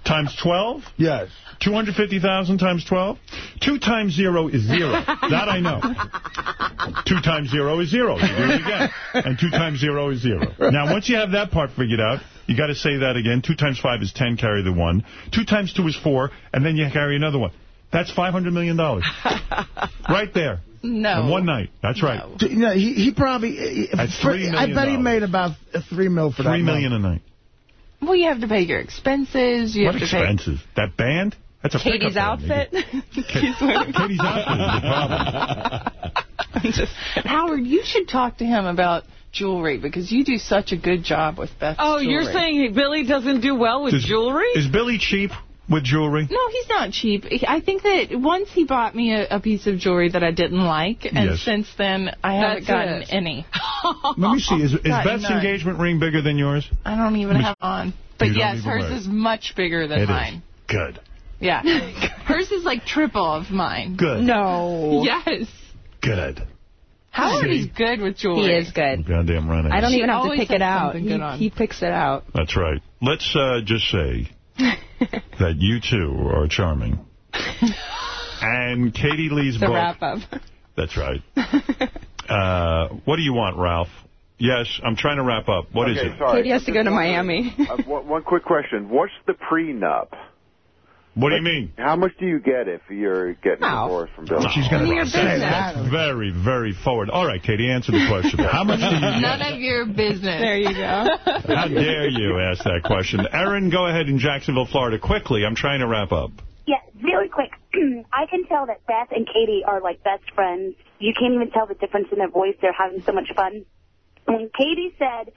Times 12? Yes. 250,000 times 12? 2 times 0 is 0. that I know. 2 times 0 is 0. You do it again. And 2 times 0 is 0. Now, once you have that part figured out, you got to say that again. 2 times 5 is 10, carry the 1. 2 times 2 is 4, and then you carry another one. That's $500 million. right there. No. In one night. That's right. So, you know, he, he probably... That's for- 3 I bet he made about uh, 3 mil for that. $3 million month. a night. Well, you have to pay your expenses. You What have to expenses? That band? That's a Katie's pickup band. outfit. Katie's outfit is the problem. Just, Howard, you should talk to him about jewelry because you do such a good job with Beth's Oh, jewelry. you're saying Billy doesn't do well with Does- jewelry? Is Billy cheap with jewelry? No, he's not cheap. I think that once he bought me a, a piece of jewelry that I didn't like, and Yes. since then I haven't That's gotten it. any. Let me see. Is, is Got Beth's none. engagement ring bigger than yours? I don't even have on. But yes, hers wear it. is much bigger than It is. mine. Good. Yeah. hers is like triple of mine. Good. No. Yes. Good. Howard See? is good with jewelry. He jewelry. is good. Goddamn right. I don't She even have to pick it out. He, he picks it out. That's right. Let's uh, just say that you two are charming. and Katie Lee's The book. wrap up. That's right. Uh, what do you want, Ralph? Yes, I'm trying to wrap up. What is okay, it? sorry. Katie has to go to Miami. Uh, one, one quick question. What's the prenup? What do you mean? How much do you get if you're getting a divorce from Bill? She's going to say business. that. Very, very forward. All right, Katie, answer the question. How much do you None get? of your business. There you go. How dare you ask that question? Erin, go ahead in Jacksonville, Florida. Quickly, I'm trying to wrap up. Yeah, really quick. I can tell that Beth and Katie are like best friends. You can't even tell the difference in their voice. They're having so much fun. When Katie said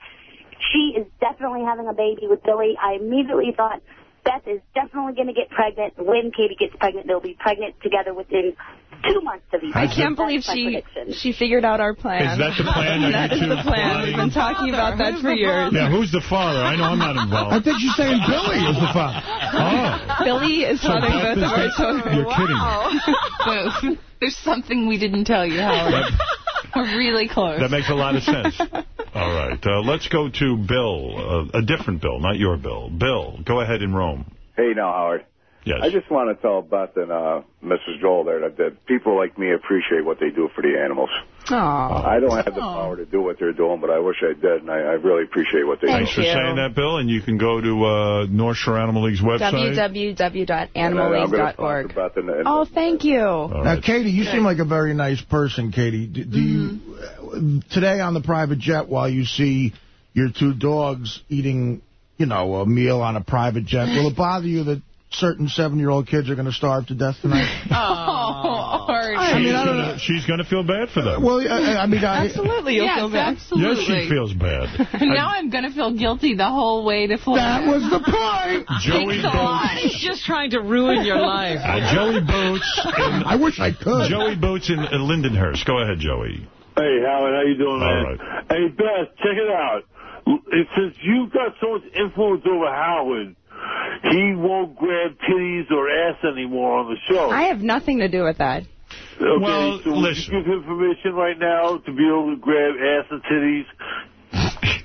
she is definitely having a baby with Billy, I immediately thought Beth is definitely going to get pregnant. When Katie gets pregnant, they'll be pregnant together within two months of each other. I can't believe That's my she prediction. she figured out our plan. Is that the plan? Are that you is two the plan. We've been plotting? talking about that Who's for the years. Yeah, who's the father? I know I'm not involved. I involved. think she's saying Billy is the father. Oh. Billy is So fathering Beth both is of our children. You're kidding. So, there's something we didn't tell you, Howard. We're really close. That makes a lot of sense. All right, uh, let's go to Bill, uh, a different Bill, not your Bill. Bill, go ahead in Rome. Hey, now, Howard. Yes. I just want to tell Beth and uh, Mrs. Joel there that, that people like me appreciate what they do for the animals. Aww. I don't have the power to do what they're doing, but I wish I did, and I, I really appreciate what they Thanks do. Thanks for saying that, Bill. And you can go to uh, North Shore Animal League's website. www.animalleague.org. Beth and, and Oh, thank you. Now, Katie, you seem like a very nice person, Katie. Do, do you today on the private jet while you see your two dogs eating, you know, a meal on a private jet, will it bother you that certain seven-year-old kids are going to starve to death tonight? Oh, Artie. I mean, I don't know. She's going to feel bad for them. Well, I, I mean, I, Absolutely, you'll Yes, feel bad. Yes, she feels bad. now I'm going to feel guilty the whole way to Florida. That was the point. Joey Thanks a. He's just trying to ruin your life. Uh, Joey Boots. In, I wish I could. Joey Boots in, in Lindenhurst. Go ahead, Joey. Hey, Howard, how you doing, All man? Hey, Beth, check it out. It, since you've got so much influence over Howard, he won't grab titties or ass anymore on the show. I have nothing to do with that. Okay, Well, so would listen. you give him permission right now to be able to grab ass and titties?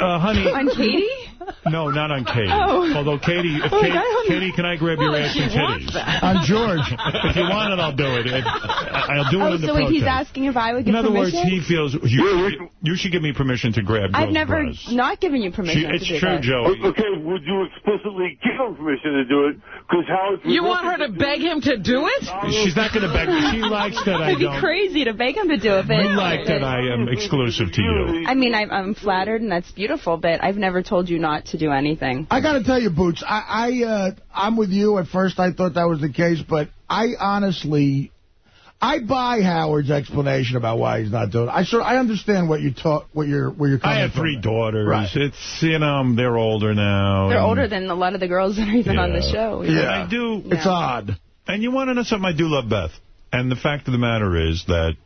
Uh, honey. On Katie? No, not on Katie. Oh. Although, Katie, if Oh, Katie, I Katie, can I grab your Well, ass and titties? that. On George. If you want it, I'll do it. It- I'll do it Oh, in the so wait, he's asking if I would give permission? In give other words, he feels you, you should give me permission to grab I've never bras. not given you permission She- to it's true, that. Joey. Okay, would you explicitly give him permission to do it? Because Howard's... You want her to beg him to do it? She's not going to beg me. She likes that I It'd be crazy to beg him to do it. But You like that I am exclusive to you. I mean, I'm, I'm flattered, and that's beautiful, but I've never told you not to do anything. I got to tell you, Boots, I, I, uh, I'm with you. At first, I thought that was the case, but I honestly, I buy Howard's explanation about why he's not doing it. I sort, I understand what you talk, what you're, where you're coming from. I have from. three daughters. Right. It's, you know, they're older now. They're older than a lot of the girls that are even on the show. Yeah. I do. It's odd. And you want to know something? I do love Beth. And the fact of the matter is that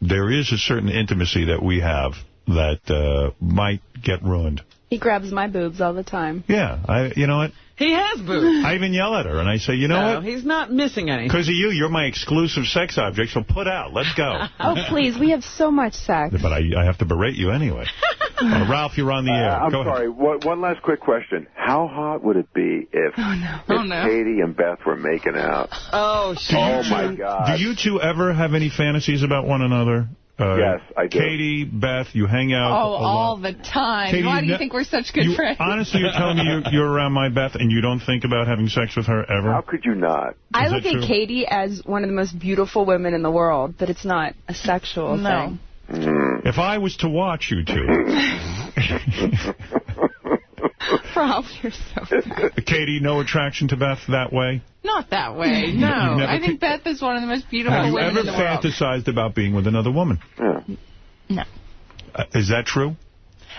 there is a certain intimacy that we have that uh, might get ruined. He grabs my boobs all the time. Yeah, I. You know what? He has boobs. I even yell at her, and I say, you know no, what? he's not missing anything. Because of you, you're my exclusive sex object, so put out. Let's go. Oh, please, we have so much sex. But I, I have to berate you anyway. Uh, Ralph, you're on the air. Uh, I'm Go ahead. sorry. One, one last quick question. How hot would it be if, if Oh, no. Katie and Beth were making out? Oh, shit. Oh, my God. Do you two ever have any fantasies about one another? Uh, Yes, I do. Katie, Beth, you hang out Oh, a lot. all the time. Katie, Why do you think we're such good You- friends? Honestly, you're telling me you're, you're around my Beth and you don't think about having sex with her ever? How could you not? I look at true? Katie as one of the most beautiful women in the world, but it's not a sexual No. thing. If I was to watch you two, Ralph, you're so Katie, no attraction to Beth that way? Not that way. You've No. I think Beth is one of the most beautiful Have women ever in the world. Have you ever fantasized about being with another woman? No. Uh, is that true?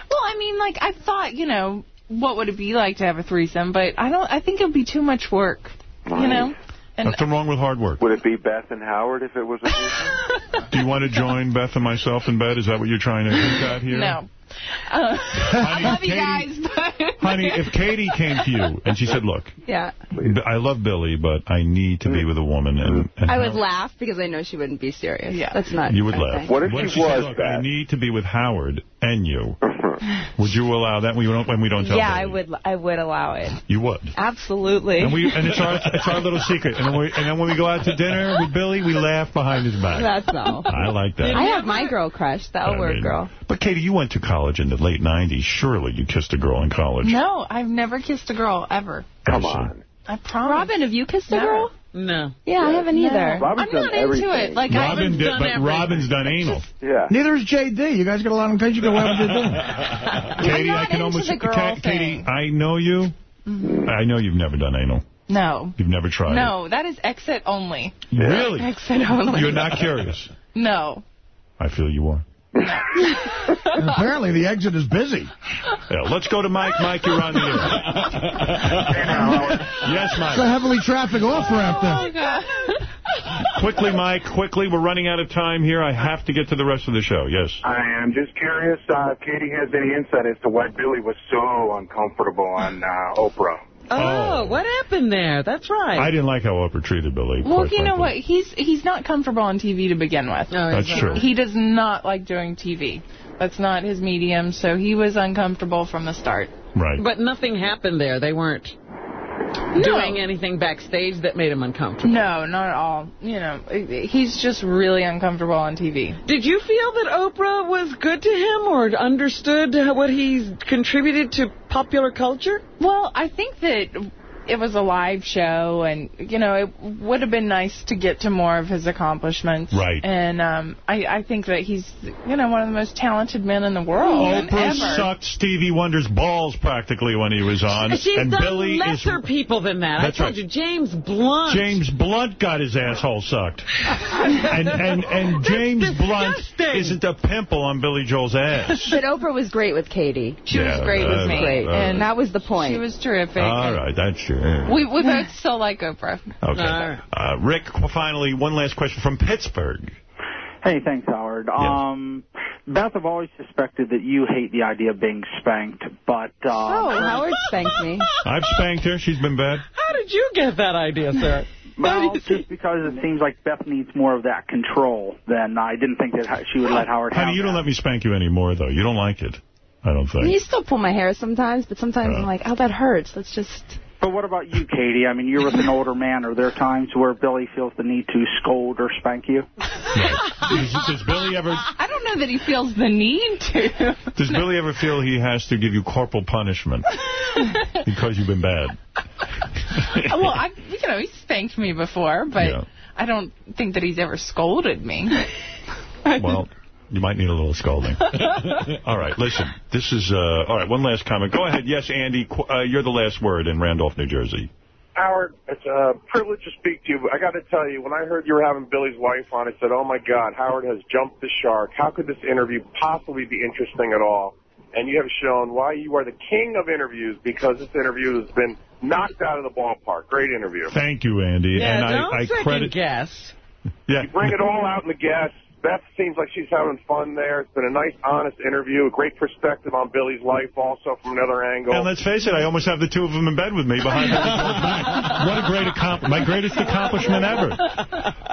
Well, I mean, like, I thought, you know, what would it be like to have a threesome? But I don't. I think it would be too much work. You know. And Nothing wrong with hard work. Would it be Beth and Howard if it was a Do you want to join Beth and myself in bed? Is that what you're trying to hint at here? no. Uh, I love you guys, but Honey, if Katie came to you and she said, look, Yeah. I love Billy, but I need to be with a woman. And, and I would laugh because I know she wouldn't be serious. Yeah. That's not You would laugh. thing. What if what she if she said, was look, I need to be with Howard and you? would you allow that when, you don't, when we don't tell Yeah, Billy? I would. I would allow it. You would. Absolutely. And we and it's our it's our little secret. And then, we, and then when we go out to dinner with Billy, we laugh behind his back. That's all. I like that. I have my girl crush, the I L word mean, girl. But Katie, you went to college in the late '90s. Surely you kissed a girl in college. no, I've never kissed a girl ever. Come on. I promise. Robin, have you kissed a girl? No. Yeah, I haven't either. Robin's I'm done not into everything. it. Like Robin I've did, done but everything. Robin's done anal. Yeah. Neither is J.D. You guys got a lot in case you go whatever you're. Katie, I can almost the girl Ka- Katie, I know you. Mm-hmm. I know you've never done anal. No. You've never tried. No, that is exit only. Really? Exit only. You're not curious. No. I feel you are. And apparently the exit is busy. Yeah, let's go to Mike. Mike, you're on the air. yes, Mike. It's a Mike. heavily traffic off ramp Oh, there. God. Quickly, Mike. Quickly, we're running out of time here. I have to get to the rest of the show. Yes. I am just curious uh, if Katie has any insight as to why Billy was so uncomfortable on uh, Oprah. Oh, oh, what happened there? That's right. I didn't like how Oprah treated Billy. Well, quite you know what? He's he's not comfortable on TV to begin with. Oh, That's he's true. He does not like doing TV. That's not his medium, so he was uncomfortable from the start. Right. But nothing happened there. They weren't doing anything backstage that made him uncomfortable? No, not at all. You know, he's just really uncomfortable on TV. Did you feel that Oprah was good to him or understood what he's contributed to popular culture? Well, I think that it was a live show, and you know, it would have been nice to get to more of his accomplishments. Right. And um, I, I think that he's, you know, one of the most talented men in the world. Oprah ever. sucked Stevie Wonder's balls practically when he was on. She's and done Billy lesser is people than that. That's I told right. you, James Blunt. James Blunt got his asshole sucked. and and and James Blunt isn't a pimple on Billy Joel's ass. But Oprah was great with Katie. She was great uh, with me, uh, and that was the point. She was terrific. All right, that's true. We we both still like Oprah. Okay. Uh, Rick, finally, one last question from Pittsburgh. Hey, thanks, Howard. Um, Beth, I've always suspected that you hate the idea of being spanked, but... Uh, Oh, Howard spanked me. I've spanked her. She's been bad. How did you get that idea, sir? Well, just because it seems like Beth needs more of that control than I didn't think that she would let Howard have Honey, you don't let me spank you anymore, though. You don't like it. I don't think. You still pull my hair sometimes, but sometimes Uh. I'm like, oh, that hurts. Let's just... But what about you, Katie? I mean, you're with an older man. Are there times where Billy feels the need to scold or spank you? Does, does Billy ever I don't know that he feels the need to. does Billy ever feel he has to give you corporal punishment because you've been bad? Uh, well, I, you know, he spanked me before, but Yeah. I don't think that he's ever scolded me. Well, you might need a little scolding. all right, listen. This is, uh, all right, one last comment. Go ahead. Yes, Andy, qu- uh, you're the last word in Randolph, New Jersey. Howard, it's a privilege to speak to you. But I got to tell you, when I heard you were having Billy's wife on, I said, "Oh my God, Howard has jumped the shark. How could this interview possibly be interesting at all?" And you have shown why you are the king of interviews because this interview has been knocked out of the ballpark. Great interview. Thank you, Andy. Yeah, and don't I, I second credit. guess. Yeah. You bring it all out in the guests. Beth seems like she's having fun there. It's been a nice, honest interview, a great perspective on Billy's life also from another angle. And let's face it, I almost have the two of them in bed with me behind Billy Joel's back. What a great accomplishment. My greatest accomplishment ever.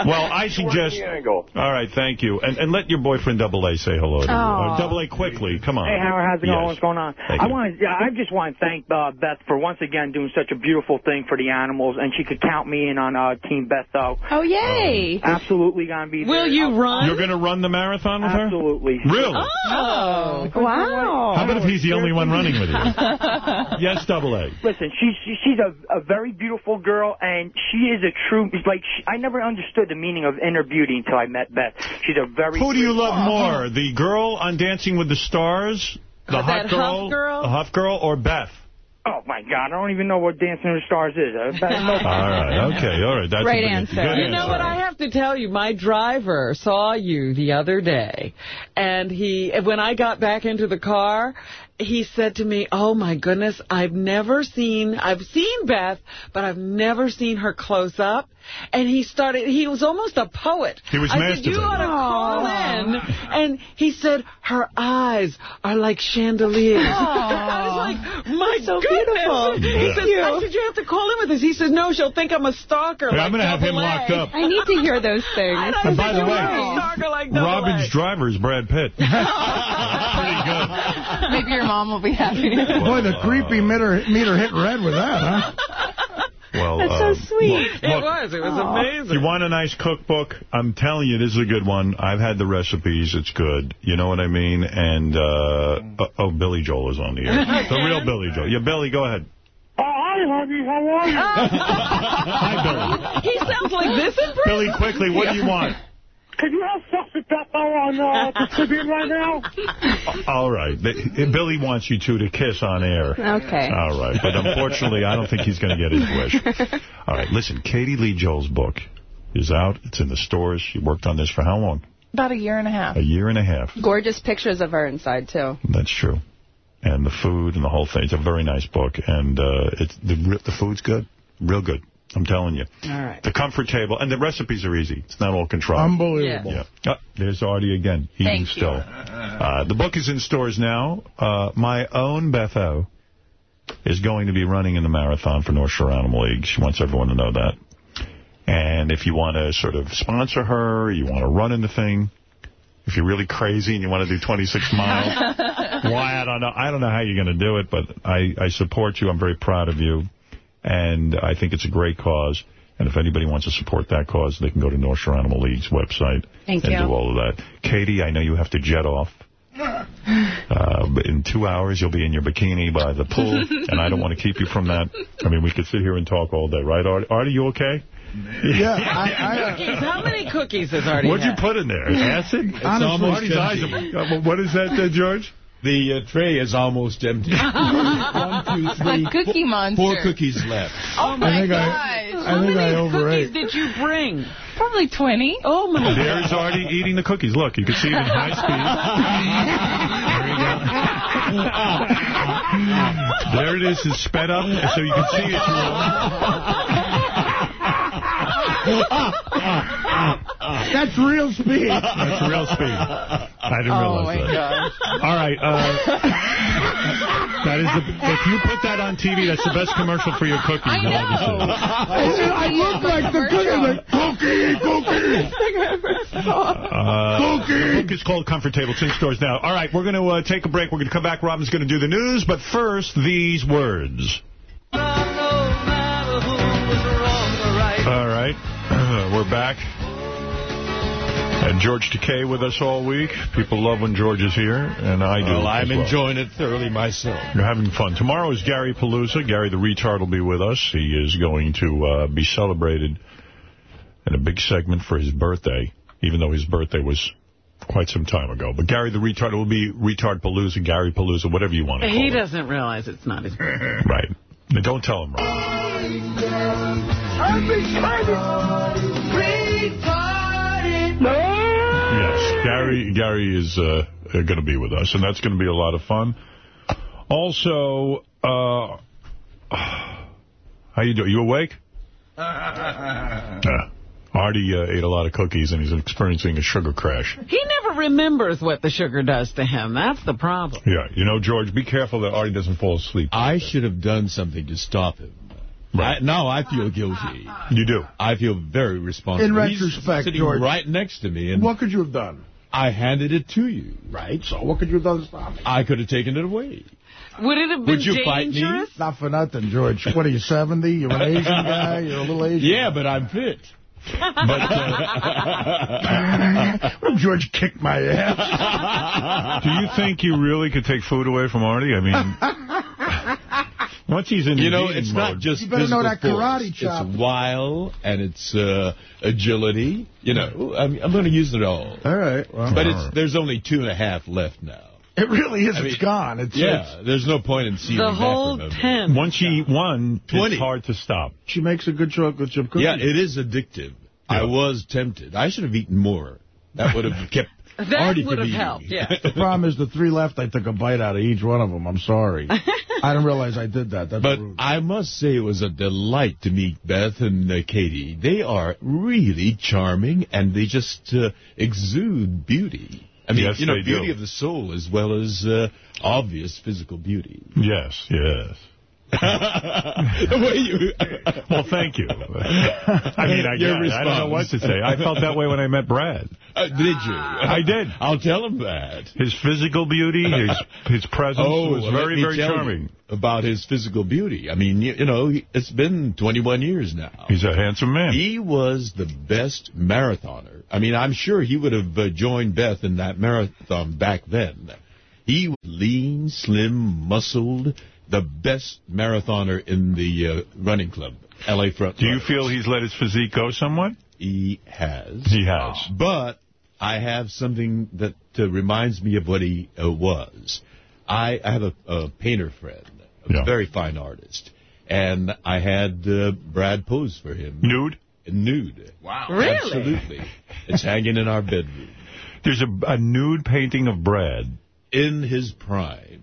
Well, I suggest... All right, thank you. And and let your boyfriend Double A say hello to you. Aw. Uh, Double A quickly, come on. Hey, Howard, how's it going? Yes. What's going on? Thank I want to. I just want to thank uh, Beth for once again doing such a beautiful thing for the animals, and she could count me in on uh, Team Beth, though. Oh, yay. Absolutely gonna be. Will there. you I'll- run? You're going to run the marathon with her? Absolutely. Really? Oh, oh. wow. How about if he's the only one running with you? yes, Double A. Listen, she's she's a, a very beautiful girl, and she is a true. Like she, I never understood the meaning of inner beauty until I met Beth. She's a very. Who do you sweet- love more, the girl on Dancing with the Stars, the hot girl, Hough girl? the Hough girl, or Beth? Oh my God! I don't even know what Dancing with the Stars is. Beth- no- All right, okay, all right. That's a Great good, answer. Good you know what? I have to tell you, my driver saw you the other day, and he, when I got back into the car, he said to me, "Oh my goodness, I've never seen, I've seen Beth, but I've never seen her close up." And he started, he was almost a poet. He was I said, you masturbating. ought to call in. And he said, her eyes are like chandeliers. I was like, my so goodness. beautiful. He Thank said, you. I said, you have to call in with us. He said, no, she'll think I'm a stalker. Hey, like I'm going to have him A." locked up. I need to hear those things. And I And said, by the way, a stalker like Robin's A." driver is Brad Pitt. Maybe your mom will be happy. Boy, the creepy meter, meter hit red with that, huh? Well, That's um, so sweet. look, It was. It was Aw. If you want a nice cookbook, I'm telling you, this is a good one. I've had the recipes. It's good. You know what I mean? And, uh, oh, oh, Billy Joel is on the air. The real Billy Joel. Yeah, Billy, go ahead. Oh, hi, honey. How are you? Hi, Billy. He sounds like this in prison. Billy, quickly, what do you want? Can you have sex with Beth on uh, the Tribune right now? All right. Billy wants you two to kiss on air. Okay. All right. But unfortunately, I don't think he's going to get his wish. All right. Listen, Katie Lee Joel's book is out. It's in the stores. She worked on this for how long? About a year and a half. A year and a half. Gorgeous pictures of her inside, too. That's true. And the food and the whole thing. It's a very nice book. And uh, it's the, the food's good. Real good. I'm telling you. All right. The comfort table. And the recipes are easy. It's not all contrived. Unbelievable. Yeah. Oh, there's Artie again. Eating Thank you. still. Uh, the book is in stores now. Uh, my own Beth O is going to be running in the marathon for North Shore Animal League. She wants everyone to know that. And if you want to sort of sponsor her, you want to run in the thing, if you're really crazy and you want to do 26 miles, why, I don't know. I don't know how you're going to do it, but I, I support you. I'm very proud of you. And I think it's a great cause. And if anybody wants to support that cause, they can go to North Shore Animal League's website Thank and you. do all of that. Katie, I know you have to jet off. Uh, in two hours, you'll be in your bikini by the pool, and I don't want to keep you from that. I mean, we could sit here and talk all day, right, Artie? Artie, you okay? Yeah, I, I, Cookies. How many cookies has Artie What'd you put in there? Acid? It's almost Artie's eyes are- uh, What is that, uh, George? The uh, tray is almost empty. One, two, three, Cookie four- Monster. Four cookies left. Oh my I think I- gosh. I think I Cookies overate. did you bring? Probably 20. Oh my God. There's already eating the cookies. Look, you can see it in high speed. There it is. It's sped up, so you can see it. That's real speed. That's real speed. I didn't Oh, realize my that. gosh. All right. Uh, that is the, if you put that on TV, that's the best commercial for your cookies. I you'll ever know. I look like the cookie, like, cookie, cookie. Uh, the book is called Comfort Table. It's in stores now. All right, we're going to uh, take a break. We're going to come back. Robin's going to do the news. But first, these words. All right. we're back. And George Takei with us all week. People love when George is here, and I do. Well, I'm well. enjoying it thoroughly myself. You're having fun. Tomorrow is Gary Palooza. Gary the Retard will be with us. He is going to uh, be celebrated in a big segment for his birthday, even though his birthday was quite some time ago. But Gary the Retard will be Retard Palooza, Gary Palooza, whatever you want to call He it. doesn't realize it's not his birthday. Right. Don't tell him, Rob. Yes, Gary Gary is uh, going to be with us, and that's going to be a lot of fun. Also, uh, how you doing? You awake? Yeah. Artie uh, ate a lot of cookies, and he's experiencing a sugar crash. He never remembers what the sugar does to him. That's the problem. Yeah, you know, George, be careful that Artie doesn't fall asleep. I should have done something to stop him. I, now I feel guilty. You do. I feel very responsible. In He's retrospect, sitting George. right next to me, and What could you have done? I handed it to you. Right, so what could you have done to stop me? I could have taken it away. Would it have been Would you fight me? dangerous? Not for nothing, George. What are you, 70? You're an Asian guy? You're a little Asian Yeah, but I'm fit. But uh, George kicked my ass? Do you think you really could take food away from Artie? I mean, once he's in you the know, it's mode, not just You better know that karate force. chop. It's wile and it's uh, agility. You know, I'm, I'm going to use it all. All right. Well, But it's there's only two and a half left now. It really is. I it's mean, gone. It's, Yeah, there's no point in seeing The whole 10. Once you eat one, 20. it's hard to stop. she makes a good chocolate chip cookie. Yeah, it is addictive. I was tempted. I should have eaten more. That would have kept That would have helped, yeah. The problem is the three left, I took a bite out of each one of them. I'm sorry. I didn't realize I did that. That's But rude. I must say it was a delight to meet Beth and uh, Katie. They are really charming, and they just uh, exude beauty. I mean, Yes, you know, beauty do. of the soul as well as uh, obvious physical beauty. Yes, yes. The way you... Well, thank you. I mean, I, Your I don't know what to say. I felt that way when I met Brad. Uh, did you? I did. I'll tell him that. His physical beauty, his his presence Oh, was very, very charming. About his physical beauty. I mean, you, you know, it's been 21 years now. He's a handsome man. He was the best marathoner. I mean, I'm sure he would have uh, joined Beth in that marathon back then. He was lean, slim, muscled, the best marathoner in the uh, running club, LA Front. Do you feel he's let his physique go somewhat? He has. He has. But I have something that uh, reminds me of what he uh, was. I, I have a, a painter friend, a Yeah. very fine artist, and I had uh, Brad pose for him. Nude? Nude. Wow. Really? Absolutely. It's hanging in our bedroom. There's a, a nude painting of Brad. In his prime.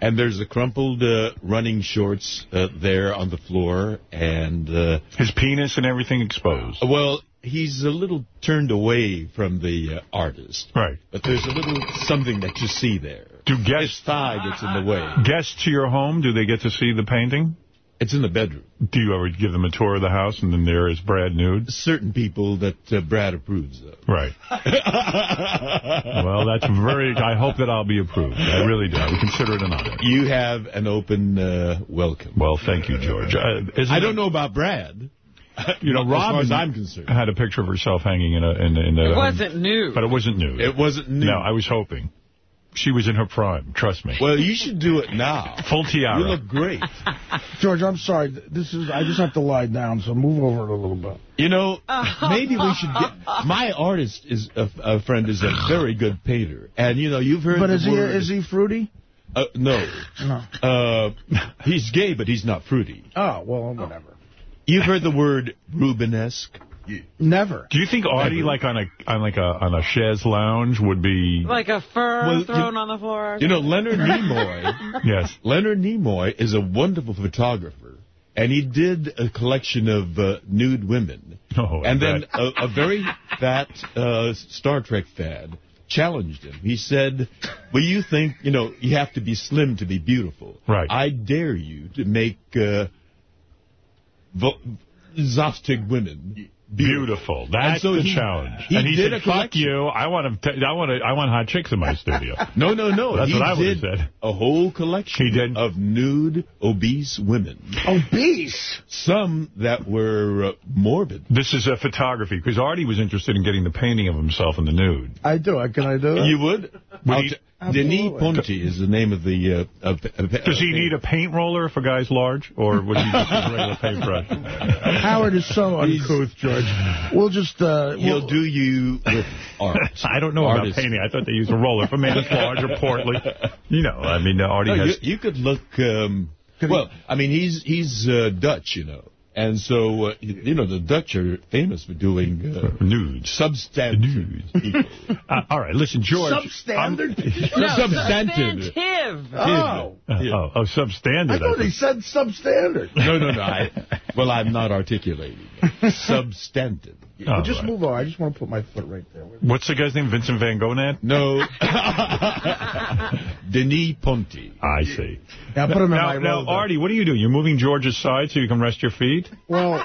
And there's the crumpled uh, running shorts uh, there on the floor, and... Uh, His penis and everything exposed. Well, he's a little turned away from the uh, artist. Right. But there's a little something that you see there. Do His guests thigh gets in the way. guests to your home, do they get to see the painting? It's in the bedroom. Do you ever give them a tour of the house and then there is Brad nude? Certain people that uh, Brad approves of. Right. well, that's very, I hope that I'll be approved. I really do. I would consider it an honor. You have an open uh, welcome. Well, thank you, George. Uh, I don't know about Brad. You know, As far Robin as I'm concerned. had a picture of herself hanging in a... In, a- in a It wasn't nude. But it wasn't nude. It wasn't nude. No, I was hoping. She was in her prime, trust me. Well, you should do it now. Full tiara. You look great. George, I'm sorry. This is. I just have to lie down, so move over a little bit. You know, maybe we should get... My artist is a, a friend is a very good painter. And, you know, you've heard But the is he word... is he fruity? Uh, no. No. Uh, he's gay, but he's not fruity. Oh well, whatever. You've heard the word Rubenesque? Never. Do you think Artie, Never. like on a on like a on a chaise lounge, would be? Like a fur Well, you- thrown on the floor. You know, Leonard Nimoy... Yes. Leonard Nimoy is a wonderful photographer, and he did a collection of uh, nude women. Oh, I and then a, a very fat uh, Star Trek fan challenged him. He said, well, you think, you know, you have to be slim to be beautiful. Right. I dare you to make uh, vo- zaftig women Beautiful. That's so the he- challenge. he and he did said, a "Fuck you! I want to. I want to. I want hot chicks in my studio." No, no, no. That's he what I would have did said. a whole collection He did? of nude, obese women. Obese. Some that were uh, morbid. This is a photography because Artie was interested in getting the painting of himself in the nude. I do. I Can I do it? You would? Would I'll he- t- Denis Ponti is the name of the... Uh, of, of, Does he need a paint roller if a guy's large, or would he just use a regular paintbrush? Howard is so uncouth, George. We'll just. Uh, He'll we'll, do you with art. I don't know Artist. about painting. I thought they used a roller. If a man is large or portly, you know, I mean, Artie No, you, has... you could look... Um, well, I mean, he's he's uh, Dutch, you know. And so, uh, you know, the Dutch are famous for doing uh, nudes. Substantive people. Uh, all right, listen, George. Substandard? No, substantive. substantive. Oh. I'm- oh, oh, substandard. I thought I he said substandard. No, no, no. I, well, I'm not articulating. Substantive. Oh, just right. move on. I just want to put my foot right there. What's the guy's name? Vincent Van Gogh? No. Denis Ponti. I see. Now put him in now, my now robe. Artie, what are you doing? You're moving George's side so you can rest your feet? Well,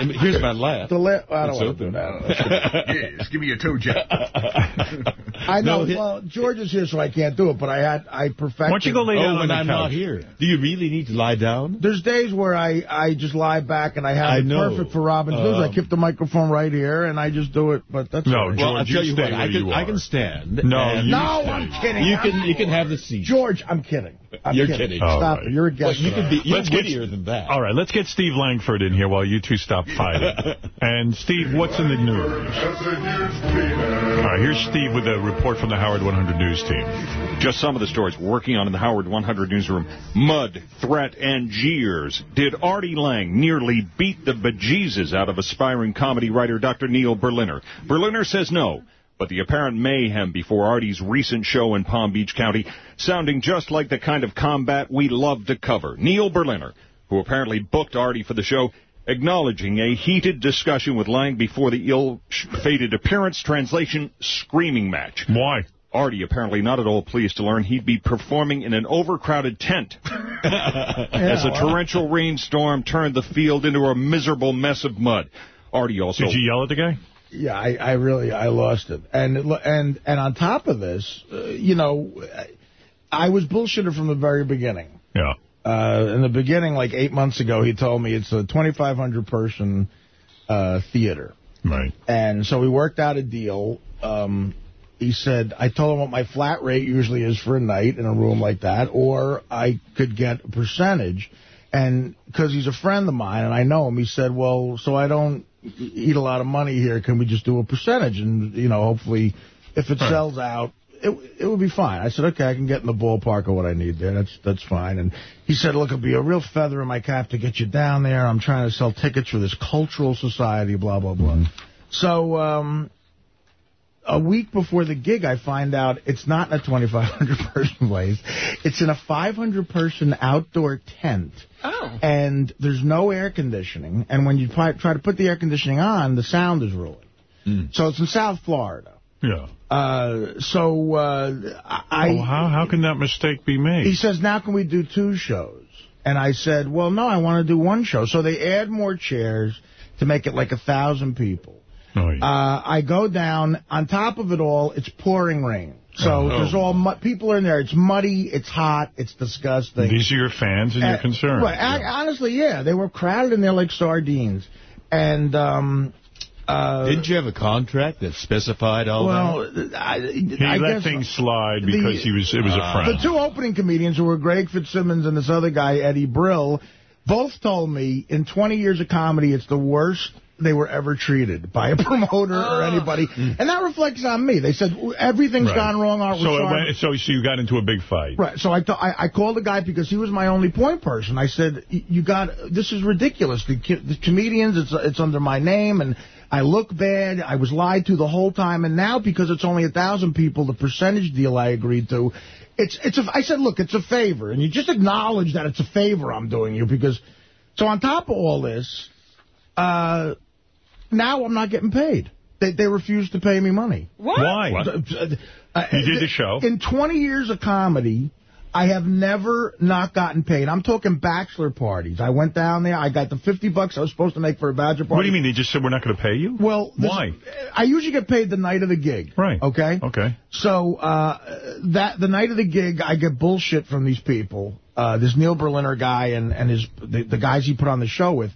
here's my laugh. the la- I don't It's want to do open. that. yes, give me your toe jab. I know. No, well, George is here, so I can't do it. But I had I perfected. Why don't you go lay oh, down Oh, on when the I'm couch? not here. Do you really need to lie down? There's days where I, I just lie back and I have I it know. perfect for Robin's news. I Um, keep the microphone right here and I just do it. But that's No, all right. George, Well, I'll you tell you stay what. where I can you I can stand. No, you no, stay. I'm kidding. You I'm can not- you can have the seat. George, I'm kidding. I'm You're kidding. kidding. Stop right. You're a Well, guest. you could be you're Let's get- than that. All right, let's get Steve Langford in here while you two stop fighting. and Steve, what's in the news? All right, here's Steve with a report from the Howard 100 News team. Just some of the stories working on in the Howard 100 newsroom. Mud, threat, and jeers. Did Artie Lange nearly beat the bejesus out of aspiring comedy writer Dr. Neil Berliner? Berliner says no. But the apparent mayhem before Artie's recent show in Palm Beach County sounding just like the kind of combat we love to cover. Neil Berliner, who apparently booked Artie for the show, acknowledging a heated discussion with Lange before the ill-fated appearance, translation, screaming match. Why? Artie apparently not at all pleased to learn he'd be performing in an overcrowded tent as a torrential rainstorm turned the field into a miserable mess of mud. Artie also... Did you yell at the guy? Yeah, I, I really I lost it, and and and on top of this, uh, you know, I was bullshitted from the very beginning. Yeah. Uh, in the beginning, like eight months ago, he told me it's a 2,500 person uh, theater. Right. And so we worked out a deal. Um, he said, I told him what my flat rate usually is for a night in a room like that, or I could get a percentage. And because he's a friend of mine and I know him, he said, well, so I don't eat a lot of money here, can we just do a percentage? And, you know, hopefully if it Right. sells out, it it would be fine. I said, okay, I can get in the ballpark of what I need there. That's that's fine. And he said, look, it'll be a real feather in my cap to get you down there. I'm trying to sell tickets for this cultural society, blah, blah, blah. So um, a week before the gig, I find out it's not in a 2,500-person place. It's in a 500-person outdoor tent. Oh. And there's no air conditioning. And when you try, try to put the air conditioning on, the sound is ruined. So it's in South Florida. Yeah. Uh, so uh, I... Oh, how, how can that mistake be made? He says, now can we do two shows? And I said, well, no, I want to do one show. So they add more chairs to make it like a thousand people. Oh, yeah. Uh, I go down. On top of it all, it's pouring rain. So Oh. there's all mu people are in there. It's muddy. It's hot. It's disgusting. These are your fans and your Uh, concerns. Right. I, honestly, yeah. They were crowded in there like sardines. And, um... Uh, Didn't you have a contract that specified all well, that? I, He I let guess things slide because he was it was a friend. The two opening comedians who were Greg Fitzsimmons and this other guy, Eddie Brill, both told me in 20 years of comedy, it's the worst they were ever treated by a promoter or anybody. And that reflects on me. They said, everything's Right. gone wrong. So, We're it sorry." went, so, so you got into a big fight. Right. So I, I I called the guy because he was my only point person. I said, "You got this is ridiculous. The, the comedians, it's it's under my name, and I look bad. I was lied to the whole time, and now because it's only a thousand people, the percentage deal I agreed to, it's it's. A, I said, look, it's a favor, and you just acknowledge that it's a favor I'm doing you because. So on top of all this, uh, now I'm not getting paid. They they refuse to pay me money. What? Why? Uh, You did the show. In 20 years of comedy, I have never not gotten paid. I'm talking bachelor parties. I went down there. I got the 50 bucks I was supposed to make for a bachelor party. What do you mean? They just said we're not going to pay you? Well, this- why? I usually get paid the night of the gig. Right. Okay? Okay. So uh, that the night of the gig, I get bullshit from these people. Uh, this Neil Berliner guy and, and his the, the guys he put on the show with.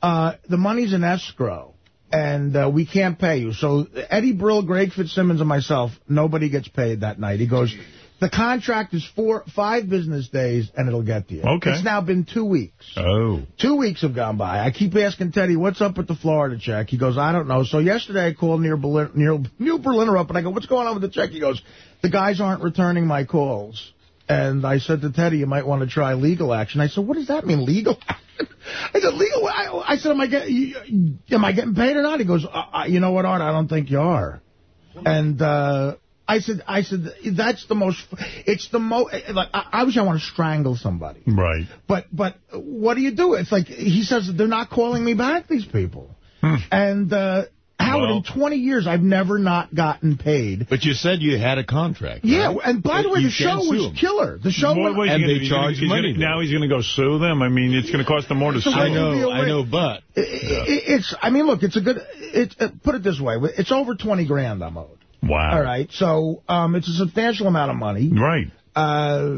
Uh, the money's in escrow, and uh, we can't pay you. So Eddie Brill, Greg Fitzsimmons, and myself, nobody gets paid that night. He goes, the contract is four, five business days, and it'll get to you. Okay. It's now been two weeks. Oh. Two weeks have gone by. I keep asking Teddy, what's up with the Florida check? He goes, I don't know. So yesterday I called Neil Berliner, Neil, Neil Berliner up, and I go, what's going on with the check? He goes, the guys aren't returning my calls. And I said to Teddy, you might want to try legal action. I said, what does that mean, legal action? I said, legal I, I said, am I, get, am I getting paid or not? He goes, uh, uh, you know what, Art, I don't think you are. And uh, I said, I said, that's the most, it's the most, like, I, obviously I want to strangle somebody. Right. But but what do you do? It's like he says they're not calling me back. These people. And uh, Howard, Well- in 20 years, I've never not gotten paid. But you said you had a contract. Yeah, right? and by the way, you the show was them. killer. The show What went, was he And gonna- they he's gonna- charge he's money Gonna, now he's going to go sue them. I mean, it's going to cost them more to sue I them. know, I know, but It- it- it's. I mean, look, it's a good. It, uh, put it this way, it's over 20 grand I'm owed. Wow. All right, so um, it's a substantial amount of money. Right. Uh,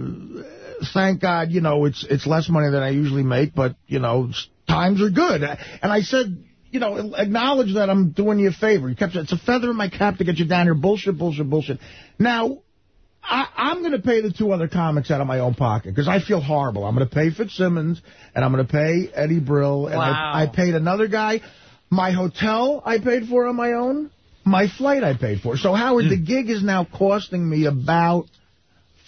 thank God, you know, it's it's less money than I usually make, but, you know, times are good. And I said, you know, acknowledge that I'm doing you a favor. He kept saying, it's a feather in my cap to get you down here. Bullshit, bullshit, bullshit. Now, I, I'm going to pay the two other comics out of my own pocket because I feel horrible. I'm going to pay Fitzsimmons and I'm going to pay Eddie Brill. And Wow. I, I paid another guy. My hotel I paid for on my own. My flight I paid for. So, Howard, the hmm. gig is now costing me about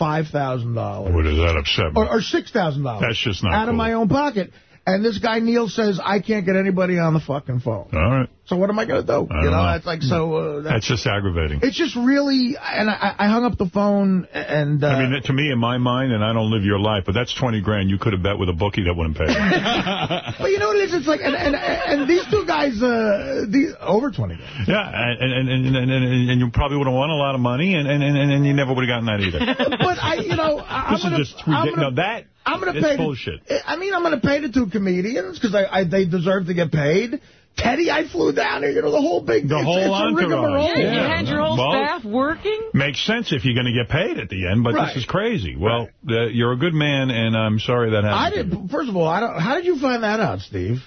$5,000 Boy, does that upset me. or, or $6,000. That's just not Out of my own pocket. And this guy, Neil, says, I can't get anybody on the fucking phone. All right. So what am I going to do? I You know, know. that's like, so... Uh, that- That's just aggravating. it's just really... And I, I hung up the phone and... Uh, I mean, to me, in my mind, and I don't live your life, but that's 20 grand you could have bet with a bookie that wouldn't pay. but you know what it is? It's like, and and, and these two guys, uh, these over 20 grand. yeah, and, and, and, and, and, and you probably would have won a lot of money, and, and, and, and you never would have gotten that either. But I, you know, I, This I'm gonna, is just ridiculous. gonna, No, that I'm gonna it's pay. bullshit. The, I mean, I'm gonna pay the two comedians because I, I, they deserve to get paid. Teddy, I flew down here. You know, the whole big, The it's, whole it's a entourage. rigmarole. Yeah, you had your whole Well- staff working? Makes sense if you're going to get paid at the end, but Right. this is crazy. Well, uh, you're a good man, and I'm sorry that I happened. did. First of all, I don't. How did you find that out, Steve?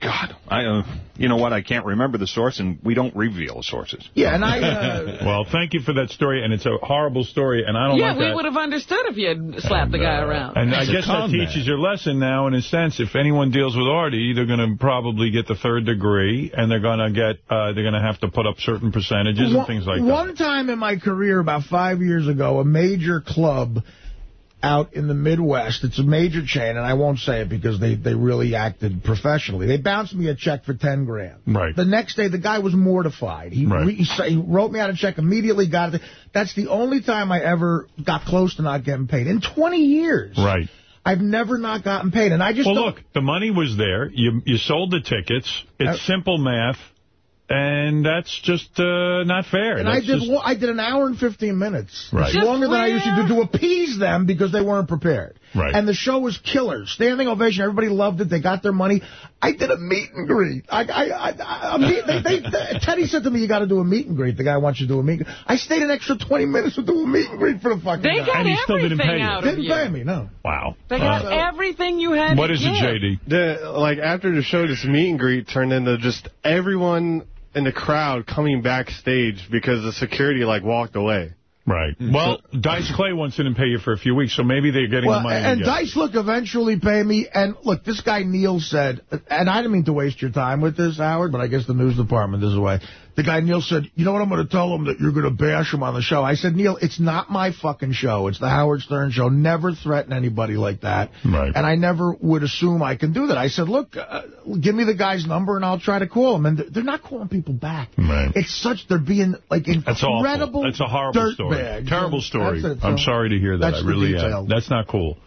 God, I, uh, you know what? I can't remember the source, and we don't reveal sources. Yeah, and I. Uh, Well, thank you for that story, and it's a horrible story, and I don't Yeah, like we that. would have understood if you had slapped the guy around. And I guess that teaches your lesson now, in a sense. If anyone deals with Artie, they're going to probably get the third degree, and they're going to get, uh, they're going to have to put up certain percentages and things like that. one time in my career, about five years ago, a major club out in the Midwest, it's a major chain, and I won't say it because they, they really acted professionally. They bounced me a check for 10 grand. Right. The next day, the guy was mortified. He, Right. he, he wrote me out a check, immediately got it. That's the only time I ever got close to not getting paid. In 20 years. Right. I've never not gotten paid, and I just Well, look, the money was there. You you sold the tickets. It's Uh, simple math, and that's just uh, not fair. And I did just- I did an hour and 15 minutes. Right. It's longer than I Just usually do to appease them because they weren't prepared. Right. And the show was killer. Standing ovation. Everybody loved it. They got their money. I did a meet and greet. I, I, I, I a meet, they, they, Teddy said to me, you got to do a meet and greet. The guy wants you to do a meet and greet. I stayed an extra 20 minutes to do a meet and greet for the fucking They guy. got And he still didn't everything pay you. out of Didn't you. pay me, no. Wow. They got Uh, everything you had What is to it. JD? The, like, after the show, this meet and greet turned into just everyone in the crowd coming backstage because the security, like, walked away. Right. Mm. Well, Dice Clay wants didn't pay you for a few weeks, so maybe they're getting Well, the money. and. Dice Look eventually pay me. And look, this guy Neil said, and I didn't mean to waste your time with this, Howard, but I guess the news department is away. The guy Neil said, you know what I'm going to tell him that you're going to bash him on the show. I said, Neil, it's not my fucking show. It's the Howard Stern show. Never threaten anybody like that. Right. And I never would assume I can do that. I said, look, uh, give me the guy's number and I'll try to call him. And they're- not calling people back. Right. It's such, they're being like incredible That's awful. That's a horrible story. dirtbags. Terrible story. I'm sorry to hear that. that's I really am. That's not cool.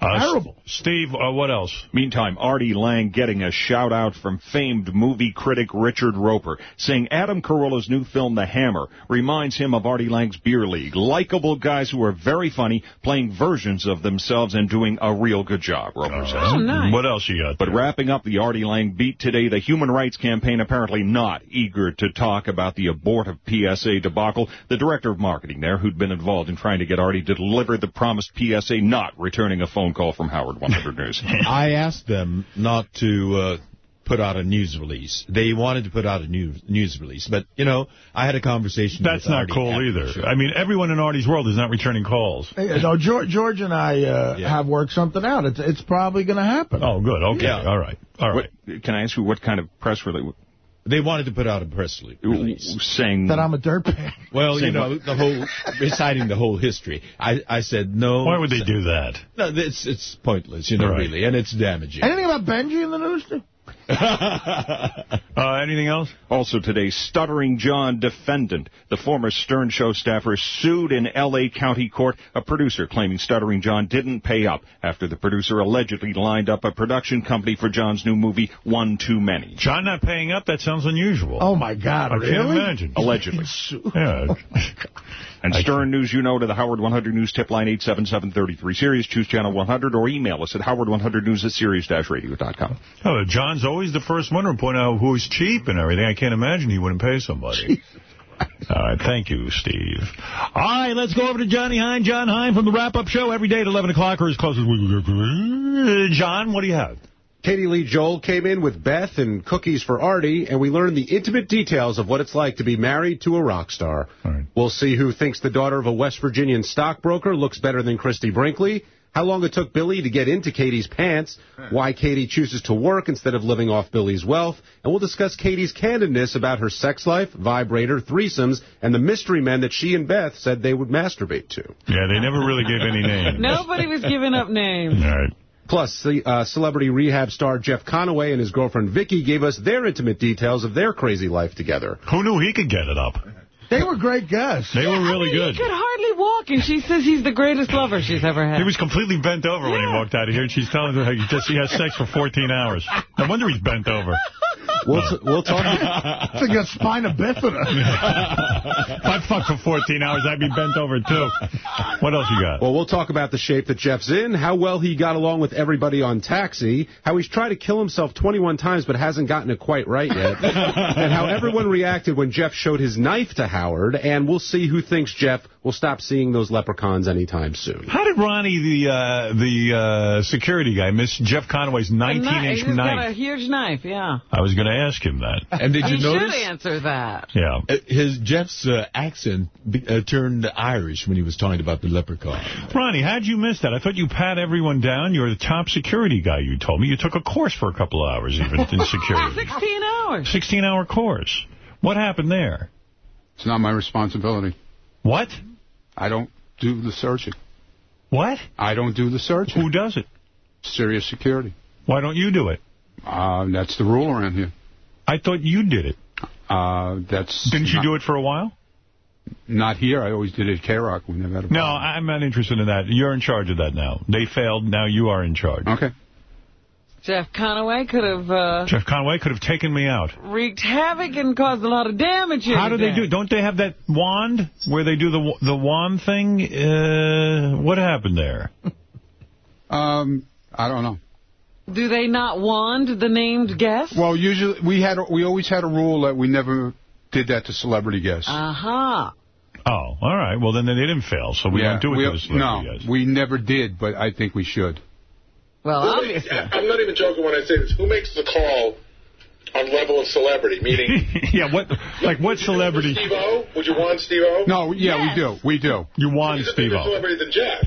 Uh, Terrible. S- Steve, uh, what else? Meantime, Artie Lange getting a shout out from famed movie critic Richard Roeper, saying Adam Carolla's new film, The Hammer, reminds him of Artie Lange's Beer League. Likeable guys who are very funny, playing versions of themselves and doing a real good job, Roeper says. Oh, nice. What else you got? But wrapping up the Artie Lange beat today, the Human Rights Campaign apparently not eager to talk about the abortive PSA debacle. The director of marketing there, who'd been involved in trying to get Artie to deliver the promised PSA, not returning a phone call from Howard 100 News. I asked them not to uh, put out a news release. They wanted to put out a news news release, but you know, I had a conversation. That's with not Artie cool either. show. I mean, everyone in Artie's world is not returning calls. Hey, No, George, George and I uh, have worked something out. It's it's probably going to happen. Oh, good. Okay. Yeah. All right. All right. What, can I ask you what kind of press release? They wanted to put out a press release saying that I'm a dirtbag. Well, you know, what? the whole reciting the whole history. I I said no. Why would they do that? No, it's it's pointless, you know, Right. really, and it's damaging. Anything about Benji in the news? Too? Uh, anything else? Also today, Stuttering John defendant. The former Stern Show staffer sued in L.A. County Court a producer claiming Stuttering John didn't pay up after the producer allegedly lined up a production company for John's new movie, One Too Many. John not paying up? That sounds unusual. Oh, my God, I really? can't imagine. Allegedly. Yeah. And Stern News, you know, to the Howard 100 News tip line 877-33 Sirius. Choose channel 100 or email us at howard100news at sirius-radio.com. Oh, John's always the first one to point out who's cheap and everything. I can't imagine he wouldn't pay somebody. All right, thank you, Steve. All right, let's go over to Johnny Hein. John Hein from the wrap-up show every day at 11 o'clock or as close as we can get. John, what do you have? Katie Lee Joel came in with Beth and cookies for Artie, and we learned the intimate details of what it's like to be married to a rock star. We'll see who thinks the daughter of a West Virginian stockbroker looks better than Christie Brinkley, how long it took Billy to get into Katie's pants, why Katie chooses to work instead of living off Billy's wealth, and we'll discuss Katie's candidness about her sex life, vibrator, threesomes, and the mystery men that she and Beth said they would masturbate to. Yeah, they never really gave any names. Nobody was giving up names. All right. Plus, the uh, celebrity rehab star Jeff Conaway and his girlfriend Vicky gave us their intimate details of their crazy life together. Who knew he could get it up? They were great guests. They were really good. He could hardly walk, and she says he's the greatest lover she's ever had. He was completely bent over when he walked out of here, and she's telling her he just he has sex for 14 hours. No wonder he's bent over. We'll, t- we'll talk. It's like a spina bifida. if I fuck for 14 hours, I'd be bent over, too. What else you got? Well, we'll talk about the shape that Jeff's in, how well he got along with everybody on Taxi, how he's tried to kill himself 21 times but hasn't gotten it quite right yet, and how everyone reacted when Jeff showed his knife to Howard, and we'll see who thinks Jeff will stop seeing those leprechauns anytime soon. How did Ronnie, the uh, the uh, security guy, miss Jeff Conaway's A kni- 19-inch He's got a huge knife, yeah. I was going to ask him that. And did you notice? he notice? should answer that. Yeah. Uh, His Jeff's uh, accent be, uh, turned Irish when he was talking about the leprechaun. Ronnie, how'd you miss that? I thought you pat everyone down. You're the top security guy, you told me. You took a course for a couple of hours even in security. 16 hours. 16-hour course. What happened there? It's not my responsibility. What? I don't do the searching. What? I don't do the searching. Who does it? Sirius security. Why don't you do it? Uh, that's the rule around here. I thought you did it. Uh, that's Didn't you do it for a while? Not here. I always did it at K-Rock. We never had a No, I'm not interested in that. You're in charge of that now. They failed. Now you are in charge. Okay. Jeff Conaway could have uh, Jeff Conway could have taken me out. wreaked havoc and caused a lot of damage. How do they today. do? Don't they have that wand where they do the the wand thing? Uh, what happened there? Um, I don't know. Do they not wand the named guest? Well, usually we had we always had a rule that we never did that to celebrity guests. Aha. Oh, all right. Well, then they didn't fail, so we Yeah, won't do it we- to the celebrity No, guys. we never did, but I think we should. Well, Who makes- I'm not even joking when I say this. Who makes the call on level of celebrity? Meaning, yeah, what like what celebrity? Steve O? Would you want Steve O? No, yeah, we do. We do. You want He's a bigger celebrity than Jeff.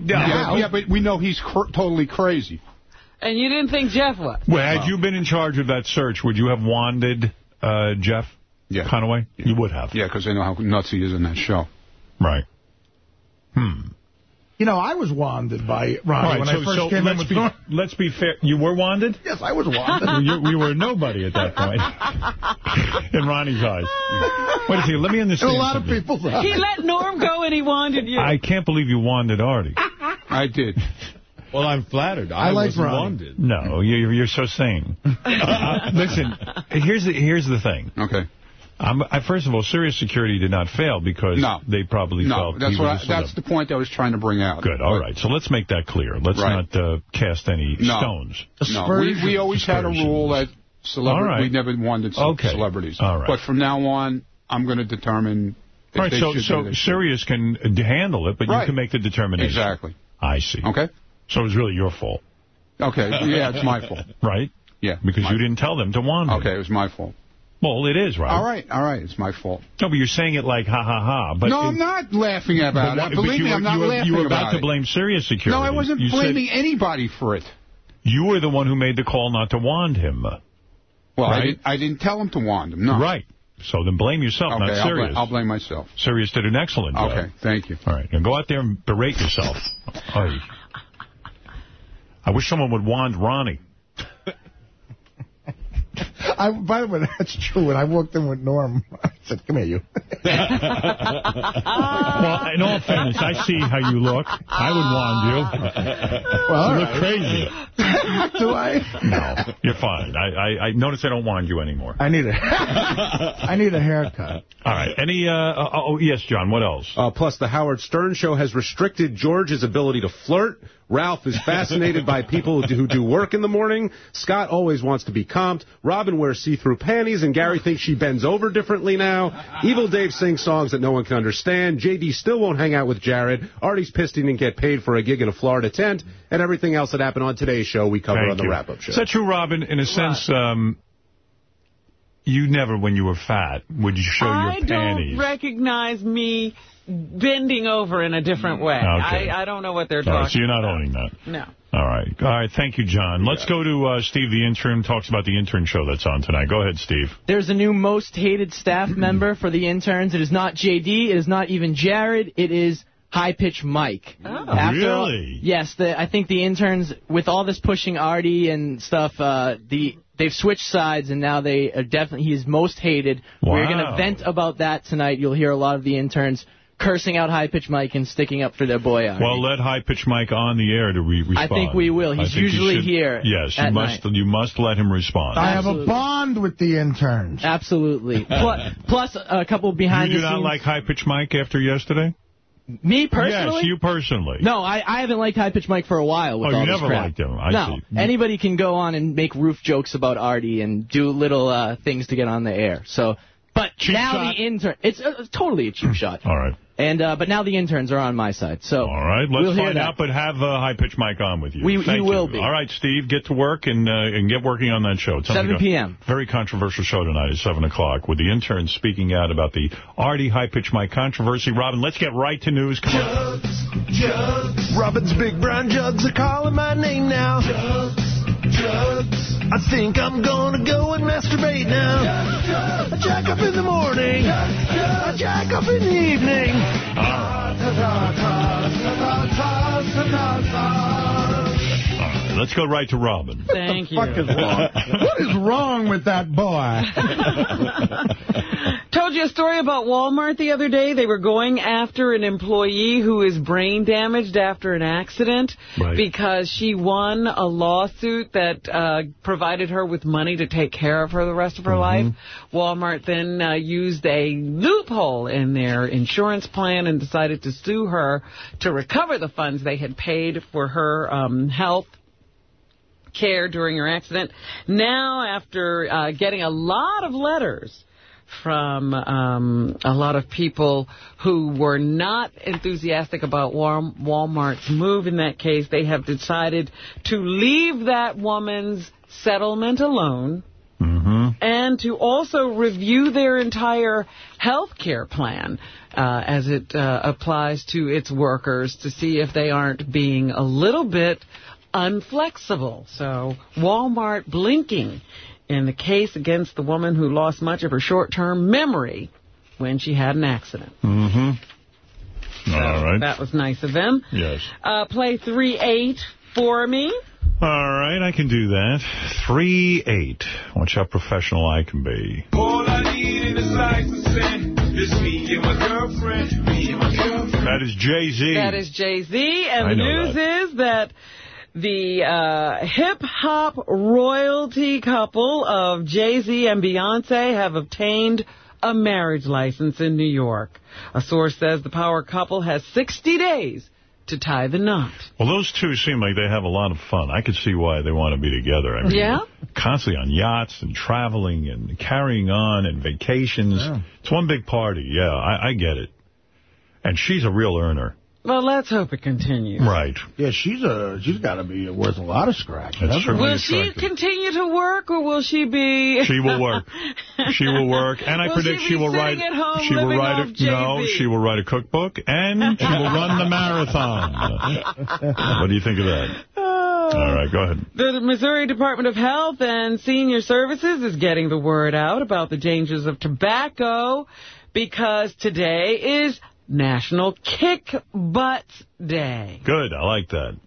Yeah, yeah, but we know he's cr totally crazy. And you didn't think Jeff was? Well, had you been in charge of that search, would you have wanted uh, Jeff yeah. Conaway? You would have. Yeah, because I know how nuts he is in that show. Right. Hmm. You know, I was wanded by Ronnie All right, when so, I first so came in let's with be Norm. let's be fair. You were wanded. Yes, I was wanded. you, you were nobody at that point in Ronnie's eyes. Wait a second. Let me understand. In a lot of something. people's He let Norm go and he wanded you. I can't believe you wanded Artie. I did. Well, I'm flattered. I, I like wasn't Ronnie. wanted. No, you're, you're so sane. Uh, listen, here's the here's the thing. Okay. I'm, I, first of all, Sirius Security did not fail because No. they probably No, felt that's what I, was a that's the point I was trying to bring out. Good. All right. So let's make that clear. Let's Right. not uh, cast any No. stones. No, we, we always had a rule that celebrity, All right. we never wanted ce- Okay. celebrities. All right. But from now on, I'm going to determine if All right. So should so. Sirius can handle it, but you can make the determination. Exactly. I see. Okay. So it was really your fault. Okay. Yeah, it's my fault. Right? Yeah. Because my- you didn't tell them to wander. Okay, it was my fault. Well, it is, right? All right, all right, it's my fault. No, but you're saying it like ha ha ha. But no, it- I'm not laughing about what- it. Believe me, were- I'm not you were, laughing You were about about to blame Sirius Security. No, I wasn't You said blaming anybody for it. You were the one who made the call not to wand him. Well, I, didn't, I didn't tell him to wand him. No. Right. So then blame yourself, Okay, not I'll Sirius. blame, I'll blame myself. Sirius did an excellent job. Okay, thank you. All right, now go out there and berate yourself. Right. I wish someone would wand Ronnie. I, by the way, that's true. When I walked in with Norm, said, come here, you. well, in all fairness, I see how you look. I would wand you. Well, you look right. crazy. Do I? No, you're fine. I, I, I notice I don't wand you anymore. I need a, I need a haircut. All right. Any? Uh, uh, oh, yes, John. What else? Uh, plus, the Howard Stern Show has restricted George's ability to flirt. Ralph is fascinated by people who do, who do work in the morning. Scott always wants to be comped. Robin wears see-through panties, and Gary thinks she bends over differently now. Evil Dave sings songs that no one can understand. JD still won't hang out with Jared. Artie's pissed he didn't get paid for a gig in a Florida tent. And everything else that happened on today's show, we cover Thank on the wrap-up show. Is that true, Robin? In a sense, um, you never, when you were fat, would you show I your panties. I don't recognize me bending over in a different way. Okay. I, I don't know what they're All right, talking so you're not owning that. No. All right. All right. Thank you, John. Let's go to uh, Steve, the intern, talks about the intern show that's on tonight. Go ahead, Steve. There's a new most hated staff member for the interns. It is not JD. It is not even Jared. It is High Pitch Mike. Oh. Really? yes. The, I think the interns, with all this pushing Artie and stuff, uh, the they've switched sides and now they are definitely he is most hated. Wow. We're going to vent about that tonight. You'll hear a lot of the interns cursing out High Pitch Mike and sticking up for their boy Artie. Well, let High Pitch Mike on the air to re- respond. I think we will. He's think you usually should- here Yes, you must. night. You must let him respond. I have a bond with the interns. Absolutely. plus, plus a couple behind you the do not scenes. like High Pitch Mike after yesterday? Me personally? Yes, you personally. No, I, I haven't liked High Pitch Mike for a while with Oh, all you this never crap. liked him. I no, see. anybody can go on and make roof jokes about Artie and do little uh, things to get on the air. So, but Cheap now shot. the intern, it's uh, totally a cheap shot. All right. And uh, but now the interns are on my side. So All right, let's we'll find out, but have uh, High Pitch Mike on with you. We- he Thank will you. be. All right, Steve, get to work and uh, and get working on that show. It sounds 7 like a p.m.. Very controversial show tonight at 7 o'clock with the interns speaking out about the Artie High Pitch Mike controversy. Robin, let's get right to news. Come on. Jugs. Robin's big brown jugs are calling my name now. Jugs, jugs. I think I'm gonna go and masturbate now. Drugs. I jack up in the morning. Drugs, I jack up in the evening. Ah, right, let's go right to Robin. Thank you. Fuck is wrong? what is wrong with that boy? told you a story about Walmart the other day. They were going after an employee who is brain damaged after an accident Right. because she won a lawsuit that uh, provided her with money to take care of her the rest of her life. Walmart then uh, used a loophole in their insurance plan and decided to sue her to recover the funds they had paid for her um, health care during her accident. Now, after uh, getting a lot of letters from um, a lot of people who were not enthusiastic about Walmart's move in that case, they have decided to leave that woman's settlement alone and to also review their entire health care plan uh, as it uh, applies to its workers to see if they aren't being a little bit unflexible. So Walmart blinking in the case against the woman who lost much of her short-term memory when she had an accident. Mm-hmm. All right. That was nice of them. Yes. Uh, play 3-8 for me. All right, I can do that. 3-8. Watch how professional I can be. All I need in this life is me and my girlfriend. Me and my girlfriend. That is Jay-Z. That is Jay-Z, and I the news is that the uh, hip-hop royalty couple of Jay-Z and Beyonce have obtained a marriage license in New York. A source says the power couple has 60 days to tie the knot. Well, those two seem like they have a lot of fun. I could see why they want to be together. I mean, Yeah? Constantly on yachts and traveling and carrying on and vacations. It's one big party. Yeah, I, I get it. And she's a real earner. Well, let's hope it continues. Right. Yeah, she's a she's got to be worth a lot of scratch. That's true. Will she continue to work, or will she be... She will work. She will work, and I Will predict she she, will write. at home she will write. off A, no, she will write a cookbook, and she will run the marathon. what do you think of that? Uh, All right, go ahead. The Missouri Department of Health and Senior Services is getting the word out about the dangers of tobacco because today is National Kick Butts Day. Good, I like that.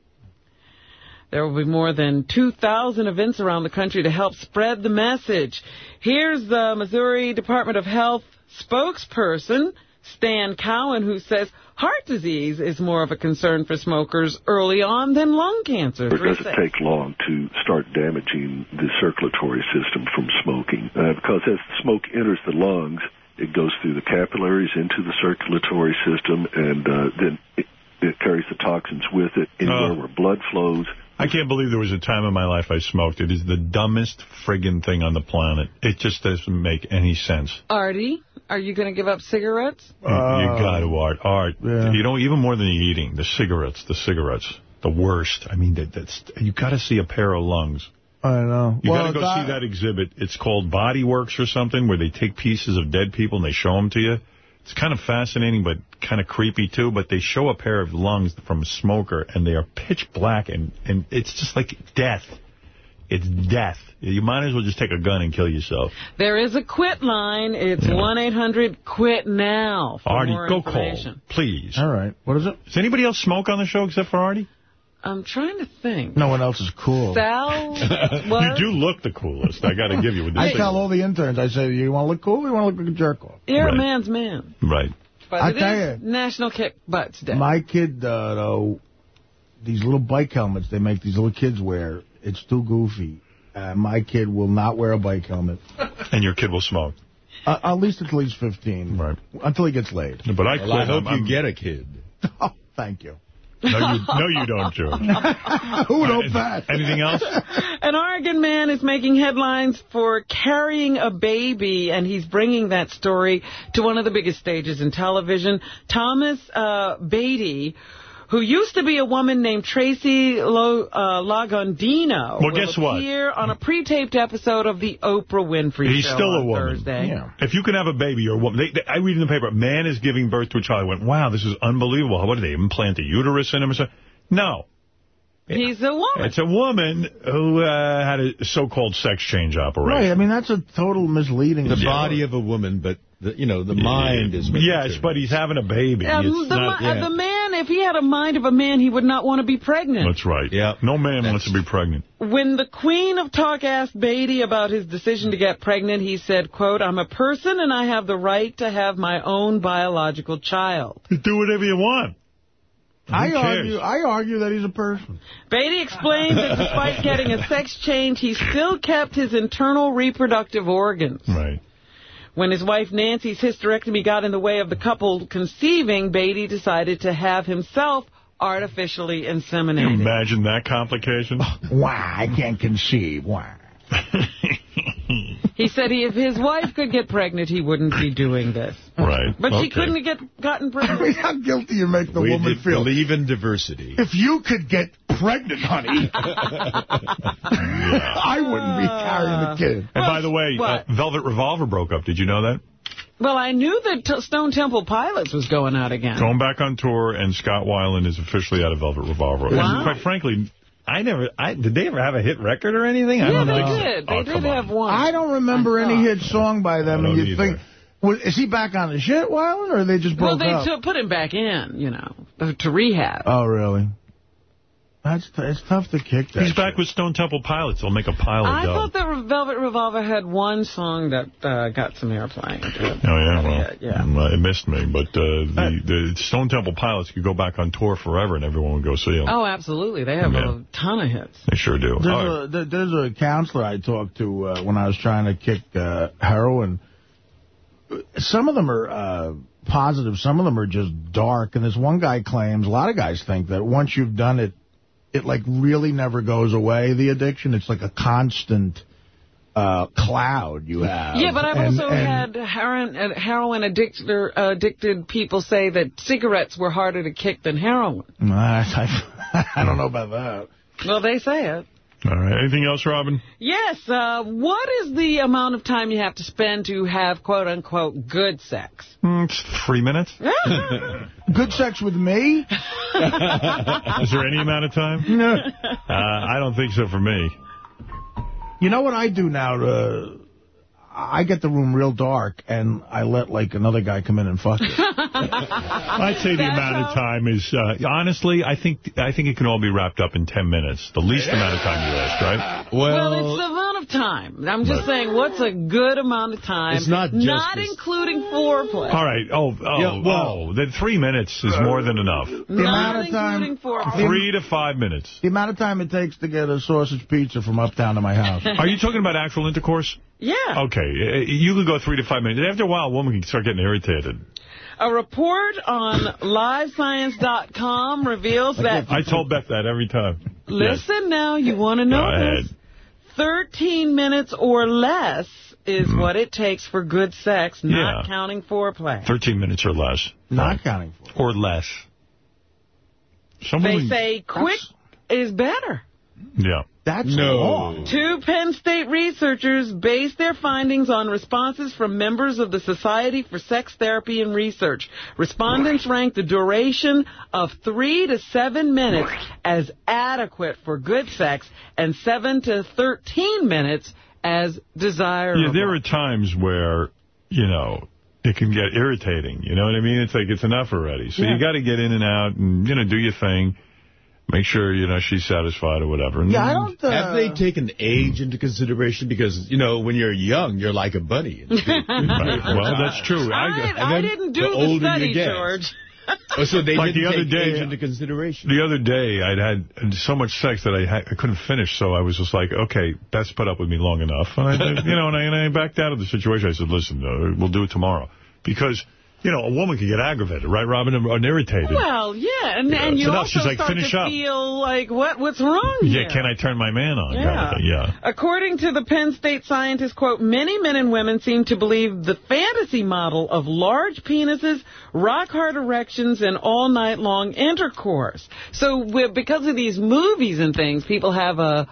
There will be more than 2,000 events around the country to help spread the message. Here's the Missouri Department of Health spokesperson, Stan Cowan, who says heart disease is more of a concern for smokers early on than lung cancer. It doesn't take long to start damaging the circulatory system from smoking uh, because as the smoke enters the lungs, it goes through the capillaries into the circulatory system, and uh, then it, it carries the toxins with it anywhere Oh. where blood flows. I can't believe there was a time in my life I smoked. It is the dumbest friggin' thing on the planet. It just doesn't make any sense. Artie, are you going to give up cigarettes? you got to, Art. Art. You know, even more than the eating, the cigarettes, the cigarettes, the worst. I mean, that, that's you got to see a pair of lungs. I know. You well, got to go that- see that exhibit. It's called Body Works or something, where they take pieces of dead people and they show them to you. It's kind of fascinating, but kind of creepy, too. But they show a pair of lungs from a smoker, and they are pitch black, and, and it's just like death. It's death. You might as well just take a gun and kill yourself. There is a quit line. It's 1-800-QUIT-NOW for Artie, more go call, please. All right. What is it? Does anybody else smoke on the show except for Artie? I'm trying to think. No one else is cool. Sal you do look the coolest. I got to give you with this I thing. tell all the interns, I say, you want to look cool? You want to look like a jerk off? You're Right. a man's man. Right. But I it tell is National Kick Butts Day. My kid, uh, though, these little bike helmets they make these little kids wear, it's too goofy. Uh, my kid will not wear a bike helmet. And your kid will smoke. Uh, at least until he's 15. Right. Until he gets laid. But I, Well, I hope I'm- you get a kid. Oh, thank you. No, you, no, you don't, George. Who would hope that? Anything else? An Oregon man is making headlines for carrying a baby, and he's bringing that story to one of the biggest stages in television. Thomas uh, Beatty, who used to be a woman named Tracy Lo, uh, Lagondino, Well, will guess what? appear on a pre-taped episode of the Oprah Winfrey He's Show still a woman. Thursday. If you can have a baby or a woman, they, they, I read in the paper, a man is giving birth to a child. I went, wow, this is unbelievable. What did they implant a uterus in him or something? No. He's a woman. It's a woman who uh, had a so-called sex change operation. Right, I mean, that's a total misleading. The story. body of a woman, but, the, you know, the mind is... what Yes, but he's having a baby. Um, It's the, not- ma- uh, the man if he had a mind of a man, he would not want to be pregnant. That's right. Yeah. No man wants to be pregnant. When the Queen of Talk asked Beatty about his decision to get pregnant, he said, quote, I'm a person and I have the right to have my own biological child. Do whatever you want. I cares? argue. I argue that he's a person. Beatty explained that despite getting a sex change, he still kept his internal reproductive organs. Right. When his wife Nancy's hysterectomy got in the way of the couple conceiving, Beatty decided to have himself artificially Can you inseminated. imagine that complication? Why? I can't conceive. Why? He said he, if his wife could get pregnant, he wouldn't be doing this. Right. But okay. she couldn't get gotten pregnant. I pregnant. mean, how guilty you make the we woman feel. believe in diversity. If you could get pregnant, honey, I wouldn't be carrying the kid. And by the way, uh. Velvet Revolver broke up. Did you know that? Well, I knew that T- Stone Temple Pilots was going out again. Going back on tour, and Scott Weiland is officially out of Velvet Revolver. And Wow. quite frankly, I never. I did they ever have a hit record or anything? I Yeah, don't they know. did. They Oh, did come on. have one. I don't remember I any hit song by them. I And don't you either. think, well, is he back on the shit, Weiland, or they just broke up? Well, they up? put him back in, you know, to rehab. oh, really? That's t it's tough to kick that. He's back with Stone Temple Pilots. They'll make a pile of I dough. thought that Velvet Revolver had one song that uh, got some airplay. Oh, yeah, well, yeah. um, uh, it missed me. But uh, the, the Stone Temple Pilots could go back on tour forever, and everyone would go see them. Oh, absolutely. They have Yeah. a ton of hits. They sure do. There's, All right. a, there- there's a counselor I talked to uh, when I was trying to kick uh, heroin. Some of them are uh, positive. Some of them are just dark. And this one guy claims, a lot of guys think that once you've done it, it like really never goes away, the addiction. It's like a constant uh, cloud you have. Yeah, but I've And- also and- had heroin, uh, heroin addicted, uh, addicted people say that cigarettes were harder to kick than heroin. I, I, I don't know about that. Well, they say it. All right. Anything else, Robin? Yes, uh, what is the amount of time you have to spend to have quote-unquote good sex? Mm, three minutes. Good sex with me? Is there any amount of time? No. Uh, I don't think so for me. You know what I do now? Uh, I get the room real dark, and I let, like, another guy come in and fuck it. I'd say the amount of time is, uh, honestly, I think I think it can all be wrapped up in 10 minutes. The least amount of time you asked, right? Well, it's the amount of time. I'm just saying, what's a good amount of time? It's not just Not this- including foreplay. All right. Oh, oh, Yeah, well- oh. Then three minutes is more than enough. The amount of time, foreplay. Three to five minutes. the amount of time it takes to get a sausage pizza from uptown to my house. Are you talking about actual intercourse? Yeah. Okay. uh, You could go three to five minutes. After a while, a woman can start getting irritated. A report on LiveScience.com reveals that... I told Beth that every time. Listen now, you want to know Go ahead. This? 13 minutes or less is mm-hmm. what it takes for good sex, not. Yeah. counting foreplay. 13 minutes or less. Not counting for Or less. Some They women- say quick is better. Yeah. That's No. long. Two Penn State researchers based their findings on responses from members of the Society for Sex Therapy and Research. Respondents ranked the duration of three to seven minutes as adequate for good sex and seven to 13 minutes as desirable. Yeah, there are times where, you know, it can get irritating. You know what I mean? It's like it's enough already. So Yeah. you got to get in and out and, you know, do your thing. Make sure, you know, she's satisfied or whatever. And Yeah, I don't... Uh, Have they taken age into consideration? Because, you know, when you're young, you're like a bunny. Right. Well, that's true. I, I, I, didn't do the the, older study, get. George. Oh, so they Like didn't the other take day- age into consideration. the other day, I'd had so much sex that I, ha I couldn't finish, so I was just like, okay, Beth's put up with me long enough. And I, you know, and I, and I backed out of the situation. I said, listen, uh, we'll do it tomorrow. Because, you know, a woman can get aggravated, right, Robin, and irritated. Well, yeah, and, Yeah, and you also She's like, start "Finish to up." feel like, what? what's wrong here? yeah, can I turn my man on? Yeah. yeah. According to the Penn State scientist, quote, many men and women seem to believe the fantasy model of large penises, rock-hard erections, and all-night-long intercourse. So because of these movies and things, people have a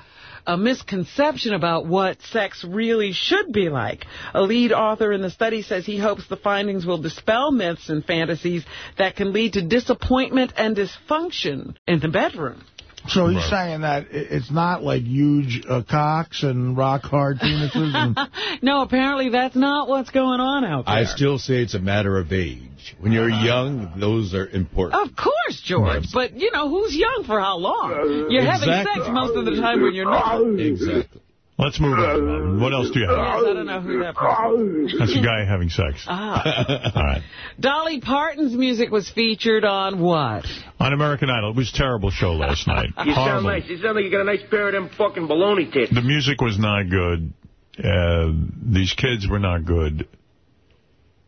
a misconception about what sex really should be like. A lead author in the study says he hopes the findings will dispel myths and fantasies that can lead to disappointment and dysfunction in the bedroom. So he's Right. saying that it's not like huge uh, cocks and rock hard penises. And, no, apparently that's not what's going on out there. I still say it's a matter of age. When you're young, those are important. Of course, George. But, you know, who's young for how long? You're having sex most of the time when you're not. Exactly. Let's move on. What else do you Yes, have? I don't know who that person is. That's a guy having sex. Ah. All right. Dolly Parton's music was featured on what? On American Idol, it was a terrible show last night. You sound nice. You sound like you got a nice pair of them fucking baloney tits. The music was not good. Uh, these kids were not good.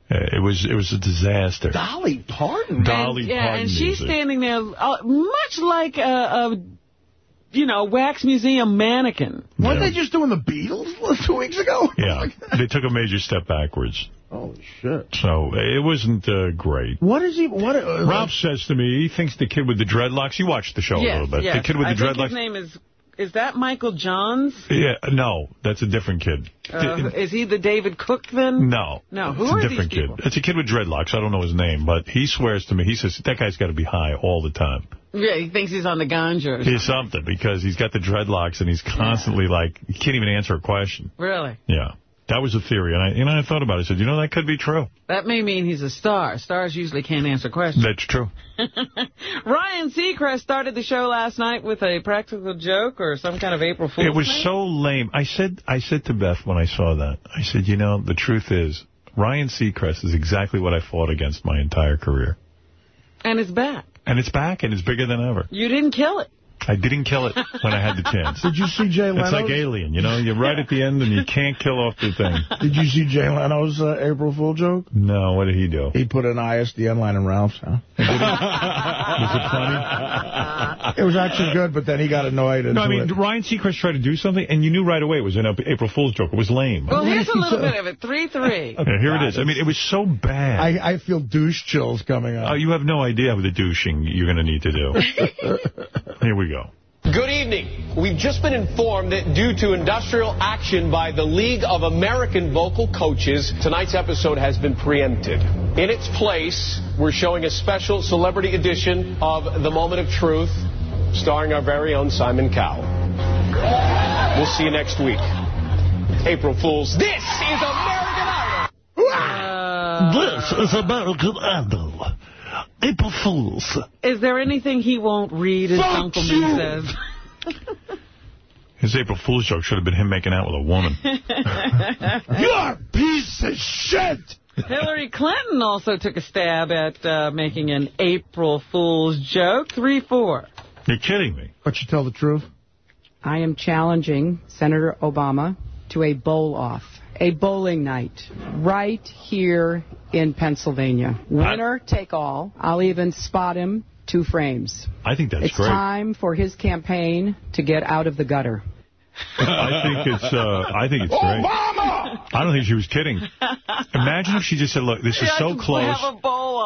Uh, it was it was a disaster. Dolly Parton. Dolly and, yeah, Parton and she's music. standing there uh, much like a, a, you know, wax museum mannequin. Weren't they just doing the Beatles two weeks ago? Yeah, they took a major step backwards. Holy shit. So it wasn't uh, great. What is he? What? Uh, Ralph says to me, he thinks the kid with the dreadlocks. You watched the show a little bit. yes. The kid with I the think dreadlocks. his name is, is that Michael Johns? Yeah, no, that's a different kid. Uh, is he the David Cook then? No. No, who it's are a these different people? kid. It's a kid with dreadlocks. I don't know his name, but he swears to me. He says, that guy's got to be high all the time. Yeah, he thinks he's on the ganja. or He's something. because he's got the dreadlocks and he's constantly like, he can't even answer a question. Really? Yeah. That was a theory. And I, you know, I thought about it. I said, you know, that could be true. That may mean he's a star. Stars usually can't answer questions. That's true. Ryan Seacrest started the show last night with a practical joke or some kind of April Fool's It was thing. so lame. I said I said to Beth when I saw that, I said, you know, the truth is, Ryan Seacrest is exactly what I fought against my entire career. And it's back. And it's back, and it's bigger than ever. You didn't kill it. I didn't kill it when I had the chance. Did you see Jay Leno's? It's like Alien, you know? You're right at the end, and you can't kill off the thing. Did you see Jay Leno's uh, April Fool joke? No, what did he do? He put an ISDN line in Ralph's house. Was it funny? It was actually good, but then he got annoyed. No, I mean, it. Ryan Seacrest tried to do something, and you knew right away it was an April Fool's joke. It was lame. Well, here's a little bit of it. 3-3. Yeah, here it is. I mean, it was so bad. I, I feel douche chills coming up. Oh, you have no idea of the douching you're going to need to do. Here we go. Good evening. We've just been informed that due to industrial action by the League of American Vocal Coaches, tonight's episode has been preempted. In its place, we're showing a special celebrity edition of The Moment of Truth, starring our very own Simon Cowell. We'll see you next week. April Fools. This is American Idol. this is American Idol. April Fools. Is there anything he won't read, as Fuck Uncle you. Me says? His April Fool's joke should have been him making out with a woman. You're a piece of shit. Hillary Clinton also took a stab at uh, making an April Fool's joke. 3-4. You're kidding me. But you tell the truth? I am challenging Senator Obama to a bowl-off, a bowling night, right here in Pennsylvania. Winner take all. I'll even spot him two frames. I think that's it's great. It's time for his campaign to get out of the gutter. I think it's uh, I think it's great. I don't think she was kidding. Imagine if she just said, look, this is so close.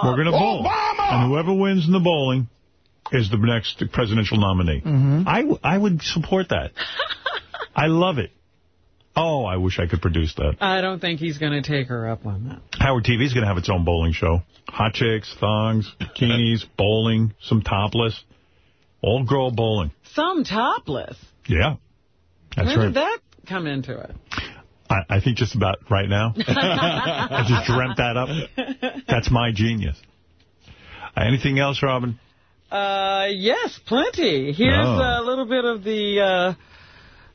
We're going to bowl. And whoever wins in the bowling is the next presidential nominee. I, w- I would support that. I love it. Oh, I wish I could produce that. I don't think he's going to take her up on that. Howard TV is going to have its own bowling show. Hot chicks, thongs, bikinis, bowling, some topless. All girl bowling. Some topless. Yeah. That's When right. did that come into it? I, I think just about right now. I just dreamt that up. That's my genius. Uh, anything else, Robin? Uh, yes, plenty. Here's Oh. a little bit of the uh,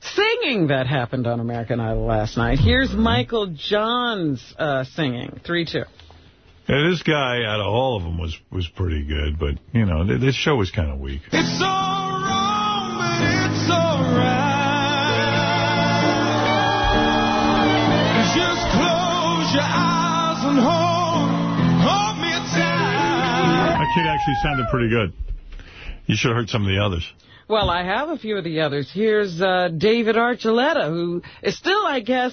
singing that happened on American Idol last night. Here's Michael Johns uh, singing. 3-2. Yeah, this guy, out of all of them, was was pretty good. But, you know, th this show was kind of weak. It's all wrong, but it's alright. Just close your eyes and hold, hold me tight. That kid actually sounded pretty good. You should have heard some of the others. Well, I have a few of the others. Here's uh, David Archuleta, who is still, I guess,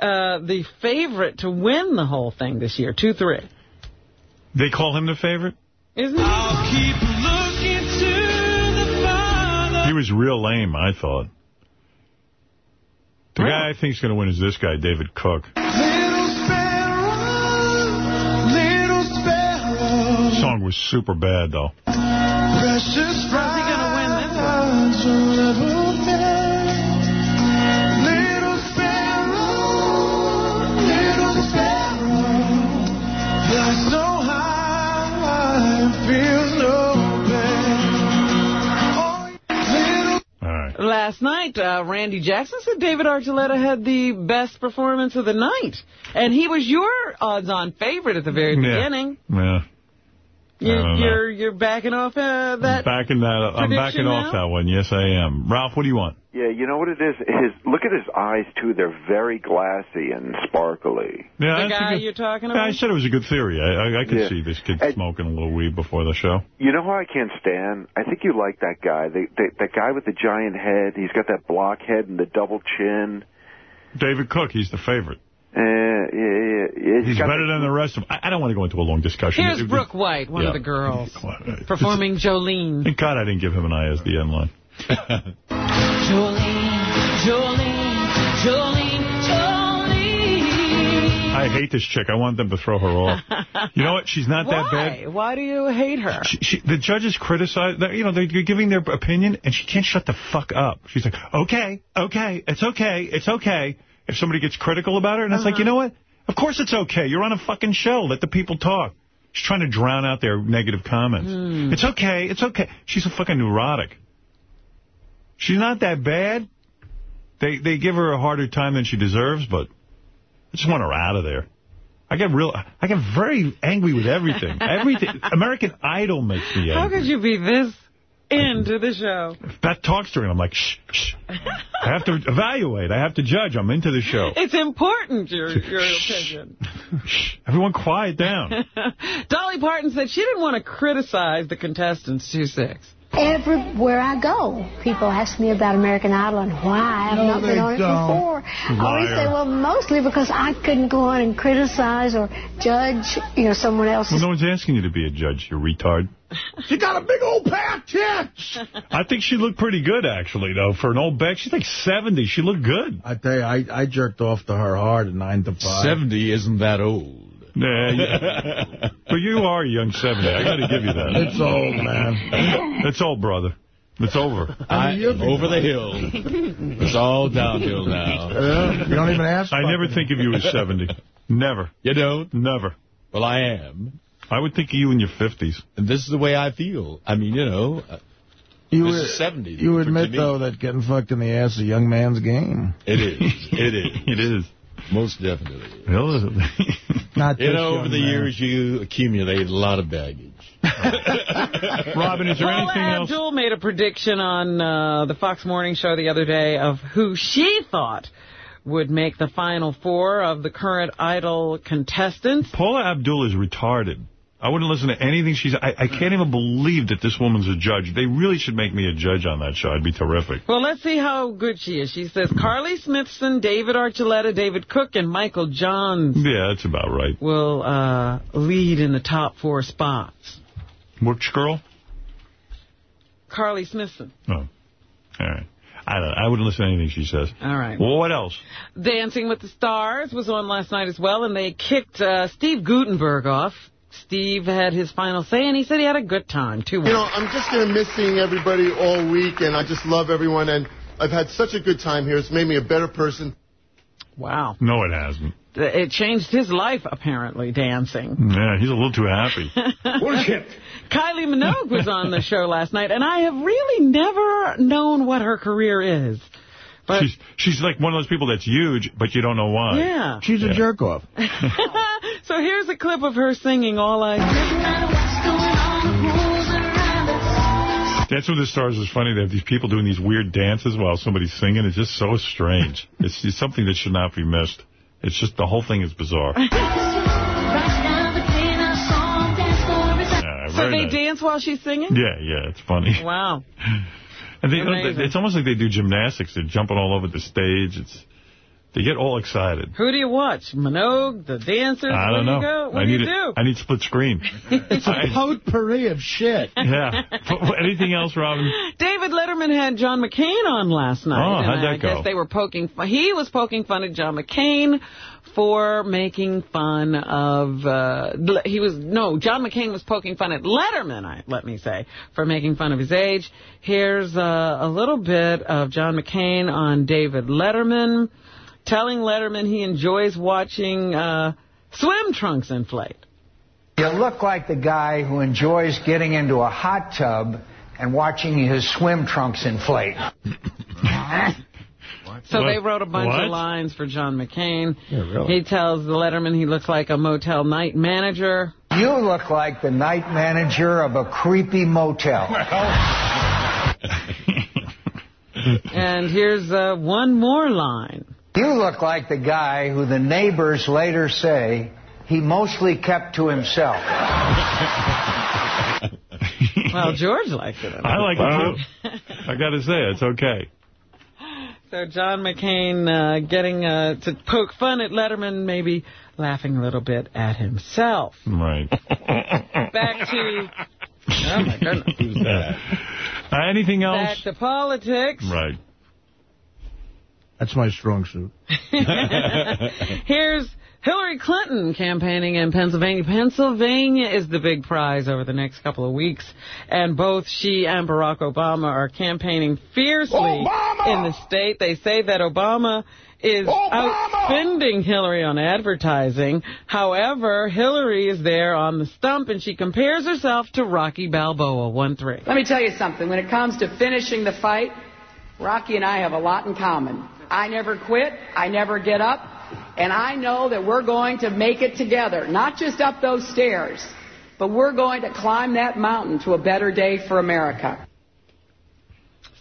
uh, the favorite to win the whole thing this year. 2-3. They call him the favorite? Isn't he? I'll keep looking to the Father. He was real lame, I thought. The guy I think is going to win is this guy, David Cook. Little sparrow, little sparrow, The song was super bad, though. precious Last night, uh, Randy Jackson said David Archuleta had the best performance of the night. And he was your odds-on favorite at the very Yeah. beginning. Yeah. You're, I don't know. you're, you're backing off uh, that Backing that, I'm prediction backing off that one. Yes, I am. Ralph, what do you want? Yeah, you know what it is? His look at his eyes too. They're very glassy and sparkly. Yeah, the guy good- you're talking about? I said it was a good theory. I, I, I could Yeah. see this kid smoking a little weed before the show. You know who I can't stand? I think you like that guy. The, the, that guy with the giant head. He's got that block head and the double chin. David Cook, he's the favorite. Uh, yeah, yeah, yeah. Better than the rest of them. I, I don't want to go into a long discussion. Here's It- it- Brooke White, one Yeah. of the girls, performing Jolene. Thank God I didn't give him an ISDN line. Jolene, Jolene, Jolene, Jolene. I hate this chick. I want them to throw her off. You know what? She's not that bad. Why? Why do you hate her? She, she, the judges criticize, you know, they're giving their opinion, and she can't shut the fuck up. She's like, okay, okay, it's okay, it's okay. If somebody gets critical about her, and it's like, you uh-huh. know what? Of course it's okay. You're on a fucking show. Let the people talk. She's trying to drown out their negative comments. Hmm. It's okay, it's okay. She's a fucking neurotic. She's not that bad. They they give her a harder time than she deserves, but I just want her out of there. I get real. I get very angry with everything. Everything. American Idol makes me angry. How could you be this into the show? Beth talks to her, and I'm like, shh, shh. I have to evaluate. I have to judge. I'm into the show. It's important, your, your opinion. Everyone quiet down. Dolly Parton said she didn't want to criticize the contestants too six. Everywhere I go, people ask me about American Idol and why I have No, not been on it don't. before. I always say, well, mostly because I couldn't go on and criticize or judge, you know, someone else. Well, no one's asking you to be a judge, you retard. She got a big old pair of tits. I think she looked pretty good, actually, though. For an old Beck, she's like 70. She looked good. I tell you, I, I jerked off to her hard at 9 to 5. 70 isn't that old. Nah, yeah. but you are a young 70. I got to give you that. It's old, man. It's old, brother. It's over. I, over the hill. It's all downhill now. you don't even ask? I never think of you as 70. Never. You don't? Never. Well, I am. I would think of you in your 50s. And this is the way I feel. I mean, you know, uh, You, this would- is 70. you admit, to though, that getting fucked in the ass is a young man's game. It is. It is. It is. Most definitely. Not You know, over the man. years, you accumulate a lot of baggage. Robin, is there Paula anything else? Abdul made a prediction on uh, the Fox Morning Show the other day of who she thought would make the final four of the current Idol contestants. Paula Abdul is retarded. I wouldn't listen to anything she's... I, I can't even believe that this woman's a judge. They really should make me a judge on that show. I'd be terrific. Well, let's see how good she is. She says Carly Smithson, David Archuleta, David Cook, and Michael Johns Yeah, that's about right. will uh, lead in the top four spots. Which girl? Carly Smithson. Oh. All right. I don't know. I wouldn't listen to anything she says. All right. Well, what else? Dancing with the Stars was on last night as well, and they kicked uh, Steve Guttenberg off. Steve had his final say, and he said he had a good time, too. You know, I'm just going to miss seeing everybody all week, and I just love everyone, and I've had such a good time here. It's made me a better person. Wow. No, it hasn't. It changed his life, apparently, dancing. Yeah, he's a little too happy. Bullshit. Kylie Minogue was on the show last night, and I have really never known what her career is. But she's she's like one of those people that's huge, but you don't know why. Yeah. She's a jerk off. so here's a clip of her singing All I Dancing with the Stars is funny. They have these people doing these weird dances while somebody's singing. It's just so strange. it's, it's something that should not be missed. It's just the whole thing is bizarre. Yeah, So very they nice. dance while she's singing? Yeah, yeah, it's funny. Wow. And they, Amazing. it's almost like they do gymnastics. They're jumping all over the stage. It's They get all excited. Who do you watch? Minogue, the dancers? I don't Where know. do? What I do need you do? I need split screen. It's a potpourri of shit. yeah. Anything else, Robin? David David Letterman had John McCain on last night. Oh, how'd that I go? guess they were poking. Fun. He was poking fun at John McCain for making fun of. Uh, he was no. John McCain was poking fun at Letterman. I, let me say for making fun of his age. Here's uh, a little bit of John McCain on David Letterman, telling Letterman he enjoys watching uh, swim trunks inflate. You look like the guy who enjoys getting into a hot tub and watching his swim trunks inflate. So What? they wrote a bunch What? of lines for John McCain. Yeah, really? He tells the Letterman he looks like a motel night manager. You look like the night manager of a creepy motel. and here's uh, one more line. You look like the guy who the neighbors later say he mostly kept to himself. Well, George likes it. I like it too. I got to say, it's okay. So John McCain uh, getting uh, to poke fun at Letterman, maybe laughing a little bit at himself. Right. Back to... Oh, my goodness. Who's that? Uh, anything else? Back to politics. Right. That's my strong suit. Here's Hillary Clinton campaigning in Pennsylvania. Pennsylvania is the big prize over the next couple of weeks. And both she and Barack Obama are campaigning fiercely in the state. They say that Obama is outspending Hillary on advertising. However, Hillary is there on the stump, and she compares herself to Rocky Balboa, 1-3. Let me tell you something. When it comes to finishing the fight, Rocky and I have a lot in common. I never quit. I never get up. And I know that we're going to make it together, not just up those stairs, but we're going to climb that mountain to a better day for America.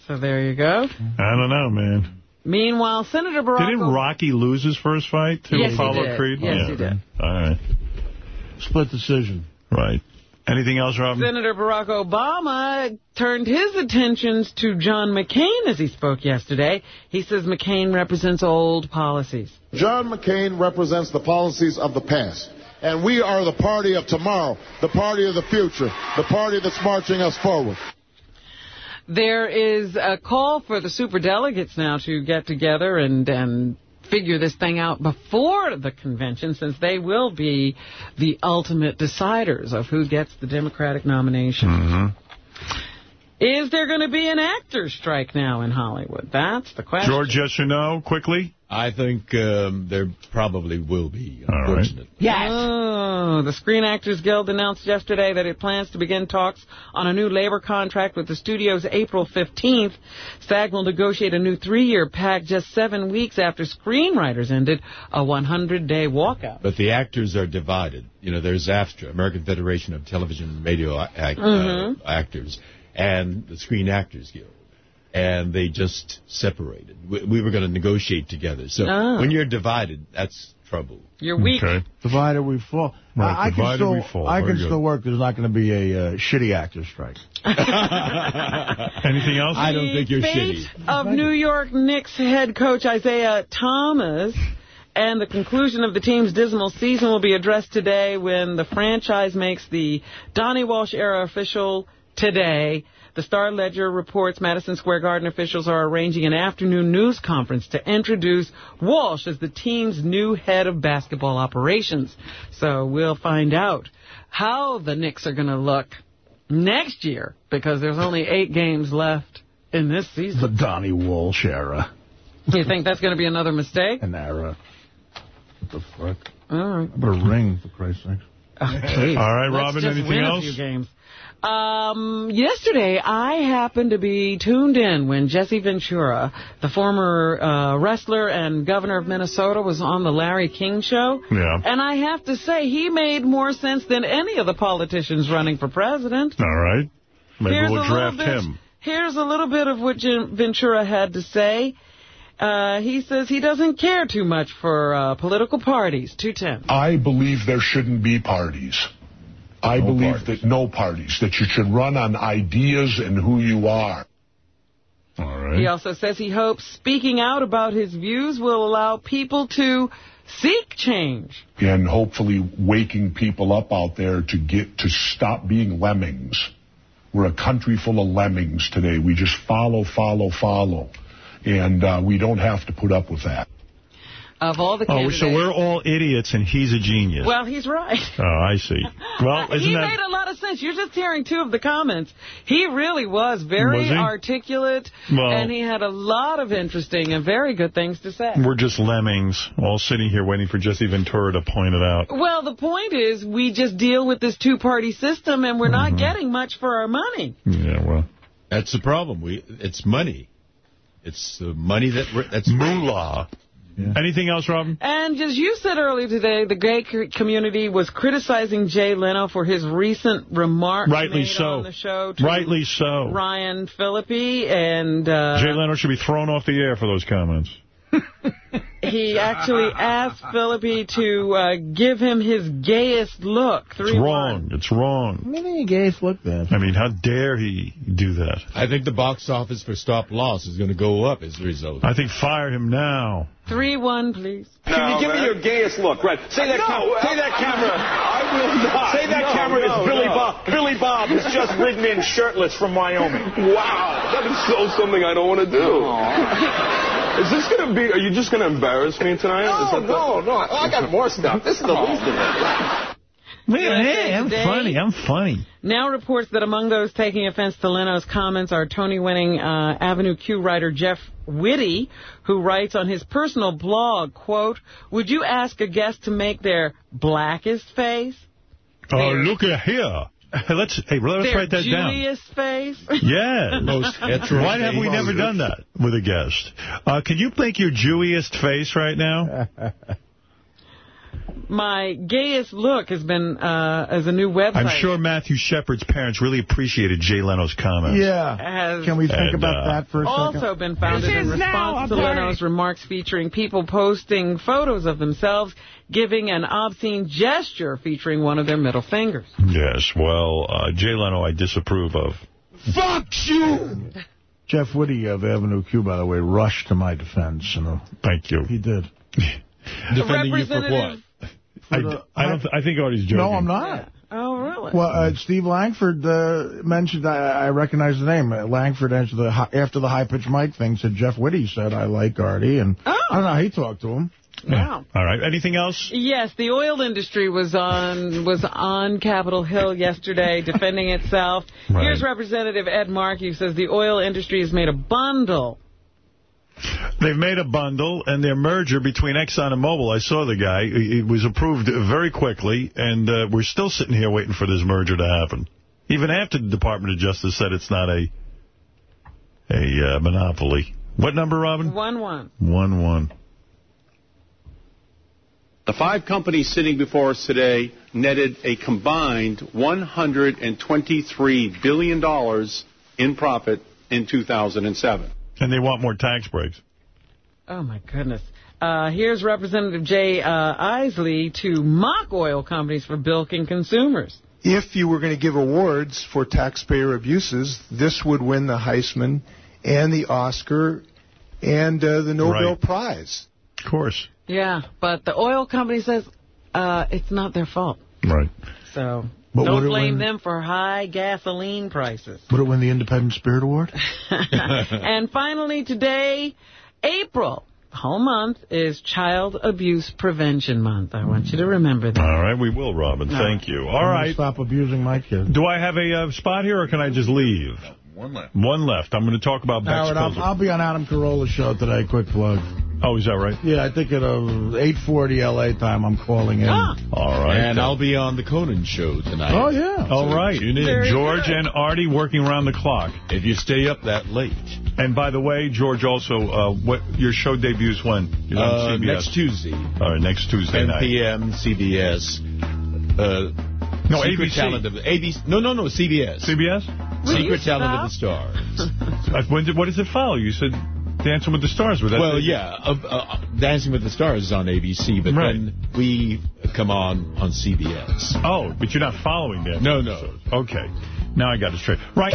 So there you go. I don't know, man. Meanwhile, Senator Barack Didn't Rocky lose his first fight to Yes, he Apollo did. Creed? Yes, yeah. he did. All right. Split decision. Right. Anything else, Robin? Senator Barack Obama turned his attentions to John McCain as he spoke yesterday. He says McCain represents old policies. John McCain represents the policies of the past. And we are the party of tomorrow, the party of the future, the party that's marching us forward. There is a call for the superdelegates now to get together and, and figure this thing out before the convention, since they will be the ultimate deciders of who gets the Democratic nomination. Mm-hmm. Is there going to be an actor's strike now in Hollywood? That's the question. George, yes or no, quickly? I think um, there probably will be, unfortunately. Yes. Oh, the Screen Actors Guild announced yesterday that it plans to begin talks on a new labor contract with the studios April 15th. SAG will negotiate a new three-year pact just seven weeks after screenwriters ended a 100-day walkout. But the actors are divided. You know, there's AFTRA, American Federation of Television and Radio Act, Mhm. uh, Actors, and the Screen Actors Guild. And they just separated. We, we were going to negotiate together. So Ah. when you're divided, that's trouble. You're weak. Divided we fall. Right, I, I can divided still, we fall. I Very can good. still work. There's not going to be a uh, shitty actor strike. Anything else? I don't think you're fate shitty. of New York Knicks head coach Isiah Thomas and the conclusion of the team's dismal season will be addressed today when the franchise makes the Donnie Walsh era official today. The Star Ledger reports Madison Square Garden officials are arranging an afternoon news conference to introduce Walsh as the team's new head of basketball operations. So we'll find out how the Knicks are going to look next year because there's only eight games left in this season. The Donnie Walsh era. Do you think that's going to be another mistake? An era. What the fuck? All right. How about a ring, for Christ's sake? Jeez. All right, Let's Robin, just anything win else? A few games. Um, yesterday, I happened to be tuned in when Jesse Ventura, the former uh, wrestler and governor of Minnesota, was on the Larry King show. Yeah. And I have to say, he made more sense than any of the politicians running for president. All right. Maybe Here's we'll draft bit- him. Here's a little bit of what Jim Ventura had to say. Uh, he says he doesn't care too much for uh, political parties. 210. I believe there shouldn't be parties. I believe that no parties, that you should run on ideas and who you are. All right. He also says he hopes speaking out about his views will allow people to seek change. And hopefully waking people up out there to get to stop being lemmings. We're a country full of lemmings today. We just follow, follow, follow. And uh, we don't have to put up with that. Of all the Oh, so we're all idiots and he's a genius. Well, he's right. oh, I see. Well, isn't he that... made a lot of sense. You're just hearing two of the comments. He really was very Was articulate, Well- and he had a lot of interesting and very good things to say. We're just lemmings, all sitting here waiting for Jesse Ventura to point it out. Well, the point is we just deal with this two-party system, and we're Mm-hmm. not getting much for our money. Yeah, well. That's the problem. We It's money. It's the money that we're, that's moolah. Anything else, Robin? And as you said earlier today, the gay community was criticizing Jay Leno for his recent remarks Rightly made so. on the show to Rightly so. Ryan Phillippe, and uh, Jay Leno should be thrown off the air for those comments. He actually asked Phillippe to uh, give him his gayest look. It's Three wrong. It's wrong. I mean, gayest look then. I mean, how dare he do that? I think the box office for Stop Loss is going to go up as a result. I think fire him now. Three one, please. Can you give me your gayest look? Right. Say that. No, cam- say that camera. I will not. Say that No, camera no, is Billy no. Bob. Billy Bob has just ridden in shirtless from Wyoming. Wow, that is so something I don't want to do. Is this going to be, are you just going to embarrass me tonight? Is No, that no, no. I got more stuff. This is the least of it. Man, hey, I'm Today- funny. I'm funny. Now reports that among those taking offense to Leno's comments are Tony-winning uh, Avenue Q writer Jeff Whitty, who writes on his personal blog, quote, would you ask a guest to make their blackest face, Oh, look at here. Let's hey, let's their write that down. Jewiest face? Yeah. Most hetero Why have we never done that with a guest? Uh, can you make your Jewiest face right now? My gayest look has been uh, as a new website. I'm sure Matthew Shepard's parents really appreciated Jay Leno's comments. Yeah. Has Can we think And, about uh, that for a second? also been founded in response to. Leno's remarks featuring people posting photos of themselves giving an obscene gesture featuring one of their middle fingers. Yes, well, uh, Jay Leno I disapprove of. Fuck you! Jeff Whitty of Avenue Q, by the way, rushed to my defense. You know. Thank you. He did. Defending you for what? I, I, don't, I think Artie's joking. No, I'm not. Oh, really? Well, uh, Steve Langford uh, mentioned, I, I recognize the name. Uh, Langford, after the, after the high-pitched mic thing, said Jeff Whitty said, I like Artie. And I don't know he talked to him. Wow. All right. Anything else? Yes, the oil industry was on was on Capitol Hill yesterday defending itself. Right. Here's Representative Ed Markey who says the oil industry has made a bundle. They've made a bundle, and their merger between Exxon and Mobil, I saw the guy, it was approved very quickly, and uh, we're still sitting here waiting for this merger to happen. Even after the Department of Justice said it's not a a uh, monopoly. What number, Robin? One one. One one. The five companies sitting before us today netted a combined $123 billion in profit in 2007. And they want more tax breaks. Oh my goodness. Uh, here's Representative Jay uh, Inslee to mock oil companies for bilking consumers. If you were going to give awards for taxpayer abuses, this would win the Heisman and the Oscar and uh, the Nobel Right. Prize. Of course. Yeah, but the oil company says uh, it's not their fault. Right. So But don't blame win- them for high gasoline prices. Would it win the Independent Spirit Award? and finally today, April, whole month, is Child Abuse Prevention Month. I want you to remember that. All right, we will, Robin. All Thank right. you. I'm right. Stop abusing my kids. Do I have a uh, spot here, or can I just leave? One left. One left. I'm going to talk about Bex Howard, I'll, I'll be on Adam Carolla's show today. Quick plug. Oh, is that right? Yeah, I think at uh, 8.40 L.A. time I'm calling in. Ah. All right. And I'll be on the Conan show tonight. Oh, yeah. All right. tune in. George good. and Artie working around the clock. If you stay up that late. And by the way, George, also, uh, what your show debuts when? You're on Uh, CBS. next Tuesday, All right, next Tuesday 10 night. p.m., CBS. Uh, No, Secret ABC. Talent of ABC. No, no, no, CBS. CBS? Will Secret Talent of the? Stars. Uh, when did, what does it follow? You said Dancing with the Stars. That's well, it. yeah, uh, uh, Dancing with the Stars is on ABC, but Right. then we come on on CBS. Oh, but you're not following Dancing No, with the no. Okay. Now I got it straight. Right.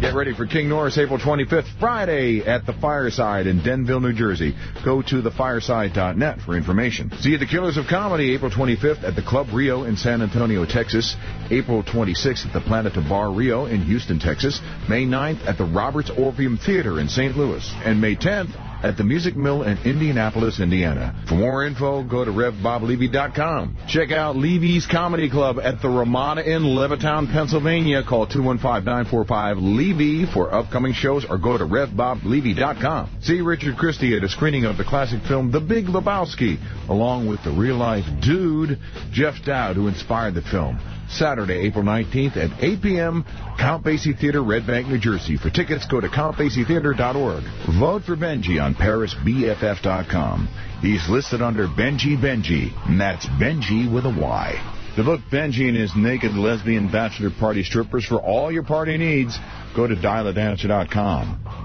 Get ready for King Norris April 25th, Friday at the Fireside in Denville, New Jersey. Go to thefireside.net for information. See the Killers of Comedy April 25th at the Club Rio in San Antonio, Texas. April 26th at the Planet Bar Rio in Houston, Texas. May 9th at the Roberts Orpheum Theater in St. Louis. And May 10th at the Music Mill in Indianapolis, Indiana. For more info, go to RevBobLevy.com. Check out Levy's Comedy Club at the Ramada in Levittown, Pennsylvania. Call 215-945-LEVY for upcoming shows or go to RevBobLevy.com. See Richard Christie at a screening of the classic film The Big Lebowski, along with the real-life dude, Jeff Dowd, who inspired the film. Saturday, April 19th at 8 p.m., Count Basie Theater, Red Bank, New Jersey. For tickets, go to CountBasieTheater.org. Vote for Benji on ParisBFF.com. He's listed under Benji Benji, and that's Benji with a Y. To book Benji and his naked lesbian bachelor party strippers for all your party needs, go to dialadancer.com.